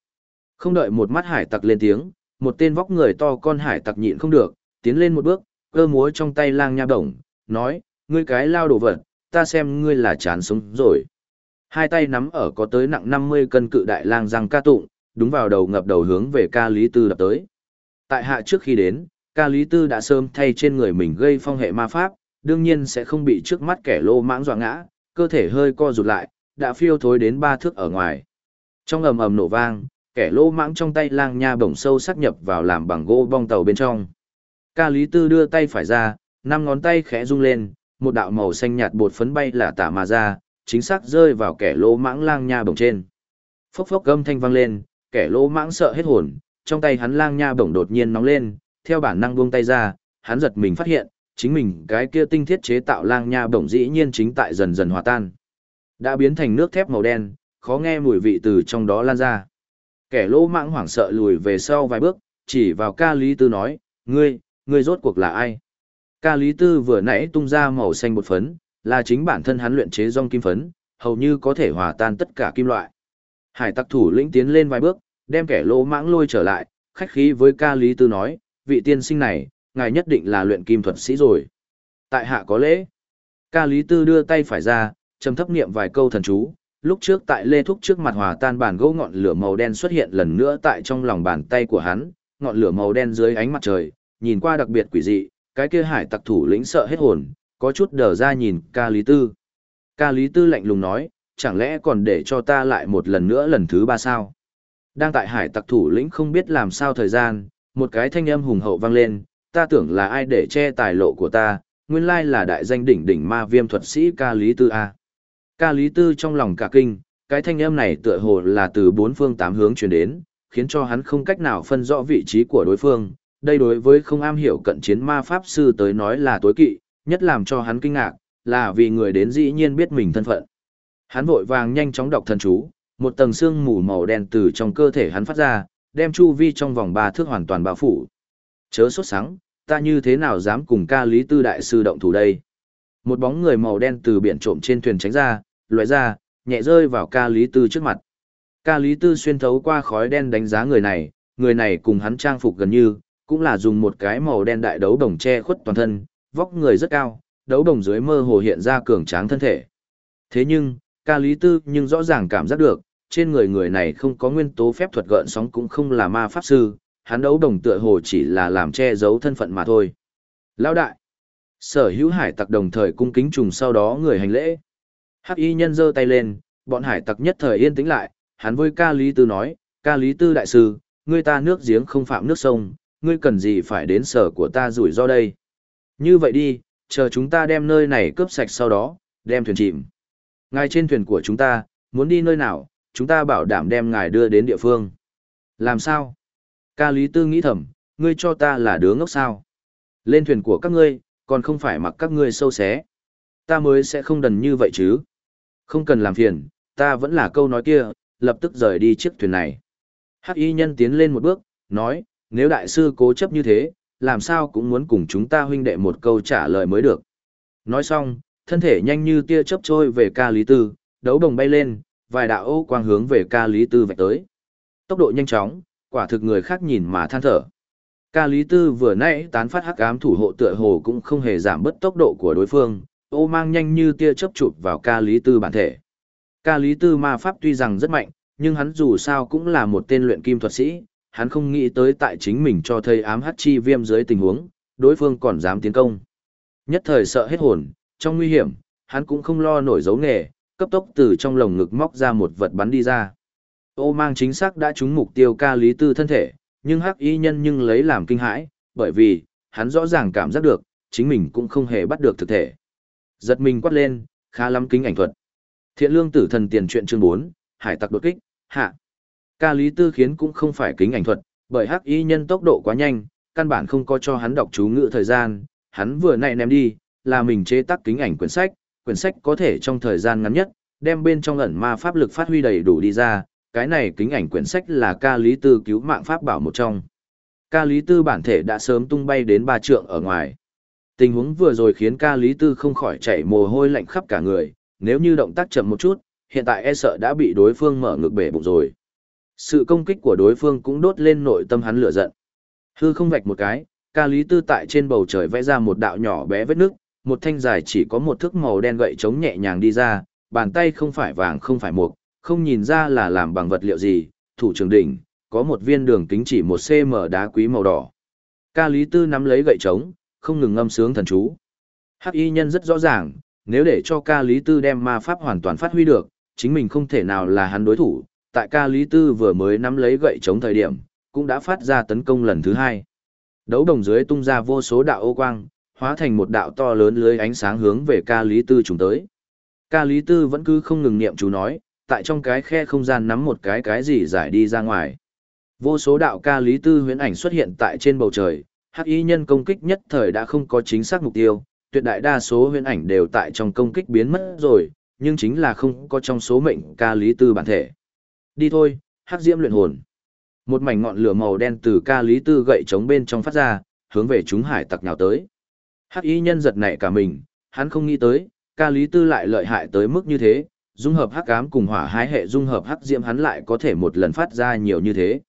Không đợi một mắt hải tặc lên tiếng, một tên vóc người to con hải tặc nhịn không được, tiến lên một bước, cơ múa trong tay lang nha đồng, nói, ngươi cái lao đồ vật, ta xem ngươi là chán sống rồi. Hai tay nắm ở có tới nặng 50 cân cự đại lang răng ca tụng, đúng vào đầu ngập đầu hướng về ca Lý Tư đập tới. Tại hạ trước khi đến, ca Lý Tư đã sớm thay trên người mình gây phong hệ ma pháp, đương nhiên sẽ không bị trước mắt kẻ lô mãng dọa ngã, cơ thể hơi co rụt lại, đã phiêu thối đến ba thước ở ngoài. Trong ầm ầm nổ vang, kẻ lô mãng trong tay lang nha bổng sâu sắc nhập vào làm bằng gỗ bong tàu bên trong. Ca Lý Tư đưa tay phải ra, năm ngón tay khẽ rung lên, một đạo màu xanh nhạt bột phấn bay là tả mà ra, chính xác rơi vào kẻ lỗ mãng lang nha bổng trên. Phốc phốc gầm thanh vang lên, kẻ lỗ mãng sợ hết hồn, trong tay hắn lang nha bổng đột nhiên nóng lên, theo bản năng buông tay ra, hắn giật mình phát hiện, chính mình cái kia tinh thiết chế tạo lang nha bổng dĩ nhiên chính tại dần dần hòa tan. Đã biến thành nước thép màu đen, khó nghe mùi vị từ trong đó lan ra. Kẻ lỗ mãng hoảng sợ lùi về sau vài bước, chỉ vào ca lý tư nói, ngươi, ngươi rốt cuộc là ai? Ca lý tư vừa nãy tung ra màu xanh bột phấn, là chính bản thân hắn luyện chế rong kim phấn, hầu như có thể hòa tan tất cả kim loại. Hải tặc thủ lĩnh tiến lên vài bước, đem kẻ lỗ mãng lôi trở lại, khách khí với ca lý tư nói, vị tiên sinh này, ngài nhất định là luyện kim thuật sĩ rồi. Tại hạ có lễ. Ca lý tư đưa tay phải ra, trầm thấp niệm vài câu thần chú, lúc trước tại lê thúc trước mặt hòa tan bản gỗ ngọn lửa màu đen xuất hiện lần nữa tại trong lòng bàn tay của hắn, ngọn lửa màu đen dưới ánh mặt trời, nhìn qua đặc biệt quỷ dị, cái kia hải tặc thủ lĩnh sợ hết hồn, có chút đờ ra nhìn ca lý tư. Ca lý tư lạnh lùng nói, chẳng lẽ còn để cho ta lại một lần nữa lần thứ ba sao? Đang tại hải tặc thủ lĩnh không biết làm sao thời gian, một cái thanh âm hùng hậu vang lên, ta tưởng là ai để che tài lộ của ta, nguyên lai là đại danh đỉnh đỉnh ma viêm thuật sĩ ca lý tư A. Ca lý tư trong lòng cả kinh, cái thanh âm này tựa hồ là từ bốn phương tám hướng truyền đến, khiến cho hắn không cách nào phân rõ vị trí của đối phương. Đây đối với không am hiểu cận chiến ma pháp sư tới nói là tối kỵ, nhất làm cho hắn kinh ngạc, là vì người đến dĩ nhiên biết mình thân phận. Hắn vội vàng nhanh chóng đọc thần chú, một tầng xương mù màu đen từ trong cơ thể hắn phát ra, đem chu vi trong vòng ba thước hoàn toàn bao phủ. Chớ sốt sáng, ta như thế nào dám cùng ca lý tư đại sư động thủ đây? Một bóng người màu đen từ biển trộm trên thuyền tránh ra, loại ra, nhẹ rơi vào ca lý tư trước mặt. Ca lý tư xuyên thấu qua khói đen đánh giá người này, người này cùng hắn trang phục gần như, cũng là dùng một cái màu đen đại đấu đồng che khuất toàn thân, vóc người rất cao, đấu đồng dưới mơ hồ hiện ra cường tráng thân thể. Thế nhưng, ca lý tư nhưng rõ ràng cảm giác được, trên người người này không có nguyên tố phép thuật gợn sóng cũng không là ma pháp sư, hắn đấu đồng tựa hồ chỉ là làm che giấu thân phận mà thôi. Lão đại, sở hữu hải tặc đồng thời cung kính trùng sau đó người hành lễ. Hắc y nhân giơ tay lên, bọn hải tặc nhất thời yên tĩnh lại, hắn với ca lý tư nói, ca lý tư đại sư, người ta nước giếng không phạm nước sông, ngươi cần gì phải đến sở của ta rủi ro đây. Như vậy đi, chờ chúng ta đem nơi này cướp sạch sau đó, đem thuyền chìm. Ngài trên thuyền của chúng ta, muốn đi nơi nào, chúng ta bảo đảm đem ngài đưa đến địa phương. Làm sao? Ca Lý Tư nghĩ thầm, ngươi cho ta là đứa ngốc sao? Lên thuyền của các ngươi, còn không phải mặc các ngươi sâu xé. Ta mới sẽ không đần như vậy chứ. Không cần làm phiền, ta vẫn là câu nói kia, lập tức rời đi chiếc thuyền này. Hắc y nhân tiến lên một bước, nói, nếu đại sư cố chấp như thế, làm sao cũng muốn cùng chúng ta huynh đệ một câu trả lời mới được. Nói xong, thân thể nhanh như tia chớp trôi về ca lý tư, đấu đồng bay lên, vài đạo ô quang hướng về ca lý tư vạch tới. Tốc độ nhanh chóng, quả thực người khác nhìn mà than thở. Ca lý tư vừa nãy tán phát hắc ám thủ hộ tựa hồ cũng không hề giảm bớt tốc độ của đối phương, ô mang nhanh như tia chớp chụp vào ca lý tư bản thể. Ca lý tư ma pháp tuy rằng rất mạnh, nhưng hắn dù sao cũng là một tên luyện kim thuật sĩ, hắn không nghĩ tới tại chính mình cho thấy ám hắc chi viêm dưới tình huống, đối phương còn dám tiến công. Nhất thời sợ hết hồn, trong nguy hiểm, hắn cũng không lo nổi dấu nghề, cấp tốc từ trong lồng ngực móc ra một vật bắn đi ra. Ô mang chính xác đã trúng mục tiêu ca lý tư thân thể, nhưng hắc y nhân nhưng lấy làm kinh hãi, bởi vì, hắn rõ ràng cảm giác được, chính mình cũng không hề bắt được thực thể. Giật mình quát lên, khá lắm kính ảnh thuật. Thiện lương tử thần tiền truyện chương 4, hải tặc đột kích, hạ. Ca Lý Tư khiến cũng không phải kính ảnh thuật, bởi hắc y nhân tốc độ quá nhanh, căn bản không có cho hắn đọc chú ngữ thời gian, hắn vừa nãy ném đi, là mình chế tác kính ảnh quyển sách, quyển sách có thể trong thời gian ngắn nhất, đem bên trong ẩn ma pháp lực phát huy đầy đủ đi ra, cái này kính ảnh quyển sách là ca lý tư cứu mạng pháp bảo một trong. Ca lý tư bản thể đã sớm tung bay đến ba trượng ở ngoài. Tình huống vừa rồi khiến ca lý tư không khỏi chảy mồ hôi lạnh khắp cả người, nếu như động tác chậm một chút, hiện tại e sợ đã bị đối phương mở ngực bể bụng rồi. Sự công kích của đối phương cũng đốt lên nội tâm hắn lửa giận. Hư không vạch một cái, ca lý tư tại trên bầu trời vẽ ra một đạo nhỏ bé vết nước, một thanh dài chỉ có một thước màu đen gậy chống nhẹ nhàng đi ra, bàn tay không phải vàng không phải mộc, không nhìn ra là làm bằng vật liệu gì, thủ trường đỉnh, có một viên đường kính chỉ một cm đá quý màu đỏ. Ca Lý Tư nắm lấy gậy trống, không ngừng ngâm sướng thần chú. Hắc y nhân rất rõ ràng, nếu để cho ca Lý Tư đem ma pháp hoàn toàn phát huy được, chính mình không thể nào là hắn đối thủ. Tại ca Lý Tư vừa mới nắm lấy gậy chống thời điểm, cũng đã phát ra tấn công lần thứ hai. Đấu đồng dưới tung ra vô số đạo ô quang, hóa thành một đạo to lớn lưới ánh sáng hướng về ca Lý Tư trùng tới. Ca Lý Tư vẫn cứ không ngừng niệm chú nói, tại trong cái khe không gian nắm một cái cái gì giải đi ra ngoài. Vô số đạo ca Lý Tư huyễn ảnh xuất hiện tại trên bầu trời, hắc y nhân công kích nhất thời đã không có chính xác mục tiêu, tuyệt đại đa số huyễn ảnh đều tại trong công kích biến mất rồi, nhưng chính là không có trong số mệnh ca Lý Tư bản thể. Đi thôi, hắc diễm luyện hồn. Một mảnh ngọn lửa màu đen từ ca Lý Tư gậy chống bên trong phát ra, hướng về chúng hải tặc nào tới. Hắc y nhân giật nảy cả mình, hắn không nghĩ tới, ca lý tư lại lợi hại tới mức như thế, dung hợp hắc ám cùng hỏa hai hệ dung hợp hắc diễm hắn lại có thể một lần phát ra nhiều như thế.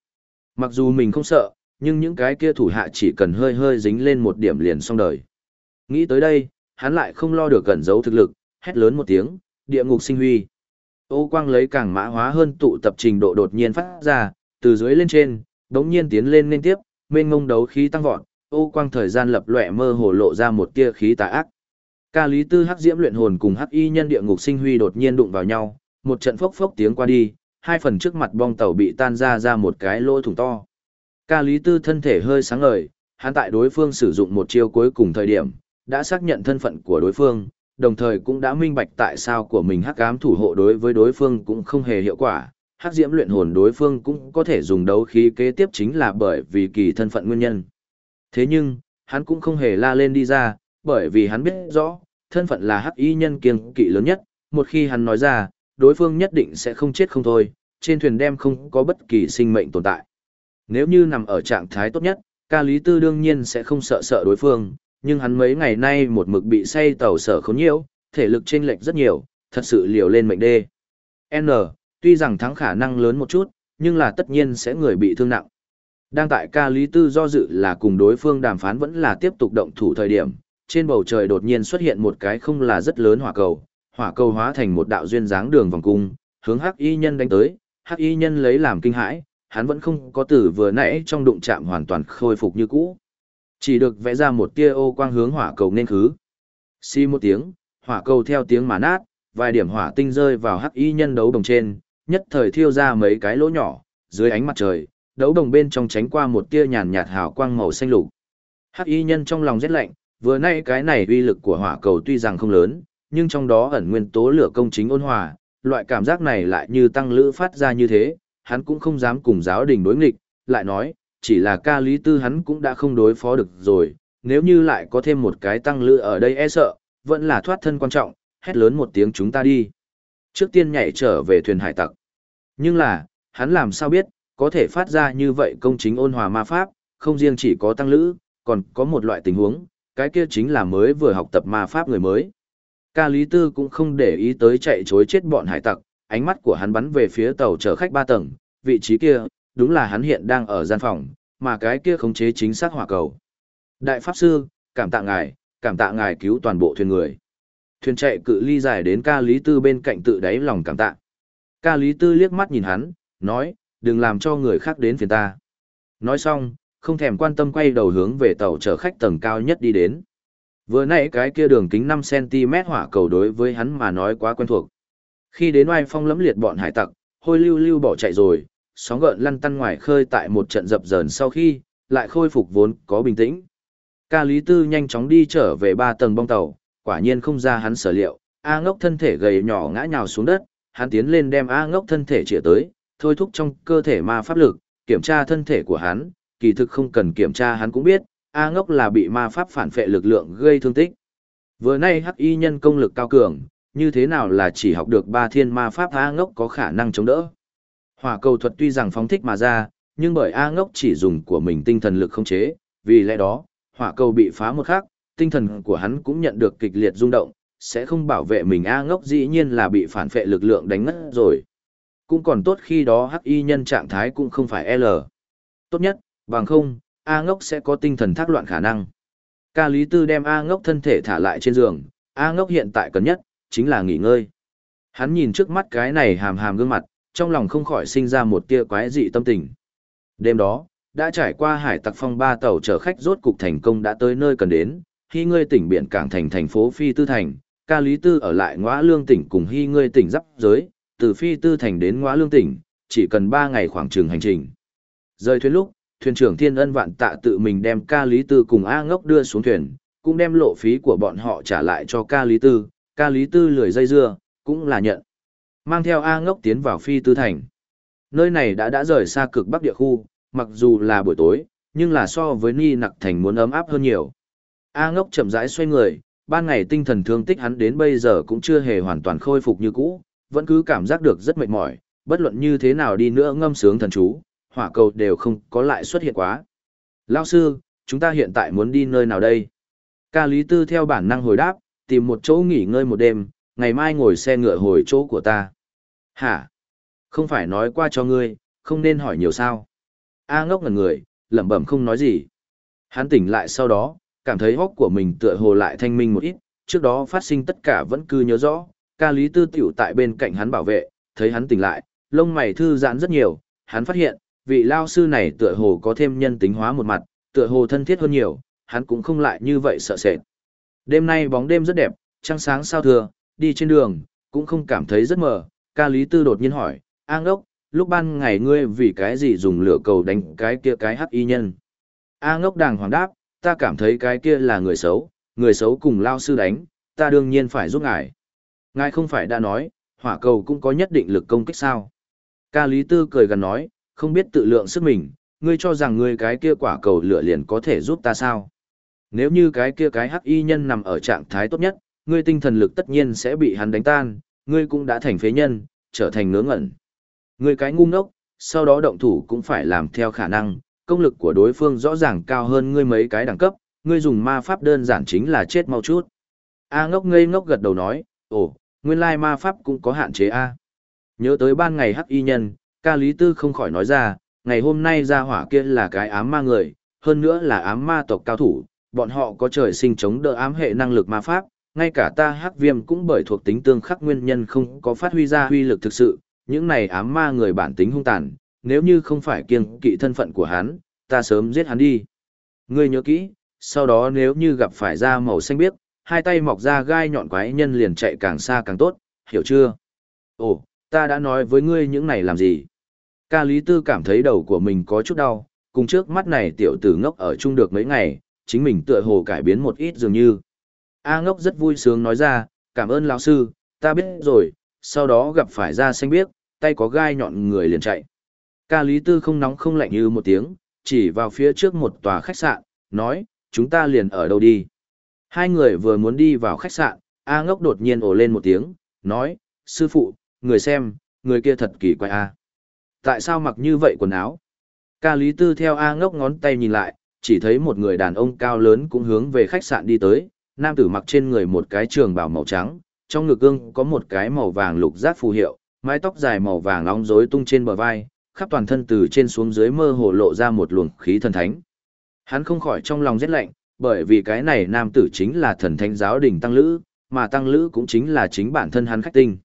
Mặc dù mình không sợ, nhưng những cái kia thủ hạ chỉ cần hơi hơi dính lên một điểm liền xong đời. Nghĩ tới đây, hắn lại không lo được cẩn giấu thực lực, hét lớn một tiếng, địa ngục sinh huy. Ô quang lấy càng mã hóa hơn tụ tập trình độ đột nhiên phát ra, từ dưới lên trên, đống nhiên tiến lên liên tiếp, mênh ngông đấu khí tăng vọt, ô quang thời gian lập lòe mơ hồ lộ ra một tia khí tà ác. Ca Lý Tư Hắc Diễm luyện hồn cùng Hắc Y nhân địa ngục sinh huy đột nhiên đụng vào nhau, một trận phốc phốc tiếng qua đi, hai phần trước mặt bong tàu bị tan ra ra một cái lỗ thủng to. Ca Lý Tư thân thể hơi sáng ngời, hắn tại đối phương sử dụng một chiêu cuối cùng thời điểm, đã xác nhận thân phận của đối phương, đồng thời cũng đã minh bạch tại sao của mình Hắc Ám thủ hộ đối với đối phương cũng không hề hiệu quả. Hắc Diễm luyện hồn đối phương cũng có thể dùng đấu khí kế tiếp chính là bởi vì kỳ thân phận nguyên nhân. Thế nhưng, hắn cũng không hề la lên đi ra, bởi vì hắn biết rõ, thân phận là hắc y nhân kiêng kỵ lớn nhất, một khi hắn nói ra, đối phương nhất định sẽ không chết không thôi, trên thuyền đem không có bất kỳ sinh mệnh tồn tại. Nếu như nằm ở trạng thái tốt nhất, ca lý tư đương nhiên sẽ không sợ sợ đối phương, nhưng hắn mấy ngày nay một mực bị say tàu sở khốn nhiễu, thể lực chênh lệch rất nhiều, thật sự liều lên mệnh đê. N, tuy rằng thắng khả năng lớn một chút, nhưng là tất nhiên sẽ người bị thương nặng. Đang tại ca lý tư do dự là cùng đối phương đàm phán vẫn là tiếp tục động thủ thời điểm, trên bầu trời đột nhiên xuất hiện một cái không là rất lớn hỏa cầu, hỏa cầu hóa thành một đạo duyên dáng đường vòng cung, hướng Hắc Y nhân đánh tới, Hắc Y nhân lấy làm kinh hãi, hắn vẫn không có tử vừa nãy trong đụng chạm hoàn toàn khôi phục như cũ. Chỉ được vẽ ra một tia ô quang hướng hỏa cầu nên khứ. Xi một tiếng, hỏa cầu theo tiếng mà nát, vài điểm hỏa tinh rơi vào Hắc Y nhân đấu đồng trên, nhất thời thiêu ra mấy cái lỗ nhỏ, dưới ánh mặt trời, đấu đồng bên trong tránh qua một tia nhàn nhạt hào quang màu xanh lục. Hắc Y nhân trong lòng rét lạnh, vừa nay cái này uy lực của hỏa cầu tuy rằng không lớn, nhưng trong đó ẩn nguyên tố lửa công chính ôn hòa, loại cảm giác này lại như tăng lữ phát ra như thế, hắn cũng không dám cùng giáo đình đối nghịch, lại nói, chỉ là ca lý tư hắn cũng đã không đối phó được rồi, nếu như lại có thêm một cái tăng lữ ở đây e sợ, vẫn là thoát thân quan trọng, hét lớn một tiếng chúng ta đi. Trước tiên nhảy trở về thuyền hải tặc. Nhưng là, hắn làm sao biết, có thể phát ra như vậy công chính ôn hòa ma pháp, không riêng chỉ có tăng lữ, còn có một loại tình huống, cái kia chính là mới vừa học tập ma pháp người mới. Ca Lý Tư cũng không để ý tới chạy chối chết bọn hải tặc, ánh mắt của hắn bắn về phía tàu chở khách ba tầng, vị trí kia, đúng là hắn hiện đang ở gian phòng, mà cái kia khống chế chính xác hỏa cầu. Đại Pháp Sư, cảm tạ ngài, cảm tạ ngài cứu toàn bộ thuyền người. Thuyền chạy cự ly dài đến ca Lý Tư bên cạnh tự đáy lòng cảm tạ. Ca Lý Tư liếc mắt nhìn hắn, nói, đừng làm cho người khác đến phiền ta. Nói xong, không thèm quan tâm quay đầu hướng về tàu chở khách tầng cao nhất đi đến. Vừa nãy cái kia đường kính 5cm hỏa cầu đối với hắn mà nói quá quen thuộc. Khi đến oai phong lẫm liệt bọn hải tặc, hôi lưu lưu bỏ chạy rồi, sóng gợn lăn tăn ngoài khơi tại một trận dập dờn sau khi, lại khôi phục vốn có bình tĩnh. Ca Lý Tư nhanh chóng đi trở về ba tầng bong tàu, quả nhiên không ra hắn sở liệu, A ngốc thân thể gầy nhỏ ngã nhào xuống đất, hắn tiến lên đem A ngốc thân thể chĩa tới, thôi thúc trong cơ thể ma pháp lực, kiểm tra thân thể của hắn, kỳ thực không cần kiểm tra hắn cũng biết, A ngốc là bị ma pháp phản phệ lực lượng gây thương tích. Vừa nay hắc y nhân công lực cao cường, như thế nào là chỉ học được ba thiên ma pháp A ngốc có khả năng chống đỡ. Hỏa cầu thuật tuy rằng phóng thích mà ra, nhưng bởi A ngốc chỉ dùng của mình tinh thần lực không chế, vì lẽ đó, hỏa cầu bị phá một khắc, tinh thần của hắn cũng nhận được kịch liệt rung động, sẽ không bảo vệ mình A ngốc dĩ nhiên là bị phản phệ lực lượng đánh ngất rồi. Cũng còn tốt khi đó hắc y nhân trạng thái cũng không phải L. Tốt nhất, bằng không, A ngốc sẽ có tinh thần thác loạn khả năng. Ca Lý Tư đem A ngốc thân thể thả lại trên giường, A ngốc hiện tại cần nhất, chính là nghỉ ngơi. Hắn nhìn trước mắt cái này hàm hàm gương mặt, trong lòng không khỏi sinh ra một tia quái dị tâm tình. Đêm đó, đã trải qua hải tặc phong ba tàu chở khách rốt cục thành công đã tới nơi cần đến, khi ngươi tỉnh biển cảng thành thành phố Phi Tư Thành, ca lý tư ở lại ngõ lương tỉnh cùng hy ngươi tỉnh giáp giới, từ Phi Tư Thành đến ngõ lương tỉnh, chỉ cần 3 ngày khoảng trường hành trình. Rời thuyền lúc, thuyền trưởng Thiên Ân Vạn Tạ tự mình đem ca lý tư cùng A ngốc đưa xuống thuyền, cũng đem lộ phí của bọn họ trả lại cho ca lý tư, ca lý tư lười dây dưa, cũng là nhận. Mang theo A ngốc tiến vào Phi Tư Thành. Nơi này đã đã rời xa cực bắc địa khu, mặc dù là buổi tối, nhưng là so với Ni Nặc Thành muốn ấm áp hơn nhiều. A ngốc chậm rãi xoay người, ban ngày tinh thần thương tích hắn đến bây giờ cũng chưa hề hoàn toàn khôi phục như cũ, vẫn cứ cảm giác được rất mệt mỏi, bất luận như thế nào đi nữa ngâm sướng thần chú, hỏa cầu đều không có lại xuất hiện quá. Lao sư, chúng ta hiện tại muốn đi nơi nào đây? Ca Lý Tư theo bản năng hồi đáp, tìm một chỗ nghỉ ngơi một đêm, ngày mai ngồi xe ngựa hồi chỗ của ta. Hả? Không phải nói qua cho ngươi, không nên hỏi nhiều sao. A ngốc ngần người, lẩm bẩm không nói gì. Hắn tỉnh lại sau đó, cảm thấy hốc của mình tựa hồ lại thanh minh một ít, trước đó phát sinh tất cả vẫn cứ nhớ rõ, ca lý tư tiểu tại bên cạnh hắn bảo vệ, thấy hắn tỉnh lại, lông mày thư giãn rất nhiều, hắn phát hiện, vị lao sư này tựa hồ có thêm nhân tính hóa một mặt, tựa hồ thân thiết hơn nhiều, hắn cũng không lại như vậy sợ sệt. Đêm nay bóng đêm rất đẹp, trăng sáng sao thừa, đi trên đường, cũng không cảm thấy rất mờ, ca lý tư đột nhiên hỏi, A ngốc, lúc ban ngày ngươi vì cái gì dùng lửa cầu đánh cái kia cái hắc y nhân. A ngốc đàng hoàng đáp, ta cảm thấy cái kia là người xấu, người xấu cùng lao sư đánh, ta đương nhiên phải giúp ngài. Ngài không phải đã nói, hỏa cầu cũng có nhất định lực công kích sao. Ca Lý Tư cười gần nói, không biết tự lượng sức mình, ngươi cho rằng ngươi cái kia quả cầu lửa liền có thể giúp ta sao. Nếu như cái kia cái hắc y nhân nằm ở trạng thái tốt nhất, ngươi tinh thần lực tất nhiên sẽ bị hắn đánh tan, ngươi cũng đã thành phế nhân, trở thành ngớ ngẩn. Ngươi cái ngu ngốc, sau đó động thủ cũng phải làm theo khả năng, công lực của đối phương rõ ràng cao hơn ngươi mấy cái đẳng cấp, ngươi dùng ma pháp đơn giản chính là chết mau chút. A ngốc ngây ngốc gật đầu nói, ồ, nguyên lai ma pháp cũng có hạn chế A. Nhớ tới ban ngày hắc y nhân, ca lý tư không khỏi nói ra, ngày hôm nay ra hỏa kia là cái ám ma người, hơn nữa là ám ma tộc cao thủ, bọn họ có trời sinh chống đỡ ám hệ năng lực ma pháp, ngay cả ta hắc viêm cũng bởi thuộc tính tương khắc nguyên nhân không có phát huy ra huy lực thực sự, những này ám ma người bản tính hung tàn, nếu như không phải kiêng kỵ thân phận của hắn, ta sớm giết hắn đi. Ngươi nhớ kỹ, sau đó nếu như gặp phải da màu xanh biếc, hai tay mọc ra gai nhọn quái nhân liền chạy càng xa càng tốt, hiểu chưa? Ồ, ta đã nói với ngươi những này làm gì? Ca Lý Tư cảm thấy đầu của mình có chút đau, cùng trước mắt này tiểu tử ngốc ở chung được mấy ngày, chính mình tựa hồ cải biến một ít dường như. A ngốc rất vui sướng nói ra, cảm ơn lão sư, ta biết rồi, sau đó gặp phải da xanh biếc, tay có gai nhọn người liền chạy. Ca Lý Tư không nóng không lạnh như một tiếng, chỉ vào phía trước một tòa khách sạn, nói, chúng ta liền ở đâu đi. Hai người vừa muốn đi vào khách sạn, A ngốc đột nhiên ồ lên một tiếng, nói, sư phụ, người xem, người kia thật kỳ quái A. Tại sao mặc như vậy quần áo? Ca Lý Tư theo A ngốc ngón tay nhìn lại, chỉ thấy một người đàn ông cao lớn cũng hướng về khách sạn đi tới, nam tử mặc trên người một cái trường bào màu trắng, trong ngực gương có một cái màu vàng lục giác phù hiệu, mái tóc dài màu vàng óng rối tung trên bờ vai, khắp toàn thân từ trên xuống dưới mơ hồ lộ ra một luồng khí thần thánh. Hắn không khỏi trong lòng rét lạnh, bởi vì cái này nam tử chính là thần thánh giáo đình Tăng Lữ, mà Tăng Lữ cũng chính là chính bản thân hắn khách tinh.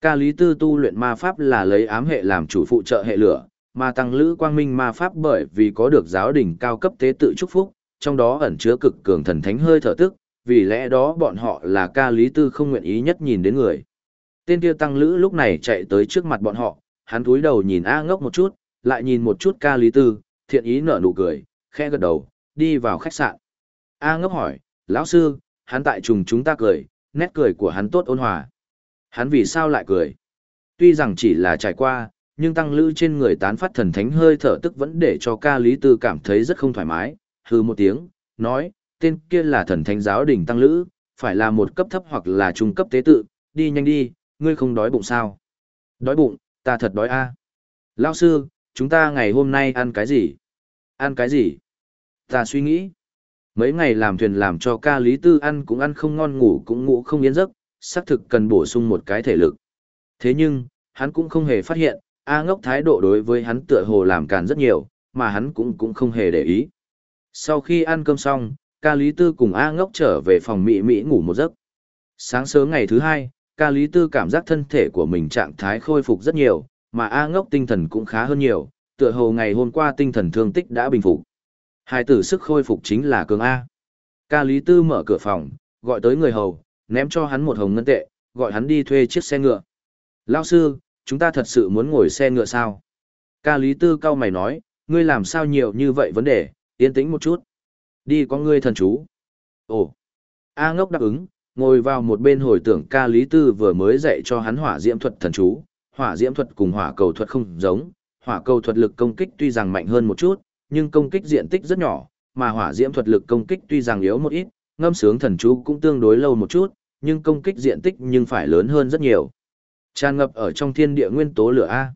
Ca Lý Tư tu luyện ma pháp là lấy ám hệ làm chủ phụ trợ hệ lửa, mà Tăng Lữ quang minh ma pháp bởi vì có được giáo đình cao cấp tế tự chúc phúc, trong đó ẩn chứa cực cường thần thánh hơi thở tức, vì lẽ đó bọn họ là ca lý tư không nguyện ý nhất nhìn đến người. Tên kia tăng lữ lúc này chạy tới trước mặt bọn họ, hắn cúi đầu nhìn A ngốc một chút, lại nhìn một chút ca lý tư, thiện ý nở nụ cười, khẽ gật đầu, đi vào khách sạn. A ngốc hỏi, lão sư, hắn tại trùng chúng ta cười, nét cười của hắn tốt ôn hòa. Hắn vì sao lại cười? Tuy rằng chỉ là trải qua, nhưng tăng lữ trên người tán phát thần thánh hơi thở tức vẫn để cho ca lý tư cảm thấy rất không thoải mái, hư một tiếng, nói, tên kia là thần thánh giáo đỉnh tăng lữ, phải là một cấp thấp hoặc là trung cấp tế tự, đi nhanh đi, ngươi không đói bụng sao? Đói bụng, ta thật đói a. À. Lão sư, chúng ta ngày hôm nay ăn cái gì? Ăn cái gì? Ta suy nghĩ. Mấy ngày làm thuyền làm cho ca lý tư ăn cũng ăn không ngon ngủ cũng ngủ không yên giấc, xác thực cần bổ sung một cái thể lực. Thế nhưng, hắn cũng không hề phát hiện, A ngốc thái độ đối với hắn tựa hồ làm càn rất nhiều, mà hắn cũng cũng không hề để ý. Sau khi ăn cơm xong, ca lý tư cùng A ngốc trở về phòng Mỹ Mỹ ngủ một giấc. Sáng sớm ngày thứ hai, ca lý tư cảm giác thân thể của mình trạng thái khôi phục rất nhiều, mà A ngốc tinh thần cũng khá hơn nhiều, tựa hồ ngày hôm qua tinh thần thương tích đã bình phục. Hai tử sức khôi phục chính là cường A. Ca lý tư mở cửa phòng, gọi tới người hầu, ném cho hắn một hồng ngân tệ, gọi hắn đi thuê chiếc xe ngựa. Lao sư, chúng ta thật sự muốn ngồi xe ngựa sao? Ca lý tư cau mày nói, ngươi làm sao nhiều như vậy vấn đề, yên tĩnh một chút. Đi có ngươi thần chú. Ồ. A ngốc đáp ứng, ngồi vào một bên hồi tưởng ca lý tư vừa mới dạy cho hắn hỏa diễm thuật thần chú. Hỏa diễm thuật cùng hỏa cầu thuật không giống, hỏa cầu thuật lực công kích tuy rằng mạnh hơn một chút, nhưng công kích diện tích rất nhỏ, mà hỏa diễm thuật lực công kích tuy rằng yếu một ít, ngâm sướng thần chú cũng tương đối lâu một chút, nhưng công kích diện tích nhưng phải lớn hơn rất nhiều. Tràn ngập ở trong thiên địa nguyên tố lửa A.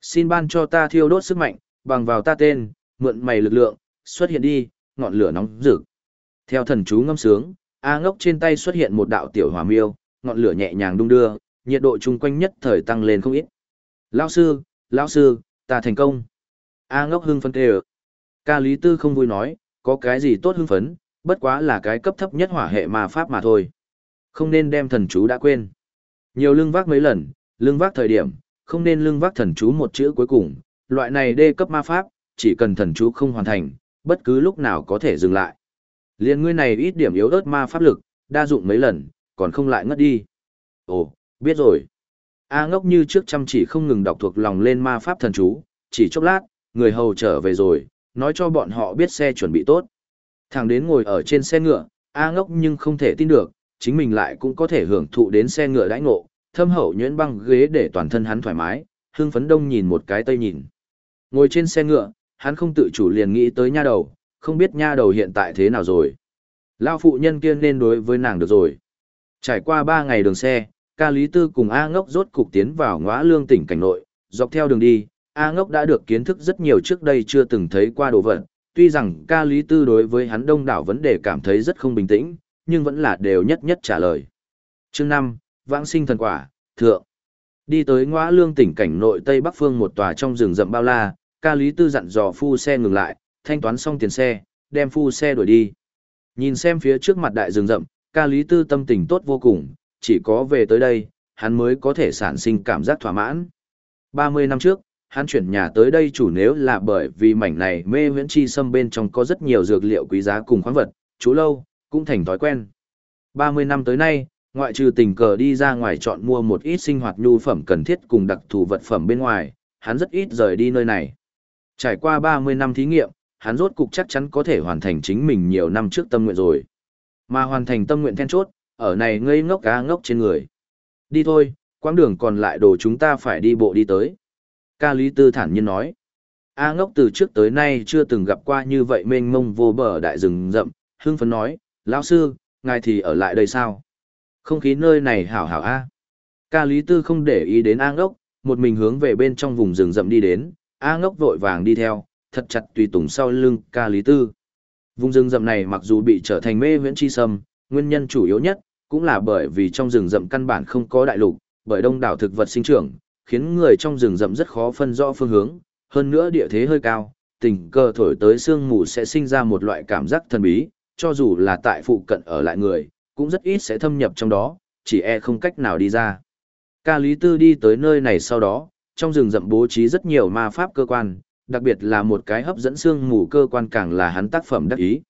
Xin ban cho ta thiêu đốt sức mạnh, bằng vào ta tên, mượn mày lực lượng, xuất hiện đi, ngọn lửa nóng rực. Theo thần chú ngâm sướng, A ngốc trên tay xuất hiện một đạo tiểu hỏa miêu, ngọn lửa nhẹ nhàng đung đưa, nhiệt độ chung quanh nhất thời tăng lên không ít. Lão sư, lão sư, ta thành công. A ngốc hưng phấn kêu. Ca Lý Tư không vui nói, có cái gì tốt hưng phấn, bất quá là cái cấp thấp nhất hỏa hệ mà pháp mà thôi. Không nên đem thần chú đã quên. Nhiều lưng vác mấy lần, lưng vác thời điểm, không nên lưng vác thần chú một chữ cuối cùng, loại này đê cấp ma pháp, chỉ cần thần chú không hoàn thành, bất cứ lúc nào có thể dừng lại. Liên ngươi này ít điểm yếu ớt ma pháp lực, đa dụng mấy lần, còn không lại ngất đi. Ồ, biết rồi. A ngốc như trước chăm chỉ không ngừng đọc thuộc lòng lên ma pháp thần chú, chỉ chốc lát, người hầu trở về rồi, nói cho bọn họ biết xe chuẩn bị tốt. Thằng đến ngồi ở trên xe ngựa, A ngốc nhưng không thể tin được, chính mình lại cũng có thể hưởng thụ đến xe ngựa đãi ngộ, thâm hậu nhuyễn băng ghế để toàn thân hắn thoải mái, Hương phấn đông nhìn một cái tây nhìn. Ngồi trên xe ngựa, hắn không tự chủ liền nghĩ tới nha đầu, không biết nha đầu hiện tại thế nào rồi. Lao phụ nhân kia nên đối với nàng được rồi. Trải qua 3 ngày đường xe, ca lý tư cùng A ngốc rốt cục tiến vào ngõ lương tỉnh cảnh nội, dọc theo đường đi, A ngốc đã được kiến thức rất nhiều trước đây chưa từng thấy qua đồ vật, tuy rằng ca lý tư đối với hắn đông đảo vấn đề cảm thấy rất không bình tĩnh, nhưng vẫn là đều nhất nhất trả lời. Chương 5, Vãng sinh thần quả, thượng. Đi tới ngõ lương tỉnh cảnh nội Tây Bắc Phương một tòa trong rừng rậm bao la, ca lý tư dặn dò phu xe ngừng lại, thanh toán xong tiền xe, đem phu xe đuổi đi. Nhìn xem phía trước mặt đại rừng rậm, ca lý tư tâm tình tốt vô cùng, chỉ có về tới đây, hắn mới có thể sản sinh cảm giác thỏa mãn. 30 năm trước, hắn chuyển nhà tới đây chủ nếu là bởi vì mảnh này mê huyễn chi sâm bên trong có rất nhiều dược liệu quý giá cùng khoáng vật, chú lâu, cũng thành thói quen. 30 năm tới nay, ngoại trừ tình cờ đi ra ngoài chọn mua một ít sinh hoạt nhu phẩm cần thiết cùng đặc thù vật phẩm bên ngoài, hắn rất ít rời đi nơi này. Trải qua 30 năm thí nghiệm, hắn rốt cục chắc chắn có thể hoàn thành chính mình nhiều năm trước tâm nguyện rồi. Mà hoàn thành tâm nguyện then chốt, ở này ngây ngốc cá ngốc trên người. Đi thôi, quãng đường còn lại đồ chúng ta phải đi bộ đi tới. Ca Lý Tư thản nhiên nói. A ngốc từ trước tới nay chưa từng gặp qua như vậy mênh mông vô bờ đại rừng rậm, Hương phấn nói, lão sư, ngài thì ở lại đây sao? Không khí nơi này hảo hảo A. Ca Lý Tư không để ý đến A ngốc, một mình hướng về bên trong vùng rừng rậm đi đến, A ngốc vội vàng đi theo, thật chặt tùy tùng sau lưng ca lý tư. Vùng rừng rậm này mặc dù bị trở thành mê huyễn chi sâm, nguyên nhân chủ yếu nhất, cũng là bởi vì trong rừng rậm căn bản không có đại lục, bởi đông đảo thực vật sinh trưởng, khiến người trong rừng rậm rất khó phân rõ phương hướng, hơn nữa địa thế hơi cao, tình cờ thổi tới sương mù sẽ sinh ra một loại cảm giác thần bí, cho dù là tại phụ cận ở lại người, cũng rất ít sẽ thâm nhập trong đó, chỉ e không cách nào đi ra. Ca Lý Tư đi tới nơi này sau đó, trong rừng rậm bố trí rất nhiều ma pháp cơ quan, đặc biệt là một cái hấp dẫn xương mù cơ quan càng là hắn tác phẩm đắc ý.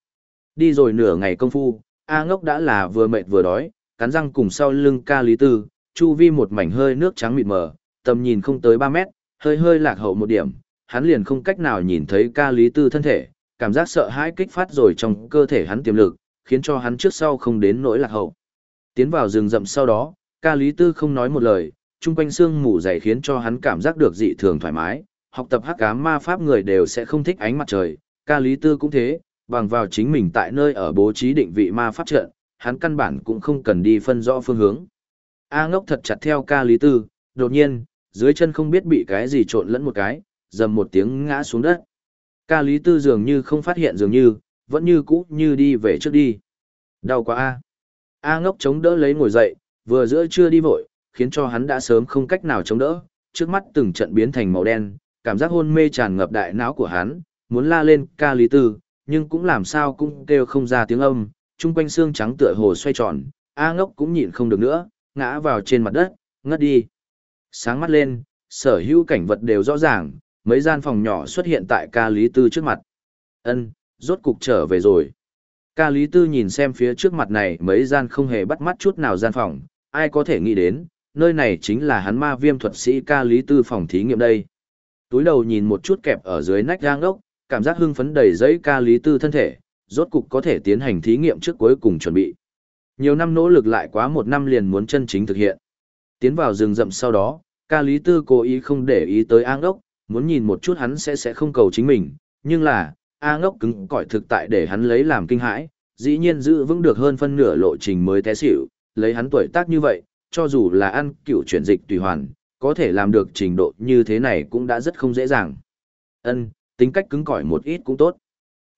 Đi rồi nửa ngày công phu, A ngốc đã là vừa mệt vừa đói, cắn răng cùng sau lưng ca lý tư, chu vi một mảnh hơi nước trắng mịt mờ, tầm nhìn không tới 3 mét, hơi hơi lạc hậu một điểm, hắn liền không cách nào nhìn thấy ca lý tư thân thể, cảm giác sợ hãi kích phát rồi trong cơ thể hắn tiềm lực, khiến cho hắn trước sau không đến nỗi lạc hậu. Tiến vào rừng rậm sau đó, ca lý tư không nói một lời, chung quanh xương mù dày khiến cho hắn cảm giác được dị thường thoải mái, học tập hắc ám ma pháp người đều sẽ không thích ánh mặt trời, ca lý tư cũng thế, bằng vào chính mình tại nơi ở bố trí định vị ma pháp trận, hắn căn bản cũng không cần đi phân rõ phương hướng. A ngốc thật chặt theo ca lý tư, đột nhiên, dưới chân không biết bị cái gì trộn lẫn một cái, dầm một tiếng ngã xuống đất. Ca lý tư dường như không phát hiện dường như, vẫn như cũ như đi về trước đi. Đau quá A. A ngốc chống đỡ lấy ngồi dậy, vừa giữa chưa đi vội, khiến cho hắn đã sớm không cách nào chống đỡ, trước mắt từng trận biến thành màu đen, cảm giác hôn mê tràn ngập đại não của hắn, muốn la lên ca lý tư, nhưng cũng làm sao cũng kêu không ra tiếng âm, chung quanh xương trắng tựa hồ xoay tròn, A ngốc cũng nhịn không được nữa, ngã vào trên mặt đất, ngất đi. Sáng mắt lên, sở hữu cảnh vật đều rõ ràng, mấy gian phòng nhỏ xuất hiện tại ca lý tư trước mặt. Ân, rốt cục trở về rồi. Ca lý tư nhìn xem phía trước mặt này mấy gian không hề bắt mắt chút nào gian phòng, ai có thể nghĩ đến, nơi này chính là hắn ma viêm thuật sĩ ca lý tư phòng thí nghiệm đây. Túi đầu nhìn một chút kẹp ở dưới nách gang ốc, cảm giác hưng phấn đầy giấy ca lý tư thân thể, rốt cục có thể tiến hành thí nghiệm trước cuối cùng chuẩn bị. Nhiều năm nỗ lực lại quá một năm liền muốn chân chính thực hiện. Tiến vào rừng rậm sau đó, ca lý tư cố ý không để ý tới an ốc, muốn nhìn một chút hắn sẽ sẽ không cầu chính mình, nhưng là, A ngốc cứng cỏi thực tại để hắn lấy làm kinh hãi, dĩ nhiên giữ vững được hơn phân nửa lộ trình mới té xỉu, lấy hắn tuổi tác như vậy, cho dù là ăn cựu chuyển dịch tùy hoàn, có thể làm được trình độ như thế này cũng đã rất không dễ dàng. Ân, tính cách cứng cỏi một ít cũng tốt.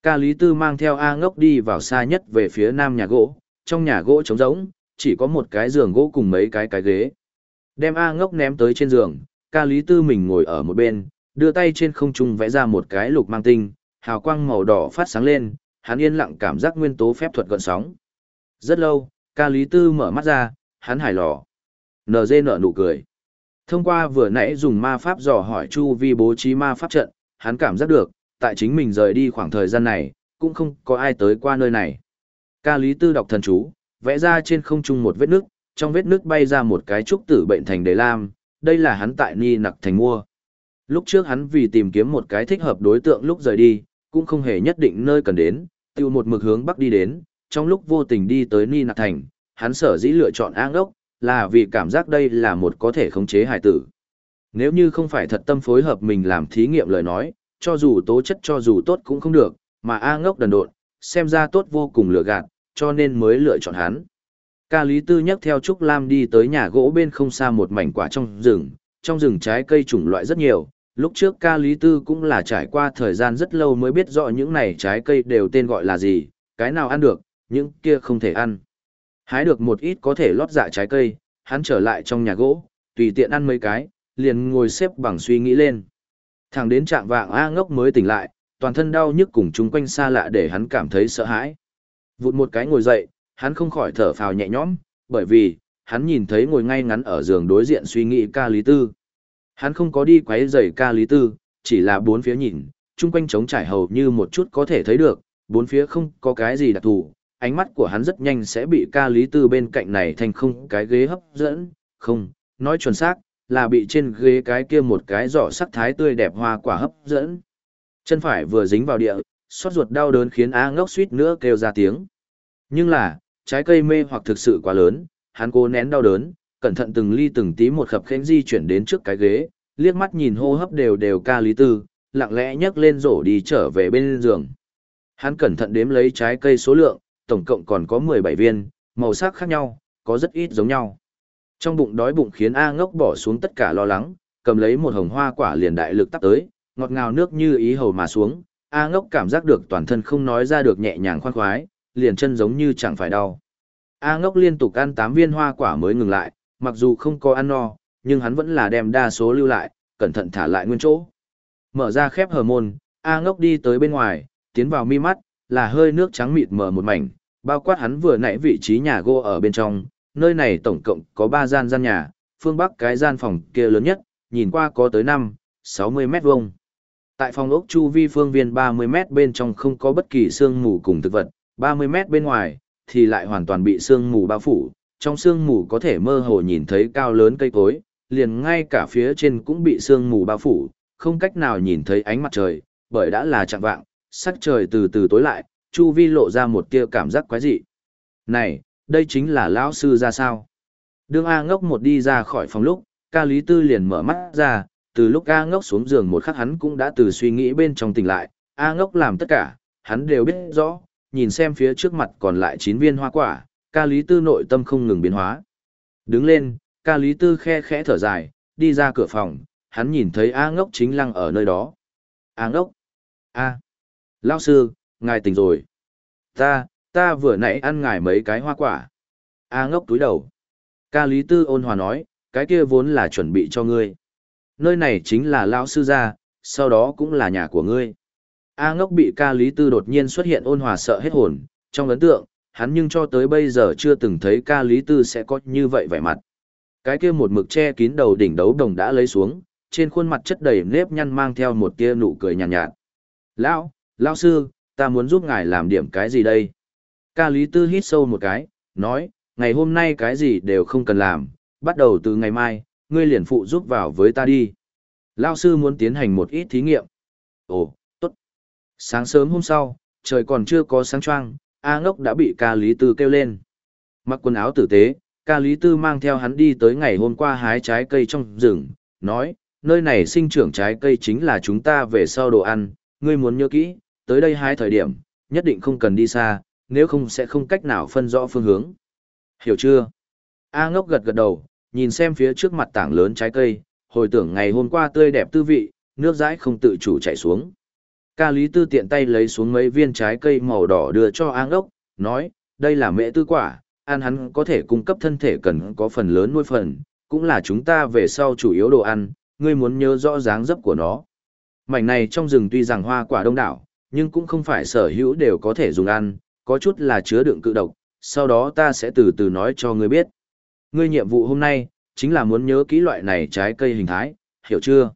Ca Lý Tư mang theo A ngốc đi vào xa nhất về phía nam nhà gỗ, trong nhà gỗ trống rỗng, chỉ có một cái giường gỗ cùng mấy cái cái ghế. Đem A ngốc ném tới trên giường, ca lý tư mình ngồi ở một bên, đưa tay trên không trung vẽ ra một cái lục mang tinh, hào quang màu đỏ phát sáng lên, hắn yên lặng cảm giác nguyên tố phép thuật gợn sóng. Rất lâu, ca lý tư mở mắt ra, hắn hài lò. NG nở nụ cười. Thông qua vừa nãy dùng ma pháp dò hỏi chu vi bố trí ma pháp trận, hắn cảm giác được, tại chính mình rời đi khoảng thời gian này, cũng không có ai tới qua nơi này. Ca Lý Tư đọc thần chú, vẽ ra trên không trung một vết nước, trong vết nước bay ra một cái trúc tử bệnh thành đế lam, đây là hắn tại Ni Nặc Thành mua. Lúc trước hắn vì tìm kiếm một cái thích hợp đối tượng lúc rời đi, cũng không hề nhất định nơi cần đến, tiêu một mực hướng bắc đi đến, trong lúc vô tình đi tới Ni Nặc Thành, hắn sở dĩ lựa chọn A ngốc, là vì cảm giác đây là một có thể khống chế hải tử. Nếu như không phải thật tâm phối hợp mình làm thí nghiệm lời nói, cho dù tố chất cho dù tốt cũng không được, mà A ngốc đần độn, xem ra tốt vô cùng lựa gạt, cho nên mới lựa chọn hắn. Ca Lý Tư nhắc theo Trúc Lam đi tới nhà gỗ bên không xa một mảnh quả trong rừng, trong rừng trái cây chủng loại rất nhiều. Lúc trước Ca Lý Tư cũng là trải qua thời gian rất lâu mới biết rõ những này trái cây đều tên gọi là gì, cái nào ăn được, những kia không thể ăn. Hái được một ít có thể lót dạ trái cây, hắn trở lại trong nhà gỗ, tùy tiện ăn mấy cái, liền ngồi xếp bằng suy nghĩ lên. Thẳng đến trạng vạng A ngốc mới tỉnh lại, toàn thân đau nhức cùng chung quanh xa lạ để hắn cảm thấy sợ hãi. Vụt một cái ngồi dậy, hắn không khỏi thở phào nhẹ nhõm, bởi vì, hắn nhìn thấy ngồi ngay ngắn ở giường đối diện suy nghĩ ca lý tư. Hắn không có đi quấy rầy ca lý tư, chỉ là bốn phía nhìn, chung quanh trống trải hầu như một chút có thể thấy được, bốn phía không có cái gì đặc thù, ánh mắt của hắn rất nhanh sẽ bị ca lý tư bên cạnh này thành không cái ghế hấp dẫn, không, nói chuẩn xác, là bị trên ghế cái kia một cái giỏ sắc thái tươi đẹp hoa quả hấp dẫn. Chân phải vừa dính vào địa, xót ruột đau đớn khiến A ngốc suýt nữa kêu ra tiếng. Nhưng là, trái cây mê hoặc thực sự quá lớn, hắn cố nén đau đớn, cẩn thận từng ly từng tí một khập khẽnh di chuyển đến trước cái ghế, liếc mắt nhìn hô hấp đều đều ca lý tư, lặng lẽ nhấc lên rổ đi trở về bên giường. Hắn cẩn thận đếm lấy trái cây số lượng, tổng cộng còn có 17 viên, màu sắc khác nhau, có rất ít giống nhau. Trong bụng đói bụng khiến A ngốc bỏ xuống tất cả lo lắng, cầm lấy một hồng hoa quả liền đại lực tắp tới, ngọt ngào nước như ý hầu mà xuống, A ngốc cảm giác được toàn thân không nói ra được nhẹ nhàng khoan khoái, liền chân giống như chẳng phải đau. A ngốc liên tục ăn 8 viên hoa quả mới ngừng lại, mặc dù không có ăn no, nhưng hắn vẫn là đem đa số lưu lại, cẩn thận thả lại nguyên chỗ. Mở ra khép hờ môn, A ngốc đi tới bên ngoài, tiến vào mi mắt, là hơi nước trắng mịt mờ một mảnh, bao quát hắn vừa nãy vị trí nhà gỗ ở bên trong, nơi này tổng cộng có 3 gian gian nhà, phương bắc cái gian phòng kia lớn nhất, nhìn qua có tới 5, 60 mét vuông. Tại phòng ốc chu vi phương viên 30 mét bên trong không có bất kỳ sương mù cùng thực vật, 30 mét bên ngoài thì lại hoàn toàn bị sương mù bao phủ, trong sương mù có thể mơ hồ nhìn thấy cao lớn cây cối, liền ngay cả phía trên cũng bị sương mù bao phủ, không cách nào nhìn thấy ánh mặt trời, bởi đã là trạng vạng, sắc trời từ từ tối lại, chu vi lộ ra một tia cảm giác quái dị. Này, đây chính là lão sư ra sao? Đương A ngốc một đi ra khỏi phòng lúc, ca lý tư liền mở mắt ra, từ lúc A ngốc xuống giường một khắc hắn cũng đã từ suy nghĩ bên trong tỉnh lại, A ngốc làm tất cả, hắn đều biết rõ, nhìn xem phía trước mặt còn lại 9 viên hoa quả, ca lý tư nội tâm không ngừng biến hóa. Đứng lên, ca lý tư khe khẽ thở dài, đi ra cửa phòng, hắn nhìn thấy A ngốc chính lăng ở nơi đó. A ngốc! A! Lao sư, ngài tỉnh rồi. Ta, ta vừa nãy ăn ngài mấy cái hoa quả. A ngốc túi đầu. Ca lý tư ôn hòa nói, cái kia vốn là chuẩn bị cho ngươi. Nơi này chính là Lao sư gia, sau đó cũng là nhà của ngươi. A ngốc bị ca lý tư đột nhiên xuất hiện ôn hòa sợ hết hồn, trong ấn tượng, hắn nhưng cho tới bây giờ chưa từng thấy ca lý tư sẽ có như vậy vẻ mặt. Cái kia một mực che kín đầu đỉnh đấu đồng đã lấy xuống, trên khuôn mặt chất đầy nếp nhăn mang theo một tia nụ cười nhàn nhạt, nhạt. Lão, lão sư, ta muốn giúp ngài làm điểm cái gì đây? Ca lý tư hít sâu một cái, nói, ngày hôm nay cái gì đều không cần làm, bắt đầu từ ngày mai, ngươi liền phụ giúp vào với ta đi. Lão sư muốn tiến hành một ít thí nghiệm. Ồ, Sáng sớm hôm sau, trời còn chưa có sáng choang, A ngốc đã bị ca lý tư kêu lên. Mặc quần áo tử tế, ca lý tư mang theo hắn đi tới ngày hôm qua hái trái cây trong rừng, nói, nơi này sinh trưởng trái cây chính là chúng ta về sau đồ ăn, ngươi muốn nhớ kỹ, tới đây hai thời điểm, nhất định không cần đi xa, nếu không sẽ không cách nào phân rõ phương hướng. Hiểu chưa? A ngốc gật gật đầu, nhìn xem phía trước mặt tảng lớn trái cây, hồi tưởng ngày hôm qua tươi đẹp tư vị, nước dãi không tự chủ chảy xuống. Ca Lý Tư tiện tay lấy xuống mấy viên trái cây màu đỏ đưa cho An ngốc, nói, đây là mẹ tư quả, ăn hắn có thể cung cấp thân thể cần có phần lớn nuôi phần, cũng là chúng ta về sau chủ yếu đồ ăn, ngươi muốn nhớ rõ dáng dấp của nó. Mảnh này trong rừng tuy rằng hoa quả đông đảo, nhưng cũng không phải sở hữu đều có thể dùng ăn, có chút là chứa đựng cự độc, sau đó ta sẽ từ từ nói cho ngươi biết. Ngươi nhiệm vụ hôm nay, chính là muốn nhớ kỹ loại này trái cây hình thái, hiểu chưa?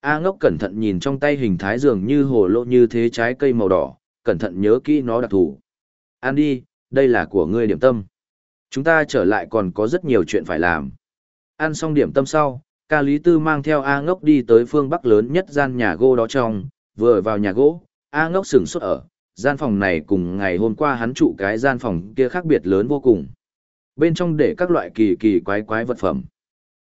A ngốc cẩn thận nhìn trong tay hình thái dường như hồ lộ như thế trái cây màu đỏ, cẩn thận nhớ kỹ nó đặc thù. An đi, đây là của ngươi điểm tâm. Chúng ta trở lại còn có rất nhiều chuyện phải làm. Ăn xong điểm tâm sau, ca lý tư mang theo A ngốc đi tới phương bắc lớn nhất gian nhà gỗ đó trong, vừa vào nhà gỗ, A ngốc sửng sốt ở, gian phòng này cùng ngày hôm qua hắn trụ cái gian phòng kia khác biệt lớn vô cùng. Bên trong để các loại kỳ kỳ quái quái vật phẩm.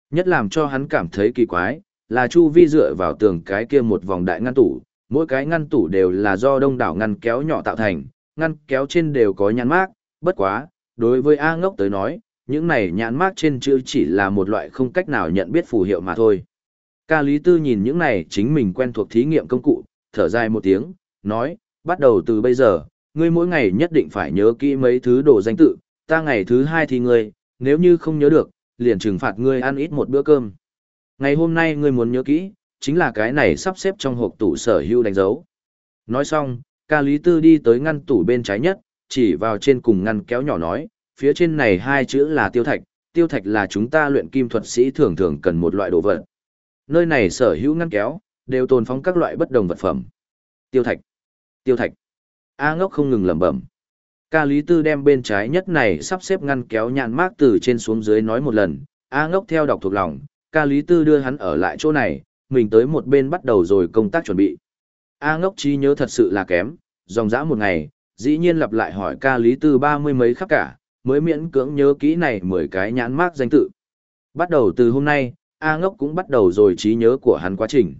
Nhất làm cho hắn cảm thấy kỳ quái, là chu vi dựa vào tường cái kia một vòng đại ngăn tủ, mỗi cái ngăn tủ đều là do đông đảo ngăn kéo nhỏ tạo thành, ngăn kéo trên đều có nhãn mác, bất quá, đối với A ngốc tới nói, những này nhãn mác trên chữ chỉ là một loại không cách nào nhận biết phù hiệu mà thôi. Ca Lý Tư nhìn những này chính mình quen thuộc thí nghiệm công cụ, thở dài một tiếng, nói, bắt đầu từ bây giờ, ngươi mỗi ngày nhất định phải nhớ kỹ mấy thứ đồ danh tự, ta ngày thứ hai thì ngươi, nếu như không nhớ được, liền trừng phạt ngươi ăn ít một bữa cơm. Ngày hôm nay ngươi muốn nhớ kỹ, chính là cái này sắp xếp trong hộp tủ sở hữu đánh dấu. Nói xong, ca lý tư đi tới ngăn tủ bên trái nhất, chỉ vào trên cùng ngăn kéo nhỏ nói, phía trên này hai chữ là tiêu thạch, tiêu thạch là chúng ta luyện kim thuật sĩ thường thường cần một loại đồ vật. Nơi này sở hữu ngăn kéo, đều tồn phóng các loại bất đồng vật phẩm. Tiêu thạch, tiêu thạch. A ngốc không ngừng lẩm bẩm. Ca Lý Tư đem bên trái nhất này sắp xếp ngăn kéo nhạn mác từ trên xuống dưới nói một lần, A ngốc theo đọc thuộc lòng, ca lý tư đưa hắn ở lại chỗ này, mình tới một bên bắt đầu rồi công tác chuẩn bị. A ngốc trí nhớ thật sự là kém, dòng dã một ngày, dĩ nhiên lặp lại hỏi ca lý tư ba mươi mấy khắc cả, mới miễn cưỡng nhớ kỹ này mười cái nhãn mác danh tự. Bắt đầu từ hôm nay, A ngốc cũng bắt đầu rồi trí nhớ của hắn quá trình.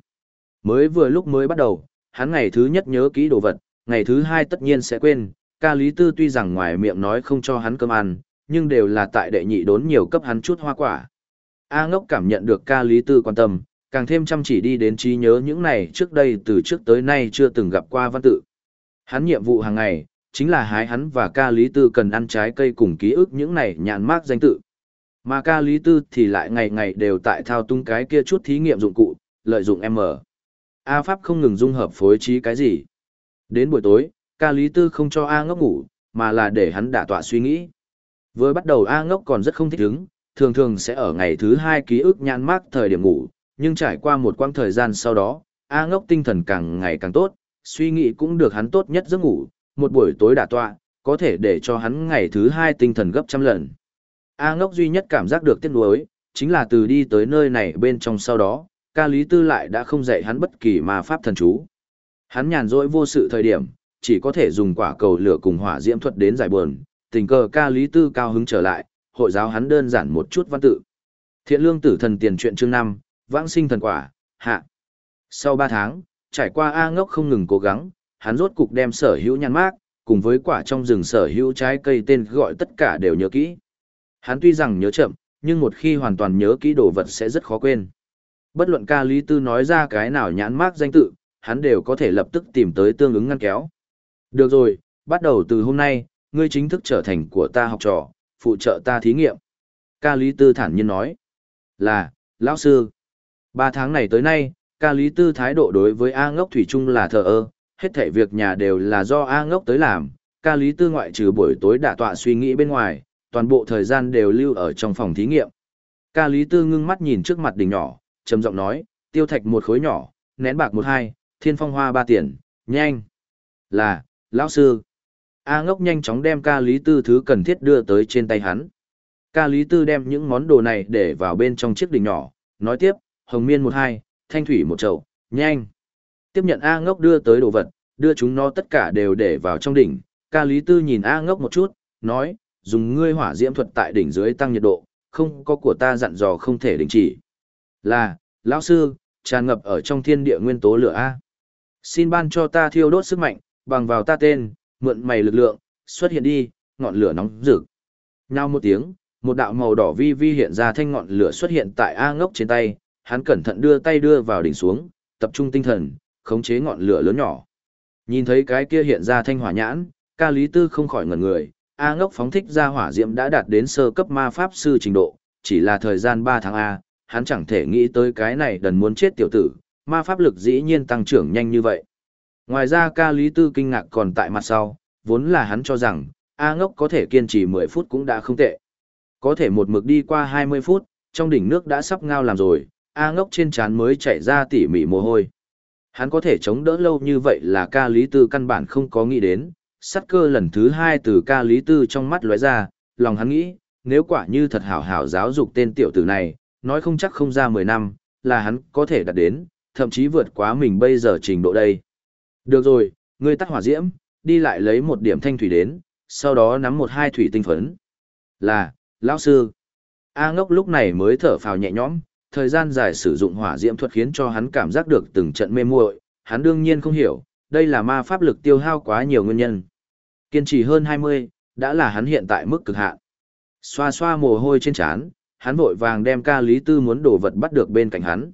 Mới vừa lúc mới bắt đầu, hắn ngày thứ nhất nhớ kỹ đồ vật, ngày thứ hai tất nhiên sẽ quên, ca lý tư tuy rằng ngoài miệng nói không cho hắn cơm ăn, nhưng đều là tại đệ nhị đốn nhiều cấp hắn chút hoa quả. A ngốc cảm nhận được ca lý tư quan tâm, càng thêm chăm chỉ đi đến trí nhớ những này trước đây từ trước tới nay chưa từng gặp qua văn tự. Hắn nhiệm vụ hàng ngày, chính là hái hắn và ca lý tư cần ăn trái cây cùng ký ức những này nhàn mát danh tự. Mà ca lý tư thì lại ngày ngày đều tại thao tung cái kia chút thí nghiệm dụng cụ, lợi dụng M. A Pháp không ngừng dung hợp phối trí cái gì. Đến buổi tối, ca lý tư không cho A ngốc ngủ, mà là để hắn đả tọa suy nghĩ. Vừa bắt đầu A ngốc còn rất không thích ứng, thường thường sẽ ở ngày thứ hai ký ức nhãn mát thời điểm ngủ, nhưng trải qua một quãng thời gian sau đó, A ngốc tinh thần càng ngày càng tốt, suy nghĩ cũng được hắn tốt nhất giấc ngủ, một buổi tối đả tọa, có thể để cho hắn ngày thứ hai tinh thần gấp trăm lần. A ngốc duy nhất cảm giác được tiếc nuối, chính là từ đi tới nơi này bên trong sau đó, ca lý tư lại đã không dạy hắn bất kỳ ma pháp thần chú. Hắn nhàn rỗi vô sự thời điểm, chỉ có thể dùng quả cầu lửa cùng hỏa diễm thuật đến giải buồn, tình cờ ca lý tư cao hứng trở lại, hội giáo hắn đơn giản một chút văn tự. Thiện lương tử thần tiền truyện chương năm, vãng sinh thần quả, hạ. Sau ba tháng, trải qua A ngốc không ngừng cố gắng, hắn rốt cục đem sở hữu nhăn mát, cùng với quả trong rừng sở hữu trái cây tên gọi tất cả đều nhớ kỹ. Hắn tuy rằng nhớ chậm, nhưng một khi hoàn toàn nhớ kỹ đồ vật sẽ rất khó quên. Bất luận ca lý tư nói ra cái nào nhãn mác danh tự, hắn đều có thể lập tức tìm tới tương ứng ngăn kéo. Được rồi, bắt đầu từ hôm nay, ngươi chính thức trở thành của ta học trò, phụ trợ ta thí nghiệm. Ca lý tư thản nhiên nói. Là, lão sư. Ba tháng này tới nay, ca lý tư thái độ đối với A ngốc thủy trung là thờ ơ, hết thảy việc nhà đều là do A ngốc tới làm, ca lý tư ngoại trừ buổi tối đả tọa suy nghĩ bên ngoài, toàn bộ thời gian đều lưu ở trong phòng thí nghiệm. Ca lý tư ngưng mắt nhìn trước mặt đỉnh nhỏ, trầm giọng nói, tiêu thạch một khối nhỏ, nén bạc một hai, thiên phong hoa ba tiền, nhanh. Là, lão sư. A ngốc nhanh chóng đem ca lý tư thứ cần thiết đưa tới trên tay hắn. Ca lý tư đem những món đồ này để vào bên trong chiếc đỉnh nhỏ, nói tiếp, hồng miên một hai, thanh thủy một chậu, nhanh. Tiếp nhận A ngốc đưa tới đồ vật, đưa chúng nó tất cả đều để vào trong đỉnh. Ca lý tư nhìn A ngốc một chút, nói, dùng ngươi hỏa diễm thuật tại đỉnh dưới tăng nhiệt độ, không có của ta dặn dò không thể đình chỉ. Là, lão sư, tràn ngập ở trong thiên địa nguyên tố lửa A. Xin ban cho ta thiêu đốt sức mạnh, bằng vào ta tên, mượn mày lực lượng, xuất hiện đi, ngọn lửa nóng rực. Nhau một tiếng, một đạo màu đỏ vi vi hiện ra thanh ngọn lửa xuất hiện tại A ngốc trên tay, hắn cẩn thận đưa tay đưa vào đỉnh xuống, tập trung tinh thần, khống chế ngọn lửa lớn nhỏ. Nhìn thấy cái kia hiện ra thanh hỏa nhãn, ca lý tư không khỏi ngẩn người, A ngốc phóng thích ra hỏa diễm đã đạt đến sơ cấp ma pháp sư trình độ, chỉ là thời gian 3 tháng A, hắn chẳng thể nghĩ tới cái này đần muốn chết tiểu tử, ma pháp lực dĩ nhiên tăng trưởng nhanh như vậy. Ngoài ra ca lý tư kinh ngạc còn tại mặt sau, vốn là hắn cho rằng, A ngốc có thể kiên trì 10 phút cũng đã không tệ. Có thể một mực đi qua 20 phút, trong đỉnh nước đã sắp ngao làm rồi, A ngốc trên trán mới chảy ra tỉ mỉ mồ hôi. Hắn có thể chống đỡ lâu như vậy là ca lý tư căn bản không có nghĩ đến, sắt cơ lần thứ hai từ ca lý tư trong mắt lóe ra, lòng hắn nghĩ, nếu quả như thật hảo hảo giáo dục tên tiểu tử này, nói không chắc không ra 10 năm, là hắn có thể đạt đến, thậm chí vượt quá mình bây giờ trình độ đây. Được rồi, ngươi tắt hỏa diễm, đi lại lấy một điểm thanh thủy đến, sau đó nắm một hai thủy tinh phấn. Là, lão sư. A ngốc lúc này mới thở phào nhẹ nhõm, thời gian dài sử dụng hỏa diễm thuật khiến cho hắn cảm giác được từng trận mê muội, hắn đương nhiên không hiểu, đây là ma pháp lực tiêu hao quá nhiều nguyên nhân. Kiên trì hơn 20, đã là hắn hiện tại mức cực hạn. Xoa xoa mồ hôi trên trán, hắn vội vàng đem ca lý tư muốn đổ vật bắt được bên cạnh hắn.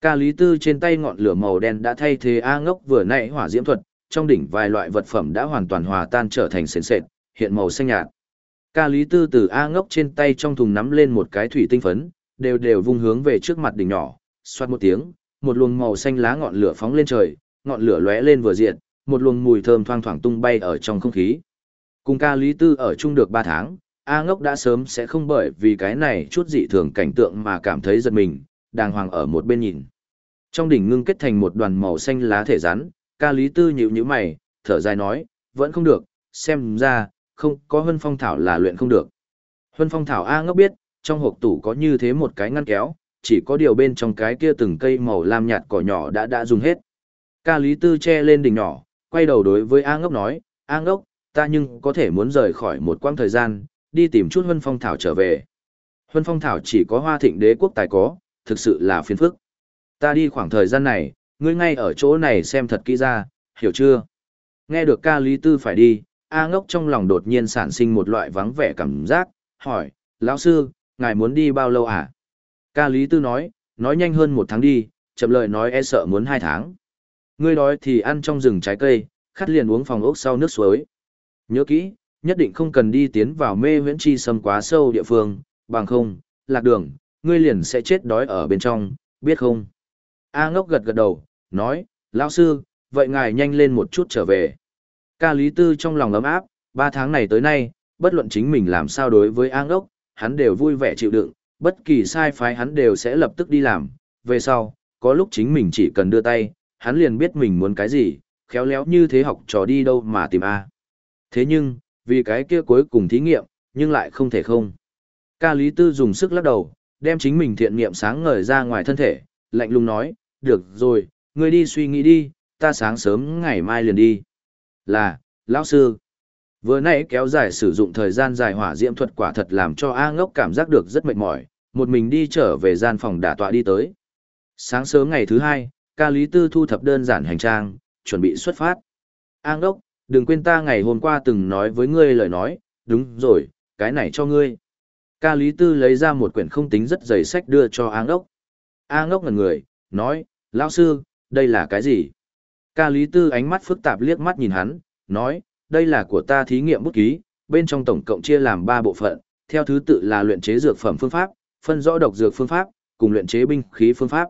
Ca lý tư trên tay ngọn lửa màu đen đã thay thế A ngốc vừa nãy hỏa diễm thuật, trong đỉnh vài loại vật phẩm đã hoàn toàn hòa tan trở thành sền sệt, hiện màu xanh nhạt. Ca lý tư từ A ngốc trên tay trong thùng nắm lên một cái thủy tinh phấn, đều đều vung hướng về trước mặt đỉnh nhỏ, xoát một tiếng, một luồng màu xanh lá ngọn lửa phóng lên trời, ngọn lửa lóe lên vừa diện, một luồng mùi thơm thoang thoảng tung bay ở trong không khí. Cùng ca lý tư ở chung được 3 tháng, A ngốc đã sớm sẽ không bởi vì cái này chút dị thường cảnh tượng mà cảm thấy giật mình, đàng hoàng ở một bên nhìn. Trong đỉnh ngưng kết thành một đoàn màu xanh lá thể rắn, ca lý tư nhịu nhíu mày, thở dài nói, vẫn không được, xem ra, không có hân phong thảo là luyện không được. Hân phong thảo A ngốc biết, trong hộp tủ có như thế một cái ngăn kéo, chỉ có điều bên trong cái kia từng cây màu lam nhạt cỏ nhỏ đã đã dùng hết. Ca lý tư che lên đỉnh nhỏ, quay đầu đối với A ngốc nói, A ngốc, ta nhưng có thể muốn rời khỏi một quãng thời gian, đi tìm chút huân phong thảo trở về. Huân phong thảo chỉ có hoa thịnh đế quốc tài có, thực sự là phiền phức. Ta đi khoảng thời gian này, ngươi ngay ở chỗ này xem thật kỹ ra, hiểu chưa? Nghe được ca lý tư phải đi, A ngốc trong lòng đột nhiên sản sinh một loại vắng vẻ cảm giác, hỏi, lão sư, ngài muốn đi bao lâu à? Ca lý tư nói, nói nhanh hơn một tháng đi, chậm lời nói e sợ muốn hai tháng. Ngươi đói thì ăn trong rừng trái cây, khát liền uống phòng ốc sau nước suối. Nhớ kỹ, nhất định không cần đi tiến vào mê huyễn chi sâm quá sâu địa phương, bằng không, lạc đường, ngươi liền sẽ chết đói ở bên trong, biết không? A ngốc gật gật đầu, nói, lão sư, vậy ngài nhanh lên một chút trở về. Ca Lý Tư trong lòng ấm áp, ba tháng này tới nay, bất luận chính mình làm sao đối với A ngốc, hắn đều vui vẻ chịu đựng, bất kỳ sai phái hắn đều sẽ lập tức đi làm. Về sau, có lúc chính mình chỉ cần đưa tay, hắn liền biết mình muốn cái gì, khéo léo như thế học trò đi đâu mà tìm A. Thế nhưng, vì cái kia cuối cùng thí nghiệm, nhưng lại không thể không. Ca Lý Tư dùng sức lắc đầu, đem chính mình thiện nghiệm sáng ngời ra ngoài thân thể, lạnh lùng nói, được rồi, ngươi đi suy nghĩ đi, ta sáng sớm ngày mai liền đi. Là, lão sư. Vừa nãy kéo dài sử dụng thời gian dài hỏa diễm thuật quả thật làm cho A ngốc cảm giác được rất mệt mỏi, một mình đi trở về gian phòng đả tọa đi tới. Sáng sớm ngày thứ hai, ca lý tư thu thập đơn giản hành trang, chuẩn bị xuất phát. A ngốc, đừng quên ta ngày hôm qua từng nói với ngươi lời nói, đúng rồi, cái này cho ngươi. Ca lý tư lấy ra một quyển không tính rất dày sách đưa cho A ngốc. A ngốc ngần người, nói, lão sư, đây là cái gì? Ca lý tư ánh mắt phức tạp liếc mắt nhìn hắn, nói, đây là của ta thí nghiệm bút ký, bên trong tổng cộng chia làm 3 bộ phận, theo thứ tự là luyện chế dược phẩm phương pháp, phân rõ độc dược phương pháp, cùng luyện chế binh khí phương pháp.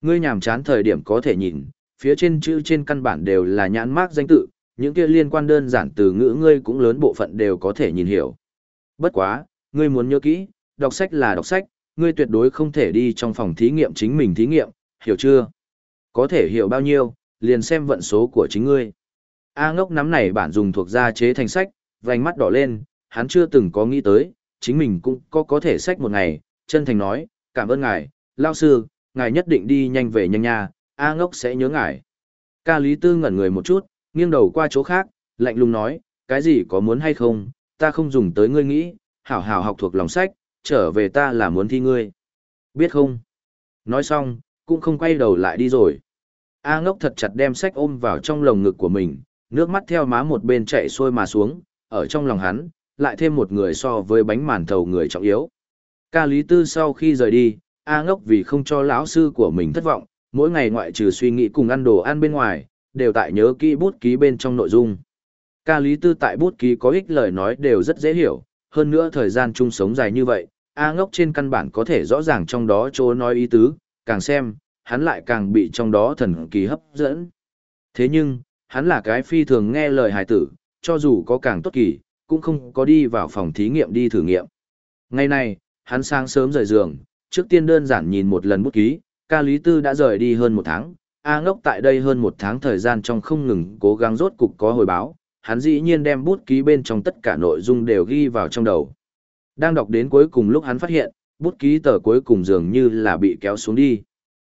Ngươi nhàm chán thời điểm có thể nhìn, phía trên chữ trên căn bản đều là nhãn mác danh tự, những kia liên quan đơn giản từ ngữ ngươi cũng lớn bộ phận đều có thể nhìn hiểu. Bất quá, ngươi muốn nhớ kỹ, đọc sách là đọc sách, ngươi tuyệt đối không thể đi trong phòng thí nghiệm chính mình thí nghiệm, hiểu chưa? Có thể hiểu bao nhiêu, liền xem vận số của chính ngươi. A ngốc nắm này bản dùng thuộc gia chế thành sách, vành mắt đỏ lên, hắn chưa từng có nghĩ tới, chính mình cũng có có thể sách một ngày, chân thành nói, cảm ơn ngài, lao sư, ngài nhất định đi nhanh về nhanh nha, A ngốc sẽ nhớ ngài. Ca Lý Tư ngẩn người một chút, nghiêng đầu qua chỗ khác, lạnh lùng nói, cái gì có muốn hay không, ta không dùng tới ngươi nghĩ, hảo hảo học thuộc lòng sách, trở về ta là muốn thi ngươi. Biết không? Nói xong, cũng không quay đầu lại đi rồi. A ngốc thật chặt đem sách ôm vào trong lồng ngực của mình, nước mắt theo má một bên chạy xuôi mà xuống, ở trong lòng hắn, lại thêm một người so với bánh màn thầu người trọng yếu. Ca Lý Tư sau khi rời đi, A ngốc vì không cho lão sư của mình thất vọng, mỗi ngày ngoại trừ suy nghĩ cùng ăn đồ ăn bên ngoài, đều tại nhớ kỹ bút ký bên trong nội dung. Ca Lý Tư tại bút ký có ích lời nói đều rất dễ hiểu, hơn nữa thời gian chung sống dài như vậy, A ngốc trên căn bản có thể rõ ràng trong đó chỗ nói ý tứ, càng xem, hắn lại càng bị trong đó thần kỳ hấp dẫn. Thế nhưng, hắn là cái phi thường nghe lời hài tử, cho dù có càng tốt kỳ, cũng không có đi vào phòng thí nghiệm đi thử nghiệm. Ngày nay, hắn sáng sớm rời giường, trước tiên đơn giản nhìn một lần bút ký, ca lý tư đã rời đi hơn một tháng, A ngốc tại đây hơn một tháng thời gian trong không ngừng cố gắng rốt cục có hồi báo, hắn dĩ nhiên đem bút ký bên trong tất cả nội dung đều ghi vào trong đầu. Đang đọc đến cuối cùng lúc hắn phát hiện, bút ký tờ cuối cùng dường như là bị kéo xuống đi.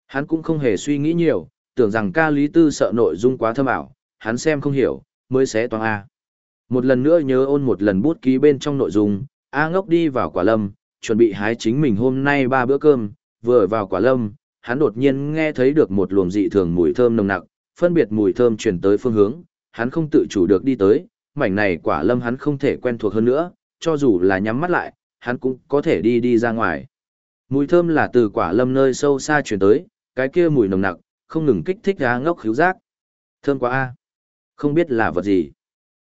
Hắn cũng không hề suy nghĩ nhiều, tưởng rằng ca lý tư sợ nội dung quá thâm ảo, hắn xem không hiểu, mới xé toán A. Một lần nữa nhớ ôn một lần bút ký bên trong nội dung, A ngốc đi vào quả lâm, chuẩn bị hái chính mình hôm nay ba bữa cơm, vừa vào quả lâm, hắn đột nhiên nghe thấy được một luồng dị thường mùi thơm nồng nặc, phân biệt mùi thơm truyền tới phương hướng, hắn không tự chủ được đi tới, mảnh này quả lâm hắn không thể quen thuộc hơn nữa, cho dù là nhắm mắt lại, hắn cũng có thể đi đi ra ngoài. Mùi thơm là từ quả lâm nơi sâu xa truyền tới, cái kia mùi nồng nặc, không ngừng kích thích A ngốc khiếu giác. Thơm quá A. Không biết là vật gì.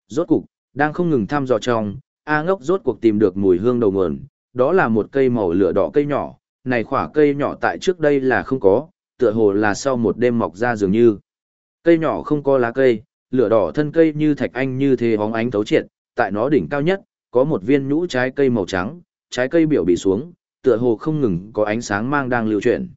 Rốt cục, đang không ngừng thăm dò trong, A ngốc rốt cuộc tìm được mùi hương đầu nguồn, đó là một cây màu lửa đỏ cây nhỏ, này khỏa cây nhỏ tại trước đây là không có, tựa hồ là sau một đêm mọc ra dường như. Cây nhỏ không có lá cây, lửa đỏ thân cây như thạch anh như thế hóng ánh thấu triệt, tại nó đỉnh cao nhất, có một viên nhũ trái cây màu trắng, trái cây biểu bị xuống, tựa hồ không ngừng có ánh sáng mang đang lưu chuyển.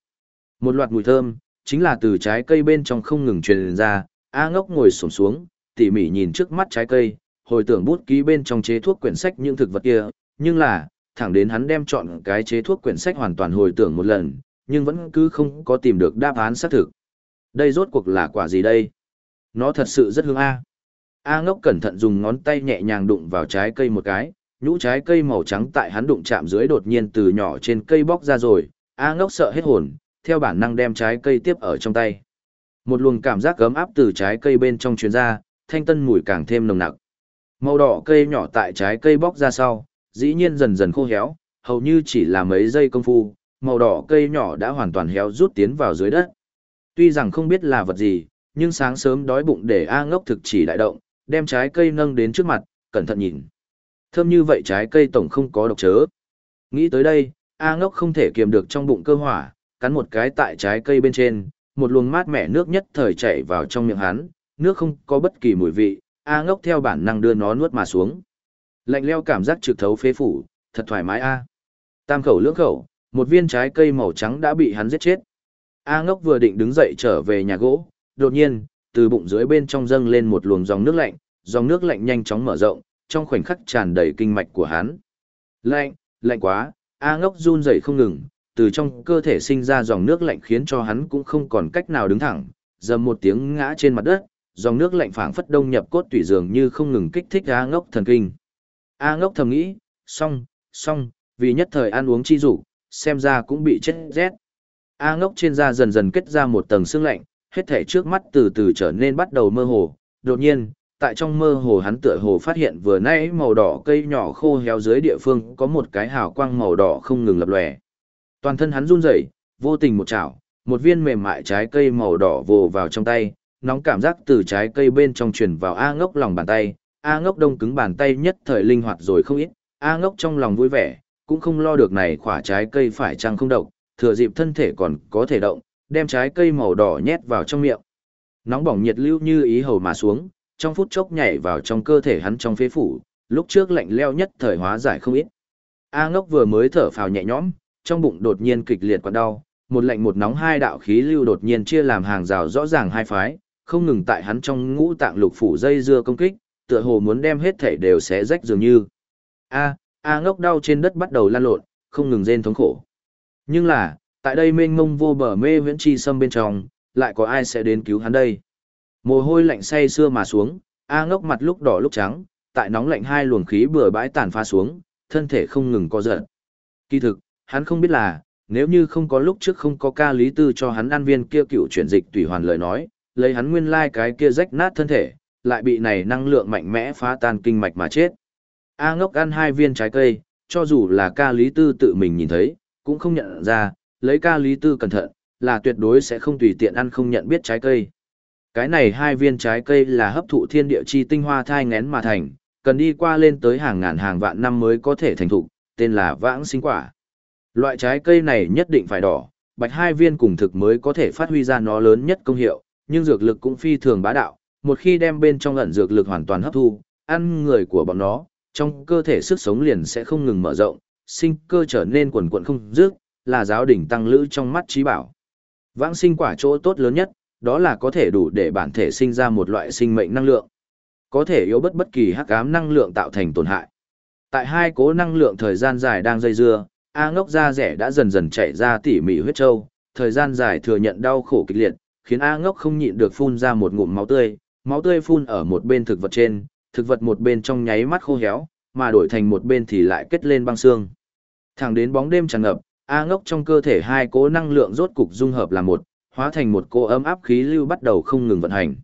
Một loạt mùi thơm, chính là từ trái cây bên trong không ngừng truyền ra, A ngốc ngồi sổm xuống, tỉ mỉ nhìn trước mắt trái cây, hồi tưởng bút ký bên trong chế thuốc quyển sách những thực vật kia, nhưng là, thẳng đến hắn đem chọn cái chế thuốc quyển sách hoàn toàn hồi tưởng một lần, nhưng vẫn cứ không có tìm được đáp án xác thực. Đây rốt cuộc là quả gì đây? Nó thật sự rất hương A. A ngốc cẩn thận dùng ngón tay nhẹ nhàng đụng vào trái cây một cái, nhũ trái cây màu trắng tại hắn đụng chạm dưới đột nhiên từ nhỏ trên cây bóc ra rồi, A ngốc sợ hết hồn, theo bản năng đem trái cây tiếp ở trong tay. Một luồng cảm giác gấm áp từ trái cây bên trong truyền ra, thanh tân mùi càng thêm nồng nặc. Màu đỏ cây nhỏ tại trái cây bóc ra sau, dĩ nhiên dần dần khô héo, hầu như chỉ là mấy giây công phu, màu đỏ cây nhỏ đã hoàn toàn héo rút tiến vào dưới đất. Tuy rằng không biết là vật gì, nhưng sáng sớm đói bụng để A ngốc thực chỉ đại động, đem trái cây nâng đến trước mặt, cẩn thận nhìn. Thơm như vậy trái cây tổng không có độc chớ. Nghĩ tới đây, A ngốc không thể kiềm được trong bụng cơ hỏa, cắn một cái tại trái cây bên trên, một luồng mát mẻ nước nhất thời chảy vào trong miệng hắn, nước không có bất kỳ mùi vị, A ngốc theo bản năng đưa nó nuốt mà xuống. Lạnh leo cảm giác trực thấu phế phủ, thật thoải mái A. Tam khẩu lưỡng khẩu, một viên trái cây màu trắng đã bị hắn giết chết. A ngốc vừa định đứng dậy trở về nhà gỗ, đột nhiên, từ bụng dưới bên trong dâng lên một luồng dòng nước lạnh, dòng nước lạnh nhanh chóng mở rộng, trong khoảnh khắc tràn đầy kinh mạch của hắn. Lạnh, lạnh quá, A ngốc run rẩy không ngừng, từ trong cơ thể sinh ra dòng nước lạnh khiến cho hắn cũng không còn cách nào đứng thẳng, dầm một tiếng ngã trên mặt đất, dòng nước lạnh phảng phất đông nhập cốt tủy dường như không ngừng kích thích A ngốc thần kinh. A ngốc thầm nghĩ, xong, xong, vì nhất thời ăn uống chi dục xem ra cũng bị chết rét. A ngốc trên da dần dần kết ra một tầng sương lạnh, hết thể trước mắt từ từ trở nên bắt đầu mơ hồ. Đột nhiên, tại trong mơ hồ hắn tựa hồ phát hiện vừa nãy màu đỏ cây nhỏ khô héo dưới địa phương có một cái hào quang màu đỏ không ngừng lập lòe. Toàn thân hắn run rẩy, vô tình một chảo, một viên mềm mại trái cây màu đỏ vồ vào trong tay, nóng cảm giác từ trái cây bên trong truyền vào A ngốc lòng bàn tay, A ngốc đông cứng bàn tay nhất thời linh hoạt rồi không ít, A ngốc trong lòng vui vẻ, cũng không lo được này khỏa trái cây phải chăng không độc, thừa dịp thân thể còn có thể động, đem trái cây màu đỏ nhét vào trong miệng. Nóng bỏng nhiệt lưu như ý hầu mà xuống, trong phút chốc nhảy vào trong cơ thể hắn trong phế phủ, lúc trước lạnh leo nhất thời hóa giải không ít. A ngốc vừa mới thở phào nhẹ nhõm, trong bụng đột nhiên kịch liệt quặn đau, một lạnh một nóng hai đạo khí lưu đột nhiên chia làm hàng rào rõ ràng hai phái, không ngừng tại hắn trong ngũ tạng lục phủ dây dưa công kích, tựa hồ muốn đem hết thể đều xé rách dường như. A, A ngốc đau trên đất bắt đầu lan lộn, không ngừng rên thống khổ. Nhưng là, tại đây mênh mông vô bờ mê viễn chi sâm bên trong, lại có ai sẽ đến cứu hắn đây? Mồ hôi lạnh say xưa mà xuống, A ngốc mặt lúc đỏ lúc trắng, tại nóng lạnh hai luồng khí bừa bãi tản pha xuống, thân thể không ngừng co giật. Kỳ thực, hắn không biết là, nếu như không có lúc trước không có ca lý tư cho hắn ăn viên kia cựu chuyển dịch tùy hoàn lời nói, lấy hắn nguyên lai cái kia rách nát thân thể, lại bị này năng lượng mạnh mẽ phá tan kinh mạch mà chết. A ngốc ăn hai viên trái cây, cho dù là ca lý tư tự mình nhìn thấy, cũng không nhận ra, lấy ca lý tư cẩn thận, là tuyệt đối sẽ không tùy tiện ăn không nhận biết trái cây. Cái này hai viên trái cây là hấp thụ thiên địa chi tinh hoa thai ngén mà thành, cần đi qua lên tới hàng ngàn hàng vạn năm mới có thể thành thụ, tên là vãng sinh quả. Loại trái cây này nhất định phải đỏ, bạch hai viên cùng thực mới có thể phát huy ra nó lớn nhất công hiệu, nhưng dược lực cũng phi thường bá đạo, một khi đem bên trong ẩn dược lực hoàn toàn hấp thu, ăn người của bọn nó, trong cơ thể sức sống liền sẽ không ngừng mở rộng, sinh cơ trở nên quần quận không dứt, là giáo đỉnh tăng lữ trong mắt trí bảo. Vãng sinh quả chỗ tốt lớn nhất, đó là có thể đủ để bản thể sinh ra một loại sinh mệnh năng lượng. Có thể yếu bất bất kỳ hắc ám năng lượng tạo thành tổn hại. Tại hai cố năng lượng thời gian dài đang dây dưa, A ngốc da rẻ đã dần dần chảy ra tỉ mỉ huyết châu, thời gian dài thừa nhận đau khổ kịch liệt, khiến A ngốc không nhịn được phun ra một ngụm máu tươi, máu tươi phun ở một bên thực vật trên, thực vật một bên trong nháy mắt khô héo, mà đổi thành một bên thì lại kết lên băng xương. Thẳng đến bóng đêm tràn ngập, A ngốc trong cơ thể hai cố năng lượng rốt cục dung hợp là một, hóa thành một cô ấm áp khí lưu bắt đầu không ngừng vận hành.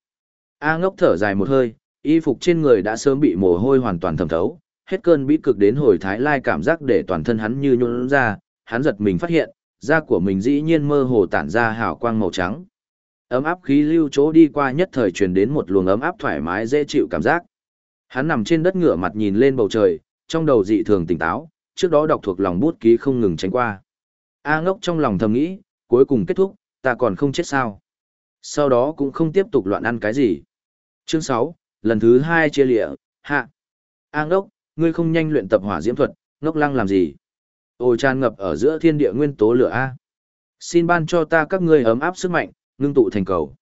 A ngốc thở dài một hơi, y phục trên người đã sớm bị mồ hôi hoàn toàn thẩm thấu, hết cơn bí cực đến hồi thái lai cảm giác để toàn thân hắn như nhũn ra, hắn giật mình phát hiện, da của mình dĩ nhiên mơ hồ tản ra hào quang màu trắng. Ấm áp khí lưu chỗ đi qua nhất thời truyền đến một luồng ấm áp thoải mái dễ chịu cảm giác. Hắn nằm trên đất ngửa mặt nhìn lên bầu trời, trong đầu dị thường tỉnh táo, trước đó đọc thuộc lòng bút ký không ngừng tránh qua. A ngốc trong lòng thầm nghĩ, cuối cùng kết thúc, ta còn không chết sao. Sau đó cũng không tiếp tục loạn ăn cái gì. Chương 6, lần thứ 2 chia lịa, hạ. A ngốc, ngươi không nhanh luyện tập hỏa diễm thuật, ngốc lăng làm gì? Ôi tràn ngập ở giữa thiên địa nguyên tố lửa A. Xin ban cho ta các ngươi ấm áp sức mạnh, ngưng tụ thành cầu.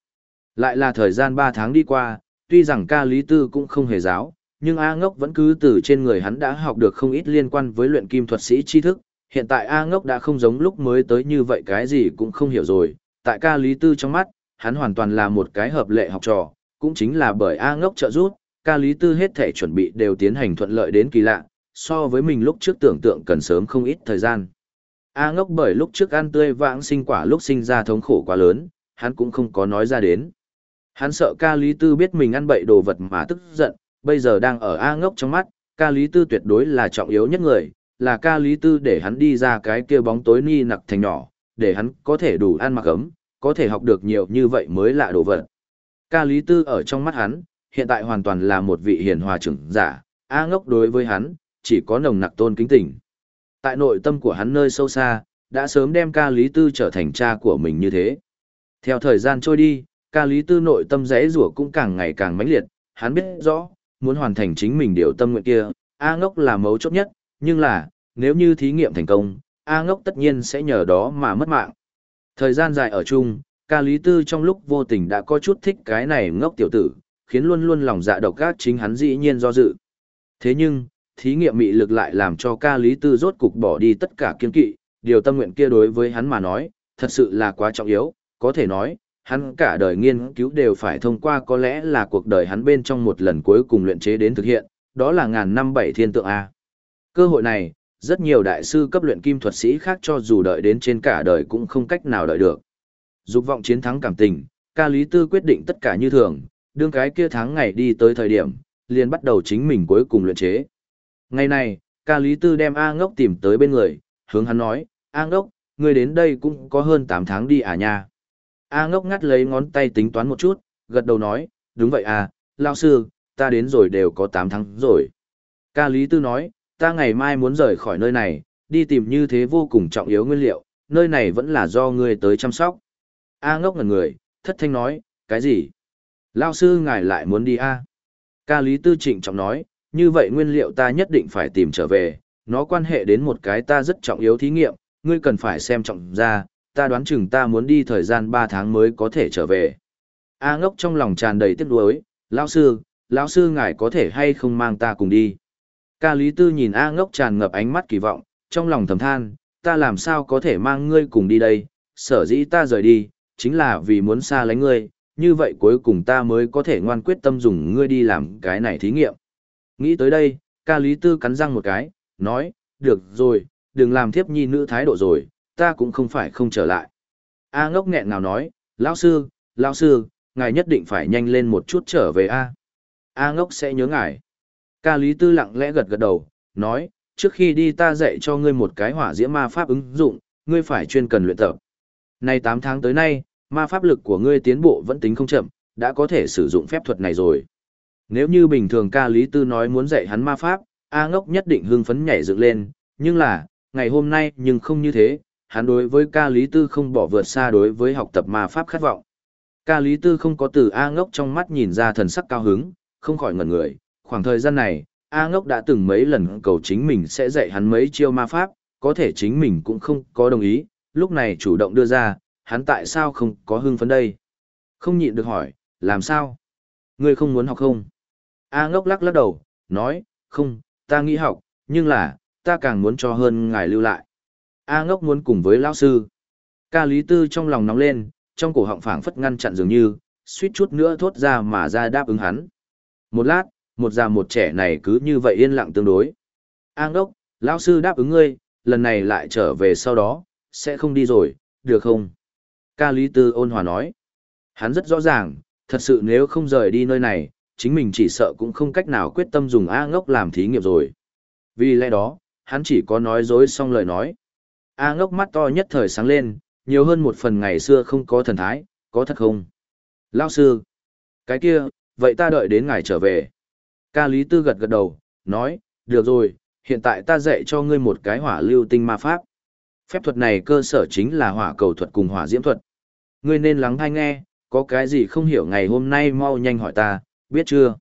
Lại là thời gian 3 tháng đi qua, tuy rằng ca lý tư cũng không hề giáo, nhưng A ngốc vẫn cứ từ trên người hắn đã học được không ít liên quan với luyện kim thuật sĩ tri thức. Hiện tại A ngốc đã không giống lúc mới tới như vậy cái gì cũng không hiểu rồi. Tại ca lý tư trong mắt, hắn hoàn toàn là một cái hợp lệ học trò, cũng chính là bởi A ngốc trợ giúp, ca lý tư hết thể chuẩn bị đều tiến hành thuận lợi đến kỳ lạ, so với mình lúc trước tưởng tượng cần sớm không ít thời gian. A ngốc bởi lúc trước ăn tươi vãng sinh quả lúc sinh ra thống khổ quá lớn, hắn cũng không có nói ra đến. Hắn sợ ca lý tư biết mình ăn bậy đồ vật mà tức giận, bây giờ đang ở A ngốc trong mắt, ca lý tư tuyệt đối là trọng yếu nhất người, là ca lý tư để hắn đi ra cái kia bóng tối ni nặc thành nhỏ, để hắn có thể đủ ăn mặc ấm, có thể học được nhiều như vậy mới lạ đồ vật. Ca lý tư ở trong mắt hắn, hiện tại hoàn toàn là một vị hiền hòa trưởng giả, A ngốc đối với hắn, chỉ có nồng nặc tôn kính tình. Tại nội tâm của hắn nơi sâu xa, đã sớm đem ca lý tư trở thành cha của mình như thế. Theo thời gian trôi đi, ca lý tư nội tâm rẽ rủa cũng càng ngày càng mãnh liệt, hắn biết rõ, muốn hoàn thành chính mình điều tâm nguyện kia, A ngốc là mấu chốt nhất, nhưng là, nếu như thí nghiệm thành công, A ngốc tất nhiên sẽ nhờ đó mà mất mạng. Thời gian dài ở chung, ca lý tư trong lúc vô tình đã có chút thích cái này ngốc tiểu tử, khiến luôn luôn lòng dạ độc ác chính hắn dĩ nhiên do dự. Thế nhưng, thí nghiệm mị lực lại làm cho ca lý tư rốt cục bỏ đi tất cả kiên kỵ, điều tâm nguyện kia đối với hắn mà nói, thật sự là quá trọng yếu, có thể nói, hắn cả đời nghiên cứu đều phải thông qua có lẽ là cuộc đời hắn bên trong một lần cuối cùng luyện chế đến thực hiện, đó là ngàn năm bảy thiên tượng A. Cơ hội này, rất nhiều đại sư cấp luyện kim thuật sĩ khác cho dù đợi đến trên cả đời cũng không cách nào đợi được. Dục vọng chiến thắng cảm tình, ca lý tư quyết định tất cả như thường, đương cái kia tháng ngày đi tới thời điểm, liền bắt đầu chính mình cuối cùng luyện chế. Ngày này, ca lý tư đem A ngốc tìm tới bên người, hướng hắn nói, A ngốc, ngươi đến đây cũng có hơn 8 tháng đi à nha. A ngốc ngắt lấy ngón tay tính toán một chút, gật đầu nói, đúng vậy à, lao sư, ta đến rồi đều có 8 tháng rồi. Ca lý tư nói, ta ngày mai muốn rời khỏi nơi này, đi tìm như thế vô cùng trọng yếu nguyên liệu, nơi này vẫn là do ngươi tới chăm sóc. A ngốc ngần người, thất thanh nói, cái gì? Lao sư ngài lại muốn đi a? Ca Lý Tư trịnh trọng nói, như vậy nguyên liệu ta nhất định phải tìm trở về, nó quan hệ đến một cái ta rất trọng yếu thí nghiệm, ngươi cần phải xem trọng ra, ta đoán chừng ta muốn đi thời gian 3 tháng mới có thể trở về. A ngốc trong lòng tràn đầy tiếc nuối, lão sư, lão sư ngài có thể hay không mang ta cùng đi. Ca Lý Tư nhìn A ngốc tràn ngập ánh mắt kỳ vọng, trong lòng thầm than, ta làm sao có thể mang ngươi cùng đi đây, sở dĩ ta rời đi, chính là vì muốn xa lánh ngươi, như vậy cuối cùng ta mới có thể ngoan quyết tâm dùng ngươi đi làm cái này thí nghiệm. Nghĩ tới đây, ca lý tư cắn răng một cái, nói, được rồi, đừng làm thiếp nhi nữ thái độ rồi, ta cũng không phải không trở lại. A ngốc nghẹn nào nói, lão sư, lão sư, ngài nhất định phải nhanh lên một chút trở về A. A ngốc sẽ nhớ ngài. Ca lý tư lặng lẽ gật gật đầu, nói, trước khi đi ta dạy cho ngươi một cái hỏa diễm ma pháp ứng dụng, ngươi phải chuyên cần luyện tập. Nay 8 tháng tới nay, ma pháp lực của ngươi tiến bộ vẫn tính không chậm, đã có thể sử dụng phép thuật này rồi. Nếu như bình thường ca Lý Tư nói muốn dạy hắn ma pháp, A ngốc nhất định hưng phấn nhảy dựng lên, nhưng là, ngày hôm nay nhưng không như thế, hắn đối với ca Lý Tư không bỏ vượt xa đối với học tập ma pháp khát vọng. Ca Lý Tư không có từ A ngốc trong mắt nhìn ra thần sắc cao hứng, không khỏi ngẩn người, khoảng thời gian này, A ngốc đã từng mấy lần cầu chính mình sẽ dạy hắn mấy chiêu ma pháp, có thể chính mình cũng không có đồng ý, lúc này chủ động đưa ra, hắn tại sao không có hưng phấn đây? Không nhịn được hỏi, làm sao? Ngươi không muốn học không? A ngốc lắc lắc đầu, nói, không, ta nghĩ học, nhưng là, ta càng muốn cho hơn ngài lưu lại. A ngốc muốn cùng với lão sư. Ca Lý Tư trong lòng nóng lên, trong cổ họng phảng phất ngăn chặn dường như, suýt chút nữa thốt ra mà ra đáp ứng hắn. Một lát, một già một trẻ này cứ như vậy yên lặng tương đối. A ngốc, lão sư đáp ứng ngươi, lần này lại trở về sau đó, sẽ không đi rồi, được không? Ca Lý Tư ôn hòa nói. Hắn rất rõ ràng, thật sự nếu không rời đi nơi này, chính mình chỉ sợ cũng không cách nào quyết tâm dùng A ngốc làm thí nghiệm rồi. Vì lẽ đó, hắn chỉ có nói dối xong lời nói. A ngốc mắt to nhất thời sáng lên, nhiều hơn một phần ngày xưa không có thần thái, có thật không? Lao sư. Cái kia, vậy ta đợi đến ngày trở về. Ca Lý Tư gật gật đầu, nói, được rồi, hiện tại ta dạy cho ngươi một cái hỏa lưu tinh ma pháp. Phép thuật này cơ sở chính là hỏa cầu thuật cùng hỏa diễm thuật. Ngươi nên lắng hay nghe, có cái gì không hiểu ngày hôm nay mau nhanh hỏi ta, biết chưa?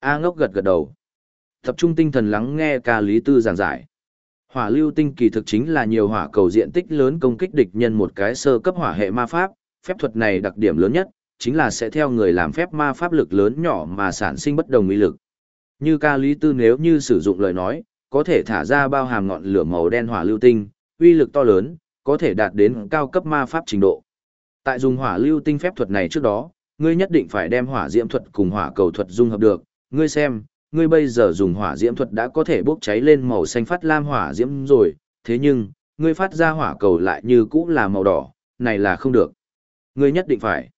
A ngốc gật gật đầu. Tập trung tinh thần lắng nghe ca lý tư giảng giải. Hỏa lưu tinh kỳ thực chính là nhiều hỏa cầu diện tích lớn công kích địch nhân một cái sơ cấp hỏa hệ ma pháp. Phép thuật này đặc điểm lớn nhất, chính là sẽ theo người làm phép ma pháp lực lớn nhỏ mà sản sinh bất đồng uy lực. Như ca lý tư nếu như sử dụng lời nói, có thể thả ra bao hàm ngọn lửa màu đen hỏa lưu tinh, uy lực to lớn, có thể đạt đến cao cấp ma pháp trình độ. Tại dùng hỏa lưu tinh phép thuật này trước đó, ngươi nhất định phải đem hỏa diễm thuật cùng hỏa cầu thuật dung hợp được. Ngươi xem, ngươi bây giờ dùng hỏa diễm thuật đã có thể bốc cháy lên màu xanh phát lam hỏa diễm rồi, thế nhưng, ngươi phát ra hỏa cầu lại như cũ là màu đỏ, này là không được. Ngươi nhất định phải.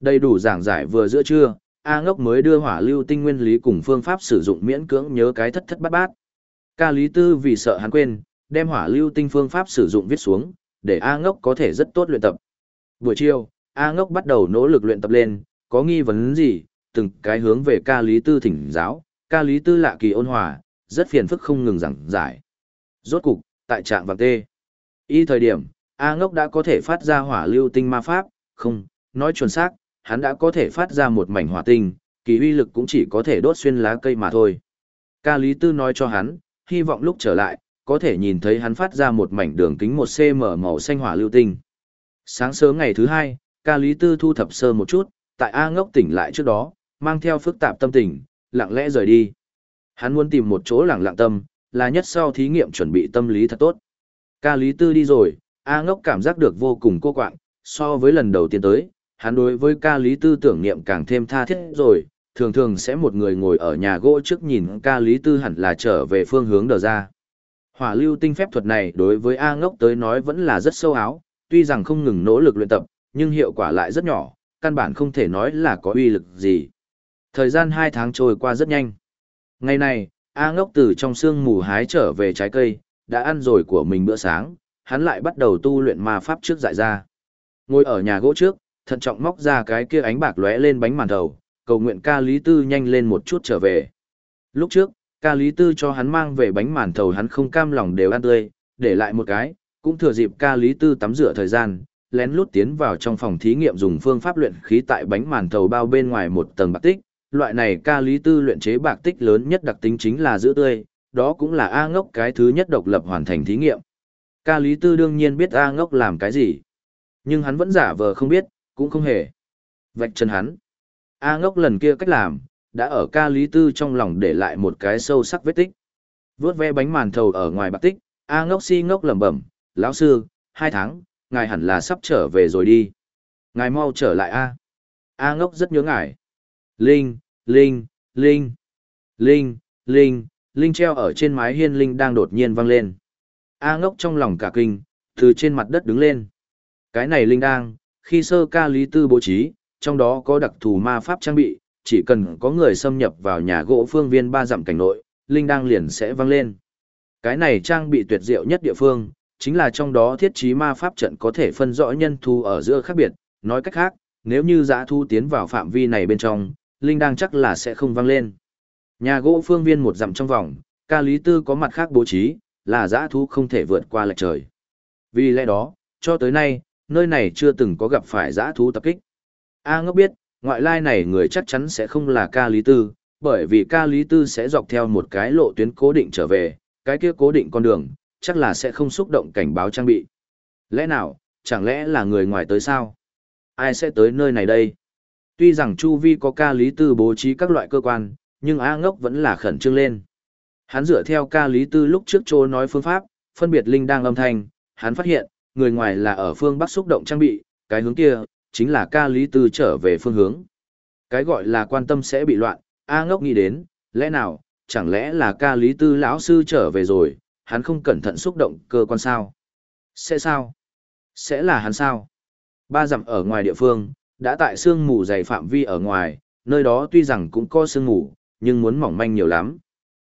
Đầy đủ giảng giải vừa giữa trưa, A ngốc mới đưa hỏa lưu tinh nguyên lý cùng phương pháp sử dụng miễn cưỡng nhớ cái thất thất bát bát. Ca Lý Tư vì sợ hắn quên, đem hỏa lưu tinh phương pháp sử dụng viết xuống, để A ngốc có thể rất tốt luyện tập. Buổi chiều, A ngốc bắt đầu nỗ lực luyện tập lên, có nghi vấn gì, từng cái hướng về ca lý tư thỉnh giáo, ca lý tư lạ kỳ ôn hòa, rất phiền phức không ngừng giảng giải. Rốt cục, tại trạng vàng tê. Y thời điểm, A ngốc đã có thể phát ra hỏa lưu tinh ma pháp, không, nói chuẩn xác, hắn đã có thể phát ra một mảnh hỏa tinh, kỳ uy lực cũng chỉ có thể đốt xuyên lá cây mà thôi. Ca lý tư nói cho hắn, hy vọng lúc trở lại, có thể nhìn thấy hắn phát ra một mảnh đường kính 1cm màu xanh hỏa lưu tinh. Sáng sớm ngày thứ hai, ca lý tư thu thập sơ một chút, tại A ngốc tỉnh lại trước đó, mang theo phức tạp tâm tình, lặng lẽ rời đi. Hắn muốn tìm một chỗ lặng lặng tâm, là nhất sau thí nghiệm chuẩn bị tâm lý thật tốt. Ca lý tư đi rồi, A ngốc cảm giác được vô cùng cô quạng, so với lần đầu tiên tới, hắn đối với ca lý tư tưởng niệm càng thêm tha thiết rồi, thường thường sẽ một người ngồi ở nhà gỗ trước nhìn ca lý tư hẳn là trở về phương hướng đờ ra. Hỏa lưu tinh phép thuật này đối với A ngốc tới nói vẫn là rất sâu áo, tuy rằng không ngừng nỗ lực luyện tập, nhưng hiệu quả lại rất nhỏ, căn bản không thể nói là có uy lực gì. Thời gian 2 tháng trôi qua rất nhanh. Ngày này, A ngốc từ trong sương mù hái trở về trái cây, đã ăn rồi của mình bữa sáng, hắn lại bắt đầu tu luyện ma pháp trước dại ra. Ngồi ở nhà gỗ trước, thận trọng móc ra cái kia ánh bạc lóe lên bánh màn đầu, cầu nguyện ca lý tư nhanh lên một chút trở về. Lúc trước, ca lý tư cho hắn mang về bánh màn thầu hắn không cam lòng đều ăn tươi, để lại một cái, cũng thừa dịp ca lý tư tắm rửa thời gian, lén lút tiến vào trong phòng thí nghiệm dùng phương pháp luyện khí tại bánh màn thầu bao bên ngoài một tầng bạc tích. Loại này ca lý tư luyện chế bạc tích lớn nhất đặc tính chính là giữ tươi, đó cũng là A ngốc cái thứ nhất độc lập hoàn thành thí nghiệm. Ca lý tư đương nhiên biết A ngốc làm cái gì, nhưng hắn vẫn giả vờ không biết, cũng không hề. Vạch chân hắn. A ngốc lần kia cách làm, đã ở ca lý tư trong lòng để lại một cái sâu sắc vết tích. Vướt ve bánh màn thầu ở ngoài bạc tích, A ngốc si ngốc lẩm bẩm, lão sư, hai tháng, ngài hẳn là sắp trở về rồi đi. Ngài mau trở lại A. A ngốc rất nhớ ngài. Linh, Linh, Linh, Linh, Linh, Linh treo ở trên mái hiên Linh đang đột nhiên vang lên. A ngốc trong lòng cả kinh, từ trên mặt đất đứng lên. Cái này Linh đang, khi sơ ca lý tư bố trí, trong đó có đặc thù ma pháp trang bị, chỉ cần có người xâm nhập vào nhà gỗ phương viên ba dặm cảnh nội, Linh đang liền sẽ vang lên. Cái này trang bị tuyệt diệu nhất địa phương, chính là trong đó thiết trí ma pháp trận có thể phân rõ nhân thu ở giữa khác biệt, nói cách khác, nếu như giã thu tiến vào phạm vi này bên trong, Linh đang chắc là sẽ không vang lên. Nhà gỗ phương viên một dặm trong vòng, ca lý tư có mặt khác bố trí, là giã thú không thể vượt qua lệch trời. Vì lẽ đó, cho tới nay, nơi này chưa từng có gặp phải giã thú tập kích. A ngốc biết, ngoại lai này người chắc chắn sẽ không là ca lý tư, bởi vì ca lý tư sẽ dọc theo một cái lộ tuyến cố định trở về, cái kia cố định con đường, chắc là sẽ không xúc động cảnh báo trang bị. Lẽ nào, chẳng lẽ là người ngoài tới sao? Ai sẽ tới nơi này đây? Tuy rằng Chu Vi có ca lý tư bố trí các loại cơ quan, nhưng A ngốc vẫn là khẩn trương lên. Hắn dựa theo ca lý tư lúc trước chỗ nói phương pháp, phân biệt linh đang âm thanh, hắn phát hiện, người ngoài là ở phương Bắc xúc động trang bị, cái hướng kia, chính là ca lý tư trở về phương hướng. Cái gọi là quan tâm sẽ bị loạn, A ngốc nghĩ đến, lẽ nào, chẳng lẽ là ca lý tư lão sư trở về rồi, hắn không cẩn thận xúc động cơ quan sao? Sẽ sao? Sẽ là hắn sao? Ba dặm ở ngoài địa phương, đã tại sương mù dày phạm vi ở ngoài, nơi đó tuy rằng cũng có sương mù, nhưng muốn mỏng manh nhiều lắm.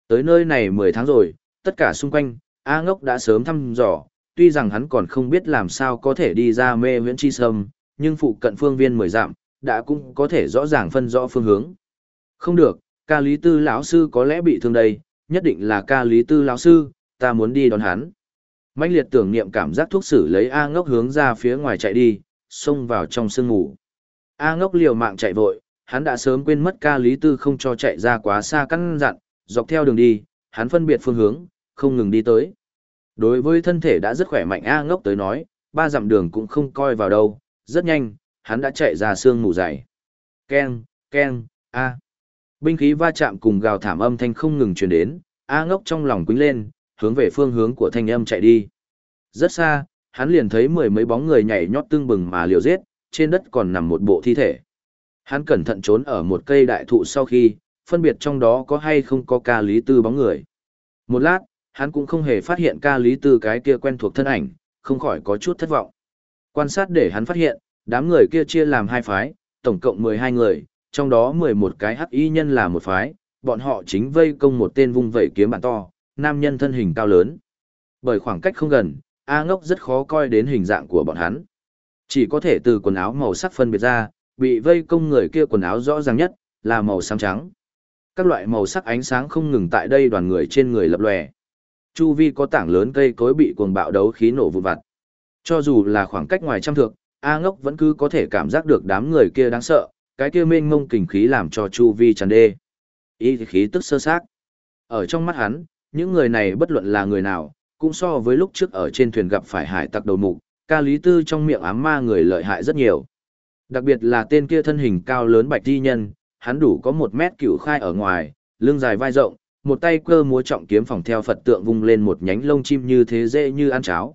Tới nơi này 10 tháng rồi, tất cả xung quanh, A ngốc đã sớm thăm dò, tuy rằng hắn còn không biết làm sao có thể đi ra mê huyễn chi sâm, nhưng phụ cận phương viên mười dặm, đã cũng có thể rõ ràng phân rõ phương hướng. Không được, ca lý tư lão sư có lẽ bị thương đây, nhất định là ca lý tư lão sư, ta muốn đi đón hắn. Mạnh liệt tưởng niệm cảm giác thuốc sử lấy A ngốc hướng ra phía ngoài chạy đi, xông vào trong sương ngủ. A ngốc liều mạng chạy vội, hắn đã sớm quên mất ca lý tư không cho chạy ra quá xa căn dặn, dọc theo đường đi, hắn phân biệt phương hướng, không ngừng đi tới. Đối với thân thể đã rất khỏe mạnh A ngốc tới nói, ba dặm đường cũng không coi vào đâu, rất nhanh, hắn đã chạy ra sương mù dày. Keng, keng, A. Binh khí va chạm cùng gào thảm âm thanh không ngừng truyền đến, A ngốc trong lòng quính lên, hướng về phương hướng của thanh âm chạy đi. Rất xa, hắn liền thấy mười mấy bóng người nhảy nhót tương bừng mà liều giết, trên đất còn nằm một bộ thi thể. Hắn cẩn thận trốn ở một cây đại thụ sau khi, phân biệt trong đó có hay không có ca lý tư bóng người. Một lát, hắn cũng không hề phát hiện ca lý tư cái kia quen thuộc thân ảnh, không khỏi có chút thất vọng. Quan sát để hắn phát hiện, đám người kia chia làm hai phái, tổng cộng 12 người, trong đó 11 cái hắc y nhân là một phái, bọn họ chính vây công một tên vung vẩy kiếm bản to, nam nhân thân hình cao lớn. Bởi khoảng cách không gần, A ngốc rất khó coi đến hình dạng của bọn hắn. Chỉ có thể từ quần áo màu sắc phân biệt ra, bị vây công người kia quần áo rõ ràng nhất, là màu xám trắng. Các loại màu sắc ánh sáng không ngừng tại đây đoàn người trên người lập lòe. Chu vi có tảng lớn cây cối bị cuồng bạo đấu khí nổ vụn vặt. Cho dù là khoảng cách ngoài trăm thước, A ngốc vẫn cứ có thể cảm giác được đám người kia đáng sợ, cái kia mênh mông kình khí làm cho chu vi tràn đê. Ý khí tức sơ xác. Ở trong mắt hắn, những người này bất luận là người nào, cũng so với lúc trước ở trên thuyền gặp phải hải tặc đầu mục, ca lý tư trong miệng ám ma người lợi hại rất nhiều. Đặc biệt là tên kia thân hình cao lớn bạch thi nhân, hắn đủ có một mét cửu khai ở ngoài, lưng dài vai rộng, một tay cơ múa trọng kiếm phòng theo Phật tượng vung lên một nhánh lông chim như thế dễ như ăn cháo.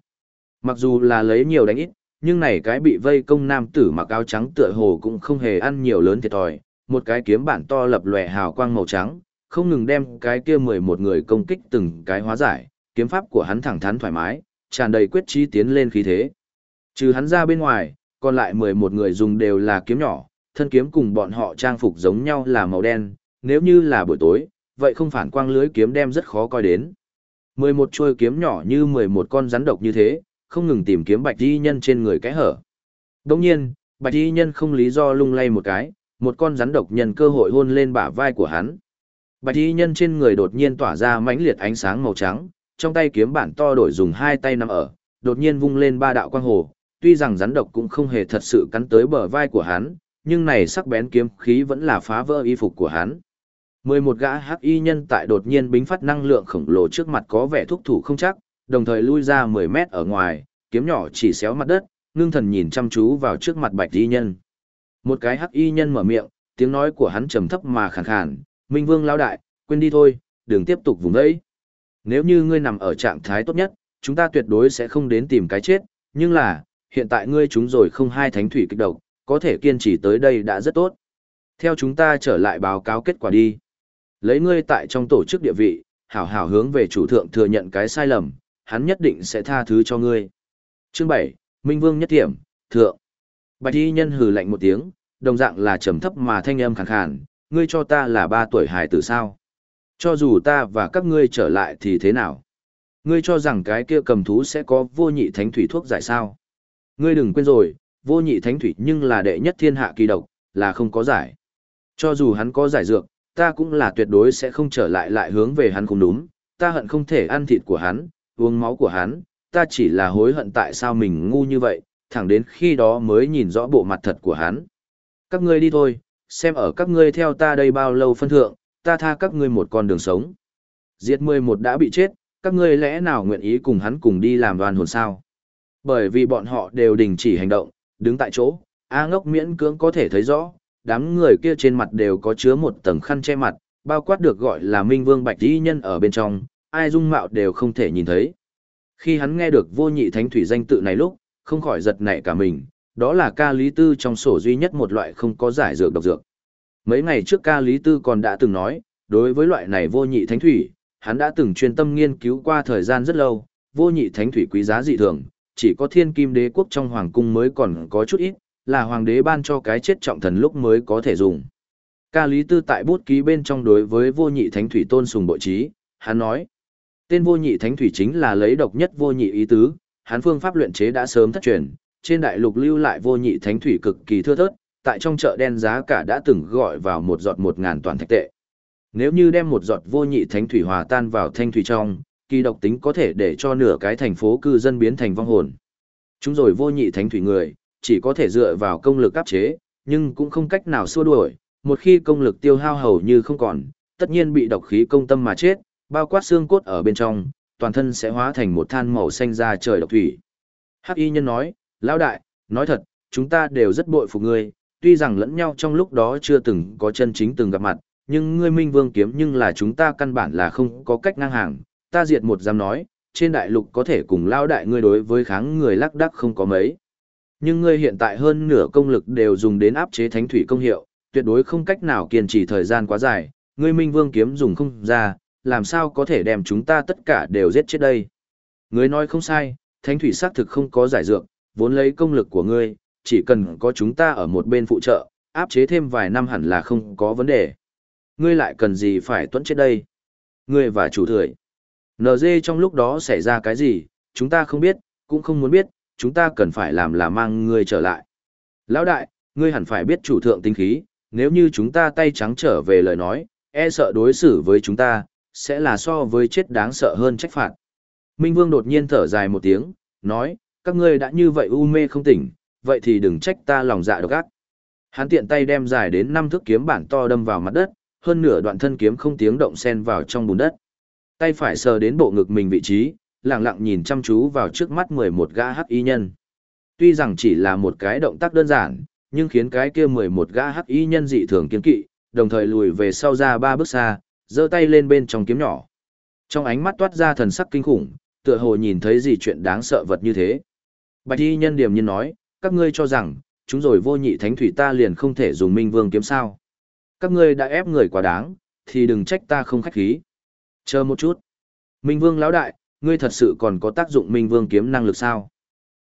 Mặc dù là lấy nhiều đánh ít, nhưng này cái bị vây công nam tử mặc áo trắng tựa hồ cũng không hề ăn nhiều lớn thiệt thòi, một cái kiếm bản to lập lòe hào quang màu trắng, không ngừng đem cái kia mười một người công kích từng cái hóa giải, kiếm pháp của hắn thẳng thắn thoải mái, tràn đầy quyết trí tiến lên khí thế. Trừ hắn ra bên ngoài, còn lại mười một người dùng đều là kiếm nhỏ, thân kiếm cùng bọn họ trang phục giống nhau là màu đen, nếu như là buổi tối, vậy không phản quang lưới kiếm đem rất khó coi đến. mười một chuôi kiếm nhỏ như mười một con rắn độc như thế, không ngừng tìm kiếm bạch y nhân trên người cái hở. Đồng nhiên, bạch y nhân không lý do lung lay một cái, một con rắn độc nhân cơ hội hôn lên bả vai của hắn. Bạch y nhân trên người đột nhiên tỏa ra mãnh liệt ánh sáng màu trắng, trong tay kiếm bản to đổi dùng hai tay nắm ở, đột nhiên vung lên ba đạo quang hồ, tuy rằng rắn độc cũng không hề thật sự cắn tới bờ vai của hắn, nhưng này sắc bén kiếm khí vẫn là phá vỡ y phục của hắn. Mười một gã hắc y nhân tại đột nhiên bính phát năng lượng khổng lồ trước mặt có vẻ thúc thủ không chắc, đồng thời lui ra 10 mét ở ngoài, kiếm nhỏ chỉ xéo mặt đất, ngưng thần nhìn chăm chú vào trước mặt bạch y nhân. Một cái hắc y nhân mở miệng, tiếng nói của hắn trầm thấp mà khàn khàn, Minh Vương lão đại, quên đi thôi, đừng tiếp tục vùng đấy. Nếu như ngươi nằm ở trạng thái tốt nhất, chúng ta tuyệt đối sẽ không đến tìm cái chết, nhưng là, hiện tại ngươi chúng rồi không hai thánh thủy kích độc, có thể kiên trì tới đây đã rất tốt. Theo chúng ta trở lại báo cáo kết quả đi. Lấy ngươi tại trong tổ chức địa vị, hảo hảo hướng về chủ thượng thừa nhận cái sai lầm, hắn nhất định sẽ tha thứ cho ngươi. Chương 7, Minh Vương nhất điểm, thượng. Bạch y nhân hừ lạnh một tiếng, đồng dạng là trầm thấp mà thanh âm khàn khàn, ngươi cho ta là ba tuổi hài tử sao? Cho dù ta và các ngươi trở lại thì thế nào? Ngươi cho rằng cái kia cầm thú sẽ có vô nhị thánh thủy thuốc giải sao? Ngươi đừng quên rồi, vô nhị thánh thủy nhưng là đệ nhất thiên hạ kỳ độc, là không có giải. Cho dù hắn có giải dược, ta cũng là tuyệt đối sẽ không trở lại lại hướng về hắn không đúng, ta hận không thể ăn thịt của hắn, uống máu của hắn, ta chỉ là hối hận tại sao mình ngu như vậy, thẳng đến khi đó mới nhìn rõ bộ mặt thật của hắn. Các ngươi đi thôi, xem ở các ngươi theo ta đây bao lâu phân thượng, ta tha các ngươi một con đường sống. Diệt 11 đã bị chết, các ngươi lẽ nào nguyện ý cùng hắn cùng đi làm đoàn hồn sao? Bởi vì bọn họ đều đình chỉ hành động, đứng tại chỗ, A ngốc miễn cưỡng có thể thấy rõ, đám người kia trên mặt đều có chứa một tầng khăn che mặt, bao quát được gọi là Minh Vương Bạch Di Nhân ở bên trong, ai dung mạo đều không thể nhìn thấy. Khi hắn nghe được vô nhị thánh thủy danh tự này lúc, không khỏi giật nảy cả mình, đó là ca lý tư trong sổ duy nhất một loại không có giải dược độc dược. Mấy ngày trước ca lý tư còn đã từng nói, đối với loại này vô nhị thánh thủy, hắn đã từng chuyên tâm nghiên cứu qua thời gian rất lâu, vô nhị thánh thủy quý giá dị thường, chỉ có thiên kim đế quốc trong hoàng cung mới còn có chút ít, là hoàng đế ban cho cái chết trọng thần lúc mới có thể dùng. Ca Lý Tư tại bút ký bên trong đối với vô nhị thánh thủy tôn sùng bội trí, hắn nói, tên vô nhị thánh thủy chính là lấy độc nhất vô nhị ý tứ, hắn phương pháp luyện chế đã sớm thất truyền, trên đại lục lưu lại vô nhị thánh thủy cực kỳ thưa thớt, tại trong chợ đen giá cả đã từng gọi vào một giọt một ngàn toàn thạch tệ. Nếu như đem một giọt vô nhị thánh thủy hòa tan vào thanh thủy trong, kỳ độc tính có thể để cho nửa cái thành phố cư dân biến thành vong hồn. Chúng rồi vô nhị thánh thủy người, chỉ có thể dựa vào công lực áp chế, nhưng cũng không cách nào xua đuổi, một khi công lực tiêu hao hầu như không còn, tất nhiên bị độc khí công tâm mà chết, bao quát xương cốt ở bên trong, toàn thân sẽ hóa thành một than màu xanh ra trời độc thủy. Hắc y nhân nói, lão đại, nói thật, chúng ta đều rất bội phục ngươi, tuy rằng lẫn nhau trong lúc đó chưa từng có chân chính từng gặp mặt, nhưng ngươi minh vương kiếm nhưng là chúng ta căn bản là không có cách ngang hàng, ta diệt một dám nói, trên đại lục có thể cùng lao đại ngươi đối với kháng người lắc đắc không có mấy. Nhưng ngươi hiện tại hơn nửa công lực đều dùng đến áp chế thánh thủy công hiệu, tuyệt đối không cách nào kiên trì thời gian quá dài, ngươi minh vương kiếm dùng không ra, làm sao có thể đem chúng ta tất cả đều giết chết đây. Ngươi nói không sai, thánh thủy xác thực không có giải dược, vốn lấy công lực của ngươi, chỉ cần có chúng ta ở một bên phụ trợ, áp chế thêm vài năm hẳn là không có vấn đề. Ngươi lại cần gì phải tuẫn chết đây? Ngươi và chủ thưởi. NG trong lúc đó xảy ra cái gì, chúng ta không biết, cũng không muốn biết, chúng ta cần phải làm là mang ngươi trở lại. Lão đại, ngươi hẳn phải biết chủ thượng tinh khí, nếu như chúng ta tay trắng trở về lời nói, e sợ đối xử với chúng ta, sẽ là so với chết đáng sợ hơn trách phạt. Minh Vương đột nhiên thở dài một tiếng, nói, các ngươi đã như vậy u mê không tỉnh, vậy thì đừng trách ta lòng dạ độc ác. Hắn tiện tay đem dài đến năm thước kiếm bản to đâm vào mặt đất, hơn nửa đoạn thân kiếm không tiếng động xen vào trong bùn đất. Tay phải sờ đến bộ ngực mình vị trí, lặng lặng nhìn chăm chú vào trước mắt 11 gã hắc y nhân. Tuy rằng chỉ là một cái động tác đơn giản, nhưng khiến cái kia 11 gã hắc y nhân dị thường kiên kỵ, đồng thời lùi về sau ra ba bước xa, giơ tay lên bên trong kiếm nhỏ. Trong ánh mắt toát ra thần sắc kinh khủng, tựa hồ nhìn thấy gì chuyện đáng sợ vật như thế. Bạch y nhân điểm nhiên nói, các ngươi cho rằng, chúng rồi vô nhị thánh thủy ta liền không thể dùng minh vương kiếm sao. Các ngươi đã ép người quá đáng, thì đừng trách ta không khách khí. Chờ một chút. Minh vương lão đại, ngươi thật sự còn có tác dụng minh vương kiếm năng lực sao?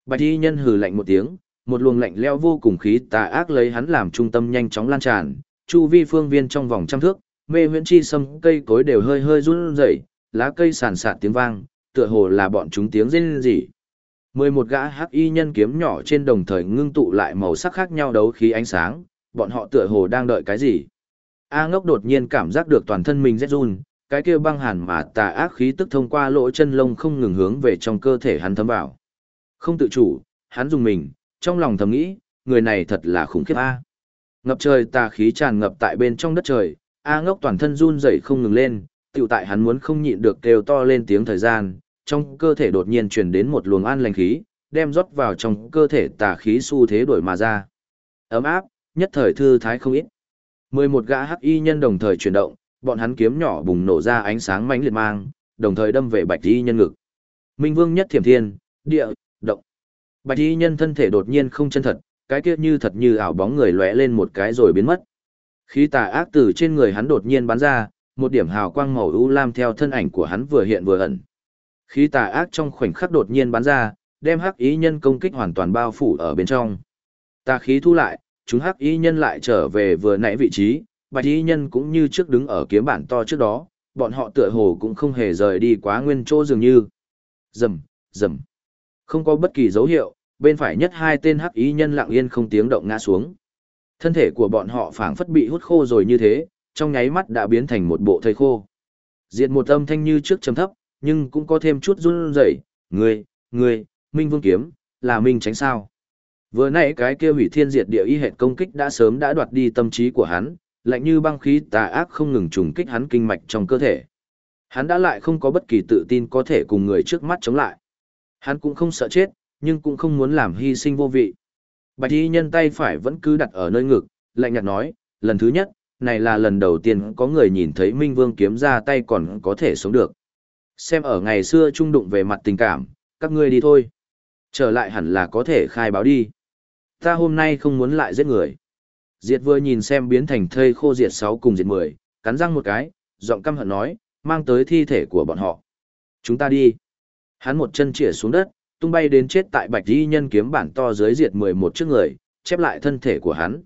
Bạch y nhân hừ lạnh một tiếng, một luồng lạnh leo vô cùng khí tà ác lấy hắn làm trung tâm nhanh chóng lan tràn, chu vi phương viên trong vòng trăm thước, mê huyễn chi sâm cây cối đều hơi hơi run rẩy, lá cây sàn sạt tiếng vang, tựa hồ là bọn chúng tiếng rên rỉ. Mười một gã hắc y nhân kiếm nhỏ trên đồng thời ngưng tụ lại màu sắc khác nhau đấu khí ánh sáng, bọn họ tựa hồ đang đợi cái gì. A ngốc đột nhiên cảm giác được toàn thân mình rét run, cái kia băng hàn mà tà ác khí tức thông qua lỗ chân lông không ngừng hướng về trong cơ thể hắn thấm vào. Không tự chủ, hắn dùng mình, trong lòng thầm nghĩ, người này thật là khủng khiếp A. Ngập trời tà khí tràn ngập tại bên trong đất trời, A ngốc toàn thân run rẩy không ngừng lên, tiểu tại hắn muốn không nhịn được kêu to lên tiếng thời gian, trong cơ thể đột nhiên truyền đến một luồng an lành khí, đem rót vào trong cơ thể tà khí xu thế đổi mà ra. Ấm áp, nhất thời thư thái không ít. Mười một gã hắc y nhân đồng thời chuyển động, bọn hắn kiếm nhỏ bùng nổ ra ánh sáng mãnh liệt mang, đồng thời đâm về bạch y nhân ngực. Minh Vương nhất thiểm thiên, địa, động. Bạch y nhân thân thể đột nhiên không chân thật, cái kia như thật như ảo bóng người lóe lên một cái rồi biến mất. Khí tà ác từ trên người hắn đột nhiên bắn ra, một điểm hào quang màu u lam theo thân ảnh của hắn vừa hiện vừa ẩn. Khí tà ác trong khoảnh khắc đột nhiên bắn ra, đem hắc ý nhân công kích hoàn toàn bao phủ ở bên trong. Tà khí thu lại, chúng hắc ý nhân lại trở về vừa nãy vị trí, bạch y nhân cũng như trước đứng ở kiếm bản to trước đó, bọn họ tựa hồ cũng không hề rời đi quá nguyên chỗ dường như. Rầm, rầm. Không có bất kỳ dấu hiệu, bên phải nhất hai tên hắc y nhân lặng yên không tiếng động ngã xuống. Thân thể của bọn họ phảng phất bị hút khô rồi như thế, trong nháy mắt đã biến thành một bộ thây khô. Diệt một âm thanh như trước trầm thấp, nhưng cũng có thêm chút run rẩy, "Ngươi, ngươi, Minh Vương kiếm, là Minh tránh sao?" Vừa nãy cái kia hủy thiên diệt địa y hệt công kích đã sớm đã đoạt đi tâm trí của hắn, lạnh như băng khí tà ác không ngừng trùng kích hắn kinh mạch trong cơ thể. Hắn đã lại không có bất kỳ tự tin có thể cùng người trước mắt chống lại. Hắn cũng không sợ chết, nhưng cũng không muốn làm hy sinh vô vị. Bạch y nhân tay phải vẫn cứ đặt ở nơi ngực, lạnh nhạt nói, lần thứ nhất, này là lần đầu tiên có người nhìn thấy Minh Vương kiếm ra tay còn có thể sống được. Xem ở ngày xưa trung đụng về mặt tình cảm, các ngươi đi thôi. Trở lại hẳn là có thể khai báo đi. Ta hôm nay không muốn lại giết người. Diệt vừa nhìn xem biến thành thây khô diệt 6 cùng diệt 10, cắn răng một cái, giọng căm hận nói, mang tới thi thể của bọn họ. Chúng ta đi. Hắn một chân chĩa xuống đất, tung bay đến chết tại bạch y nhân kiếm bản to dưới diệt 11 trước người, chép lại thân thể của hắn.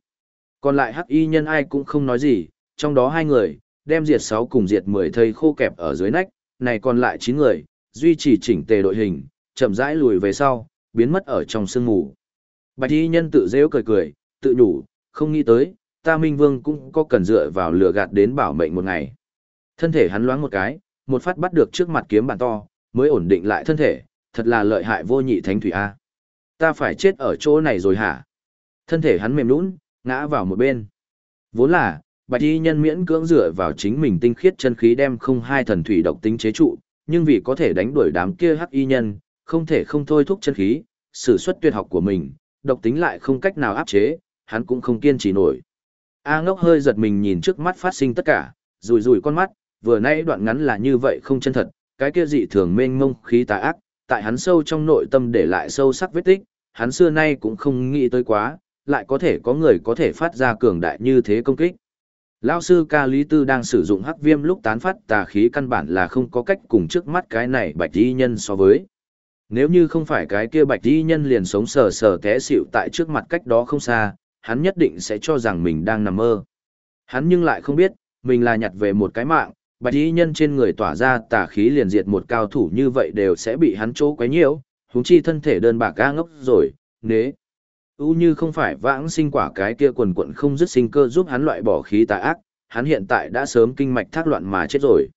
Còn lại hắc y nhân ai cũng không nói gì, trong đó hai người, đem diệt 6 cùng diệt 10 thây khô kẹp ở dưới nách, này còn lại 9 người, duy trì chỉnh tề đội hình, chậm rãi lùi về sau, biến mất ở trong sương mù. Bạch y nhân tự dễ cười cười, tự nhủ, không nghĩ tới, ta Minh Vương cũng có cần dựa vào lửa gạt đến bảo mệnh một ngày. Thân thể hắn loáng một cái, một phát bắt được trước mặt kiếm bản to, mới ổn định lại thân thể, thật là lợi hại vô nhị thánh thủy A. Ta phải chết ở chỗ này rồi hả? Thân thể hắn mềm lún, ngã vào một bên. Vốn là, bạch y nhân miễn cưỡng dựa vào chính mình tinh khiết chân khí đem không hai thần thủy độc tính chế trụ, nhưng vì có thể đánh đuổi đám kia hắc y nhân, không thể không thôi thúc chân khí, sử xuất tuyệt học của mình, độc tính lại không cách nào áp chế, hắn cũng không kiên trì nổi. A ngốc hơi giật mình nhìn trước mắt phát sinh tất cả, rùi rùi con mắt, vừa nãy đoạn ngắn là như vậy không chân thật, cái kia dị thường mênh mông khí tà ác, tại hắn sâu trong nội tâm để lại sâu sắc vết tích, hắn xưa nay cũng không nghĩ tới quá, lại có thể có người có thể phát ra cường đại như thế công kích. Lão sư ca Lý Tư đang sử dụng hắc viêm lúc tán phát tà khí căn bản là không có cách cùng trước mắt cái này bạch y nhân so với. Nếu như không phải cái kia bạch y nhân liền sống sờ sờ té xịu tại trước mặt cách đó không xa, hắn nhất định sẽ cho rằng mình đang nằm mơ. Hắn nhưng lại không biết, mình là nhặt về một cái mạng, bạch y nhân trên người tỏa ra tà khí liền diệt một cao thủ như vậy đều sẽ bị hắn chỗ quấy nhiễu, huống chi thân thể đơn bạc ga ngốc rồi, nế. U như không phải vãng sinh quả cái kia quần quận không dứt sinh cơ giúp hắn loại bỏ khí tà ác, hắn hiện tại đã sớm kinh mạch thác loạn mà chết rồi.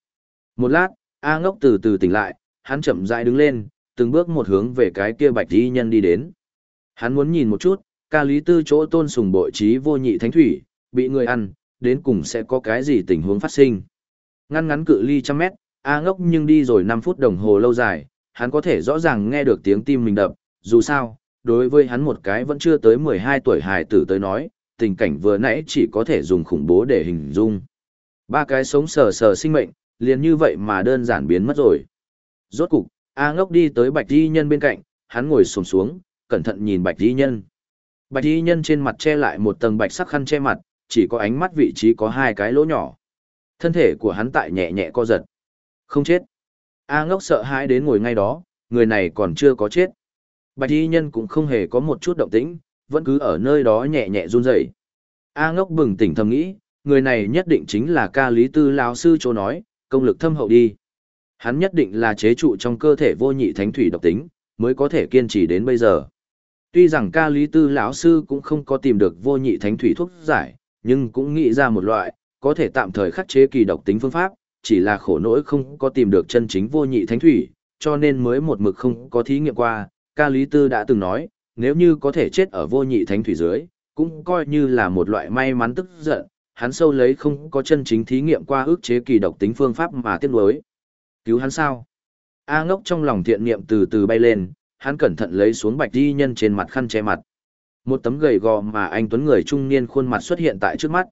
Một lát, A ngốc từ từ tỉnh lại, hắn chậm rãi đứng lên, từng bước một hướng về cái kia bạch y nhân đi đến. Hắn muốn nhìn một chút, ca lý tư chỗ tôn sùng bội trí vô nhị thánh thủy, bị người ăn, đến cùng sẽ có cái gì tình huống phát sinh. Ngăn ngắn cự ly trăm mét, A ngốc nhưng đi rồi 5 phút đồng hồ lâu dài, hắn có thể rõ ràng nghe được tiếng tim mình đập, dù sao, đối với hắn một cái vẫn chưa tới 12 tuổi hài tử tới nói, tình cảnh vừa nãy chỉ có thể dùng khủng bố để hình dung. Ba cái sống sờ sờ sinh mệnh, liền như vậy mà đơn giản biến mất rồi. Rốt cục, A ngốc đi tới bạch di nhân bên cạnh, hắn ngồi sồm xuống, cẩn thận nhìn bạch y nhân. Bạch y nhân trên mặt che lại một tầng bạch sắc khăn che mặt, chỉ có ánh mắt vị trí có hai cái lỗ nhỏ. Thân thể của hắn tại nhẹ nhẹ co giật. Không chết. A ngốc sợ hãi đến ngồi ngay đó, người này còn chưa có chết. Bạch y nhân cũng không hề có một chút động tĩnh, vẫn cứ ở nơi đó nhẹ nhẹ run rẩy. A ngốc bừng tỉnh thầm nghĩ, người này nhất định chính là ca lý tư lão sư chỗ nói, công lực thâm hậu đi. Hắn nhất định là chế trụ trong cơ thể vô nhị thánh thủy độc tính, mới có thể kiên trì đến bây giờ. Tuy rằng ca lý tư lão sư cũng không có tìm được vô nhị thánh thủy thuốc giải, nhưng cũng nghĩ ra một loại, có thể tạm thời khắc chế kỳ độc tính phương pháp, chỉ là khổ nỗi không có tìm được chân chính vô nhị thánh thủy, cho nên mới một mực không có thí nghiệm qua. Ca Lý Tư đã từng nói, nếu như có thể chết ở vô nhị thánh thủy dưới, cũng coi như là một loại may mắn tức giận, hắn sâu lấy không có chân chính thí nghiệm qua ước chế kỳ độc tính phương pháp mà tiếc nuối. Cứu hắn sao? A ngốc trong lòng thiện niệm từ từ bay lên, hắn cẩn thận lấy xuống bạch y nhân trên mặt khăn che mặt. Một tấm gầy gò mà anh tuấn người trung niên khuôn mặt xuất hiện tại trước mắt.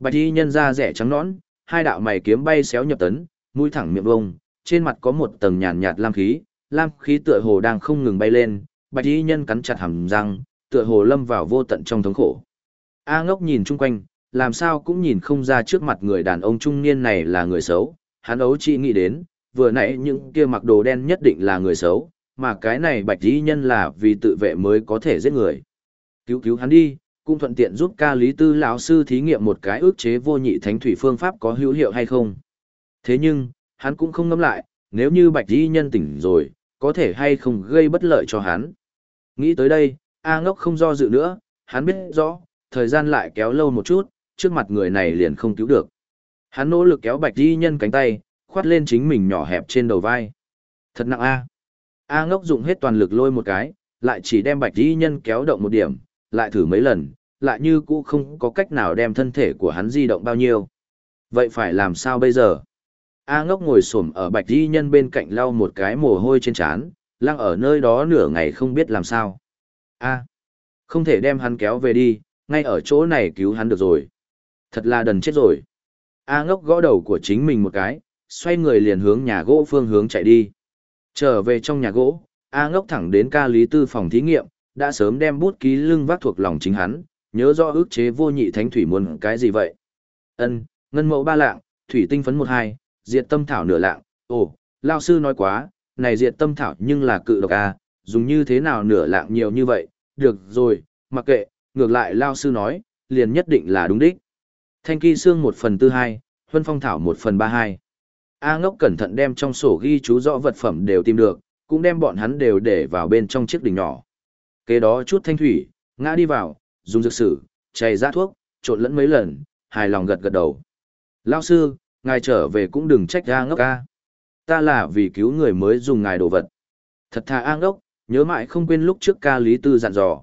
Bạch y nhân da rẻ trắng nõn, hai đạo mày kiếm bay xéo nhập tấn, mũi thẳng miệng vông, trên mặt có một tầng nhàn nhạt lam khí, lam khí tựa hồ đang không ngừng bay lên, bạch y nhân cắn chặt hàm răng, tựa hồ lâm vào vô tận trong thống khổ. A ngốc nhìn chung quanh, làm sao cũng nhìn không ra trước mặt người đàn ông trung niên này là người xấu, hắn ấu chỉ nghĩ đến, vừa nãy những kia mặc đồ đen nhất định là người xấu, mà cái này bạch y nhân là vì tự vệ mới có thể giết người. Cứu cứu hắn đi, cũng thuận tiện giúp ca lý tư lão sư thí nghiệm một cái ước chế vô nhị thánh thủy phương pháp có hữu hiệu hay không. Thế nhưng, hắn cũng không ngẫm lại, nếu như bạch y nhân tỉnh rồi, có thể hay không gây bất lợi cho hắn. Nghĩ tới đây, A ngốc không do dự nữa, hắn biết rõ, thời gian lại kéo lâu một chút, trước mặt người này liền không cứu được. Hắn nỗ lực kéo bạch y nhân cánh tay, khoát lên chính mình nhỏ hẹp trên đầu vai. Thật nặng A. A ngốc dùng hết toàn lực lôi một cái, lại chỉ đem bạch y nhân kéo động một điểm, lại thử mấy lần, lại như cũ không có cách nào đem thân thể của hắn di động bao nhiêu. Vậy phải làm sao bây giờ? A ngốc ngồi xổm ở bạch y nhân bên cạnh lau một cái mồ hôi trên trán, lăng ở nơi đó nửa ngày không biết làm sao. A, không thể đem hắn kéo về đi, ngay ở chỗ này cứu hắn được rồi. Thật là đần chết rồi. A ngốc gõ đầu của chính mình một cái, xoay người liền hướng nhà gỗ phương hướng chạy đi. Trở về trong nhà gỗ, A ngốc thẳng đến ca lý tư phòng thí nghiệm, đã sớm đem bút ký lưng vác thuộc lòng chính hắn, nhớ rõ ước chế vô nhị thánh thủy muốn cái gì vậy. Ân, ngân mẫu ba lạng, thủy tinh phấn một hai, diệt tâm thảo nửa lạng, ồ, lao sư nói quá, này diệt tâm thảo nhưng là cự độc à, dùng như thế nào nửa lạng nhiều như vậy, được rồi, mặc kệ, ngược lại lao sư nói, liền nhất định là đúng đích. Thanh kỳ xương một phần tư hai, huân phong thảo một phần ba hai. A ngốc cẩn thận đem trong sổ ghi chú rõ vật phẩm đều tìm được, cũng đem bọn hắn đều để vào bên trong chiếc đỉnh nhỏ. Kế đó chút thanh thủy, ngã đi vào, dùng dược sử, chày ra thuốc, trộn lẫn mấy lần, hài lòng gật gật đầu. Lao sư, ngài trở về cũng đừng trách A ngốc ca. Ta là vì cứu người mới dùng ngài đồ vật. Thật thà A ngốc, nhớ mãi không quên lúc trước ca lý tư dặn dò.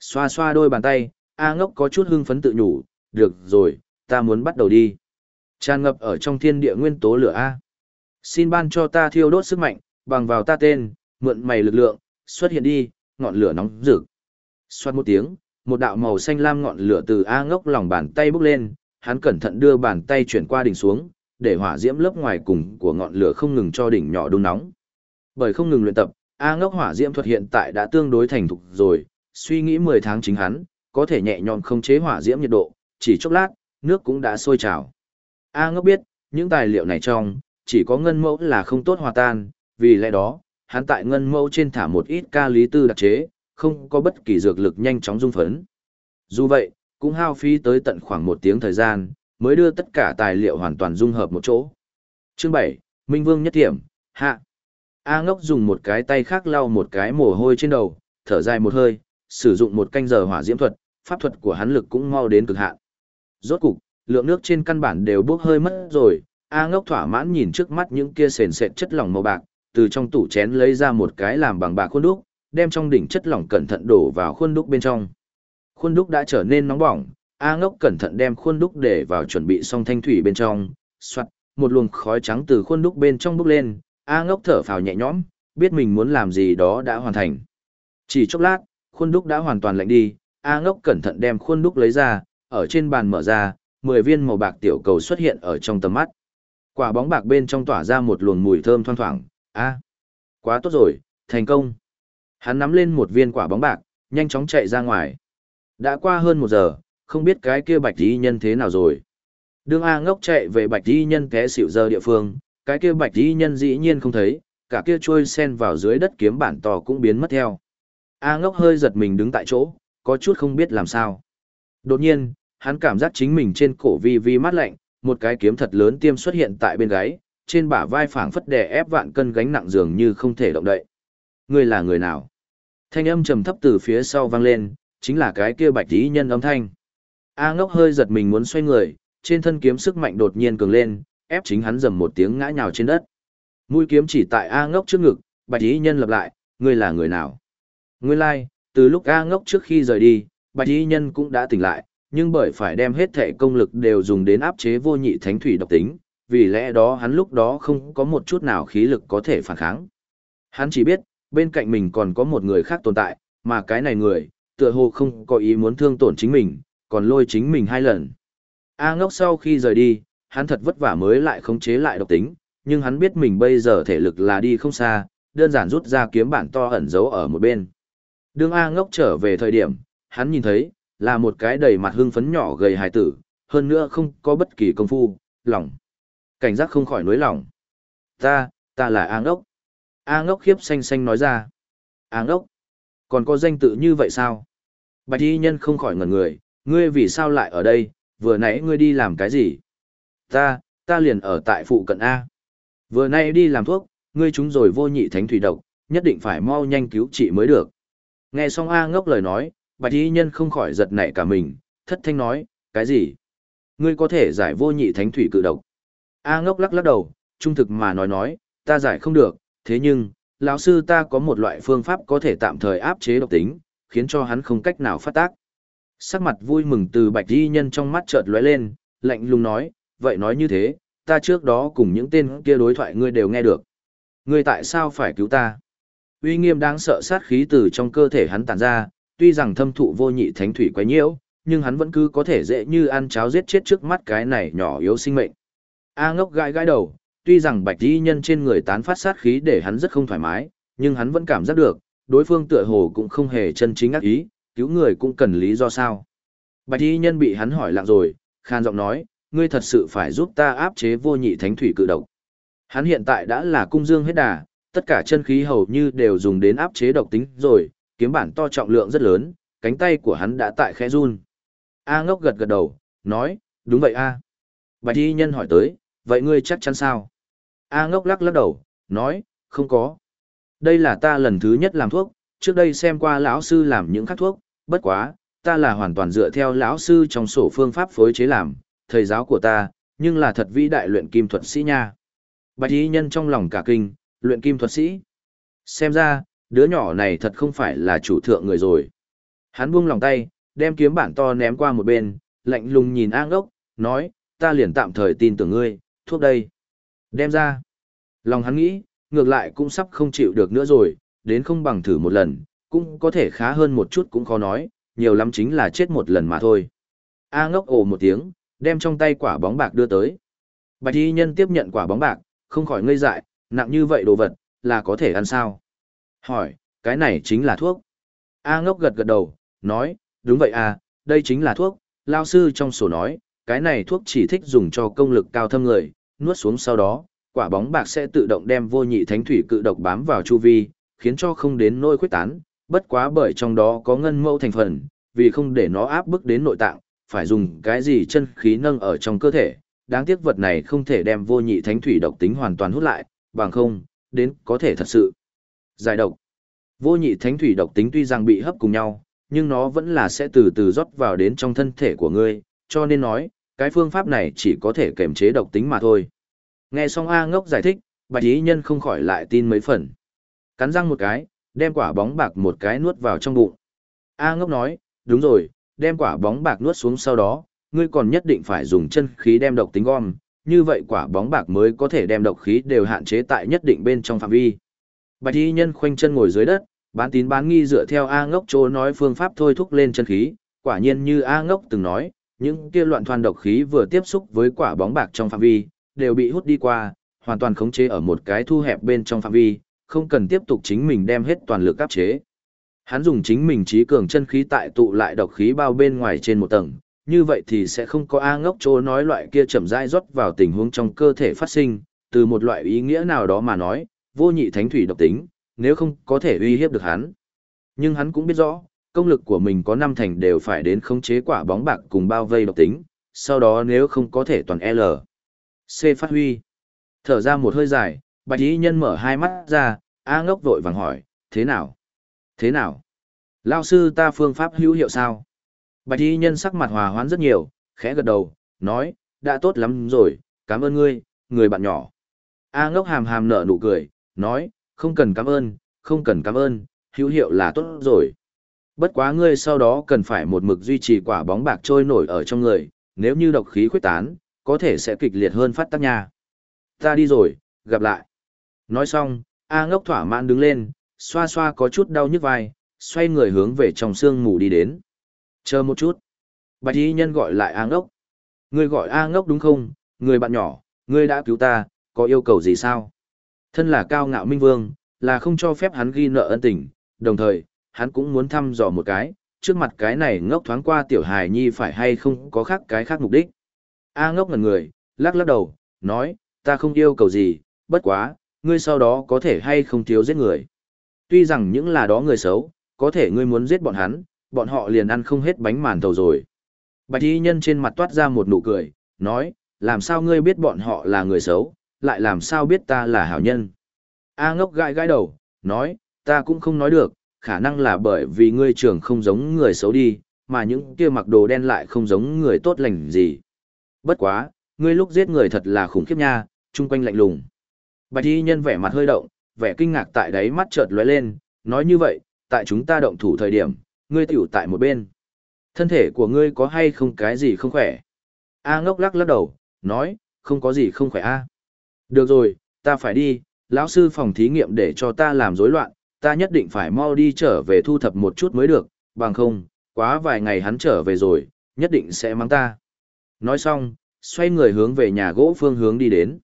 Xoa xoa đôi bàn tay, A ngốc có chút hưng phấn tự nhủ, được rồi, ta muốn bắt đầu đi. Tràn ngập ở trong thiên địa nguyên tố lửa A. Xin ban cho ta thiêu đốt sức mạnh, bằng vào ta tên, mượn mày lực lượng, xuất hiện đi, ngọn lửa nóng rực. Xoát một tiếng, một đạo màu xanh lam ngọn lửa từ A ngốc lòng bàn tay bốc lên, hắn cẩn thận đưa bàn tay chuyển qua đỉnh xuống, để hỏa diễm lớp ngoài cùng của ngọn lửa không ngừng cho đỉnh nhỏ đun nóng. Bởi không ngừng luyện tập, A ngốc hỏa diễm thuật hiện tại đã tương đối thành thục rồi, suy nghĩ 10 tháng chính hắn, có thể nhẹ nhõm không chế hỏa diễm nhiệt độ, chỉ chốc lát, nước cũng đã sôi trào. A ngốc biết, những tài liệu này trong, chỉ có ngân mẫu là không tốt hòa tan, vì lẽ đó, hắn tại ngân mẫu trên thả một ít ca lý tư đặc chế, không có bất kỳ dược lực nhanh chóng dung phấn. Dù vậy, cũng hao phí tới tận khoảng một tiếng thời gian, mới đưa tất cả tài liệu hoàn toàn dung hợp một chỗ. Chương 7, Minh Vương nhất điểm, hạ. A ngốc dùng một cái tay khác lau một cái mồ hôi trên đầu, thở dài một hơi, sử dụng một canh giờ hỏa diễm thuật, pháp thuật của hắn lực cũng mau đến cực hạn. Rốt cục, lượng nước trên căn bản đều bốc hơi mất rồi, A ngốc thỏa mãn nhìn trước mắt những kia sền sệt chất lỏng màu bạc, từ trong tủ chén lấy ra một cái làm bằng bạc khuôn đúc, đem trong đỉnh chất lỏng cẩn thận đổ vào khuôn đúc bên trong. Khuôn đúc đã trở nên nóng bỏng, A ngốc cẩn thận đem khuôn đúc để vào chuẩn bị xong thanh thủy bên trong, soạt, một luồng khói trắng từ khuôn đúc bên trong bốc lên, A ngốc thở phào nhẹ nhõm, biết mình muốn làm gì đó đã hoàn thành. Chỉ chốc lát, khuôn đúc đã hoàn toàn lạnh đi, A ngốc cẩn thận đem khuôn đúc lấy ra, ở trên bàn mở ra, 10 viên màu bạc tiểu cầu xuất hiện ở trong tầm mắt. Quả bóng bạc bên trong tỏa ra một luồng mùi thơm thoang thoảng, a quá tốt rồi, thành công. Hắn nắm lên một viên quả bóng bạc, nhanh chóng chạy ra ngoài. Đã qua hơn một giờ, không biết cái kia bạch y nhân thế nào rồi. Đương A ngốc chạy về bạch y nhân té xỉu giờ địa phương, cái kia bạch y nhân dĩ nhiên không thấy, cả kia trôi sen vào dưới đất kiếm bản to cũng biến mất theo. A ngốc hơi giật mình đứng tại chỗ, có chút không biết làm sao. Đột nhiên, hắn cảm giác chính mình trên cổ vi vi mát lạnh, một cái kiếm thật lớn tiêm xuất hiện tại bên gáy, trên bả vai phảng phất đè ép vạn cân gánh nặng dường như không thể động đậy. Ngươi là người nào? Thanh âm trầm thấp từ phía sau vang lên, chính là cái kia bạch tí nhân âm thanh. A ngốc hơi giật mình muốn xoay người, trên thân kiếm sức mạnh đột nhiên cường lên, ép chính hắn dầm một tiếng ngã nhào trên đất. Mũi kiếm chỉ tại A ngốc trước ngực, bạch tí nhân lập lại, ngươi là người nào? Nguyên lai, like, từ lúc A ngốc trước khi rời đi, bạch tí nhân cũng đã tỉnh lại, nhưng bởi phải đem hết thể công lực đều dùng đến áp chế vô nhị thánh thủy độc tính, vì lẽ đó hắn lúc đó không có một chút nào khí lực có thể phản kháng. Hắn chỉ biết, bên cạnh mình còn có một người khác tồn tại, mà cái này người, tựa hồ không có ý muốn thương tổn chính mình, còn lôi chính mình hai lần. A ngốc sau khi rời đi, hắn thật vất vả mới lại khống chế lại độc tính, nhưng hắn biết mình bây giờ thể lực là đi không xa, đơn giản rút ra kiếm bản to ẩn giấu ở một bên. Đương A ngốc trở về thời điểm, hắn nhìn thấy, là một cái đầy mặt hưng phấn nhỏ gầy hài tử, hơn nữa không có bất kỳ công phu, lòng. Cảnh giác không khỏi nối lòng. Ta, ta là A ngốc. A ngốc khiếp xanh xanh nói ra. A ngốc, còn có danh tự như vậy sao? Bạch y nhân không khỏi ngẩn người, ngươi vì sao lại ở đây, vừa nãy ngươi đi làm cái gì? Ta, ta liền ở tại phụ cận A. Vừa nãy đi làm thuốc, ngươi chúng rồi vô nhị thánh thủy độc, nhất định phải mau nhanh cứu trị mới được. Nghe xong A ngốc lời nói, bạch y nhân không khỏi giật nảy cả mình, thất thanh nói, cái gì? Ngươi có thể giải vô nhị thánh thủy cự độc. A ngốc lắc lắc đầu, trung thực mà nói nói, ta giải không được, thế nhưng, lão sư ta có một loại phương pháp có thể tạm thời áp chế độc tính, khiến cho hắn không cách nào phát tác. Sắc mặt vui mừng từ bạch y nhân trong mắt chợt lóe lên, lạnh lùng nói, vậy nói như thế, ta trước đó cùng những tên kia đối thoại ngươi đều nghe được. Ngươi tại sao phải cứu ta? Uy nghiêm đáng sợ sát khí từ trong cơ thể hắn tản ra, tuy rằng thâm thụ vô nhị thánh thủy quấy nhiễu, nhưng hắn vẫn cứ có thể dễ như ăn cháo giết chết trước mắt cái này nhỏ yếu sinh mệnh. A ngốc gãi gãi đầu, tuy rằng bạch y nhân trên người tán phát sát khí để hắn rất không thoải mái, nhưng hắn vẫn cảm giác được, đối phương tựa hồ cũng không hề chân chính ác ý, cứu người cũng cần lý do sao. Bạch y nhân bị hắn hỏi lặng rồi, khan giọng nói, ngươi thật sự phải giúp ta áp chế vô nhị thánh thủy cự độc. Hắn hiện tại đã là cung dương hết đà, tất cả chân khí hầu như đều dùng đến áp chế độc tính rồi, kiếm bản to trọng lượng rất lớn, cánh tay của hắn đã tại khẽ run. A ngốc gật gật đầu, nói, đúng vậy a. Bạch y nhân hỏi tới, vậy ngươi chắc chắn sao? A ngốc lắc lắc đầu, nói, không có. Đây là ta lần thứ nhất làm thuốc, trước đây xem qua lão sư làm những khắc thuốc, bất quá, ta là hoàn toàn dựa theo lão sư trong sổ phương pháp phối chế làm, thầy giáo của ta, nhưng là thật vĩ đại luyện kim thuật sĩ nha. Bạch y nhân trong lòng cả kinh, luyện kim thuật sĩ. Xem ra, đứa nhỏ này thật không phải là chủ thượng người rồi. Hắn buông lòng tay, đem kiếm bản to ném qua một bên, lạnh lùng nhìn A ngốc, nói, ta liền tạm thời tin tưởng ngươi, thuốc đây. Đem ra. Lòng hắn nghĩ, ngược lại cũng sắp không chịu được nữa rồi, đến không bằng thử một lần, cũng có thể khá hơn một chút cũng khó nói, nhiều lắm chính là chết một lần mà thôi. A ngốc ồ một tiếng, đem trong tay quả bóng bạc đưa tới. Bạch y nhân tiếp nhận quả bóng bạc, không khỏi ngây dại, nặng như vậy đồ vật, là có thể ăn sao? Hỏi, cái này chính là thuốc. A ngốc gật gật đầu, nói, đúng vậy à, đây chính là thuốc, lao sư trong sổ nói, cái này thuốc chỉ thích dùng cho công lực cao thâm người, nuốt xuống sau đó, quả bóng bạc sẽ tự động đem vô nhị thánh thủy cự độc bám vào chu vi, khiến cho không đến nỗi khuếch tán, bất quá bởi trong đó có ngân mẫu thành phần, vì không để nó áp bức đến nội tạng, phải dùng cái gì chân khí nâng ở trong cơ thể, đáng tiếc vật này không thể đem vô nhị thánh thủy độc tính hoàn toàn hút lại, bằng không, đến có thể thật sự giải độc. Vô nhị thánh thủy độc tính tuy rằng bị hấp cùng nhau, nhưng nó vẫn là sẽ từ từ rót vào đến trong thân thể của ngươi, cho nên nói, cái phương pháp này chỉ có thể kềm chế độc tính mà thôi. Nghe xong A ngốc giải thích, bạch ý nhân không khỏi lại tin mấy phần. Cắn răng một cái, đem quả bóng bạc một cái nuốt vào trong bụng. A ngốc nói, đúng rồi, đem quả bóng bạc nuốt xuống sau đó, ngươi còn nhất định phải dùng chân khí đem độc tính gom, như vậy quả bóng bạc mới có thể đem độc khí đều hạn chế tại nhất định bên trong phạm vi. Bạch y nhân khoanh chân ngồi dưới đất, bán tín bán nghi dựa theo A ngốc chỗ nói phương pháp thôi thúc lên chân khí, quả nhiên như A ngốc từng nói, những kia loạn thoan độc khí vừa tiếp xúc với quả bóng bạc trong phạm vi, đều bị hút đi qua, hoàn toàn khống chế ở một cái thu hẹp bên trong phạm vi, không cần tiếp tục chính mình đem hết toàn lực áp chế. Hắn dùng chính mình trí cường chân khí tại tụ lại độc khí bao bên ngoài trên một tầng, như vậy thì sẽ không có A ngốc chỗ nói loại kia chậm rãi rót vào tình huống trong cơ thể phát sinh, từ một loại ý nghĩa nào đó mà nói, vô nhị thánh thủy độc tính, nếu không có thể uy hiếp được hắn. Nhưng hắn cũng biết rõ, công lực của mình có năm thành đều phải đến khống chế quả bóng bạc cùng bao vây độc tính, sau đó nếu không có thể toàn L. C phát huy. Thở ra một hơi dài, bạch y nhân mở hai mắt ra, A ngốc vội vàng hỏi, thế nào? Thế nào? Lao sư ta phương pháp hữu hiệu sao? Bạch y nhân sắc mặt hòa hoãn rất nhiều, khẽ gật đầu, nói, đã tốt lắm rồi, cảm ơn ngươi, người bạn nhỏ. A ngốc hàm hàm nở nụ cười, nói, không cần cảm ơn, không cần cảm ơn, hữu hiệu là tốt rồi. Bất quá ngươi sau đó cần phải một mực duy trì quả bóng bạc trôi nổi ở trong người, nếu như độc khí khuyết tán, có thể sẽ kịch liệt hơn phát tác nha. Ta đi rồi, gặp lại. Nói xong, A ngốc thỏa mãn đứng lên, xoa xoa có chút đau nhức vai, xoay người hướng về trong sương mù đi đến. Chờ một chút. Bạch y nhân gọi lại A ngốc. Ngươi gọi A ngốc đúng không, người bạn nhỏ, ngươi đã cứu ta, có yêu cầu gì sao? Thân là cao ngạo minh vương, là không cho phép hắn ghi nợ ân tình, đồng thời, hắn cũng muốn thăm dò một cái, trước mặt cái này ngốc thoáng qua tiểu hài nhi phải hay không có khác cái khác mục đích. A ngốc ngần người, lắc lắc đầu, nói, ta không yêu cầu gì, bất quá, ngươi sau đó có thể hay không thiếu giết người. Tuy rằng những là đó người xấu, có thể ngươi muốn giết bọn hắn, bọn họ liền ăn không hết bánh màn tàu rồi. Bạch y nhân trên mặt toát ra một nụ cười, nói, làm sao ngươi biết bọn họ là người xấu, lại làm sao biết ta là hảo nhân. A ngốc gãi gãi đầu, nói, ta cũng không nói được, khả năng là bởi vì ngươi trưởng không giống người xấu đi, mà những kia mặc đồ đen lại không giống người tốt lành gì. Bất quá, ngươi lúc giết người thật là khủng khiếp nha, chung quanh lạnh lùng. Bạch y nhân vẻ mặt hơi động, vẻ kinh ngạc tại đáy mắt chợt lóe lên, nói như vậy, tại chúng ta động thủ thời điểm, ngươi tiểu tại một bên. Thân thể của ngươi có hay không cái gì không khỏe? A ngốc lắc lắc đầu, nói, không có gì không khỏe a. Được rồi, ta phải đi, lão sư phòng thí nghiệm để cho ta làm rối loạn, ta nhất định phải mau đi trở về thu thập một chút mới được, bằng không, quá vài ngày hắn trở về rồi, nhất định sẽ mắng ta. Nói xong, xoay người hướng về nhà gỗ phương hướng đi đến.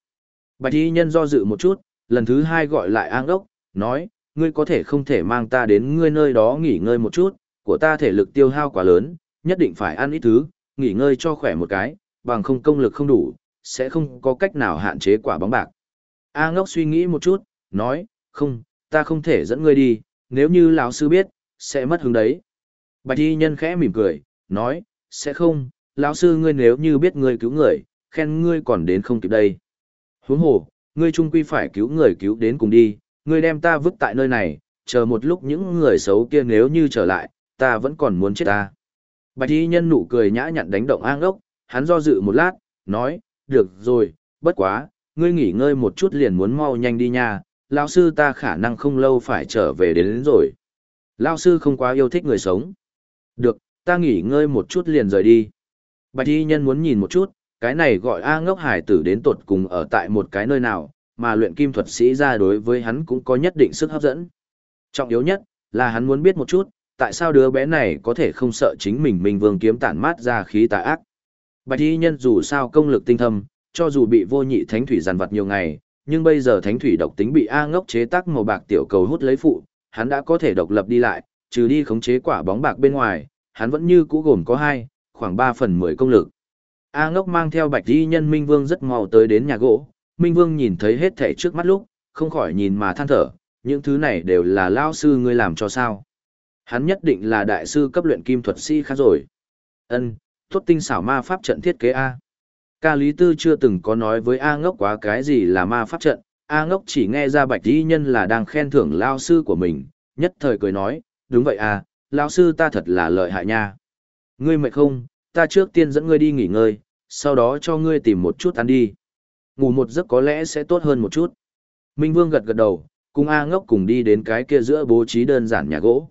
Bạch y nhân do dự một chút, lần thứ hai gọi lại an đốc, nói, ngươi có thể không thể mang ta đến ngươi nơi đó nghỉ ngơi một chút, của ta thể lực tiêu hao quá lớn, nhất định phải ăn ít thứ, nghỉ ngơi cho khỏe một cái, bằng không công lực không đủ, sẽ không có cách nào hạn chế quả bóng bạc. A ngốc suy nghĩ một chút, nói, không, ta không thể dẫn ngươi đi, nếu như lão sư biết, sẽ mất hứng đấy. Bạch y nhân khẽ mỉm cười, nói, sẽ không, lão sư ngươi nếu như biết ngươi cứu người, khen ngươi còn đến không kịp đây. Huống hồ, ngươi trung quy phải cứu người cứu đến cùng đi, ngươi đem ta vứt tại nơi này, chờ một lúc những người xấu kia nếu như trở lại, ta vẫn còn muốn chết ta. Bạch y nhân nụ cười nhã nhặn đánh động an ngốc, hắn do dự một lát, nói, được rồi, bất quá, ngươi nghỉ ngơi một chút liền muốn mau nhanh đi nha, lão sư ta khả năng không lâu phải trở về đến, đến rồi. Lão sư không quá yêu thích người sống. Được, ta nghỉ ngơi một chút liền rời đi. Bạch y nhân muốn nhìn một chút, cái này gọi A ngốc hải tử đến tột cùng ở tại một cái nơi nào, mà luyện kim thuật sĩ ra đối với hắn cũng có nhất định sức hấp dẫn. Trọng yếu nhất, là hắn muốn biết một chút, tại sao đứa bé này có thể không sợ chính mình mình vương kiếm tản mát ra khí tà ác. Bạch y nhân dù sao công lực tinh thâm, cho dù bị vô nhị thánh thủy giàn vật nhiều ngày, nhưng bây giờ thánh thủy độc tính bị A ngốc chế tác màu bạc tiểu cầu hút lấy phụ, hắn đã có thể độc lập đi lại, trừ đi khống chế quả bóng bạc bên ngoài, hắn vẫn như cũ gồm có hai, khoảng 3 phần 10 công lực. A ngốc mang theo bạch y nhân Minh Vương rất mau tới đến nhà gỗ, Minh Vương nhìn thấy hết thảy trước mắt lúc, không khỏi nhìn mà than thở, những thứ này đều là lao sư ngươi làm cho sao. Hắn nhất định là đại sư cấp luyện kim thuật sĩ khác rồi. Ân, tốt tinh xảo ma pháp trận thiết kế A. Ca Lý Tư chưa từng có nói với A ngốc quá cái gì là ma pháp trận, A ngốc chỉ nghe ra bạch y nhân là đang khen thưởng lao sư của mình, nhất thời cười nói, đúng vậy à, lao sư ta thật là lợi hại nha. Ngươi mệt không, ta trước tiên dẫn ngươi đi nghỉ ngơi, sau đó cho ngươi tìm một chút ăn đi. Ngủ một giấc có lẽ sẽ tốt hơn một chút. Minh Vương gật gật đầu, cùng A ngốc cùng đi đến cái kia giữa bố trí đơn giản nhà gỗ.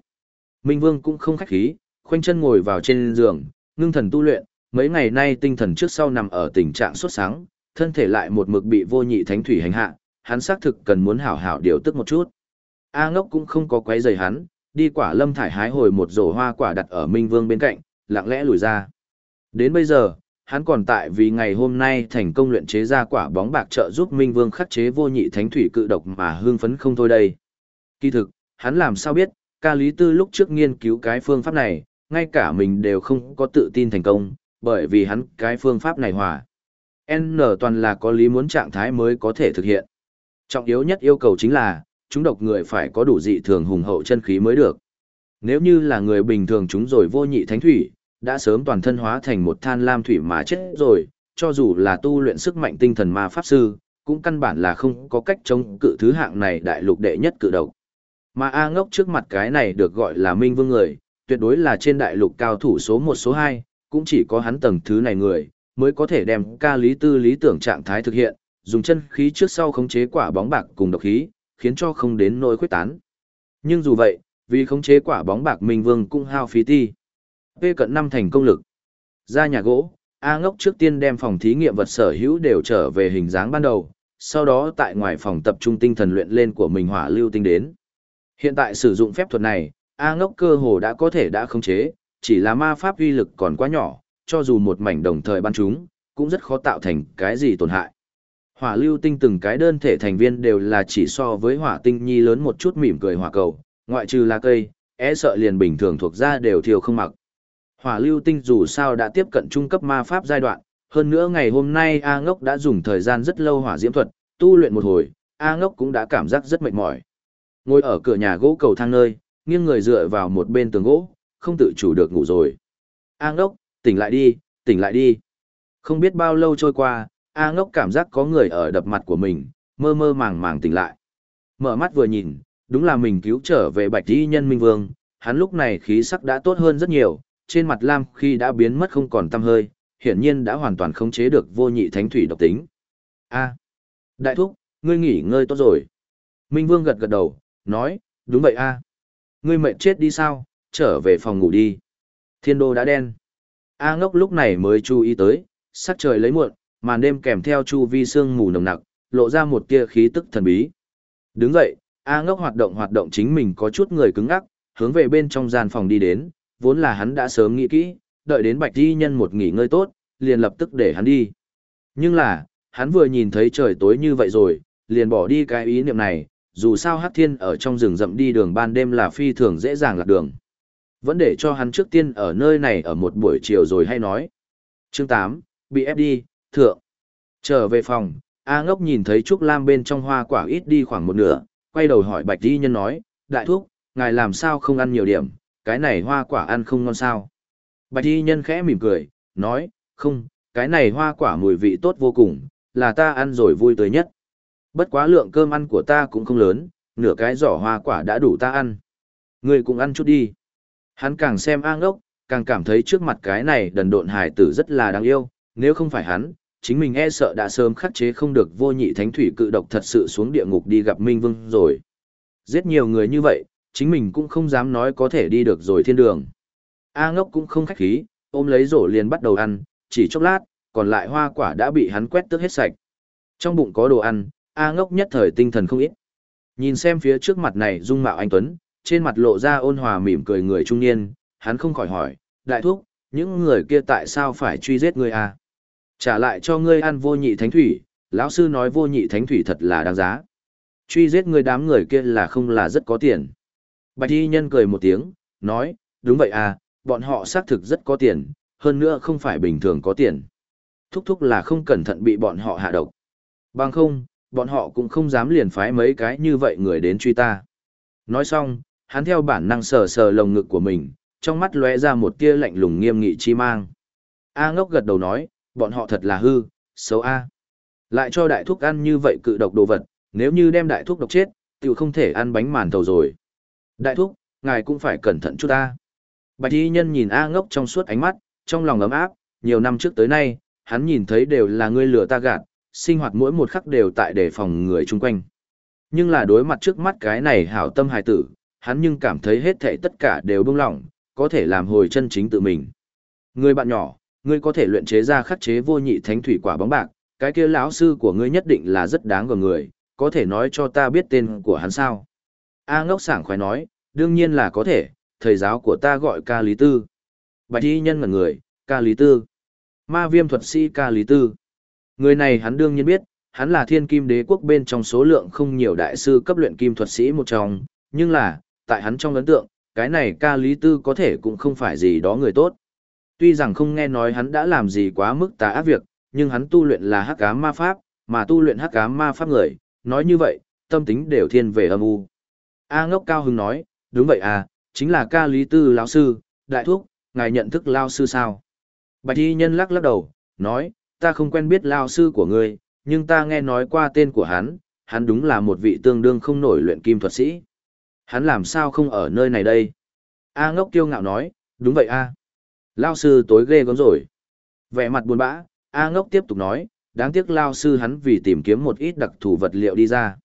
Minh Vương cũng không khách khí, khoanh chân ngồi vào trên giường, ngưng thần tu luyện, mấy ngày nay tinh thần trước sau nằm ở tình trạng sốt sáng, thân thể lại một mực bị vô nhị thánh thủy hành hạ, hắn xác thực cần muốn hảo hảo điều tức một chút. A ngốc cũng không có quấy rầy hắn, đi quả lâm thải hái hồi một rổ hoa quả đặt ở Minh Vương bên cạnh, lặng lẽ lùi ra. Đến bây giờ, hắn còn tại vì ngày hôm nay thành công luyện chế ra quả bóng bạc trợ giúp Minh Vương khắc chế vô nhị thánh thủy cự độc mà hương phấn không thôi đây. Kỳ thực, hắn làm sao biết, ca lý tư lúc trước nghiên cứu cái phương pháp này, ngay cả mình đều không có tự tin thành công, bởi vì hắn cái phương pháp này hòa. N toàn là có lý muốn trạng thái mới có thể thực hiện. Trọng yếu nhất yêu cầu chính là, chúng độc người phải có đủ dị thường hùng hậu chân khí mới được. Nếu như là người bình thường chúng rồi vô nhị thánh thủy, đã sớm toàn thân hóa thành một than lam thủy mà chết rồi, cho dù là tu luyện sức mạnh tinh thần ma pháp sư, cũng căn bản là không có cách chống cự thứ hạng này đại lục đệ nhất cự độc. Mà A ngốc trước mặt cái này được gọi là minh vương người, tuyệt đối là trên đại lục cao thủ số 1 số 2, cũng chỉ có hắn tầng thứ này người, mới có thể đem ca lý tư lý tưởng trạng thái thực hiện, dùng chân khí trước sau khống chế quả bóng bạc cùng độc khí, khiến cho không đến nỗi khuyết tán. Nhưng dù vậy, vì khống chế quả bóng bạc Minh Vương cũng hao phí ti. P cận năm thành công lực. Ra nhà gỗ, A ngốc trước tiên đem phòng thí nghiệm vật sở hữu đều trở về hình dáng ban đầu, sau đó tại ngoài phòng tập trung tinh thần luyện lên của mình hỏa lưu tinh đến. Hiện tại sử dụng phép thuật này, A ngốc cơ hồ đã có thể đã khống chế, chỉ là ma pháp uy lực còn quá nhỏ, cho dù một mảnh đồng thời ban chúng, cũng rất khó tạo thành cái gì tổn hại. Hỏa lưu tinh từng cái đơn thể thành viên đều là chỉ so với hỏa tinh nhi lớn một chút mỉm cười hỏa cầu, ngoại trừ là cây, e sợ liền bình thường thuộc ra đều thiêu không mặc. Hỏa lưu tinh dù sao đã tiếp cận trung cấp ma pháp giai đoạn, hơn nữa ngày hôm nay A ngốc đã dùng thời gian rất lâu hỏa diễm thuật, tu luyện một hồi, A ngốc cũng đã cảm giác rất mệt mỏi. Ngồi ở cửa nhà gỗ cầu thang nơi, nghiêng người dựa vào một bên tường gỗ, không tự chủ được ngủ rồi. A ngốc, tỉnh lại đi, tỉnh lại đi. Không biết bao lâu trôi qua, A ngốc cảm giác có người ở đập mặt của mình, mơ mơ màng màng tỉnh lại. Mở mắt vừa nhìn, đúng là mình cứu trở về bạch y nhân minh vương, hắn lúc này khí sắc đã tốt hơn rất nhiều, trên mặt lam khi đã biến mất không còn tăm hơi, hiển nhiên đã hoàn toàn khống chế được vô nhị thánh thủy độc tính. A, đại thúc, ngươi nghỉ ngơi tốt rồi. Minh vương gật gật đầu, nói, đúng vậy a. Ngươi mệt chết đi sao, trở về phòng ngủ đi. Thiên đô đã đen. A ngốc lúc này mới chú ý tới, sắc trời lấy muộn, màn đêm kèm theo chu vi sương mù nồng nặc, lộ ra một tia khí tức thần bí. Đứng dậy, A ngốc hoạt động hoạt động chính mình có chút người cứng ngắc, hướng về bên trong gian phòng đi đến, vốn là hắn đã sớm nghĩ kỹ, đợi đến bạch di nhân một nghỉ ngơi tốt, liền lập tức để hắn đi. Nhưng là, hắn vừa nhìn thấy trời tối như vậy rồi, liền bỏ đi cái ý niệm này, dù sao Hắc Thiên ở trong rừng rậm đi đường ban đêm là phi thường dễ dàng lạc đường. Vẫn để cho hắn trước tiên ở nơi này ở một buổi chiều rồi hay nói. Chương 8, bị ép đi, thượng. Trở về phòng, A ngốc nhìn thấy Trúc Lam bên trong hoa quả ít đi khoảng một nửa, quay đầu hỏi Bạch Di Nhân nói, đại thúc, ngài làm sao không ăn nhiều điểm, cái này hoa quả ăn không ngon sao. Bạch Di Nhân khẽ mỉm cười, nói, không, cái này hoa quả mùi vị tốt vô cùng, là ta ăn rồi vui tới nhất. Bất quá lượng cơm ăn của ta cũng không lớn, nửa cái giỏ hoa quả đã đủ ta ăn. Ngươi cũng ăn chút đi. Hắn càng xem A ngốc, càng cảm thấy trước mặt cái này đần độn hải tử rất là đáng yêu, nếu không phải hắn, chính mình e sợ đã sớm khắc chế không được vô nhị thánh thủy cự độc thật sự xuống địa ngục đi gặp Minh Vương rồi. Giết nhiều người như vậy, chính mình cũng không dám nói có thể đi được rồi thiên đường. A ngốc cũng không khách khí, ôm lấy rổ liền bắt đầu ăn, chỉ chốc lát, còn lại hoa quả đã bị hắn quét tước hết sạch. Trong bụng có đồ ăn, A ngốc nhất thời tinh thần không ít. Nhìn xem phía trước mặt này dung mạo anh Tuấn, trên mặt lộ ra ôn hòa mỉm cười người trung niên, hắn không khỏi hỏi, đại thúc, những người kia tại sao phải truy giết ngươi à? Trả lại cho ngươi ăn vô nhị thánh thủy, lão sư nói vô nhị thánh thủy thật là đáng giá. Truy giết ngươi đám người kia là không là rất có tiền. Bạch y nhân cười một tiếng, nói, đúng vậy à, bọn họ xác thực rất có tiền, hơn nữa không phải bình thường có tiền. Thúc thúc là không cẩn thận bị bọn họ hạ độc. Bằng không, bọn họ cũng không dám liền phái mấy cái như vậy người đến truy ta. Nói xong, hắn theo bản năng sờ sờ lồng ngực của mình, trong mắt lóe ra một tia lạnh lùng nghiêm nghị chi mang. A ngốc gật đầu nói, bọn họ thật là hư, xấu A. Lại cho đại thúc ăn như vậy cự độc đồ vật, nếu như đem đại thúc độc chết, tiểu không thể ăn bánh màn thầu rồi. Đại thúc, ngài cũng phải cẩn thận chút A. Bạch y nhân nhìn A ngốc trong suốt ánh mắt, trong lòng ấm áp, nhiều năm trước tới nay, hắn nhìn thấy đều là ngươi lừa ta gạt, sinh hoạt mỗi một khắc đều tại đề phòng người chung quanh. Nhưng là đối mặt trước mắt cái này hảo tâm hài tử, hắn nhưng cảm thấy hết thảy tất cả đều bông lỏng, có thể làm hồi chân chính tự mình. Người bạn nhỏ, ngươi có thể luyện chế ra khắc chế vô nhị thánh thủy quả bóng bạc, cái kia lão sư của ngươi nhất định là rất đáng gờ người, có thể nói cho ta biết tên của hắn sao? A ngốc sảng khoái nói, đương nhiên là có thể, thầy giáo của ta gọi ca lý tư. Bạch y nhân ngẩn người, ca lý tư. Ma viêm thuật sĩ ca lý tư. Người này hắn đương nhiên biết, hắn là thiên kim đế quốc bên trong số lượng không nhiều đại sư cấp luyện kim thuật sĩ một trong, nhưng là, tại hắn trong ấn tượng, cái này ca lý tư có thể cũng không phải gì đó người tốt. Tuy rằng không nghe nói hắn đã làm gì quá mức tà ác việc, nhưng hắn tu luyện là hắc ám ma pháp, mà tu luyện hắc ám ma pháp người, nói như vậy, tâm tính đều thiên về âm u. A ngốc cao hứng nói, đúng vậy à, chính là ca lý tư lão sư, đại thúc, ngài nhận thức lao sư sao? Bạch y nhân lắc lắc đầu, nói, ta không quen biết lao sư của ngươi, nhưng ta nghe nói qua tên của hắn, hắn đúng là một vị tương đương không nổi luyện kim thuật sĩ. Hắn làm sao không ở nơi này đây? A ngốc kiêu ngạo nói, đúng vậy a. Lao sư tối ghê gớm rồi. Vẻ mặt buồn bã, A ngốc tiếp tục nói, đáng tiếc Lao sư hắn vì tìm kiếm một ít đặc thù vật liệu đi ra.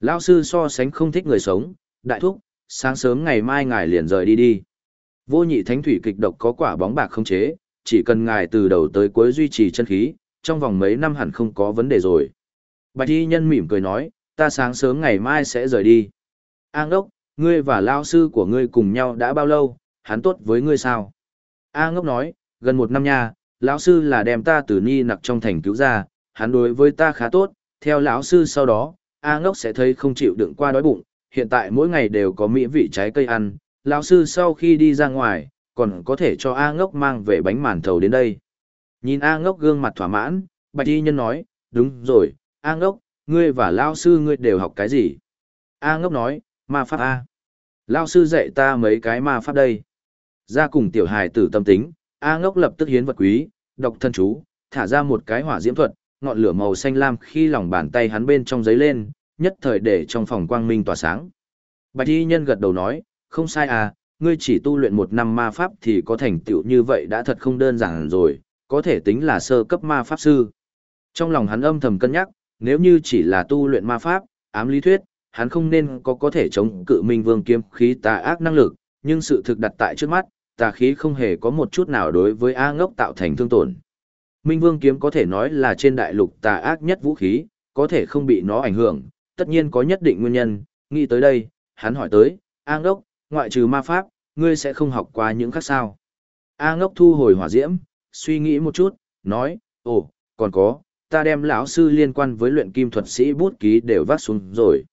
Lao sư so sánh không thích người sống, đại thúc, sáng sớm ngày mai ngài liền rời đi đi. Vô nhị thánh thủy kịch độc có quả bóng bạc không chế, chỉ cần ngài từ đầu tới cuối duy trì chân khí, trong vòng mấy năm hẳn không có vấn đề rồi. Bạch y nhân mỉm cười nói, ta sáng sớm ngày mai sẽ rời đi. A ngốc, ngươi và lao sư của ngươi cùng nhau đã bao lâu, hắn tốt với ngươi sao? A ngốc nói, gần một năm nha, lão sư là đem ta từ ni nặc trong thành cứu ra, hắn đối với ta khá tốt, theo lão sư sau đó, A ngốc sẽ thấy không chịu đựng qua đói bụng, hiện tại mỗi ngày đều có mỹ vị trái cây ăn, lão sư sau khi đi ra ngoài, còn có thể cho A ngốc mang về bánh màn thầu đến đây. Nhìn A ngốc gương mặt thỏa mãn, bạch y nhân nói, đúng rồi, A ngốc, ngươi và lão sư ngươi đều học cái gì? A ngốc nói, ma pháp A. Lão sư dạy ta mấy cái ma pháp đây. Ra cùng tiểu hài tử tâm tính, A ngốc lập tức hiến vật quý, độc thân chú, thả ra một cái hỏa diễm thuật, ngọn lửa màu xanh lam khi lòng bàn tay hắn bên trong giấy lên, nhất thời để trong phòng quang minh tỏa sáng. Bạch y nhân gật đầu nói, không sai à, ngươi chỉ tu luyện một năm ma pháp thì có thành tựu như vậy đã thật không đơn giản rồi, có thể tính là sơ cấp ma pháp sư. Trong lòng hắn âm thầm cân nhắc, nếu như chỉ là tu luyện ma pháp, ám lý thuyết, hắn không nên có có thể chống cự minh vương kiếm khí tà ác năng lực, nhưng sự thực đặt tại trước mắt, tà khí không hề có một chút nào đối với A ngốc tạo thành thương tổn. Minh vương kiếm có thể nói là trên đại lục tà ác nhất vũ khí, có thể không bị nó ảnh hưởng, tất nhiên có nhất định nguyên nhân, nghĩ tới đây, hắn hỏi tới, A ngốc, ngoại trừ ma pháp, ngươi sẽ không học qua những khác sao. A ngốc thu hồi hỏa diễm, suy nghĩ một chút, nói, ồ, còn có, ta đem lão sư liên quan với luyện kim thuật sĩ bút ký đều vác xuống rồi.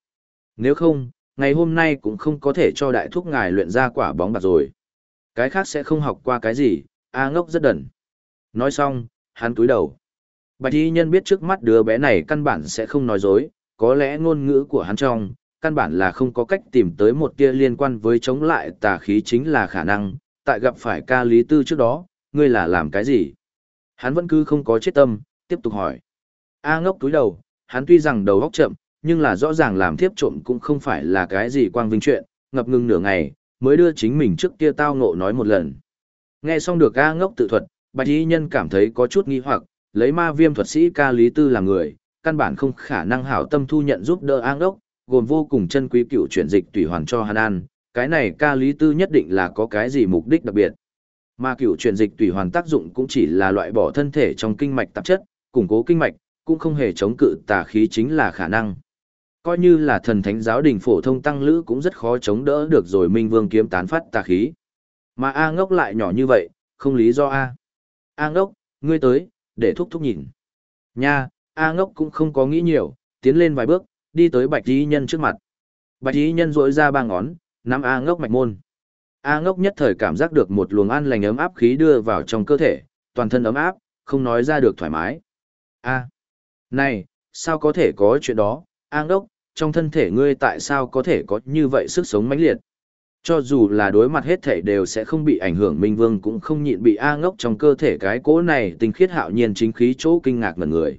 Nếu không, ngày hôm nay cũng không có thể cho đại thúc ngài luyện ra quả bóng bạc rồi. Cái khác sẽ không học qua cái gì, A ngốc rất đần. Nói xong, hắn túi đầu. Bạch y nhân biết trước mắt đứa bé này căn bản sẽ không nói dối, có lẽ ngôn ngữ của hắn trong, căn bản là không có cách tìm tới một tia liên quan với chống lại tà khí chính là khả năng, tại gặp phải ca lý tư trước đó, ngươi là làm cái gì? Hắn vẫn cứ không có chết tâm, tiếp tục hỏi. A ngốc túi đầu, hắn tuy rằng đầu óc chậm, nhưng là rõ ràng làm thiếp trộm cũng không phải là cái gì quang vinh chuyện, ngập ngừng nửa ngày, mới đưa chính mình trước kia tao ngộ nói một lần. Nghe xong được A ngốc tự thuật, bạch y nhân cảm thấy có chút nghi hoặc, lấy ma viêm thuật sĩ ca lý tư làm người, căn bản không khả năng hảo tâm thu nhận giúp đỡ A ngốc, gồm vô cùng chân quý cựu chuyển dịch tùy hoàn cho hắn ăn, cái này ca lý tư nhất định là có cái gì mục đích đặc biệt. Mà cựu chuyển dịch tùy hoàn tác dụng cũng chỉ là loại bỏ thân thể trong kinh mạch tạp chất, củng cố kinh mạch, cũng không hề chống cự tà khí chính là khả năng. Coi như là thần thánh giáo đình phổ thông tăng lữ cũng rất khó chống đỡ được rồi Minh Vương kiếm tán phát tà khí. Mà A ngốc lại nhỏ như vậy, không lý do A. A ngốc, ngươi tới, để thúc thúc nhìn. Nha, A ngốc cũng không có nghĩ nhiều, tiến lên vài bước, đi tới bạch y nhân trước mặt. Bạch y nhân rỗi ra ba ngón, nắm A ngốc mạch môn. A ngốc nhất thời cảm giác được một luồng an lành ấm áp khí đưa vào trong cơ thể, toàn thân ấm áp, không nói ra được thoải mái. A. Này, sao có thể có chuyện đó, A ngốc, trong thân thể ngươi tại sao có thể có như vậy sức sống mãnh liệt? Cho dù là đối mặt hết thể đều sẽ không bị ảnh hưởng Minh Vương cũng không nhịn bị A ngốc trong cơ thể cái cỗ này tinh khiết hạo nhiên chính khí chỗ kinh ngạc ngần người.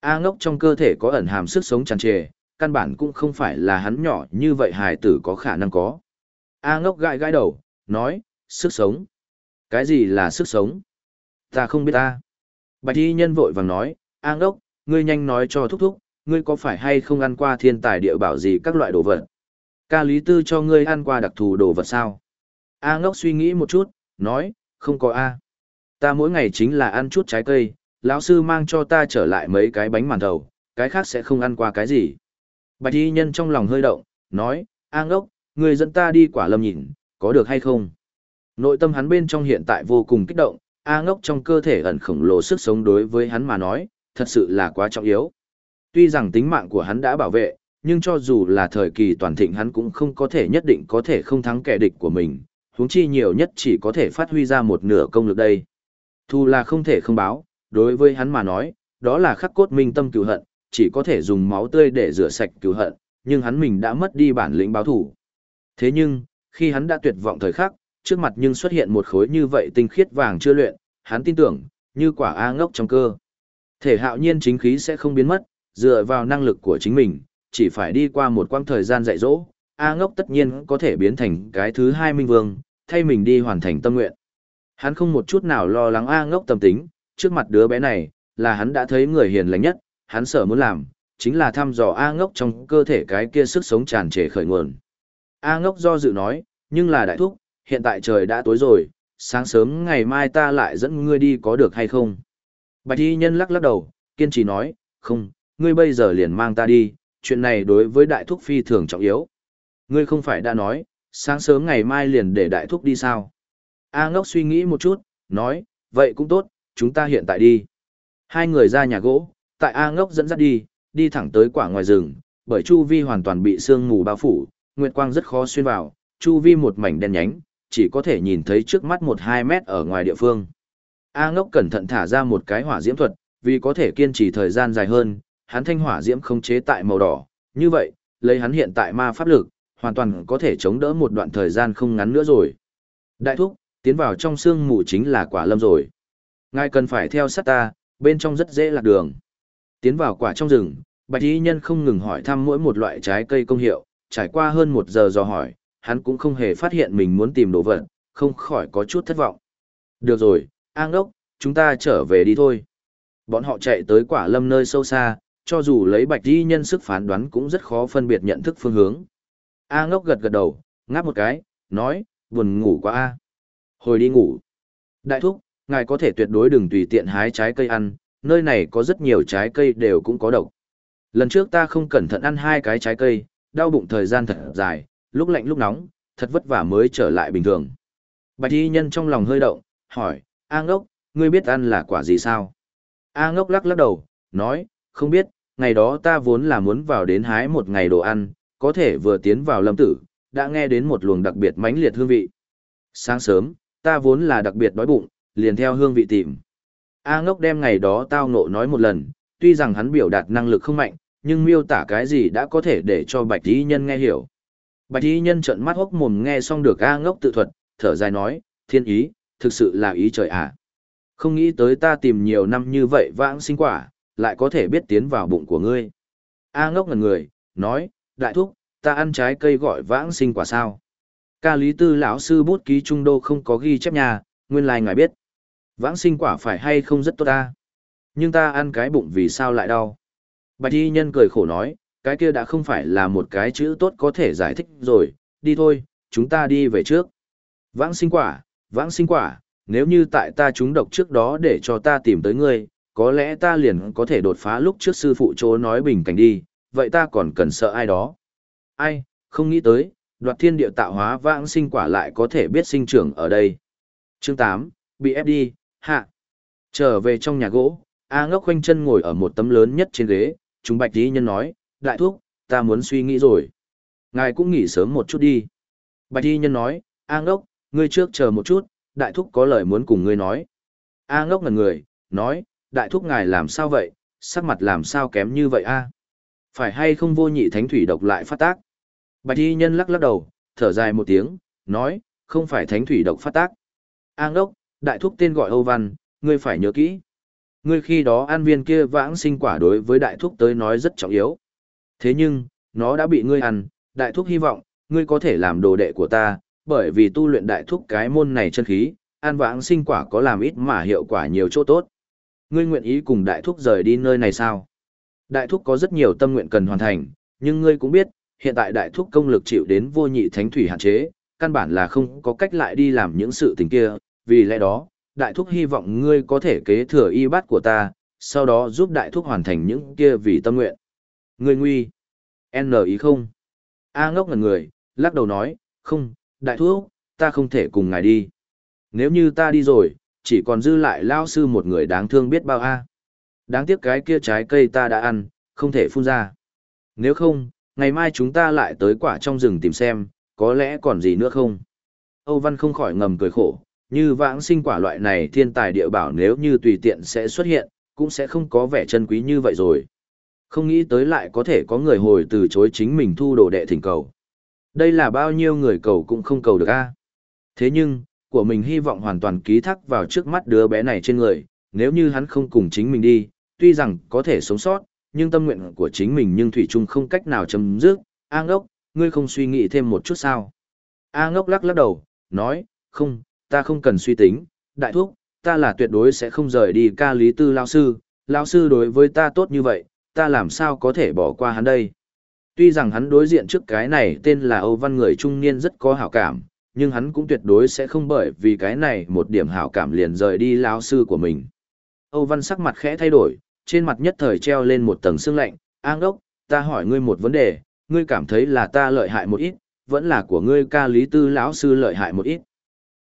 A ngốc trong cơ thể có ẩn hàm sức sống tràn trề, căn bản cũng không phải là hắn nhỏ như vậy hài tử có khả năng có. A ngốc gãi gãi đầu, nói, sức sống. Cái gì là sức sống? Ta không biết ta. Bạch y nhân vội vàng nói, A ngốc, ngươi nhanh nói cho thúc thúc, ngươi có phải hay không ăn qua thiên tài địa bảo gì các loại đồ vật? Ca lý tư cho ngươi ăn qua đặc thù đồ vật sao? A ngốc suy nghĩ một chút, nói, không có A. Ta mỗi ngày chính là ăn chút trái cây, lão sư mang cho ta trở lại mấy cái bánh màn thầu, cái khác sẽ không ăn qua cái gì. Bạch y nhân trong lòng hơi động, nói, A ngốc, người dẫn ta đi quả lâm nhìn, có được hay không? Nội tâm hắn bên trong hiện tại vô cùng kích động, A ngốc trong cơ thể ẩn khổng lồ sức sống đối với hắn mà nói, thật sự là quá trọng yếu. Tuy rằng tính mạng của hắn đã bảo vệ, nhưng cho dù là thời kỳ toàn thịnh hắn cũng không có thể nhất định có thể không thắng kẻ địch của mình, huống chi nhiều nhất chỉ có thể phát huy ra một nửa công lực đây. Thu là không thể không báo, đối với hắn mà nói, đó là khắc cốt minh tâm cựu hận, chỉ có thể dùng máu tươi để rửa sạch cứu hận, nhưng hắn mình đã mất đi bản lĩnh báo thủ. Thế nhưng, khi hắn đã tuyệt vọng thời khắc, trước mặt nhưng xuất hiện một khối như vậy tinh khiết vàng chưa luyện, hắn tin tưởng, như quả A ngốc trong cơ. Thể hạo nhiên chính khí sẽ không biến mất, dựa vào năng lực của chính mình, chỉ phải đi qua một quãng thời gian dạy dỗ, A ngốc tất nhiên có thể biến thành cái thứ hai minh vương, thay mình đi hoàn thành tâm nguyện. Hắn không một chút nào lo lắng A ngốc tâm tính, trước mặt đứa bé này, là hắn đã thấy người hiền lành nhất, hắn sợ muốn làm, chính là thăm dò A ngốc trong cơ thể cái kia sức sống tràn trề khởi nguồn. A ngốc do dự nói, nhưng là đại thúc, hiện tại trời đã tối rồi, sáng sớm ngày mai ta lại dẫn ngươi đi có được hay không? Bạch y nhân lắc lắc đầu, kiên trì nói, không, ngươi bây giờ liền mang ta đi, chuyện này đối với đại thúc phi thường trọng yếu. Ngươi không phải đã nói, sáng sớm ngày mai liền để đại thúc đi sao? A ngốc suy nghĩ một chút, nói, vậy cũng tốt, chúng ta hiện tại đi. Hai người ra nhà gỗ, tại A ngốc dẫn dắt đi, đi thẳng tới quả ngoài rừng, bởi chu vi hoàn toàn bị sương mù bao phủ, nguyệt quang rất khó xuyên vào, chu vi một mảnh đen nhánh, chỉ có thể nhìn thấy trước mắt một hai mét ở ngoài địa phương. A ngốc cẩn thận thả ra một cái hỏa diễm thuật, vì có thể kiên trì thời gian dài hơn, hắn thanh hỏa diễm không chế tại màu đỏ, như vậy, lấy hắn hiện tại ma pháp lực, hoàn toàn có thể chống đỡ một đoạn thời gian không ngắn nữa rồi. Đại thúc, tiến vào trong xương mù chính là quả lâm rồi. Ngài cần phải theo sát ta, bên trong rất dễ lạc đường. Tiến vào quả trong rừng, bạch y nhân không ngừng hỏi thăm mỗi một loại trái cây công hiệu, trải qua hơn một giờ dò hỏi, hắn cũng không hề phát hiện mình muốn tìm đồ vật, không khỏi có chút thất vọng. Được rồi, an đốc, chúng ta trở về đi thôi. Bọn họ chạy tới quả lâm nơi sâu xa, cho dù lấy bạch y nhân sức phán đoán cũng rất khó phân biệt nhận thức phương hướng. A ngốc gật gật đầu, ngáp một cái, nói, buồn ngủ quá a. Hồi đi ngủ. Đại thúc, ngài có thể tuyệt đối đừng tùy tiện hái trái cây ăn, nơi này có rất nhiều trái cây đều cũng có độc. Lần trước ta không cẩn thận ăn hai cái trái cây, đau bụng thời gian thật dài, lúc lạnh lúc nóng, thật vất vả mới trở lại bình thường. Bạch y nhân trong lòng hơi động, hỏi, A ngốc, ngươi biết ăn là quả gì sao? A ngốc lắc lắc đầu, nói, không biết, ngày đó ta vốn là muốn vào đến hái một ngày đồ ăn, có thể vừa tiến vào lâm tử, đã nghe đến một luồng đặc biệt mãnh liệt hương vị. Sáng sớm, ta vốn là đặc biệt đói bụng, liền theo hương vị tìm. A ngốc đem ngày đó tao ngộ nói một lần, tuy rằng hắn biểu đạt năng lực không mạnh, nhưng miêu tả cái gì đã có thể để cho bạch y nhân nghe hiểu. Bạch y nhân trợn mắt hốc mồm nghe xong được A ngốc tự thuật, thở dài nói, thiên ý, thực sự là ý trời à. Không nghĩ tới ta tìm nhiều năm như vậy vãng sinh quả, lại có thể biết tiến vào bụng của ngươi. A ngốc ngần người, nói, đại thúc, ta ăn trái cây gọi vãng sinh quả sao. Ca lý tư lão sư bút ký trung đô không có ghi chép nhà, nguyên lai ngài biết. Vãng sinh quả phải hay không rất tốt ta. Nhưng ta ăn cái bụng vì sao lại đau. Bạch y nhân cười khổ nói, cái kia đã không phải là một cái chữ tốt có thể giải thích rồi, đi thôi, chúng ta đi về trước. Vãng sinh quả, vãng sinh quả, nếu như tại ta trúng độc trước đó để cho ta tìm tới ngươi, có lẽ ta liền có thể đột phá lúc trước sư phụ chỗ nói bình cảnh đi, vậy ta còn cần sợ ai đó. Ai, không nghĩ tới, đoạt thiên địa tạo hóa vãng sinh quả lại có thể biết sinh trưởng ở đây. Chương 8, bị ép đi, hạ. Trở về trong nhà gỗ, A ngốc khoanh chân ngồi ở một tấm lớn nhất trên ghế, chúng bạch tí nhân nói, đại thúc, ta muốn suy nghĩ rồi. Ngài cũng nghỉ sớm một chút đi. Bạch tí nhân nói, A ngốc, ngươi trước chờ một chút, đại thúc có lời muốn cùng ngươi nói. A ngốc ngần người, nói, đại thúc ngài làm sao vậy, sắc mặt làm sao kém như vậy a? Phải hay không vô nhị thánh thủy độc lại phát tác? Bạch y nhân lắc lắc đầu, thở dài một tiếng, nói, không phải thánh thủy độc phát tác. A ngốc, đại thúc tên gọi Âu Văn, ngươi phải nhớ kỹ. Ngươi khi đó ăn viên kia vãng sinh quả đối với đại thúc tới nói rất trọng yếu. Thế nhưng, nó đã bị ngươi ăn, đại thúc hy vọng, ngươi có thể làm đồ đệ của ta, bởi vì tu luyện đại thúc cái môn này chân khí, ăn vãng sinh quả có làm ít mà hiệu quả nhiều chỗ tốt. Ngươi nguyện ý cùng đại thúc rời đi nơi này sao? Đại thúc có rất nhiều tâm nguyện cần hoàn thành, nhưng ngươi cũng biết, hiện tại đại thúc công lực chịu đến vô nhị thánh thủy hạn chế, căn bản là không có cách lại đi làm những sự tình kia, vì lẽ đó, đại thúc hy vọng ngươi có thể kế thừa y bát của ta, sau đó giúp đại thúc hoàn thành những kia vì tâm nguyện. Ngươi nguy. N ý không? A ngốc ngần người, lắc đầu nói, không, đại thúc, ta không thể cùng ngài đi. Nếu như ta đi rồi, chỉ còn dư lại lao sư một người đáng thương biết bao a. Đáng tiếc cái kia trái cây ta đã ăn, không thể phun ra. Nếu không, Ngày mai chúng ta lại tới quả trong rừng tìm xem, có lẽ còn gì nữa không? Âu Văn không khỏi ngầm cười khổ, như vãng sinh quả loại này thiên tài địa bảo nếu như tùy tiện sẽ xuất hiện, cũng sẽ không có vẻ chân quý như vậy rồi. Không nghĩ tới lại có thể có người hồi từ chối chính mình thu đồ đệ thỉnh cầu. Đây là bao nhiêu người cầu cũng không cầu được a. Thế nhưng, của mình hy vọng hoàn toàn ký thác vào trước mắt đứa bé này trên người, nếu như hắn không cùng chính mình đi, tuy rằng có thể sống sót, nhưng tâm nguyện của chính mình nhưng Thủy Trung không cách nào chấm dứt. A ngốc, ngươi không suy nghĩ thêm một chút sao? A ngốc lắc lắc đầu, nói, không, ta không cần suy tính, đại thúc, ta là tuyệt đối sẽ không rời đi ca lý tư lao sư, lao sư đối với ta tốt như vậy, ta làm sao có thể bỏ qua hắn đây. Tuy rằng hắn đối diện trước cái này tên là Âu Văn người trung niên rất có hảo cảm, nhưng hắn cũng tuyệt đối sẽ không bởi vì cái này một điểm hảo cảm liền rời đi lao sư của mình. Âu Văn sắc mặt khẽ thay đổi, trên mặt nhất thời treo lên một tầng sương lạnh, an đốc, ta hỏi ngươi một vấn đề, ngươi cảm thấy là ta lợi hại một ít, vẫn là của ngươi ca lý tư lão sư lợi hại một ít.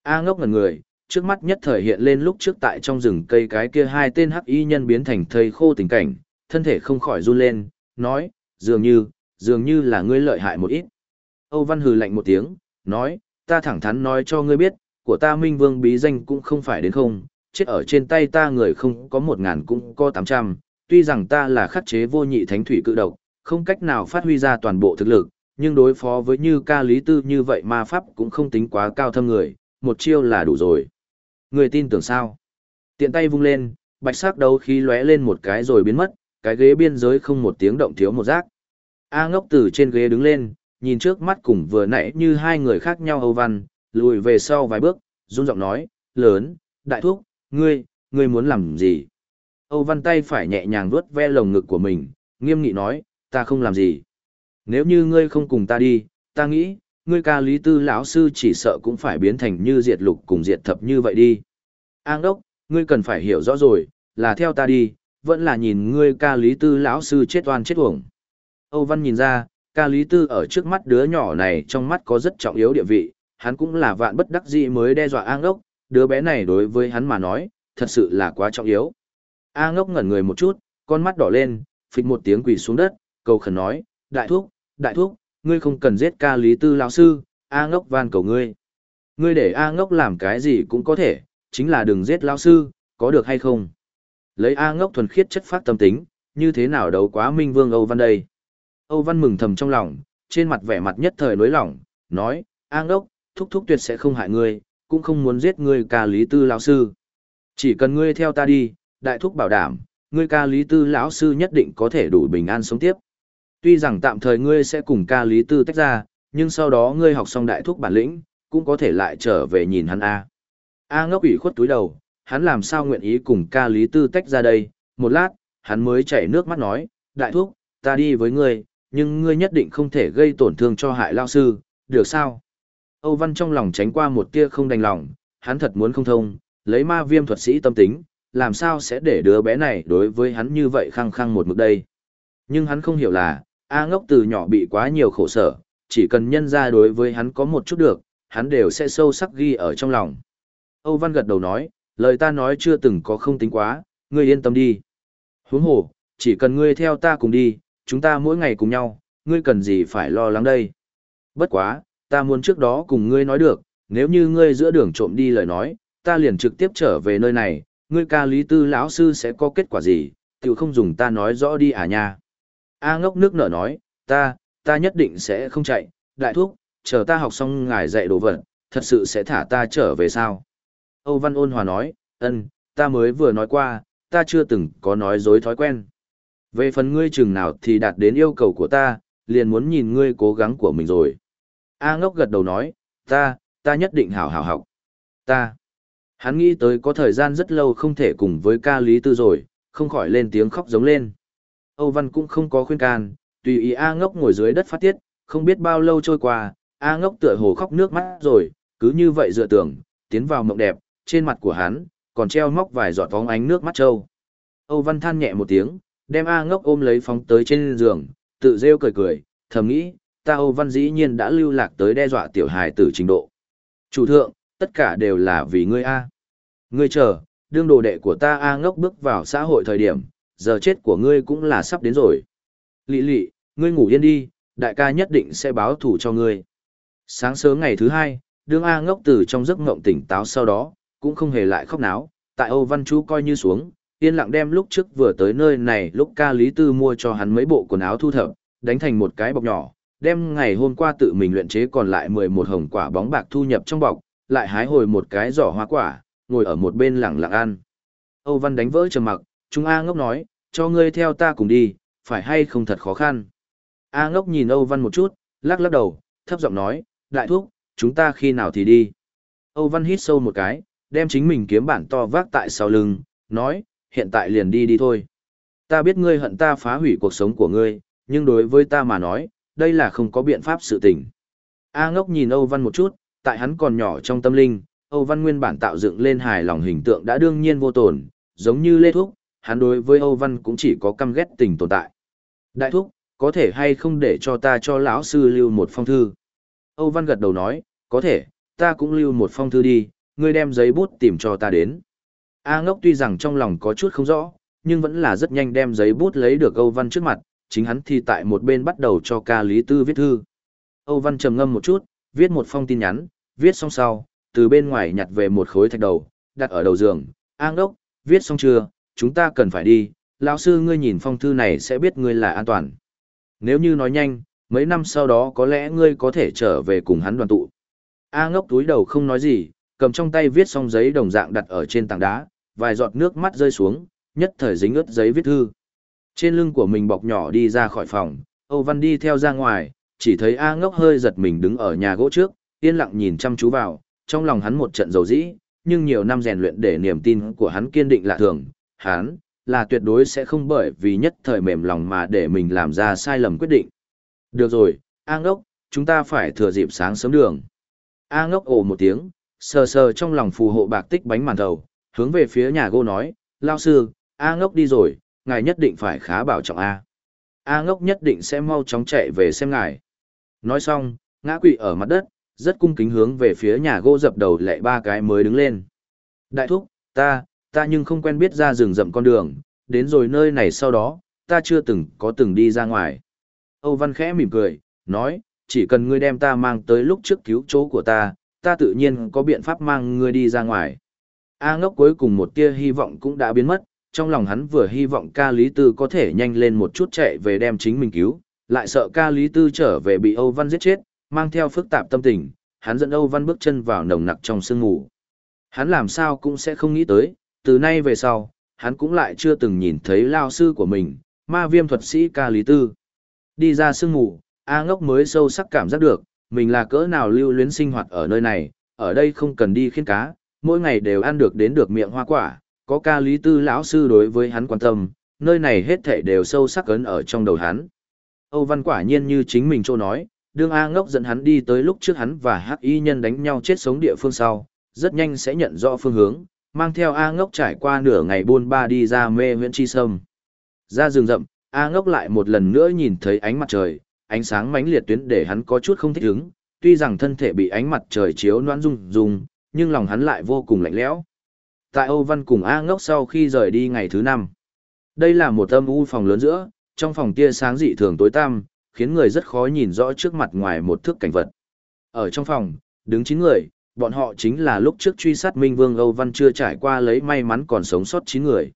A ngốc ngần người, trước mắt nhất thời hiện lên lúc trước tại trong rừng cây cái kia hai tên hắc y nhân biến thành thây khô tình cảnh, thân thể không khỏi run lên, nói, dường như, dường như là ngươi lợi hại một ít. Âu Văn hừ lạnh một tiếng, nói, ta thẳng thắn nói cho ngươi biết, của ta Minh Vương bí danh cũng không phải đến không, chết ở trên tay ta người không có một ngàn cũng có tám trăm, tuy rằng ta là khắc chế vô nhị thánh thủy cự độc, không cách nào phát huy ra toàn bộ thực lực, nhưng đối phó với như ca lý tư như vậy ma pháp cũng không tính quá cao thâm người, một chiêu là đủ rồi. Người tin tưởng sao? Tiện tay vung lên, bạch sắc đấu khí lóe lên một cái rồi biến mất, cái ghế biên giới không một tiếng động thiếu một rác. A ngốc từ trên ghế đứng lên, nhìn trước mắt cùng vừa nãy như hai người khác nhau Âu Văn, lùi về sau vài bước, run giọng nói, lớn, đại thúc, ngươi, ngươi muốn làm gì? Âu Văn tay phải nhẹ nhàng vuốt ve lồng ngực của mình, nghiêm nghị nói, ta không làm gì. Nếu như ngươi không cùng ta đi, ta nghĩ, ngươi ca lý tư lão sư chỉ sợ cũng phải biến thành như diệt lục cùng diệt thập như vậy đi. An đốc, ngươi cần phải hiểu rõ rồi, là theo ta đi, vẫn là nhìn ngươi ca lý tư lão sư chết oan chết uổng. Âu Văn nhìn ra, ca lý tư ở trước mắt đứa nhỏ này trong mắt có rất trọng yếu địa vị, hắn cũng là vạn bất đắc dĩ mới đe dọa An đốc, đứa bé này đối với hắn mà nói, thật sự là quá trọng yếu. A ngốc ngẩn người một chút, con mắt đỏ lên, phịch một tiếng quỳ xuống đất, cầu khẩn nói, đại thúc, đại thúc, ngươi không cần giết ca lý tư lão sư, A ngốc van cầu ngươi. Ngươi để A ngốc làm cái gì cũng có thể, chính là đừng giết lão sư, có được hay không? Lấy A ngốc thuần khiết chất phát tâm tính, như thế nào đấu quá Minh Vương Âu Văn đây? Âu Văn mừng thầm trong lòng, trên mặt vẻ mặt nhất thời nối lỏng, nói, A ngốc, thúc thúc tuyệt sẽ không hại ngươi, cũng không muốn giết ngươi ca lý tư lão sư. Chỉ cần ngươi theo ta đi, đại thúc bảo đảm, ngươi ca lý tư lão sư nhất định có thể đủ bình an sống tiếp. Tuy rằng tạm thời ngươi sẽ cùng ca lý tư tách ra, nhưng sau đó ngươi học xong đại thúc bản lĩnh, cũng có thể lại trở về nhìn hắn A. A ngốc ủy khuất túi đầu, hắn làm sao nguyện ý cùng ca lý tư tách ra đây, một lát, hắn mới chảy nước mắt nói, đại thúc, ta đi với ngươi, nhưng ngươi nhất định không thể gây tổn thương cho hại lao sư, được sao? Âu Văn trong lòng tránh qua một tia không đành lòng, hắn thật muốn không thông, lấy ma viêm thuật sĩ tâm tính, làm sao sẽ để đứa bé này đối với hắn như vậy khăng khăng một mực đây. Nhưng hắn không hiểu là, A ngốc từ nhỏ bị quá nhiều khổ sở, chỉ cần nhân ra đối với hắn có một chút được, hắn đều sẽ sâu sắc ghi ở trong lòng. Âu Văn gật đầu nói, lời ta nói chưa từng có không tính quá, ngươi yên tâm đi. Huống hồ, chỉ cần ngươi theo ta cùng đi, chúng ta mỗi ngày cùng nhau, ngươi cần gì phải lo lắng đây. Bất quá, ta muốn trước đó cùng ngươi nói được, nếu như ngươi giữa đường trộm đi lời nói, ta liền trực tiếp trở về nơi này, ngươi ca lý tư lão sư sẽ có kết quả gì, tiểu không dùng ta nói rõ đi à nha. A ngốc nước nở nói, ta, ta nhất định sẽ không chạy, đại thúc, chờ ta học xong ngài dạy đồ vật, thật sự sẽ thả ta trở về sao. Âu Văn ôn hòa nói, ân, ta mới vừa nói qua, ta chưa từng có nói dối thói quen. Về phần ngươi chừng nào thì đạt đến yêu cầu của ta, liền muốn nhìn ngươi cố gắng của mình rồi. A ngốc gật đầu nói, ta, ta nhất định hảo hảo học. Ta. Hắn nghĩ tới có thời gian rất lâu không thể cùng với ca lý tư rồi, không khỏi lên tiếng khóc giống lên. Âu Văn cũng không có khuyên can, tùy ý A ngốc ngồi dưới đất phát tiết, không biết bao lâu trôi qua, A ngốc tựa hồ khóc nước mắt rồi, cứ như vậy dựa tưởng, tiến vào mộng đẹp, trên mặt của hắn, còn treo móc vài giọt vóng ánh nước mắt trâu. Âu Văn than nhẹ một tiếng, đem A ngốc ôm lấy phóng tới trên giường, tự rêu cười cười, thầm nghĩ, ta Âu Văn dĩ nhiên đã lưu lạc tới đe dọa tiểu hài tử trình độ. Chủ thượng, tất cả đều là vì ngươi A. Ngươi chờ, đương đồ đệ của ta A ngốc bước vào xã hội thời điểm, giờ chết của ngươi cũng là sắp đến rồi. Lị lị, ngươi ngủ yên đi, đại ca nhất định sẽ báo thù cho ngươi. Sáng sớm ngày thứ hai, đương A ngốc từ trong giấc ngộng tỉnh táo sau đó, cũng không hề lại khóc náo, tại Âu Văn Chú coi như xuống, yên lặng đem lúc trước vừa tới nơi này lúc ca Lý Tư mua cho hắn mấy bộ quần áo thu thập, đánh thành một cái bọc nhỏ, đem ngày hôm qua tự mình luyện chế còn lại 11 hồng quả bóng bạc thu nhập trong bọc, lại hái hồi một cái giỏ hoa quả, ngồi ở một bên lặng lặng ăn. Âu Văn đánh vỡ trầm mặc, Trung A ngốc nói, cho ngươi theo ta cùng đi, phải hay không thật khó khăn. A ngốc nhìn Âu Văn một chút, lắc lắc đầu, thấp giọng nói, đại thúc, chúng ta khi nào thì đi. Âu Văn hít sâu một cái, đem chính mình kiếm bản to vác tại sau lưng, nói, hiện tại liền đi đi thôi. Ta biết ngươi hận ta phá hủy cuộc sống của ngươi, nhưng đối với ta mà nói, đây là không có biện pháp sự tình. A ngốc nhìn Âu Văn một chút, tại hắn còn nhỏ trong tâm linh, Âu Văn nguyên bản tạo dựng lên hài lòng hình tượng đã đương nhiên vô tổn, giống như Lê Thúc, hắn đối với Âu Văn cũng chỉ có căm ghét tình tồn tại. Đại Thúc, có thể hay không để cho ta cho lão sư lưu một phong thư? Âu Văn gật đầu nói, có thể, ta cũng lưu một phong thư đi, ngươi đem giấy bút tìm cho ta đến. A ngốc tuy rằng trong lòng có chút không rõ, nhưng vẫn là rất nhanh đem giấy bút lấy được Âu Văn trước mặt, chính hắn thì tại một bên bắt đầu cho ca Lý Tư viết thư. Âu Văn trầm ngâm một chút, viết một phong tin nhắn, viết xong sau, từ bên ngoài nhặt về một khối thạch đầu, đặt ở đầu giường. A ngốc, viết xong chưa, chúng ta cần phải đi, lão sư ngươi nhìn phong thư này sẽ biết ngươi là an toàn. Nếu như nói nhanh, mấy năm sau đó có lẽ ngươi có thể trở về cùng hắn đoàn tụ. A ngốc túi đầu không nói gì, cầm trong tay viết xong giấy đồng dạng đặt ở trên tảng đá, vài giọt nước mắt rơi xuống, nhất thời dính ướt giấy viết thư. Trên lưng của mình bọc nhỏ đi ra khỏi phòng, Âu Văn đi theo ra ngoài, chỉ thấy A ngốc hơi giật mình đứng ở nhà gỗ trước, yên lặng nhìn chăm chú vào, trong lòng hắn một trận dầu dĩ, nhưng nhiều năm rèn luyện để niềm tin của hắn kiên định lạ thường, hắn là tuyệt đối sẽ không bởi vì nhất thời mềm lòng mà để mình làm ra sai lầm quyết định. Được rồi, A ngốc, chúng ta phải thừa dịp sáng sớm đường. A ngốc ồ một tiếng, sờ sờ trong lòng phù hộ bạc tích bánh màn thầu, hướng về phía nhà gỗ nói, lao sư, A ngốc đi rồi, ngài nhất định phải khá bảo trọng A. A ngốc nhất định sẽ mau chóng chạy về xem ngài. Nói xong, ngã quỵ ở mặt đất, rất cung kính hướng về phía nhà gỗ dập đầu lại ba cái mới đứng lên. Đại thúc, ta, ta nhưng không quen biết ra rừng rậm con đường, đến rồi nơi này sau đó, ta chưa từng có từng đi ra ngoài. Âu Văn khẽ mỉm cười, nói, chỉ cần ngươi đem ta mang tới lúc trước cứu chỗ của ta, ta tự nhiên có biện pháp mang ngươi đi ra ngoài. A ngốc cuối cùng một tia hy vọng cũng đã biến mất, trong lòng hắn vừa hy vọng ca Lý Tư có thể nhanh lên một chút chạy về đem chính mình cứu, lại sợ ca Lý Tư trở về bị Âu Văn giết chết, mang theo phức tạp tâm tình, hắn dẫn Âu Văn bước chân vào nồng nặc trong sương ngủ. Hắn làm sao cũng sẽ không nghĩ tới, từ nay về sau, hắn cũng lại chưa từng nhìn thấy lao sư của mình, ma viêm thuật sĩ ca Lý Tư. Đi ra sương ngủ, A ngốc mới sâu sắc cảm giác được, mình là cỡ nào lưu luyến sinh hoạt ở nơi này, ở đây không cần đi khiên cá, mỗi ngày đều ăn được đến được miệng hoa quả, có ca lý tư lão sư đối với hắn quan tâm, nơi này hết thảy đều sâu sắc ấn ở trong đầu hắn. Âu Văn quả nhiên như chính mình chỗ nói, đương A ngốc dẫn hắn đi tới lúc trước hắn và Hắc Y nhân đánh nhau chết sống địa phương sau, rất nhanh sẽ nhận rõ phương hướng, mang theo A ngốc trải qua nửa ngày buôn ba đi ra mê huyện chi sâm. Ra rừng rậm, A ngốc lại một lần nữa nhìn thấy ánh mặt trời, ánh sáng mãnh liệt tuyến để hắn có chút không thích ứng, tuy rằng thân thể bị ánh mặt trời chiếu noan rung rung, nhưng lòng hắn lại vô cùng lạnh lẽo. Tại Âu Văn cùng A Ngốc sau khi rời đi ngày thứ năm. Đây là một âm u phòng lớn giữa, trong phòng tia sáng dị thường tối tăm, khiến người rất khó nhìn rõ trước mặt ngoài một thước cảnh vật. Ở trong phòng, đứng chín người, bọn họ chính là lúc trước truy sát Minh Vương Âu Văn chưa trải qua lấy may mắn còn sống sót chín người.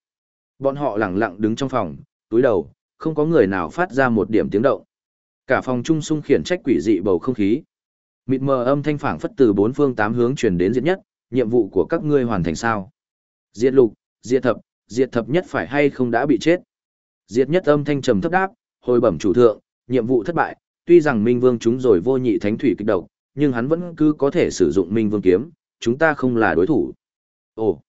Bọn họ lặng lặng đứng trong phòng, túi đầu, không có người nào phát ra một điểm tiếng động. Cả phòng trung sung khiển trách quỷ dị bầu không khí. Mịt mờ âm thanh phảng phất từ bốn phương tám hướng truyền đến diệt nhất, nhiệm vụ của các ngươi hoàn thành sao? Diệt lục, diệt thập, diệt thập nhất phải hay không đã bị chết? Diệt nhất âm thanh trầm thấp đáp, hồi bẩm chủ thượng, nhiệm vụ thất bại, tuy rằng Minh Vương chúng rồi vô nhị thánh thủy kích độc, nhưng hắn vẫn cứ có thể sử dụng Minh Vương kiếm, chúng ta không là đối thủ. Ồ,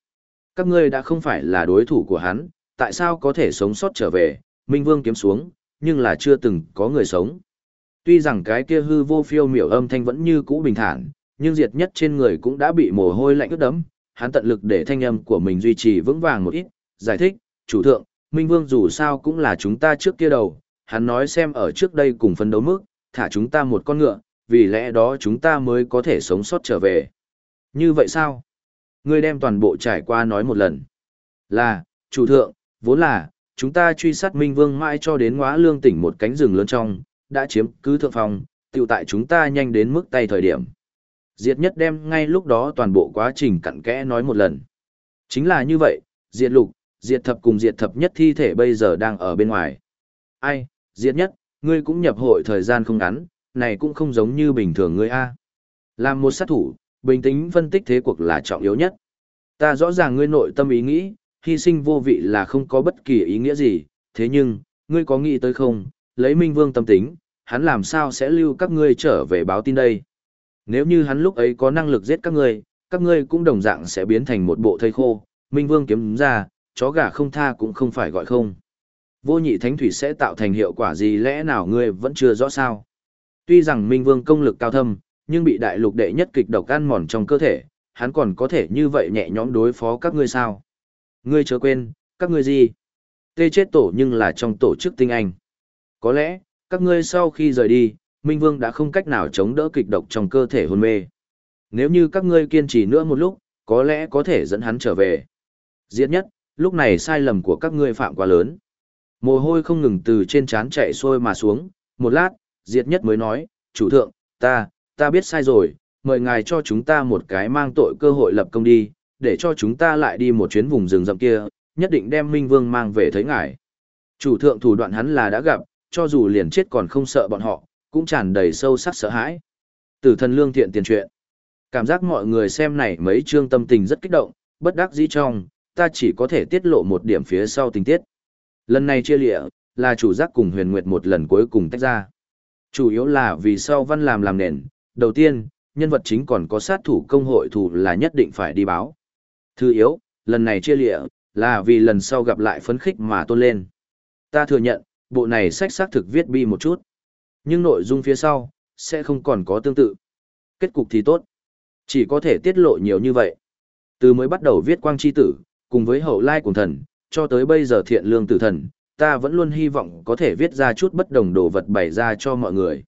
các ngươi đã không phải là đối thủ của hắn, tại sao có thể sống sót trở về, Minh Vương kiếm xuống, nhưng là chưa từng có người sống. Tuy rằng cái kia hư vô phiêu miểu âm thanh vẫn như cũ bình thản, nhưng diệt nhất trên người cũng đã bị mồ hôi lạnh ướt đẫm, hắn tận lực để thanh âm của mình duy trì vững vàng một ít, giải thích, chủ thượng, Minh Vương dù sao cũng là chúng ta trước kia đầu, hắn nói xem ở trước đây cùng phân đấu mức, thả chúng ta một con ngựa, vì lẽ đó chúng ta mới có thể sống sót trở về. Như vậy sao? Ngươi đem toàn bộ trải qua nói một lần. Là, chủ thượng, vốn là, chúng ta truy sát Minh Vương mãi cho đến ngóa lương tỉnh một cánh rừng lớn trong, đã chiếm cứ thượng phòng, tiểu tại chúng ta nhanh đến mức tay thời điểm. Diệt nhất đem ngay lúc đó toàn bộ quá trình cặn kẽ nói một lần. Chính là như vậy, diệt lục, diệt thập cùng diệt thập nhất thi thể bây giờ đang ở bên ngoài. Ai, diệt nhất, ngươi cũng nhập hội thời gian không ngắn, này cũng không giống như bình thường ngươi a. Làm một sát thủ, bình tĩnh phân tích thế cuộc là trọng yếu nhất. Ta rõ ràng ngươi nội tâm ý nghĩ, hy sinh vô vị là không có bất kỳ ý nghĩa gì, thế nhưng, ngươi có nghĩ tới không, lấy Minh Vương tâm tính, hắn làm sao sẽ lưu các ngươi trở về báo tin đây. Nếu như hắn lúc ấy có năng lực giết các ngươi, các ngươi cũng đồng dạng sẽ biến thành một bộ thây khô, Minh Vương kiếm ra, chó gà không tha cũng không phải gọi không. Vô nhị thánh thủy sẽ tạo thành hiệu quả gì lẽ nào ngươi vẫn chưa rõ sao. Tuy rằng Minh Vương công lực cao thâm, nhưng bị đại lục đệ nhất kịch độc ăn mòn trong cơ thể, hắn còn có thể như vậy nhẹ nhõm đối phó các ngươi sao. Ngươi chớ quên, các ngươi gì? Tê chết tổ nhưng là trong tổ chức tinh anh. Có lẽ, các ngươi sau khi rời đi, Minh Vương đã không cách nào chống đỡ kịch độc trong cơ thể hôn mê. Nếu như các ngươi kiên trì nữa một lúc, có lẽ có thể dẫn hắn trở về. Diệt nhất, lúc này sai lầm của các ngươi phạm quá lớn. Mồ hôi không ngừng từ trên trán chạy xuôi mà xuống, một lát, Diệt nhất mới nói, chủ thượng, ta, ta biết sai rồi, mời ngài cho chúng ta một cái mang tội cơ hội lập công đi, để cho chúng ta lại đi một chuyến vùng rừng rậm kia, nhất định đem Minh Vương mang về thấy ngài. Chủ thượng thủ đoạn hắn là đã gặp, cho dù liền chết còn không sợ bọn họ, cũng tràn đầy sâu sắc sợ hãi. Tử thần lương thiện tiền truyện. Cảm giác mọi người xem này mấy chương tâm tình rất kích động, bất đắc dĩ trong, ta chỉ có thể tiết lộ một điểm phía sau tình tiết. Lần này chia lịa, là chủ giác cùng huyền nguyệt một lần cuối cùng tách ra. Chủ yếu là vì sau văn làm làm nền, đầu tiên, nhân vật chính còn có sát thủ công hội thủ là nhất định phải đi báo. Thứ yếu, lần này chia lịa, là vì lần sau gặp lại phấn khích mà tôn lên. Ta thừa nhận, bộ này sách xác thực viết bi một chút. Nhưng nội dung phía sau, sẽ không còn có tương tự. Kết cục thì tốt. Chỉ có thể tiết lộ nhiều như vậy. Từ mới bắt đầu viết quang chi tử, cùng với hậu lai cùng thần, cho tới bây giờ thiện lương tử thần, ta vẫn luôn hy vọng có thể viết ra chút bất đồng đồ vật bày ra cho mọi người.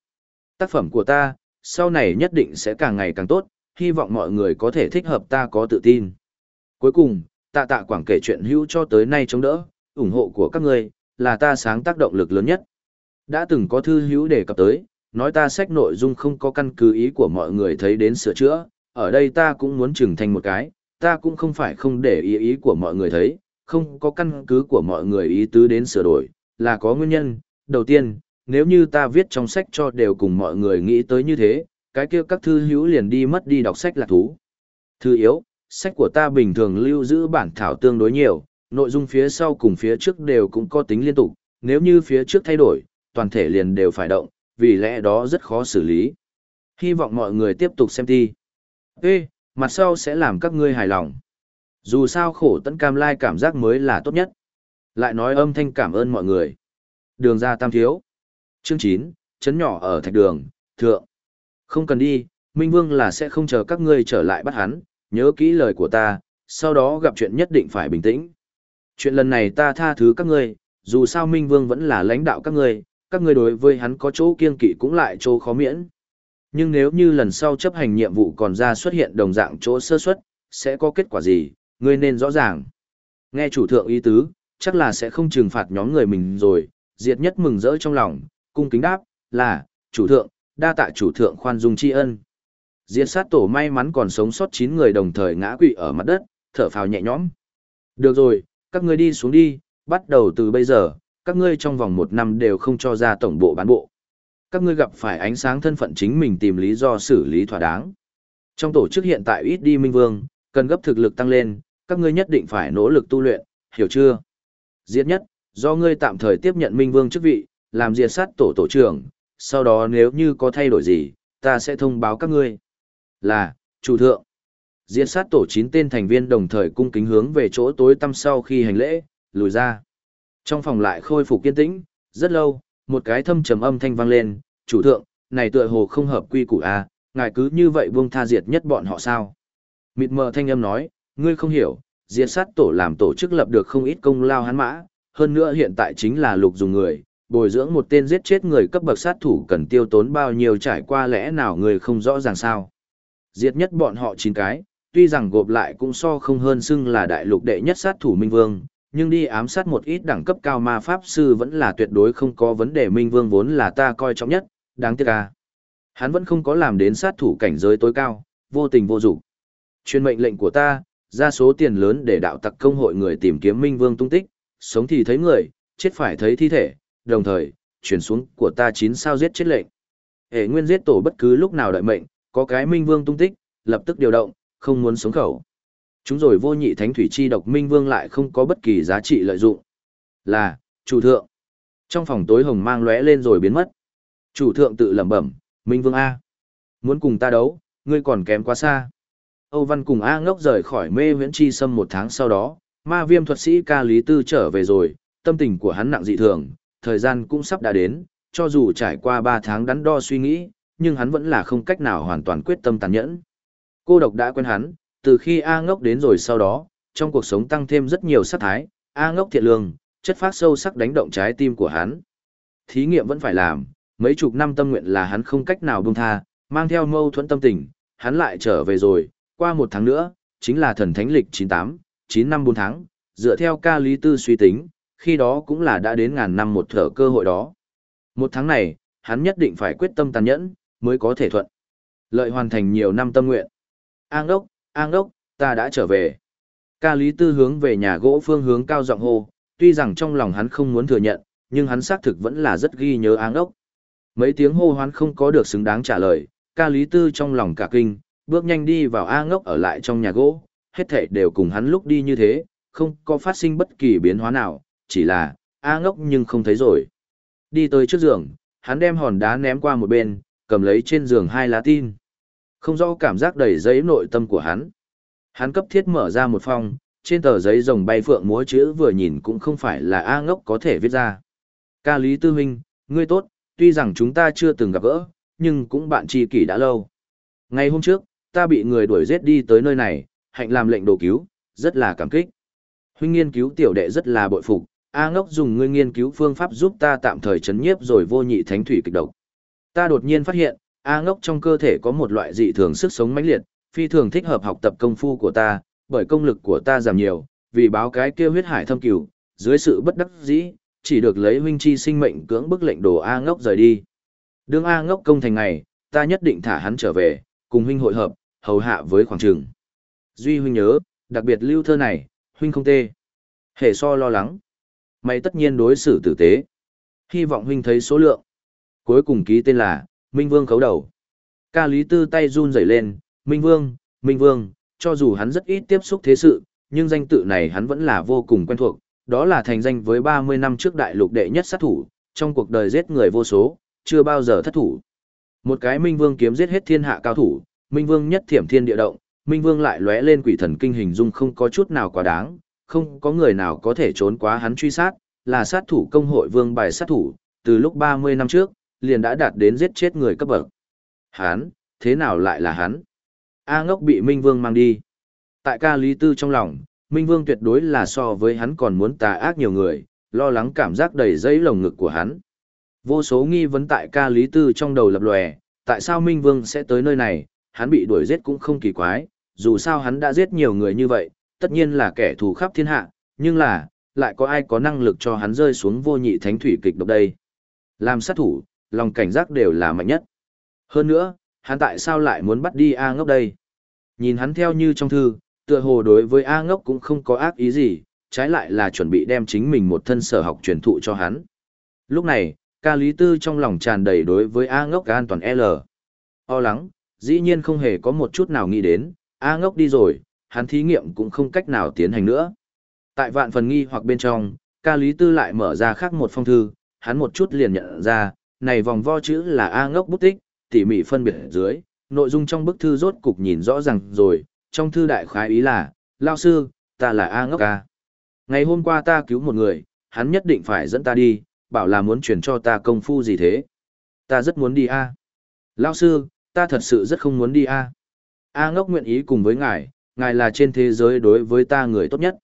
Tác phẩm của ta, sau này nhất định sẽ càng ngày càng tốt, hy vọng mọi người có thể thích hợp ta có tự tin. Cuối cùng, tạ tạ quảng kể chuyện hữu cho tới nay chống đỡ, ủng hộ của các người, là ta sáng tác động lực lớn nhất. Đã từng có thư hữu đề cập tới, nói ta sách nội dung không có căn cứ ý của mọi người thấy đến sửa chữa, ở đây ta cũng muốn trừng thành một cái, ta cũng không phải không để ý ý của mọi người thấy, không có căn cứ của mọi người ý tứ đến sửa đổi, là có nguyên nhân. Đầu tiên, nếu như ta viết trong sách cho đều cùng mọi người nghĩ tới như thế, cái kia các thư hữu liền đi mất đi đọc sách là thú. Thư yếu, sách của ta bình thường lưu giữ bản thảo tương đối nhiều, nội dung phía sau cùng phía trước đều cũng có tính liên tục, nếu như phía trước thay đổi, toàn thể liền đều phải động, vì lẽ đó rất khó xử lý. Hy vọng mọi người tiếp tục xem thi. Ê, mặt sau sẽ làm các ngươi hài lòng. Dù sao khổ tận cam lai cảm giác mới là tốt nhất. Lại nói âm thanh cảm ơn mọi người. Đường ra tam thiếu. Chương 9, chấn nhỏ ở thạch đường, thượng. Không cần đi, Minh Vương là sẽ không chờ các ngươi trở lại bắt hắn, nhớ kỹ lời của ta, sau đó gặp chuyện nhất định phải bình tĩnh. Chuyện lần này ta tha thứ các ngươi, dù sao Minh Vương vẫn là lãnh đạo các ngươi, các ngươi đối với hắn có chỗ kiên kỵ cũng lại chỗ khó miễn. Nhưng nếu như lần sau chấp hành nhiệm vụ còn ra xuất hiện đồng dạng chỗ sơ suất, sẽ có kết quả gì, ngươi nên rõ ràng. Nghe chủ thượng ý tứ, chắc là sẽ không trừng phạt nhóm người mình rồi, diệt nhất mừng rỡ trong lòng, cung kính đáp, là, chủ thượng, đa tạ chủ thượng khoan dung tri ân. Diệt sát tổ may mắn còn sống sót 9 người đồng thời ngã quỵ ở mặt đất, thở phào nhẹ nhõm. Được rồi, các ngươi đi xuống đi, bắt đầu từ bây giờ, các ngươi trong vòng một năm đều không cho ra tổng bộ bán bộ. Các ngươi gặp phải ánh sáng thân phận chính mình tìm lý do xử lý thỏa đáng. Trong tổ chức hiện tại ít đi minh vương, cần gấp thực lực tăng lên, các ngươi nhất định phải nỗ lực tu luyện, hiểu chưa? Diệt nhất, do ngươi tạm thời tiếp nhận minh vương chức vị, làm diệt sát tổ tổ trưởng, sau đó nếu như có thay đổi gì, ta sẽ thông báo các ngươi. Là, chủ thượng. Diệt sát tổ 9 tên thành viên đồng thời cung kính hướng về chỗ tối tăm sau khi hành lễ, lùi ra. Trong phòng lại khôi phục kiên tĩnh, rất lâu, một cái thâm trầm âm thanh vang lên, chủ thượng, này tựa hồ không hợp quy củ a, à, ngài cứ như vậy buông tha diệt nhất bọn họ sao? Mịt mờ thanh âm nói, ngươi không hiểu, diệt sát tổ làm tổ chức lập được không ít công lao hắn mã, hơn nữa hiện tại chính là lục dùng người, bồi dưỡng một tên giết chết người cấp bậc sát thủ cần tiêu tốn bao nhiêu trải qua lẽ nào người không rõ ràng sao. Diệt nhất bọn họ chín cái, tuy rằng gộp lại cũng so không hơn xưng là đại lục đệ nhất sát thủ minh vương, nhưng đi ám sát một ít đẳng cấp cao ma pháp sư vẫn là tuyệt đối không có vấn đề Minh Vương vốn là ta coi trọng nhất, đáng tiếc à. Hắn vẫn không có làm đến sát thủ cảnh giới tối cao, vô tình vô dụng. Chuyên mệnh lệnh của ta, ra số tiền lớn để đạo tặc công hội người tìm kiếm Minh Vương tung tích, sống thì thấy người, chết phải thấy thi thể, đồng thời, chuyển xuống của ta chín sao giết chết lệnh. Hệ nguyên giết tổ bất cứ lúc nào đợi mệnh, có cái Minh Vương tung tích, lập tức điều động, không muốn sống khẩu. Chúng rồi vô nhị thánh thủy chi độc Minh Vương lại không có bất kỳ giá trị lợi dụng. Là, chủ thượng. Trong phòng tối hồng mang lóe lên rồi biến mất. Chủ thượng tự lẩm bẩm, Minh Vương A. Muốn cùng ta đấu, ngươi còn kém quá xa. Âu Văn cùng A ngốc rời khỏi mê huyễn chi sâm một tháng sau đó, ma viêm thuật sĩ ca lý tư trở về rồi, tâm tình của hắn nặng dị thường, thời gian cũng sắp đã đến, cho dù trải qua ba tháng đắn đo suy nghĩ, nhưng hắn vẫn là không cách nào hoàn toàn quyết tâm tàn nhẫn. Cô độc đã quen hắn, từ khi A ngốc đến rồi sau đó, trong cuộc sống tăng thêm rất nhiều sát thái, A ngốc thiện lương, chất phát sâu sắc đánh động trái tim của hắn. Thí nghiệm vẫn phải làm, mấy chục năm tâm nguyện là hắn không cách nào buông tha, mang theo mâu thuẫn tâm tình, hắn lại trở về rồi, qua một tháng nữa, chính là thần thánh lịch 98, 9 năm 4 tháng, dựa theo ca lý tư suy tính, khi đó cũng là đã đến ngàn năm một thở cơ hội đó. Một tháng này, hắn nhất định phải quyết tâm tàn nhẫn, mới có thể thuận. Lợi hoàn thành nhiều năm tâm nguyện. An đốc, an đốc, ta đã trở về. Ca lý tư hướng về nhà gỗ phương hướng cao giọng hô, tuy rằng trong lòng hắn không muốn thừa nhận, nhưng hắn xác thực vẫn là rất ghi nhớ an đốc. Mấy tiếng hô hoán không có được xứng đáng trả lời, ca lý tư trong lòng cả kinh, bước nhanh đi vào A ngốc ở lại trong nhà gỗ, hết thảy đều cùng hắn lúc đi như thế, không có phát sinh bất kỳ biến hóa nào, chỉ là, A ngốc nhưng không thấy rồi. Đi tới trước giường, hắn đem hòn đá ném qua một bên, cầm lấy trên giường hai lá tin. Không rõ cảm giác đầy giấy nội tâm của hắn. Hắn cấp thiết mở ra một phong, trên tờ giấy rồng bay phượng múa chữ vừa nhìn cũng không phải là A ngốc có thể viết ra. Ca Lý Tư Minh, ngươi tốt, tuy rằng chúng ta chưa từng gặp gỡ, nhưng cũng bạn tri kỷ đã lâu. Ngày hôm trước, ta bị người đuổi giết đi tới nơi này, hạnh làm lệnh đồ cứu, rất là cảm kích. Huynh nghiên cứu tiểu đệ rất là bội phục, A ngốc dùng ngươi nghiên cứu phương pháp giúp ta tạm thời chấn nhiếp rồi vô nhị thánh thủy kịch độc. Ta đột nhiên phát hiện, A ngốc trong cơ thể có một loại dị thường sức sống mãnh liệt, phi thường thích hợp học tập công phu của ta, bởi công lực của ta giảm nhiều, vì báo cái kia huyết hải thâm cửu, dưới sự bất đắc dĩ, chỉ được lấy huynh chi sinh mệnh cưỡng bức lệnh đồ A ngốc rời đi. Đương A ngốc công thành ngày, ta nhất định thả hắn trở về, cùng huynh hội hợp, hầu hạ với khoảng trường. Duy huynh nhớ, đặc biệt lưu thơ này, huynh không tê. Hề so lo lắng. Mày tất nhiên đối xử tử tế. Hy vọng huynh thấy số lượng. Cuối cùng ký tên là, Minh Vương khấu đầu. Ca Lý Tư tay run rẩy lên, Minh Vương, Minh Vương, cho dù hắn rất ít tiếp xúc thế sự, nhưng danh tự này hắn vẫn là vô cùng quen thuộc, đó là thành danh với 30 năm trước đại lục đệ nhất sát thủ, trong cuộc đời giết người vô số, chưa bao giờ thất thủ. Một cái Minh Vương kiếm giết hết thiên hạ cao thủ, Minh Vương nhất thiểm thiên địa động, Minh Vương lại lóe lên quỷ thần kinh hình dung không có chút nào quá đáng, không có người nào có thể trốn quá hắn truy sát, là sát thủ công hội vương bài sát thủ, từ lúc 30 năm trước, liền đã đạt đến giết chết người cấp bậc. Hắn, thế nào lại là hắn? A ngốc bị Minh Vương mang đi. Tại ca lý tư trong lòng, Minh Vương tuyệt đối là so với hắn còn muốn tà ác nhiều người, lo lắng cảm giác đầy dây lồng ngực của hắn. Vô số nghi vấn tại ca lý tư trong đầu lập lòe, tại sao Minh Vương sẽ tới nơi này, hắn bị đuổi giết cũng không kỳ quái, dù sao hắn đã giết nhiều người như vậy, tất nhiên là kẻ thù khắp thiên hạ, nhưng là, lại có ai có năng lực cho hắn rơi xuống vô nhị thánh thủy kịch độc đây. Làm sát thủ, lòng cảnh giác đều là mạnh nhất. Hơn nữa, hắn tại sao lại muốn bắt đi A ngốc đây? Nhìn hắn theo như trong thư, tựa hồ đối với A ngốc cũng không có ác ý gì, trái lại là chuẩn bị đem chính mình một thân sở học truyền thụ cho hắn. Lúc này, ca lý tư trong lòng tràn đầy đối với A ngốc an toàn L. O lắng, dĩ nhiên không hề có một chút nào nghĩ đến, A ngốc đi rồi, hắn thí nghiệm cũng không cách nào tiến hành nữa. Tại vạn phần nghi hoặc bên trong, ca lý tư lại mở ra khác một phong thư, hắn một chút liền nhận ra, này vòng vo chữ là A ngốc bút tích, tỉ mỉ phân biệt dưới, nội dung trong bức thư rốt cục nhìn rõ ràng rồi, trong thư đại khái ý là, lao sư, ta là A ngốc ca. Ngày hôm qua ta cứu một người, hắn nhất định phải dẫn ta đi, bảo là muốn chuyển cho ta công phu gì thế. Ta rất muốn đi A. Lao sư, ta thật sự rất không muốn đi A. A ngốc nguyện ý cùng với ngài, ngài là trên thế giới đối với ta người tốt nhất.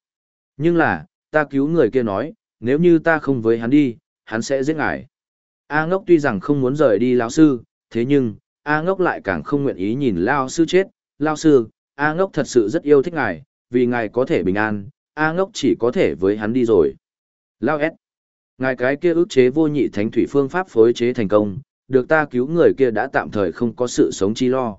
Nhưng là, ta cứu người kia nói, nếu như ta không với hắn đi, hắn sẽ giết ngài. A ngốc tuy rằng không muốn rời đi lão sư, thế nhưng, A ngốc lại càng không nguyện ý nhìn lão sư chết. Lão sư, A ngốc thật sự rất yêu thích ngài, vì ngài có thể bình an, A ngốc chỉ có thể với hắn đi rồi. Lao S. Ngài cái kia ức chế vô nhị thánh thủy phương pháp phối chế thành công, được ta cứu người kia đã tạm thời không có sự sống chi lo.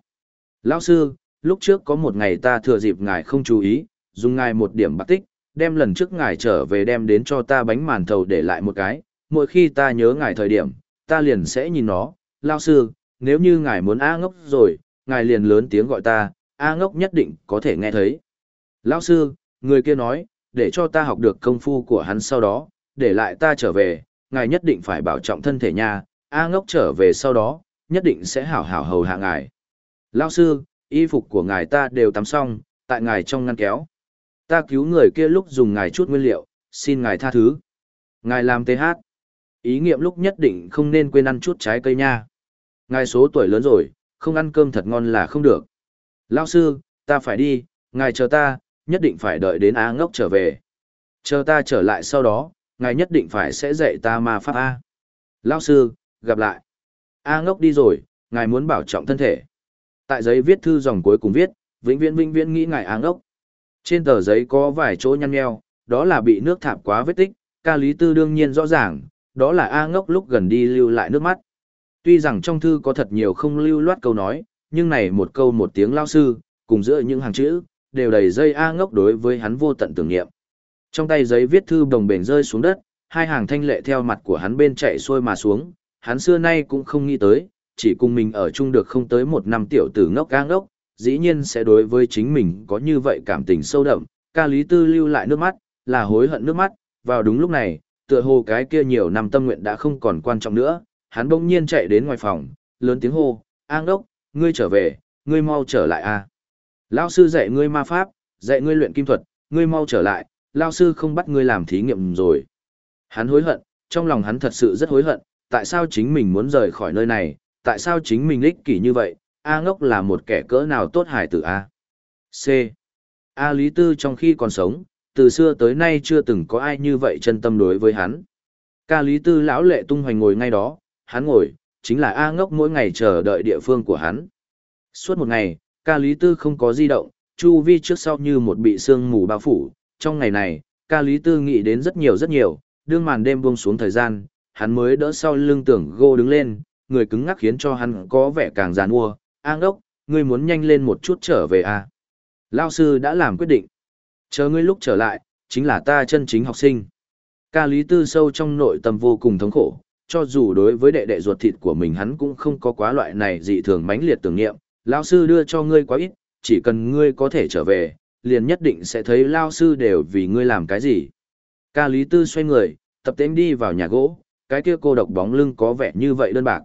Lão sư, lúc trước có một ngày ta thừa dịp ngài không chú ý, dùng ngài một điểm bạc tích, đem lần trước ngài trở về đem đến cho ta bánh màn thầu để lại một cái, mỗi khi ta nhớ ngài thời điểm, ta liền sẽ nhìn nó, Lão sư, nếu như ngài muốn A ngốc rồi, ngài liền lớn tiếng gọi ta, A ngốc nhất định có thể nghe thấy. Lão sư, người kia nói, để cho ta học được công phu của hắn sau đó, để lại ta trở về, ngài nhất định phải bảo trọng thân thể nha, A ngốc trở về sau đó, nhất định sẽ hảo hảo hầu hạ ngài. Lão sư, y phục của ngài ta đều tắm xong, tại ngài trong ngăn kéo. Ta cứu người kia lúc dùng ngài chút nguyên liệu, xin ngài tha thứ. Ngài làm TH. Ý nghiệm lúc nhất định không nên quên ăn chút trái cây nha. Ngài số tuổi lớn rồi, không ăn cơm thật ngon là không được. Lão sư, ta phải đi, ngài chờ ta, nhất định phải đợi đến A ngốc trở về. Chờ ta trở lại sau đó, ngài nhất định phải sẽ dạy ta ma pháp A. Lão sư, gặp lại. A ngốc đi rồi, ngài muốn bảo trọng thân thể. Tại giấy viết thư dòng cuối cùng viết, vĩnh viễn vĩnh viễn nghĩ ngài A ngốc. Trên tờ giấy có vài chỗ nhăn nheo, đó là bị nước thạp quá vết tích, ca lý tư đương nhiên rõ ràng, đó là A ngốc lúc gần đi lưu lại nước mắt. Tuy rằng trong thư có thật nhiều không lưu loát câu nói, nhưng này một câu một tiếng lao sư, cùng giữa những hàng chữ, đều đầy dây A ngốc đối với hắn vô tận tưởng niệm. Trong tay giấy viết thư đồng bền rơi xuống đất, hai hàng thanh lệ theo mặt của hắn bên chạy xuôi mà xuống, hắn xưa nay cũng không nghĩ tới, chỉ cùng mình ở chung được không tới một năm tiểu tử ngốc ca ngốc, dĩ nhiên sẽ đối với chính mình có như vậy cảm tình sâu đậm, ca lý tư lưu lại nước mắt, là hối hận nước mắt, vào đúng lúc này, tựa hồ cái kia nhiều năm tâm nguyện đã không còn quan trọng nữa, hắn bỗng nhiên chạy đến ngoài phòng, lớn tiếng hô, An đốc, ngươi trở về, ngươi mau trở lại a. Lão sư dạy ngươi ma pháp, dạy ngươi luyện kim thuật, ngươi mau trở lại, lão sư không bắt ngươi làm thí nghiệm rồi. Hắn hối hận, trong lòng hắn thật sự rất hối hận, tại sao chính mình muốn rời khỏi nơi này, tại sao chính mình lích kỷ như vậy, A ngốc là một kẻ cỡ nào tốt hải tử A. C. A Lý Tư trong khi còn sống, từ xưa tới nay chưa từng có ai như vậy chân tâm đối với hắn. Ca Lý Tư lão lệ tung hoành ngồi ngay đó, hắn ngồi, chính là A ngốc mỗi ngày chờ đợi địa phương của hắn. Suốt một ngày, ca Lý Tư không có di động, chu vi trước sau như một bị sương mù bao phủ. Trong ngày này, ca Lý Tư nghĩ đến rất nhiều rất nhiều, đương màn đêm buông xuống thời gian, hắn mới đỡ sau lưng tưởng gô đứng lên, người cứng ngắc khiến cho hắn có vẻ càng giàn mua. A ngốc, ngươi muốn nhanh lên một chút trở về à? Lao sư đã làm quyết định. Chờ ngươi lúc trở lại, chính là ta chân chính học sinh. Ca Lý Tư sâu trong nội tâm vô cùng thống khổ, cho dù đối với đệ đệ ruột thịt của mình hắn cũng không có quá loại này dị thường mãnh liệt tưởng niệm, lao sư đưa cho ngươi quá ít, chỉ cần ngươi có thể trở về, liền nhất định sẽ thấy lao sư đều vì ngươi làm cái gì. Ca Lý Tư xoay người, tập tính đi vào nhà gỗ, cái kia cô độc bóng lưng có vẻ như vậy đơn bạc.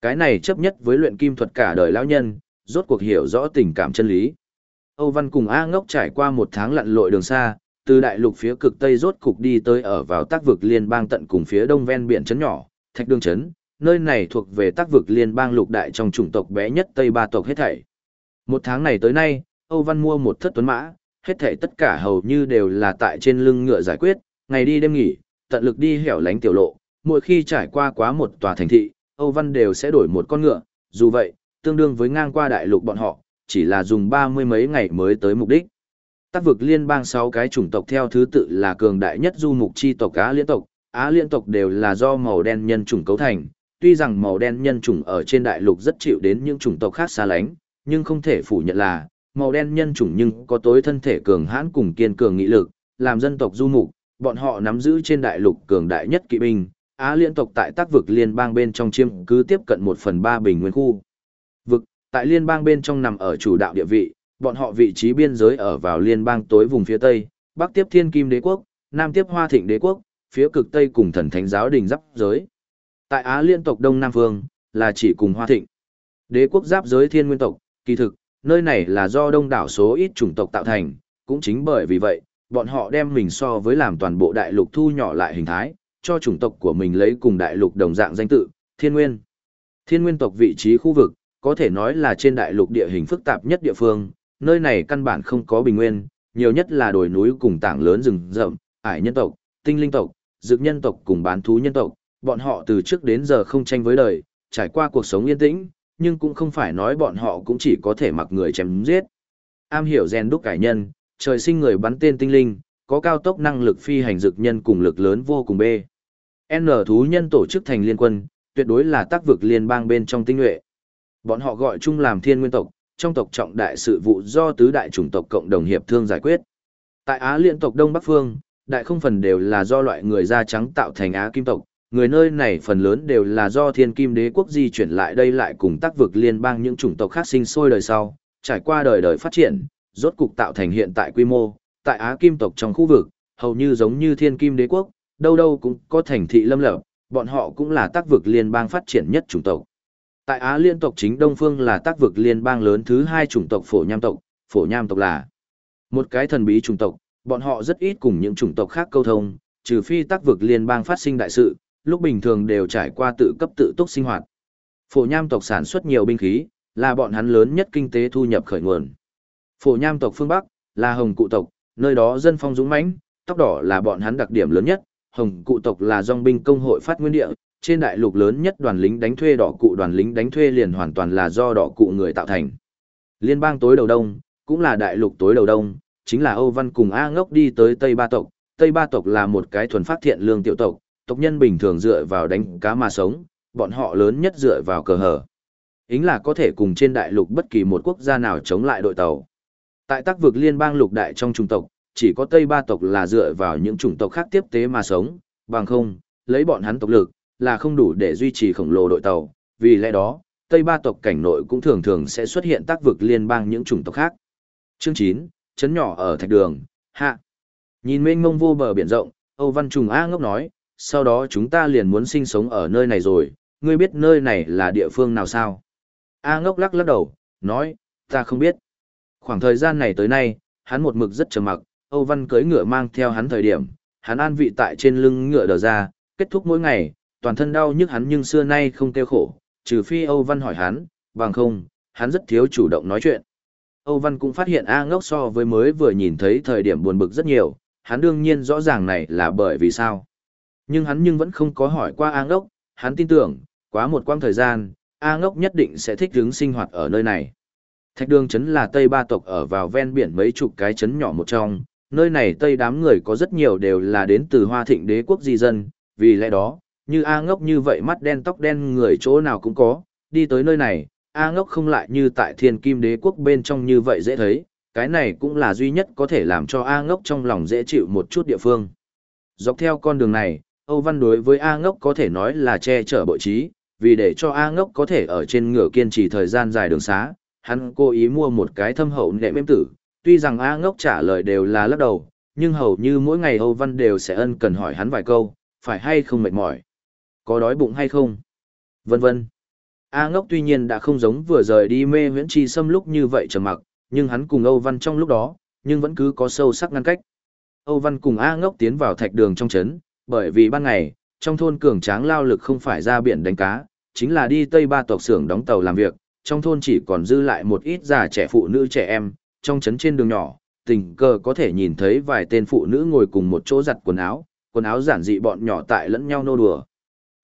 Cái này chấp nhất với luyện kim thuật cả đời lão nhân, rốt cuộc hiểu rõ tình cảm chân lý. Âu Văn cùng A Ngốc trải qua một tháng lặn lội đường xa, từ đại lục phía cực tây rốt cục đi tới ở vào tác vực liên bang tận cùng phía đông ven biển trấn nhỏ, Thạch Đường Trấn, nơi này thuộc về tác vực liên bang lục đại trong chủng tộc bé nhất Tây Ba tộc hết thảy. Một tháng này tới nay, Âu Văn mua một thất tuấn mã, hết thảy tất cả hầu như đều là tại trên lưng ngựa giải quyết, ngày đi đêm nghỉ, tận lực đi hẻo lánh tiểu lộ, mỗi khi trải qua quá một tòa thành thị, Âu Văn đều sẽ đổi một con ngựa, dù vậy, tương đương với ngang qua đại lục bọn họ, chỉ là dùng ba mươi mấy ngày mới tới mục đích. Tác vực liên bang sáu cái chủng tộc theo thứ tự là cường đại nhất du mục chi tộc Á liên tộc, Á liên tộc đều là do màu đen nhân chủng cấu thành, tuy rằng màu đen nhân chủng ở trên đại lục rất chịu đến những chủng tộc khác xa lánh, nhưng không thể phủ nhận là, màu đen nhân chủng nhưng có tối thân thể cường hãn cùng kiên cường nghị lực, làm dân tộc du mục, bọn họ nắm giữ trên đại lục cường đại nhất kỵ binh, Á liên tộc tại tác vực liên bang bên trong chiêm cứ tiếp cận một phần ba bình nguyên khu. Vực, tại liên bang bên trong nằm ở chủ đạo địa vị, bọn họ vị trí biên giới ở vào liên bang tối vùng phía tây, bắc tiếp thiên kim đế quốc, nam tiếp hoa thịnh đế quốc, phía cực tây cùng thần thánh giáo đình giáp giới. Tại Á liên tộc Đông Nam Vương là chỉ cùng Hoa Thịnh. Đế quốc giáp giới thiên nguyên tộc, kỳ thực, nơi này là do đông đảo số ít chủng tộc tạo thành, cũng chính bởi vì vậy, bọn họ đem mình so với làm toàn bộ đại lục thu nhỏ lại hình thái, cho chủng tộc của mình lấy cùng đại lục đồng dạng danh tự, thiên nguyên. Thiên nguyên tộc vị trí khu vực, có thể nói là trên đại lục địa hình phức tạp nhất địa phương, nơi này căn bản không có bình nguyên, nhiều nhất là đồi núi cùng tảng lớn rừng rậm, ải nhân tộc, tinh linh tộc, dược nhân tộc cùng bán thú nhân tộc, bọn họ từ trước đến giờ không tranh với đời, trải qua cuộc sống yên tĩnh, nhưng cũng không phải nói bọn họ cũng chỉ có thể mặc người chém giết. Am hiểu gen đúc cải nhân, trời sinh người bắn tên tinh linh, có cao tốc năng lực phi hành dược nhân cùng lực lớn vô cùng bê N thú nhân tổ chức thành liên quân, tuyệt đối là tác vực liên bang bên trong tinh nhuệ. Bọn họ gọi chung làm thiên nguyên tộc, trong tộc trọng đại sự vụ do tứ đại chủng tộc cộng đồng hiệp thương giải quyết. Tại Á liên tộc Đông Bắc Phương, đại không phần đều là do loại người da trắng tạo thành Á kim tộc, người nơi này phần lớn đều là do thiên kim đế quốc di chuyển lại đây lại cùng tác vực liên bang những chủng tộc khác sinh sôi đời sau, trải qua đời đời phát triển, rốt cục tạo thành hiện tại quy mô, tại Á kim tộc trong khu vực, hầu như giống như thiên kim đế quốc, đâu đâu cũng có thành thị lâm lập, bọn họ cũng là tác vực liên bang phát triển nhất chủng tộc. Tại Á liên tộc chính Đông Phương là tác vực liên bang lớn thứ hai chủng tộc phổ nham tộc, phổ nham tộc là một cái thần bí chủng tộc, bọn họ rất ít cùng những chủng tộc khác câu thông, trừ phi tác vực liên bang phát sinh đại sự, lúc bình thường đều trải qua tự cấp tự túc sinh hoạt. Phổ nham tộc sản xuất nhiều binh khí, là bọn hắn lớn nhất kinh tế thu nhập khởi nguồn. Phổ nham tộc phương Bắc, là hồng cụ tộc, nơi đó dân phong dũng mãnh, tóc đỏ là bọn hắn đặc điểm lớn nhất, hồng cụ tộc là dòng binh công hội phát nguyên địa, trên đại lục lớn nhất đoàn lính đánh thuê đỏ cụ đoàn lính đánh thuê liền hoàn toàn là do đỏ cụ người tạo thành. Liên bang tối đầu đông, cũng là đại lục tối đầu đông, chính là Âu Văn cùng A Ngốc đi tới Tây Ba tộc. Tây Ba tộc là một cái thuần phát thiện lương tiểu tộc, tộc nhân bình thường dựa vào đánh cá mà sống, bọn họ lớn nhất dựa vào cờ hở. Ính là có thể cùng trên đại lục bất kỳ một quốc gia nào chống lại đội tàu. Tại tác vực liên bang lục đại trong trung tộc, chỉ có Tây Ba tộc là dựa vào những chủng tộc khác tiếp tế mà sống, bằng không, lấy bọn hắn tộc lực, là không đủ để duy trì khổng lồ đội tàu, vì lẽ đó, Tây Ba tộc cảnh nội cũng thường thường sẽ xuất hiện tác vực liên bang những chủng tộc khác. Chương 9, chấn nhỏ ở thạch đường, hạ. Nhìn mênh mông vô bờ biển rộng, Âu Văn Trùng A ngốc nói, sau đó chúng ta liền muốn sinh sống ở nơi này rồi, ngươi biết nơi này là địa phương nào sao? A ngốc lắc lắc đầu, nói, ta không biết. Khoảng thời gian này tới nay, hắn một mực rất trầm mặc, Âu Văn cưỡi ngựa mang theo hắn thời điểm, hắn an vị tại trên lưng ngựa đờ ra, kết thúc mỗi ngày, toàn thân đau nhức hắn nhưng xưa nay không kêu khổ, trừ phi Âu Văn hỏi hắn, bằng không, hắn rất thiếu chủ động nói chuyện. Âu Văn cũng phát hiện A ngốc so với mới vừa nhìn thấy thời điểm buồn bực rất nhiều, hắn đương nhiên rõ ràng này là bởi vì sao. Nhưng hắn nhưng vẫn không có hỏi qua A ngốc, hắn tin tưởng, quá một quãng thời gian, A ngốc nhất định sẽ thích ứng sinh hoạt ở nơi này. Thạch đường chấn là Tây Ba tộc ở vào ven biển mấy chục cái chấn nhỏ một trong, nơi này Tây đám người có rất nhiều đều là đến từ Hoa Thịnh đế quốc di dân, vì lẽ đó, như A ngốc như vậy mắt đen tóc đen người chỗ nào cũng có, đi tới nơi này, A ngốc không lại như tại thiên kim đế quốc bên trong như vậy dễ thấy, cái này cũng là duy nhất có thể làm cho A ngốc trong lòng dễ chịu một chút địa phương. Dọc theo con đường này, Âu Văn đối với A ngốc có thể nói là che chở bội trí, vì để cho A ngốc có thể ở trên ngựa kiên trì thời gian dài đường xá, hắn cố ý mua một cái thâm hậu nệm êm tử, tuy rằng A ngốc trả lời đều là lắc đầu, nhưng hầu như mỗi ngày Âu Văn đều sẽ ân cần hỏi hắn vài câu, phải hay không mệt mỏi, có đói bụng hay không, vân vân. A ngốc tuy nhiên đã không giống vừa rời đi mê huyễn chi xâm lúc như vậy trầm mặc, nhưng hắn cùng Âu Văn trong lúc đó, nhưng vẫn cứ có sâu sắc ngăn cách. Âu Văn cùng A ngốc tiến vào thạch đường trong trấn, bởi vì ban ngày, trong thôn cường tráng lao lực không phải ra biển đánh cá, chính là đi Tây Ba tộc xưởng đóng tàu làm việc, trong thôn chỉ còn dư lại một ít già trẻ phụ nữ trẻ em, trong trấn trên đường nhỏ, tình cờ có thể nhìn thấy vài tên phụ nữ ngồi cùng một chỗ giặt quần áo, quần áo giản dị bọn nhỏ tại lẫn nhau nô đùa.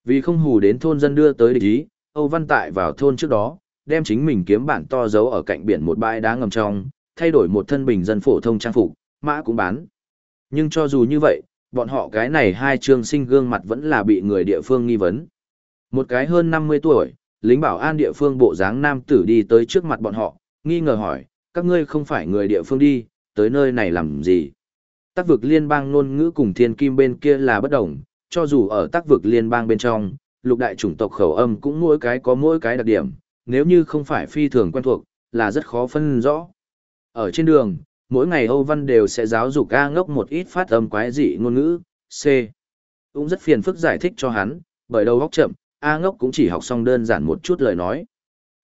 Vì không hù đến thôn dân đưa tới địch ý, Âu Văn Tại vào thôn trước đó, đem chính mình kiếm bản to giấu ở cạnh biển một bãi đá ngầm trong, thay đổi một thân bình dân phổ thông trang phục, mã cũng bán. Nhưng cho dù như vậy, bọn họ cái này hai trương sinh gương mặt vẫn là bị người địa phương nghi vấn. Một cái hơn 50 tuổi, lính bảo an địa phương bộ dáng nam tử đi tới trước mặt bọn họ, nghi ngờ hỏi, các ngươi không phải người địa phương đi, tới nơi này làm gì? Tác vực liên bang ngôn ngữ cùng thiên kim bên kia là bất đồng, cho dù ở tác vực liên bang bên trong, lục đại chủng tộc khẩu âm cũng mỗi cái có mỗi cái đặc điểm, nếu như không phải phi thường quen thuộc, là rất khó phân rõ. Ở trên đường, mỗi ngày Âu Văn đều sẽ giáo dục A ngốc một ít phát âm quái dị ngôn ngữ, C. Cũng rất phiền phức giải thích cho hắn, bởi đầu góc chậm, A ngốc cũng chỉ học xong đơn giản một chút lời nói.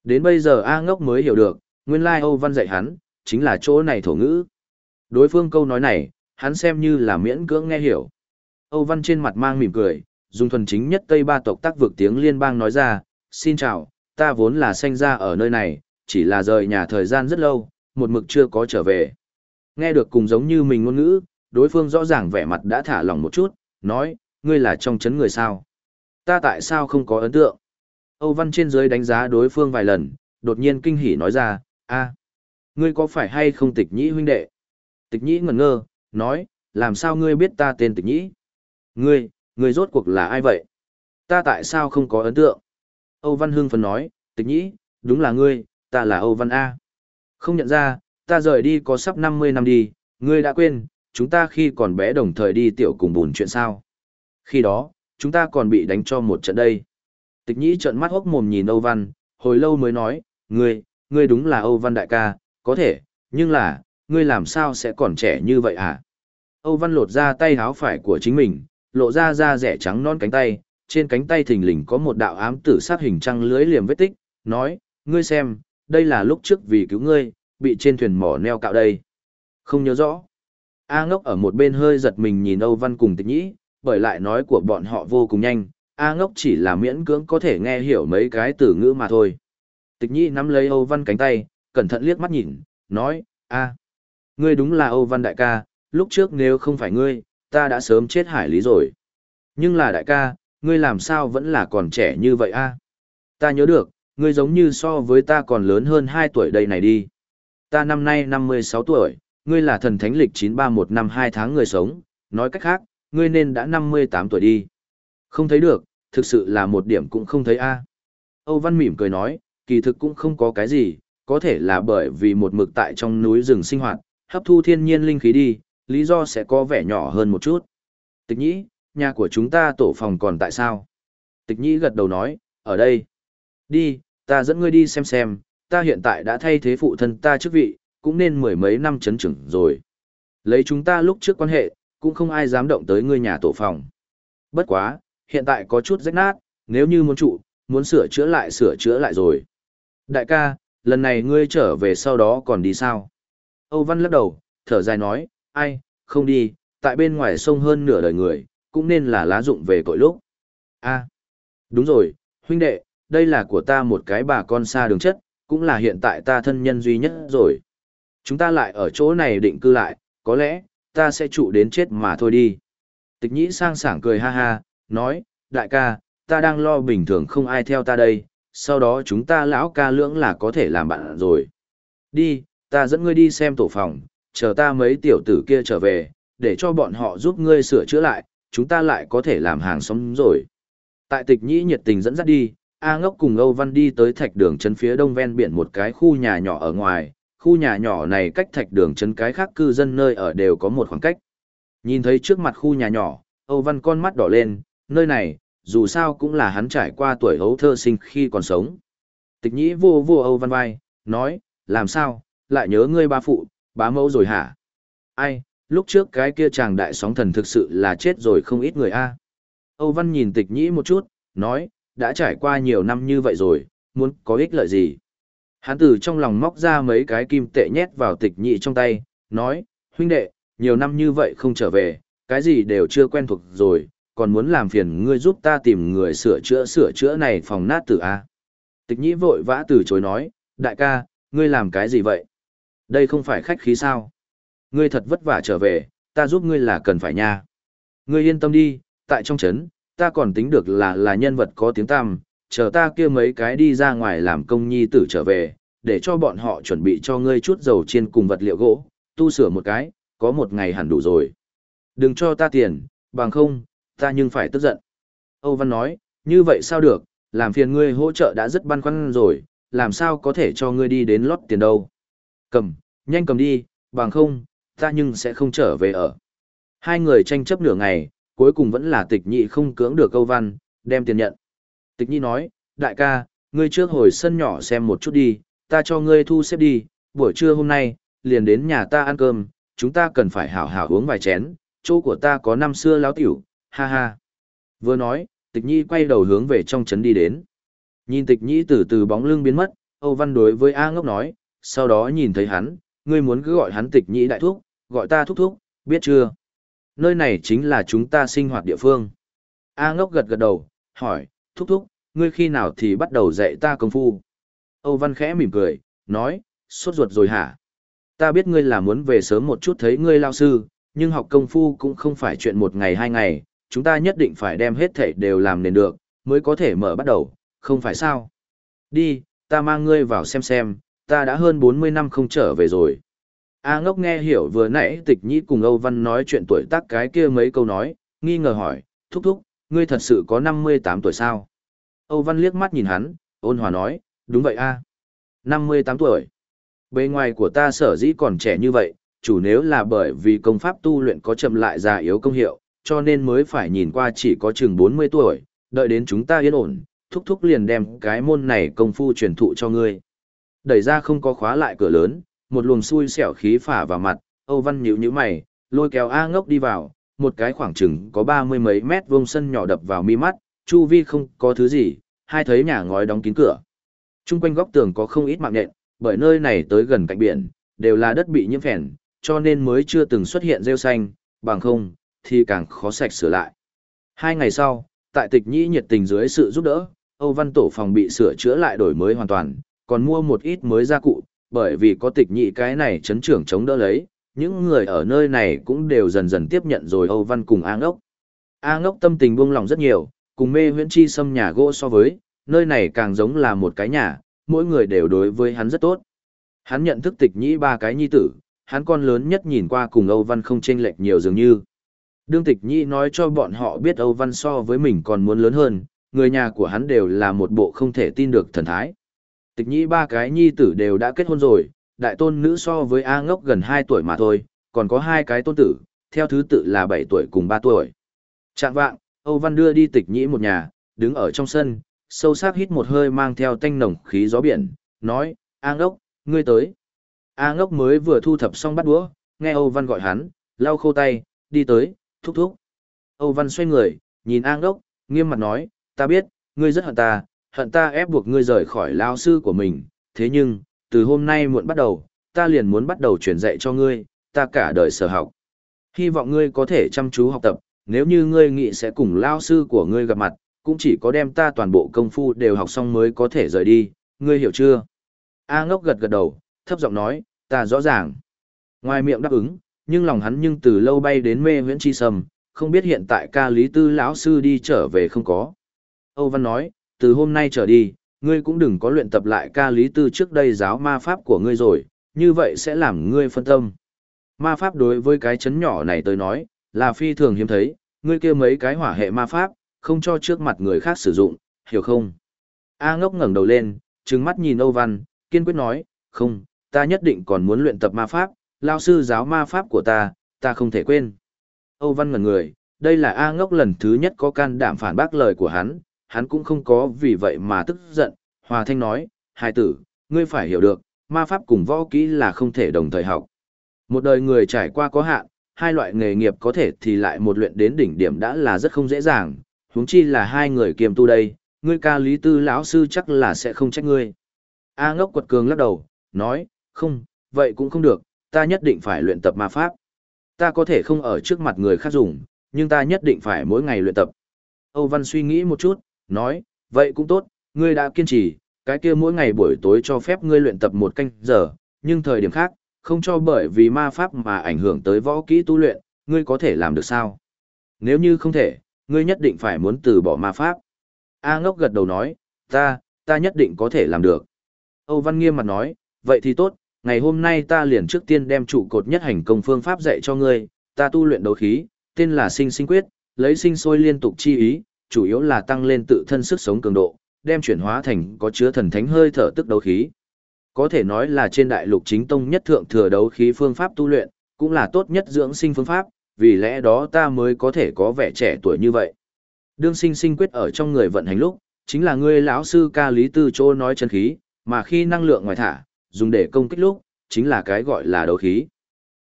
Đến bây giờ A ngốc mới hiểu được, nguyên lai like Âu Văn dạy hắn, chính là chỗ này thổ ngữ. Đối phương câu nói này, hắn xem như là miễn cưỡng nghe hiểu. Âu Văn trên mặt mang mỉm cười, dùng thuần chính nhất Tây Ba tộc tác vực tiếng liên bang nói ra, xin chào, ta vốn là sinh ra ở nơi này, chỉ là rời nhà thời gian rất lâu, một mực chưa có trở về. Nghe được cùng giống như mình ngôn ngữ, đối phương rõ ràng vẻ mặt đã thả lỏng một chút, nói, ngươi là trong chấn người sao? Ta tại sao không có ấn tượng? Âu Văn trên dưới đánh giá đối phương vài lần, đột nhiên kinh hỉ nói ra, a, ngươi có phải hay không tịch nhĩ huynh đệ? Tịch nhĩ ngẩn ngơ, nói, làm sao ngươi biết ta tên tịch nhĩ? Ngươi, ngươi rốt cuộc là ai vậy? Ta tại sao không có ấn tượng? Âu Văn Hưng phấn nói, tịch nhĩ, đúng là ngươi, ta là Âu Văn A. Không nhận ra, ta rời đi có sắp 50 năm đi, ngươi đã quên, chúng ta khi còn bé đồng thời đi tiểu cùng bùn chuyện sao. Khi đó, chúng ta còn bị đánh cho một trận đây. Tịch nhĩ trợn mắt hốc mồm nhìn Âu Văn, hồi lâu mới nói, ngươi, ngươi đúng là Âu Văn đại ca, có thể, nhưng là, ngươi làm sao sẽ còn trẻ như vậy hả? Âu Văn lột ra tay háo phải của chính mình, lộ ra da rẻ trắng non cánh tay, trên cánh tay thình lình có một đạo ám tử sát hình trăng lưới liềm vết tích, nói, ngươi xem, đây là lúc trước vì cứu ngươi, bị trên thuyền mỏ neo cạo đây. Không nhớ rõ. A ngốc ở một bên hơi giật mình nhìn Âu Văn cùng tịch nhĩ, bởi lại nói của bọn họ vô cùng nhanh, A ngốc chỉ là miễn cưỡng có thể nghe hiểu mấy cái từ ngữ mà thôi. Tịch nhĩ nắm lấy Âu Văn cánh tay, cẩn thận liếc mắt nhìn, nói, A, ngươi đúng là Âu Văn đại ca, lúc trước nếu không phải ngươi, ta đã sớm chết hải lý rồi. Nhưng là đại ca, ngươi làm sao vẫn là còn trẻ như vậy a? Ta nhớ được, ngươi giống như so với ta còn lớn hơn 2 tuổi đây này đi. Ta năm nay 56 tuổi, ngươi là thần thánh lịch 931 năm 2 tháng người sống, nói cách khác, ngươi nên đã 58 tuổi đi. Không thấy được, thực sự là một điểm cũng không thấy a. Âu Văn mỉm cười nói, kỳ thực cũng không có cái gì, có thể là bởi vì một mực tại trong núi rừng sinh hoạt, hấp thu thiên nhiên linh khí đi, lý do sẽ có vẻ nhỏ hơn một chút. Tịch nhĩ, nhà của chúng ta tổ phòng còn tại sao? Tịch nhĩ gật đầu nói, ở đây. Đi, ta dẫn ngươi đi xem xem, ta hiện tại đã thay thế phụ thân ta chức vị, cũng nên mười mấy năm chấn trưởng rồi. Lấy chúng ta lúc trước quan hệ, cũng không ai dám động tới ngươi nhà tổ phòng. Bất quá, hiện tại có chút rách nát, nếu như muốn trụ, muốn sửa chữa lại sửa chữa lại rồi. Đại ca, lần này ngươi trở về sau đó còn đi sao? Âu Văn lắc đầu, thở dài nói, ai, không đi, tại bên ngoài sông hơn nửa đời người, cũng nên là lá dụng về cội lúc. a à, đúng rồi, huynh đệ, đây là của ta một cái bà con xa đường chất, cũng là hiện tại ta thân nhân duy nhất rồi. Chúng ta lại ở chỗ này định cư lại, có lẽ, ta sẽ trụ đến chết mà thôi đi. Tịch nhĩ sang sảng cười ha ha, nói, đại ca, ta đang lo bình thường không ai theo ta đây, sau đó chúng ta lão ca lưỡng là có thể làm bạn rồi. Đi, ta dẫn ngươi đi xem tổ phòng, chờ ta mấy tiểu tử kia trở về, để cho bọn họ giúp ngươi sửa chữa lại, chúng ta lại có thể làm hàng xóm rồi. Tại tịch nhĩ nhiệt tình dẫn dắt đi, A ngốc cùng Âu Văn đi tới thạch đường chân phía đông ven biển một cái khu nhà nhỏ ở ngoài, khu nhà nhỏ này cách thạch đường chân cái khác cư dân nơi ở đều có một khoảng cách. Nhìn thấy trước mặt khu nhà nhỏ, Âu Văn con mắt đỏ lên, nơi này, dù sao cũng là hắn trải qua tuổi hấu thơ sinh khi còn sống. Tịch nhĩ vô vô Âu Văn vai, nói, làm sao, lại nhớ ngươi ba phụ, bá mẫu rồi hả? Ai, lúc trước cái kia chàng đại sóng thần thực sự là chết rồi không ít người a. Âu Văn nhìn tịch nhĩ một chút, nói, đã trải qua nhiều năm như vậy rồi, muốn có ích lợi gì? Hắn từ trong lòng móc ra mấy cái kim tệ nhét vào tịch nhĩ trong tay, nói, huynh đệ, nhiều năm như vậy không trở về, cái gì đều chưa quen thuộc rồi, còn muốn làm phiền ngươi giúp ta tìm người sửa chữa sửa chữa này phòng nát tử A. Tịch nhĩ vội vã từ chối nói, đại ca, ngươi làm cái gì vậy? Đây không phải khách khí sao? Ngươi thật vất vả trở về, ta giúp ngươi là cần phải nha. Ngươi yên tâm đi, tại trong chấn, ta còn tính được là là nhân vật có tiếng tăm, chờ ta kia mấy cái đi ra ngoài làm công nhi tử trở về, để cho bọn họ chuẩn bị cho ngươi chút dầu chiên cùng vật liệu gỗ, tu sửa một cái, có một ngày hẳn đủ rồi. Đừng cho ta tiền, bằng không, ta nhưng phải tức giận. Âu Văn nói, như vậy sao được, làm phiền ngươi hỗ trợ đã rất băn khoăn rồi, làm sao có thể cho ngươi đi đến lót tiền đâu. Cầm, nhanh cầm đi, bằng không, ta nhưng sẽ không trở về ở. Hai người tranh chấp nửa ngày, cuối cùng vẫn là tịch nhị không cưỡng được câu văn, đem tiền nhận. Tịch nhị nói, đại ca, ngươi trước hồi sân nhỏ xem một chút đi, ta cho ngươi thu xếp đi, buổi trưa hôm nay, liền đến nhà ta ăn cơm, chúng ta cần phải hảo hảo uống vài chén, chỗ của ta có năm xưa láo tiểu, ha ha. Vừa nói, tịch nhi quay đầu hướng về trong trấn đi đến. Nhìn tịch nhi từ từ bóng lưng biến mất, Âu Văn đối với A ngốc nói, sau đó nhìn thấy hắn, ngươi muốn cứ gọi hắn tịch nhĩ đại thúc, gọi ta thúc thúc, biết chưa? Nơi này chính là chúng ta sinh hoạt địa phương. A ngốc gật gật đầu, hỏi, thúc thúc, ngươi khi nào thì bắt đầu dạy ta công phu? Âu Văn khẽ mỉm cười, nói, sốt ruột rồi hả? Ta biết ngươi là muốn về sớm một chút thấy ngươi lao sư, nhưng học công phu cũng không phải chuyện một ngày hai ngày, chúng ta nhất định phải đem hết thảy đều làm nền được, mới có thể mở bắt đầu, không phải sao? Đi, ta mang ngươi vào xem xem, ta đã hơn 40 năm không trở về rồi. A ngốc nghe hiểu vừa nãy tịch nhĩ cùng Âu Văn nói chuyện tuổi tác cái kia mấy câu nói, nghi ngờ hỏi, thúc thúc, ngươi thật sự có 58 tuổi sao? Âu Văn liếc mắt nhìn hắn, ôn hòa nói, đúng vậy a 58 tuổi. Bề ngoài của ta sở dĩ còn trẻ như vậy, chủ nếu là bởi vì công pháp tu luyện có chậm lại già yếu công hiệu, cho nên mới phải nhìn qua chỉ có chừng 40 tuổi, đợi đến chúng ta yên ổn, thúc thúc liền đem cái môn này công phu truyền thụ cho ngươi. Đẩy ra không có khóa lại cửa lớn, một luồng xui xẻo khí phả vào mặt, Âu Văn nhíu nhíu mày, lôi kéo A ngốc đi vào, một cái khoảng chừng có ba mươi mấy mét vuông sân nhỏ đập vào mi mắt, chu vi không có thứ gì, hai thấy nhà ngói đóng kín cửa. Trung quanh góc tường có không ít mạng nhện, bởi nơi này tới gần cạnh biển, đều là đất bị nhiễm phèn, cho nên mới chưa từng xuất hiện rêu xanh, bằng không, thì càng khó sạch sửa lại. Hai ngày sau, tại tịch nhĩ nhiệt tình dưới sự giúp đỡ, Âu Văn Tổ phòng bị sửa chữa lại đổi mới hoàn toàn, còn mua một ít mới gia cụ, bởi vì có tịch nhị cái này chấn trưởng chống đỡ lấy, những người ở nơi này cũng đều dần dần tiếp nhận rồi Âu Văn cùng A ngốc. A ngốc tâm tình buông lòng rất nhiều, cùng mê huyễn chi xâm nhà gỗ so với, nơi này càng giống là một cái nhà, mỗi người đều đối với hắn rất tốt. Hắn nhận thức tịch nhĩ ba cái nhi tử, hắn con lớn nhất nhìn qua cùng Âu Văn không chênh lệch nhiều dường như. Đương tịch nhĩ nói cho bọn họ biết Âu Văn so với mình còn muốn lớn hơn, người nhà của hắn đều là một bộ không thể tin được thần thái. Tịch nhĩ ba cái nhi tử đều đã kết hôn rồi, đại tôn nữ so với A ngốc gần 2 tuổi mà thôi, còn có hai cái tôn tử, theo thứ tự là 7 tuổi cùng 3 tuổi. Trạng vạng, Âu Văn đưa đi tịch nhĩ một nhà, đứng ở trong sân, sâu sắc hít một hơi mang theo tanh nồng khí gió biển, nói, A ngốc, ngươi tới. A ngốc mới vừa thu thập xong bắt đũa, nghe Âu Văn gọi hắn, lau khô tay, đi tới, thúc thúc. Âu Văn xoay người, nhìn An ngốc, nghiêm mặt nói, ta biết, ngươi rất hận ta, hận ta ép buộc ngươi rời khỏi lao sư của mình, thế nhưng, từ hôm nay muộn bắt đầu, ta liền muốn bắt đầu truyền dạy cho ngươi, ta cả đời sở học. Hy vọng ngươi có thể chăm chú học tập, nếu như ngươi nghĩ sẽ cùng lao sư của ngươi gặp mặt, cũng chỉ có đem ta toàn bộ công phu đều học xong mới có thể rời đi, ngươi hiểu chưa? A ngốc gật gật đầu, thấp giọng nói, ta rõ ràng. Ngoài miệng đáp ứng, nhưng lòng hắn nhưng từ lâu bay đến mê huyễn chi sầm, không biết hiện tại ca lý tư lão sư đi trở về không có. Âu Văn nói, từ hôm nay trở đi, ngươi cũng đừng có luyện tập lại ca lý tư trước đây giáo ma pháp của ngươi rồi, như vậy sẽ làm ngươi phân tâm. Ma pháp đối với cái chấn nhỏ này tới nói, là phi thường hiếm thấy, ngươi kia mấy cái hỏa hệ ma pháp, không cho trước mặt người khác sử dụng, hiểu không? A ngốc ngẩng đầu lên, trừng mắt nhìn Âu Văn, kiên quyết nói, không, ta nhất định còn muốn luyện tập ma pháp, lao sư giáo ma pháp của ta, ta không thể quên. Âu Văn ngẩn người, đây là A ngốc lần thứ nhất có can đảm phản bác lời của hắn, hắn cũng không có vì vậy mà tức giận, hòa thanh nói, hai tử, ngươi phải hiểu được, ma pháp cùng võ kỹ là không thể đồng thời học. Một đời người trải qua có hạn, hai loại nghề nghiệp có thể thì lại một luyện đến đỉnh điểm đã là rất không dễ dàng, huống chi là hai người kiềm tu đây, ngươi ca lý tư lão sư chắc là sẽ không trách ngươi. A ngốc quật cường lắc đầu, nói, không, vậy cũng không được, ta nhất định phải luyện tập ma pháp. Ta có thể không ở trước mặt người khác dùng, nhưng ta nhất định phải mỗi ngày luyện tập. Âu Văn suy nghĩ một chút, nói, vậy cũng tốt, ngươi đã kiên trì, cái kia mỗi ngày buổi tối cho phép ngươi luyện tập một canh giờ, nhưng thời điểm khác, không cho bởi vì ma pháp mà ảnh hưởng tới võ kỹ tu luyện, ngươi có thể làm được sao? Nếu như không thể, ngươi nhất định phải muốn từ bỏ ma pháp. A ngốc gật đầu nói, ta, ta nhất định có thể làm được. Âu Văn nghiêm mặt nói, vậy thì tốt, ngày hôm nay ta liền trước tiên đem trụ cột nhất hành công phương pháp dạy cho ngươi, ta tu luyện đấu khí, tên là sinh sinh quyết, lấy sinh sôi liên tục chi ý, chủ yếu là tăng lên tự thân sức sống cường độ, đem chuyển hóa thành có chứa thần thánh hơi thở tức đấu khí. Có thể nói là trên đại lục chính tông nhất thượng thừa đấu khí phương pháp tu luyện, cũng là tốt nhất dưỡng sinh phương pháp, vì lẽ đó ta mới có thể có vẻ trẻ tuổi như vậy. Đương sinh sinh quyết ở trong người vận hành lúc, chính là ngươi lão sư ca lý tư chỗ nói chân khí, mà khi năng lượng ngoài thả, dùng để công kích lúc, chính là cái gọi là đấu khí.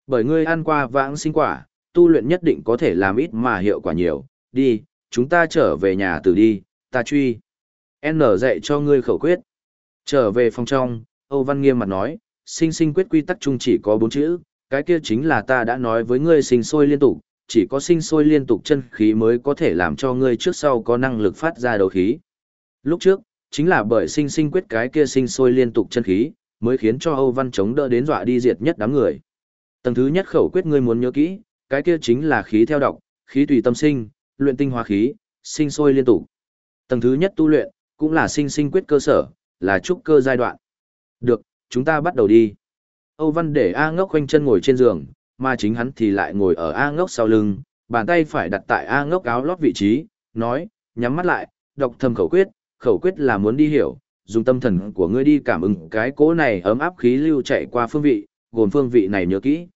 Bởi ngươi ăn qua vãng sinh quả, tu luyện nhất định có thể làm ít mà hiệu quả nhiều, đi, chúng ta trở về nhà từ đi, ta truy. N dạy cho ngươi khẩu quyết. Trở về phòng trong, Âu Văn nghiêm mặt nói, sinh sinh quyết quy tắc chung chỉ có bốn chữ, cái kia chính là ta đã nói với ngươi sinh sôi liên tục, chỉ có sinh sôi liên tục chân khí mới có thể làm cho ngươi trước sau có năng lực phát ra đấu khí. Lúc trước, chính là bởi sinh sinh quyết cái kia sinh sôi liên tục chân khí, mới khiến cho Âu Văn chống đỡ đến dọa đi diệt nhất đám người. Tầng thứ nhất khẩu quyết ngươi muốn nhớ kỹ, cái kia chính là khí theo độc, khí tùy tâm sinh, luyện tinh hóa khí, sinh sôi liên tục. Tầng thứ nhất tu luyện, cũng là sinh sinh quyết cơ sở, là trúc cơ giai đoạn. Được, chúng ta bắt đầu đi. Âu Văn để A ngốc khoanh chân ngồi trên giường, mà chính hắn thì lại ngồi ở A ngốc sau lưng, bàn tay phải đặt tại A ngốc áo lót vị trí, nói, nhắm mắt lại, đọc thầm khẩu quyết, khẩu quyết là muốn đi hiểu, dùng tâm thần của ngươi đi cảm ứng cái cỗ này ấm áp khí lưu chạy qua phương vị, gồm phương vị này nhớ kỹ.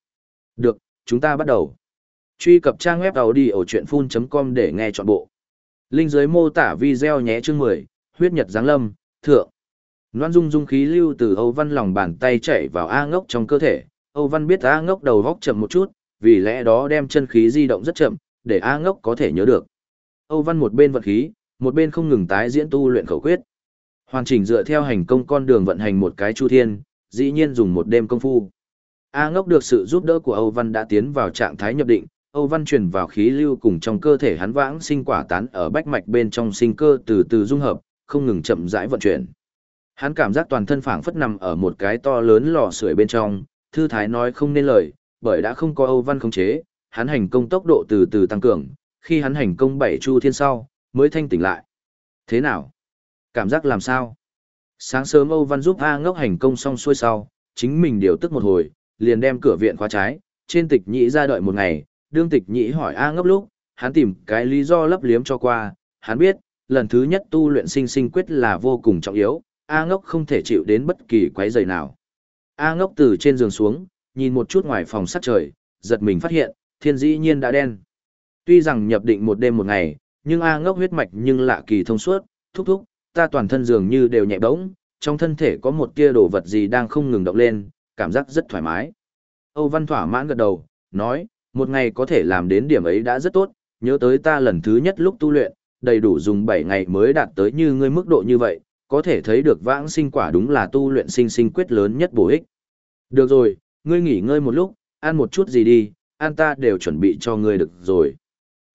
Được, chúng ta bắt đầu. Truy cập trang web đầu đi ở chuyện full.com để nghe trọn bộ. Linh dưới mô tả video nhé chương 10, huyết nhật giáng lâm, thượng. Loan dung dung khí lưu từ Âu Văn lòng bàn tay chạy vào A ngốc trong cơ thể. Âu Văn biết A ngốc đầu góc chậm một chút, vì lẽ đó đem chân khí di động rất chậm, để A ngốc có thể nhớ được. Âu Văn một bên vận khí, một bên không ngừng tái diễn tu luyện khẩu quyết. Hoàn chỉnh dựa theo hành công con đường vận hành một cái chu thiên, dĩ nhiên dùng một đêm công phu. A ngốc được sự giúp đỡ của Âu Văn đã tiến vào trạng thái nhập định, Âu Văn truyền vào khí lưu cùng trong cơ thể hắn vãng sinh quả tán ở bách mạch bên trong sinh cơ từ từ dung hợp, không ngừng chậm rãi vận chuyển. Hắn cảm giác toàn thân phảng phất nằm ở một cái to lớn lò sưởi bên trong, thư thái nói không nên lời, bởi đã không có Âu Văn khống chế, hắn hành công tốc độ từ từ tăng cường, khi hắn hành công bảy chu thiên sau, mới thanh tỉnh lại. Thế nào? Cảm giác làm sao? Sáng sớm Âu Văn giúp A ngốc hành công xong xuôi sau, chính mình điều tức một hồi, liền đem cửa viện khóa trái, trên tịch nhĩ ra đợi một ngày, đương tịch nhĩ hỏi A ngốc lúc, hắn tìm cái lý do lấp liếm cho qua, hắn biết, lần thứ nhất tu luyện sinh sinh quyết là vô cùng trọng yếu, A ngốc không thể chịu đến bất kỳ quấy giày nào. A ngốc từ trên giường xuống, nhìn một chút ngoài phòng sắt trời, giật mình phát hiện, thiên dĩ nhiên đã đen. Tuy rằng nhập định một đêm một ngày, nhưng A ngốc huyết mạch nhưng lạ kỳ thông suốt, thúc thúc, ta toàn thân dường như đều nhẹ bỗng, trong thân thể có một tia đồ vật gì đang không ngừng động lên, cảm giác rất thoải mái. Âu Văn thỏa mãn gật đầu, nói, một ngày có thể làm đến điểm ấy đã rất tốt, nhớ tới ta lần thứ nhất lúc tu luyện, đầy đủ dùng 7 ngày mới đạt tới như ngươi mức độ như vậy, có thể thấy được vãng sinh quả đúng là tu luyện sinh sinh quyết lớn nhất bổ ích. Được rồi, ngươi nghỉ ngơi một lúc, ăn một chút gì đi, ăn ta đều chuẩn bị cho ngươi được rồi.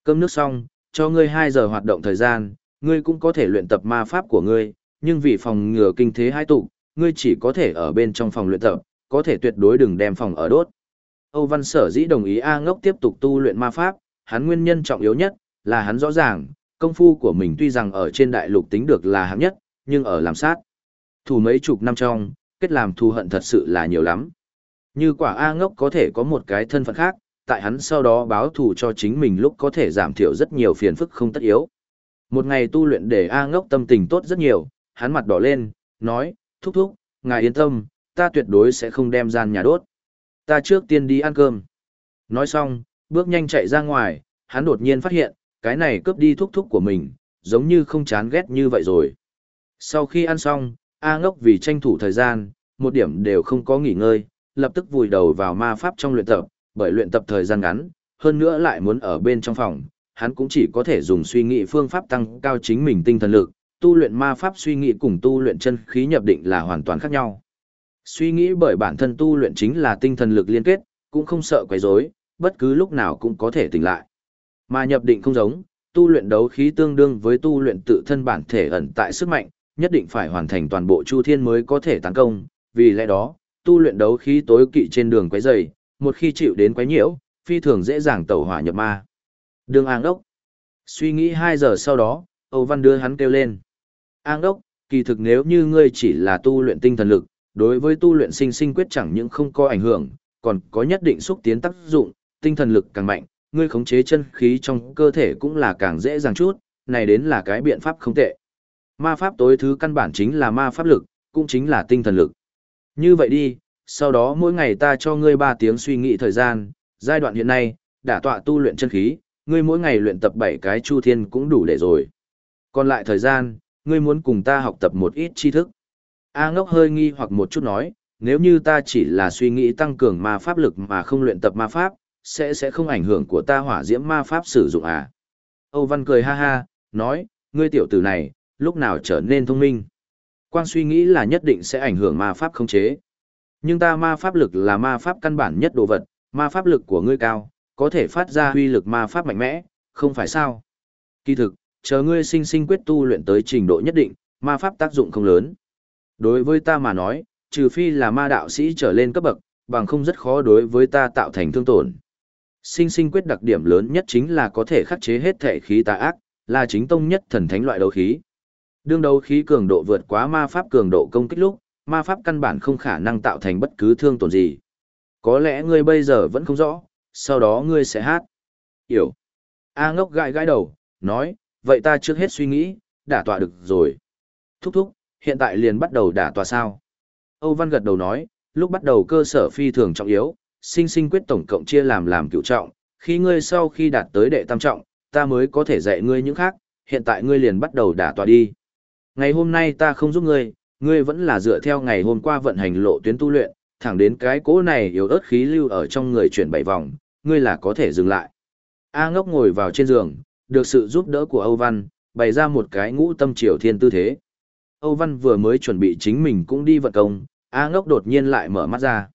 Cơm nước xong, cho ngươi 2 giờ hoạt động thời gian, ngươi cũng có thể luyện tập ma pháp của ngươi, nhưng vì phòng ngừa kinh thế hai tụ, ngươi chỉ có thể ở bên trong phòng luyện tập, có thể tuyệt đối đừng đem phòng ở đốt. Âu Văn Sở dĩ đồng ý A Ngốc tiếp tục tu luyện ma pháp, hắn nguyên nhân trọng yếu nhất là hắn rõ ràng, công phu của mình tuy rằng ở trên đại lục tính được là hạng nhất, nhưng ở làm sát. Thủ mấy chục năm trong, kết làm thù hận thật sự là nhiều lắm. Như quả A ngốc có thể có một cái thân phận khác, tại hắn sau đó báo thù cho chính mình lúc có thể giảm thiểu rất nhiều phiền phức không tất yếu. Một ngày tu luyện để A ngốc tâm tình tốt rất nhiều, hắn mặt đỏ lên, nói, thúc thúc, ngài yên tâm, ta tuyệt đối sẽ không đem gian nhà đốt. Ta trước tiên đi ăn cơm. Nói xong, bước nhanh chạy ra ngoài, hắn đột nhiên phát hiện, cái này cướp đi thúc thúc của mình, giống như không chán ghét như vậy rồi. Sau khi ăn xong, A ngốc vì tranh thủ thời gian, một điểm đều không có nghỉ ngơi, lập tức vùi đầu vào ma pháp trong luyện tập, bởi luyện tập thời gian ngắn, hơn nữa lại muốn ở bên trong phòng, hắn cũng chỉ có thể dùng suy nghĩ phương pháp tăng cao chính mình tinh thần lực, tu luyện ma pháp suy nghĩ cùng tu luyện chân khí nhập định là hoàn toàn khác nhau. Suy nghĩ bởi bản thân tu luyện chính là tinh thần lực liên kết, cũng không sợ quấy rối, bất cứ lúc nào cũng có thể tỉnh lại. Mà nhập định không giống, tu luyện đấu khí tương đương với tu luyện tự thân bản thể ẩn tại sức mạnh, nhất định phải hoàn thành toàn bộ chu thiên mới có thể tấn công, vì lẽ đó, tu luyện đấu khí tối kỵ trên đường quấy rầy, một khi chịu đến quấy nhiễu, phi thường dễ dàng tẩu hỏa nhập ma. Đường An Đốc. Suy nghĩ 2 giờ sau đó, Âu Văn đưa hắn kêu lên. An Đốc, kỳ thực nếu như ngươi chỉ là tu luyện tinh thần lực, đối với tu luyện sinh sinh quyết chẳng những không có ảnh hưởng, còn có nhất định xúc tiến tác dụng, tinh thần lực càng mạnh, ngươi khống chế chân khí trong cơ thể cũng là càng dễ dàng chút, này đến là cái biện pháp không tệ. Ma pháp tối thứ căn bản chính là ma pháp lực, cũng chính là tinh thần lực. Như vậy đi, sau đó mỗi ngày ta cho ngươi 3 tiếng suy nghĩ thời gian, giai đoạn hiện nay, đã tọa tu luyện chân khí, ngươi mỗi ngày luyện tập 7 cái chu thiên cũng đủ để rồi. Còn lại thời gian, ngươi muốn cùng ta học tập một ít tri thức. A ngốc hơi nghi hoặc một chút nói, nếu như ta chỉ là suy nghĩ tăng cường ma pháp lực mà không luyện tập ma pháp, sẽ sẽ không ảnh hưởng của ta hỏa diễm ma pháp sử dụng à. Âu Văn cười ha ha, nói, ngươi tiểu tử này, lúc nào trở nên thông minh. Quang suy nghĩ là nhất định sẽ ảnh hưởng ma pháp không chế. Nhưng ta ma pháp lực là ma pháp căn bản nhất đồ vật, ma pháp lực của ngươi cao, có thể phát ra huy lực ma pháp mạnh mẽ, không phải sao? Kỳ thực, chờ ngươi sinh sinh quyết tu luyện tới trình độ nhất định, ma pháp tác dụng không lớn. Đối với ta mà nói, trừ phi là ma đạo sĩ trở lên cấp bậc, bằng không rất khó đối với ta tạo thành thương tổn. Sinh sinh quyết đặc điểm lớn nhất chính là có thể khắc chế hết thể khí tà ác, là chính tông nhất thần thánh loại đấu khí. Đương đấu khí cường độ vượt quá ma pháp cường độ công kích lúc, ma pháp căn bản không khả năng tạo thành bất cứ thương tổn gì. Có lẽ ngươi bây giờ vẫn không rõ, sau đó ngươi sẽ hát. Hiểu. A ngốc gãi gãi đầu, nói, vậy ta trước hết suy nghĩ, đả tọa được rồi. Thúc thúc, hiện tại liền bắt đầu đả tọa sao? Âu Văn gật đầu nói, lúc bắt đầu cơ sở phi thường trọng yếu, sinh sinh quyết tổng cộng chia làm làm cựu trọng, khi ngươi sau khi đạt tới đệ tam trọng, ta mới có thể dạy ngươi những khác, hiện tại ngươi liền bắt đầu đả tọa đi. Ngày hôm nay ta không giúp ngươi, ngươi vẫn là dựa theo ngày hôm qua vận hành lộ tuyến tu luyện, thẳng đến cái cỗ này yếu ớt khí lưu ở trong người chuyển bảy vòng, ngươi là có thể dừng lại. A ngốc ngồi vào trên giường, được sự giúp đỡ của Âu Văn, bày ra một cái ngũ tâm triều thiên tư thế. Âu Văn vừa mới chuẩn bị chính mình cũng đi vận công, A ngốc đột nhiên lại mở mắt ra.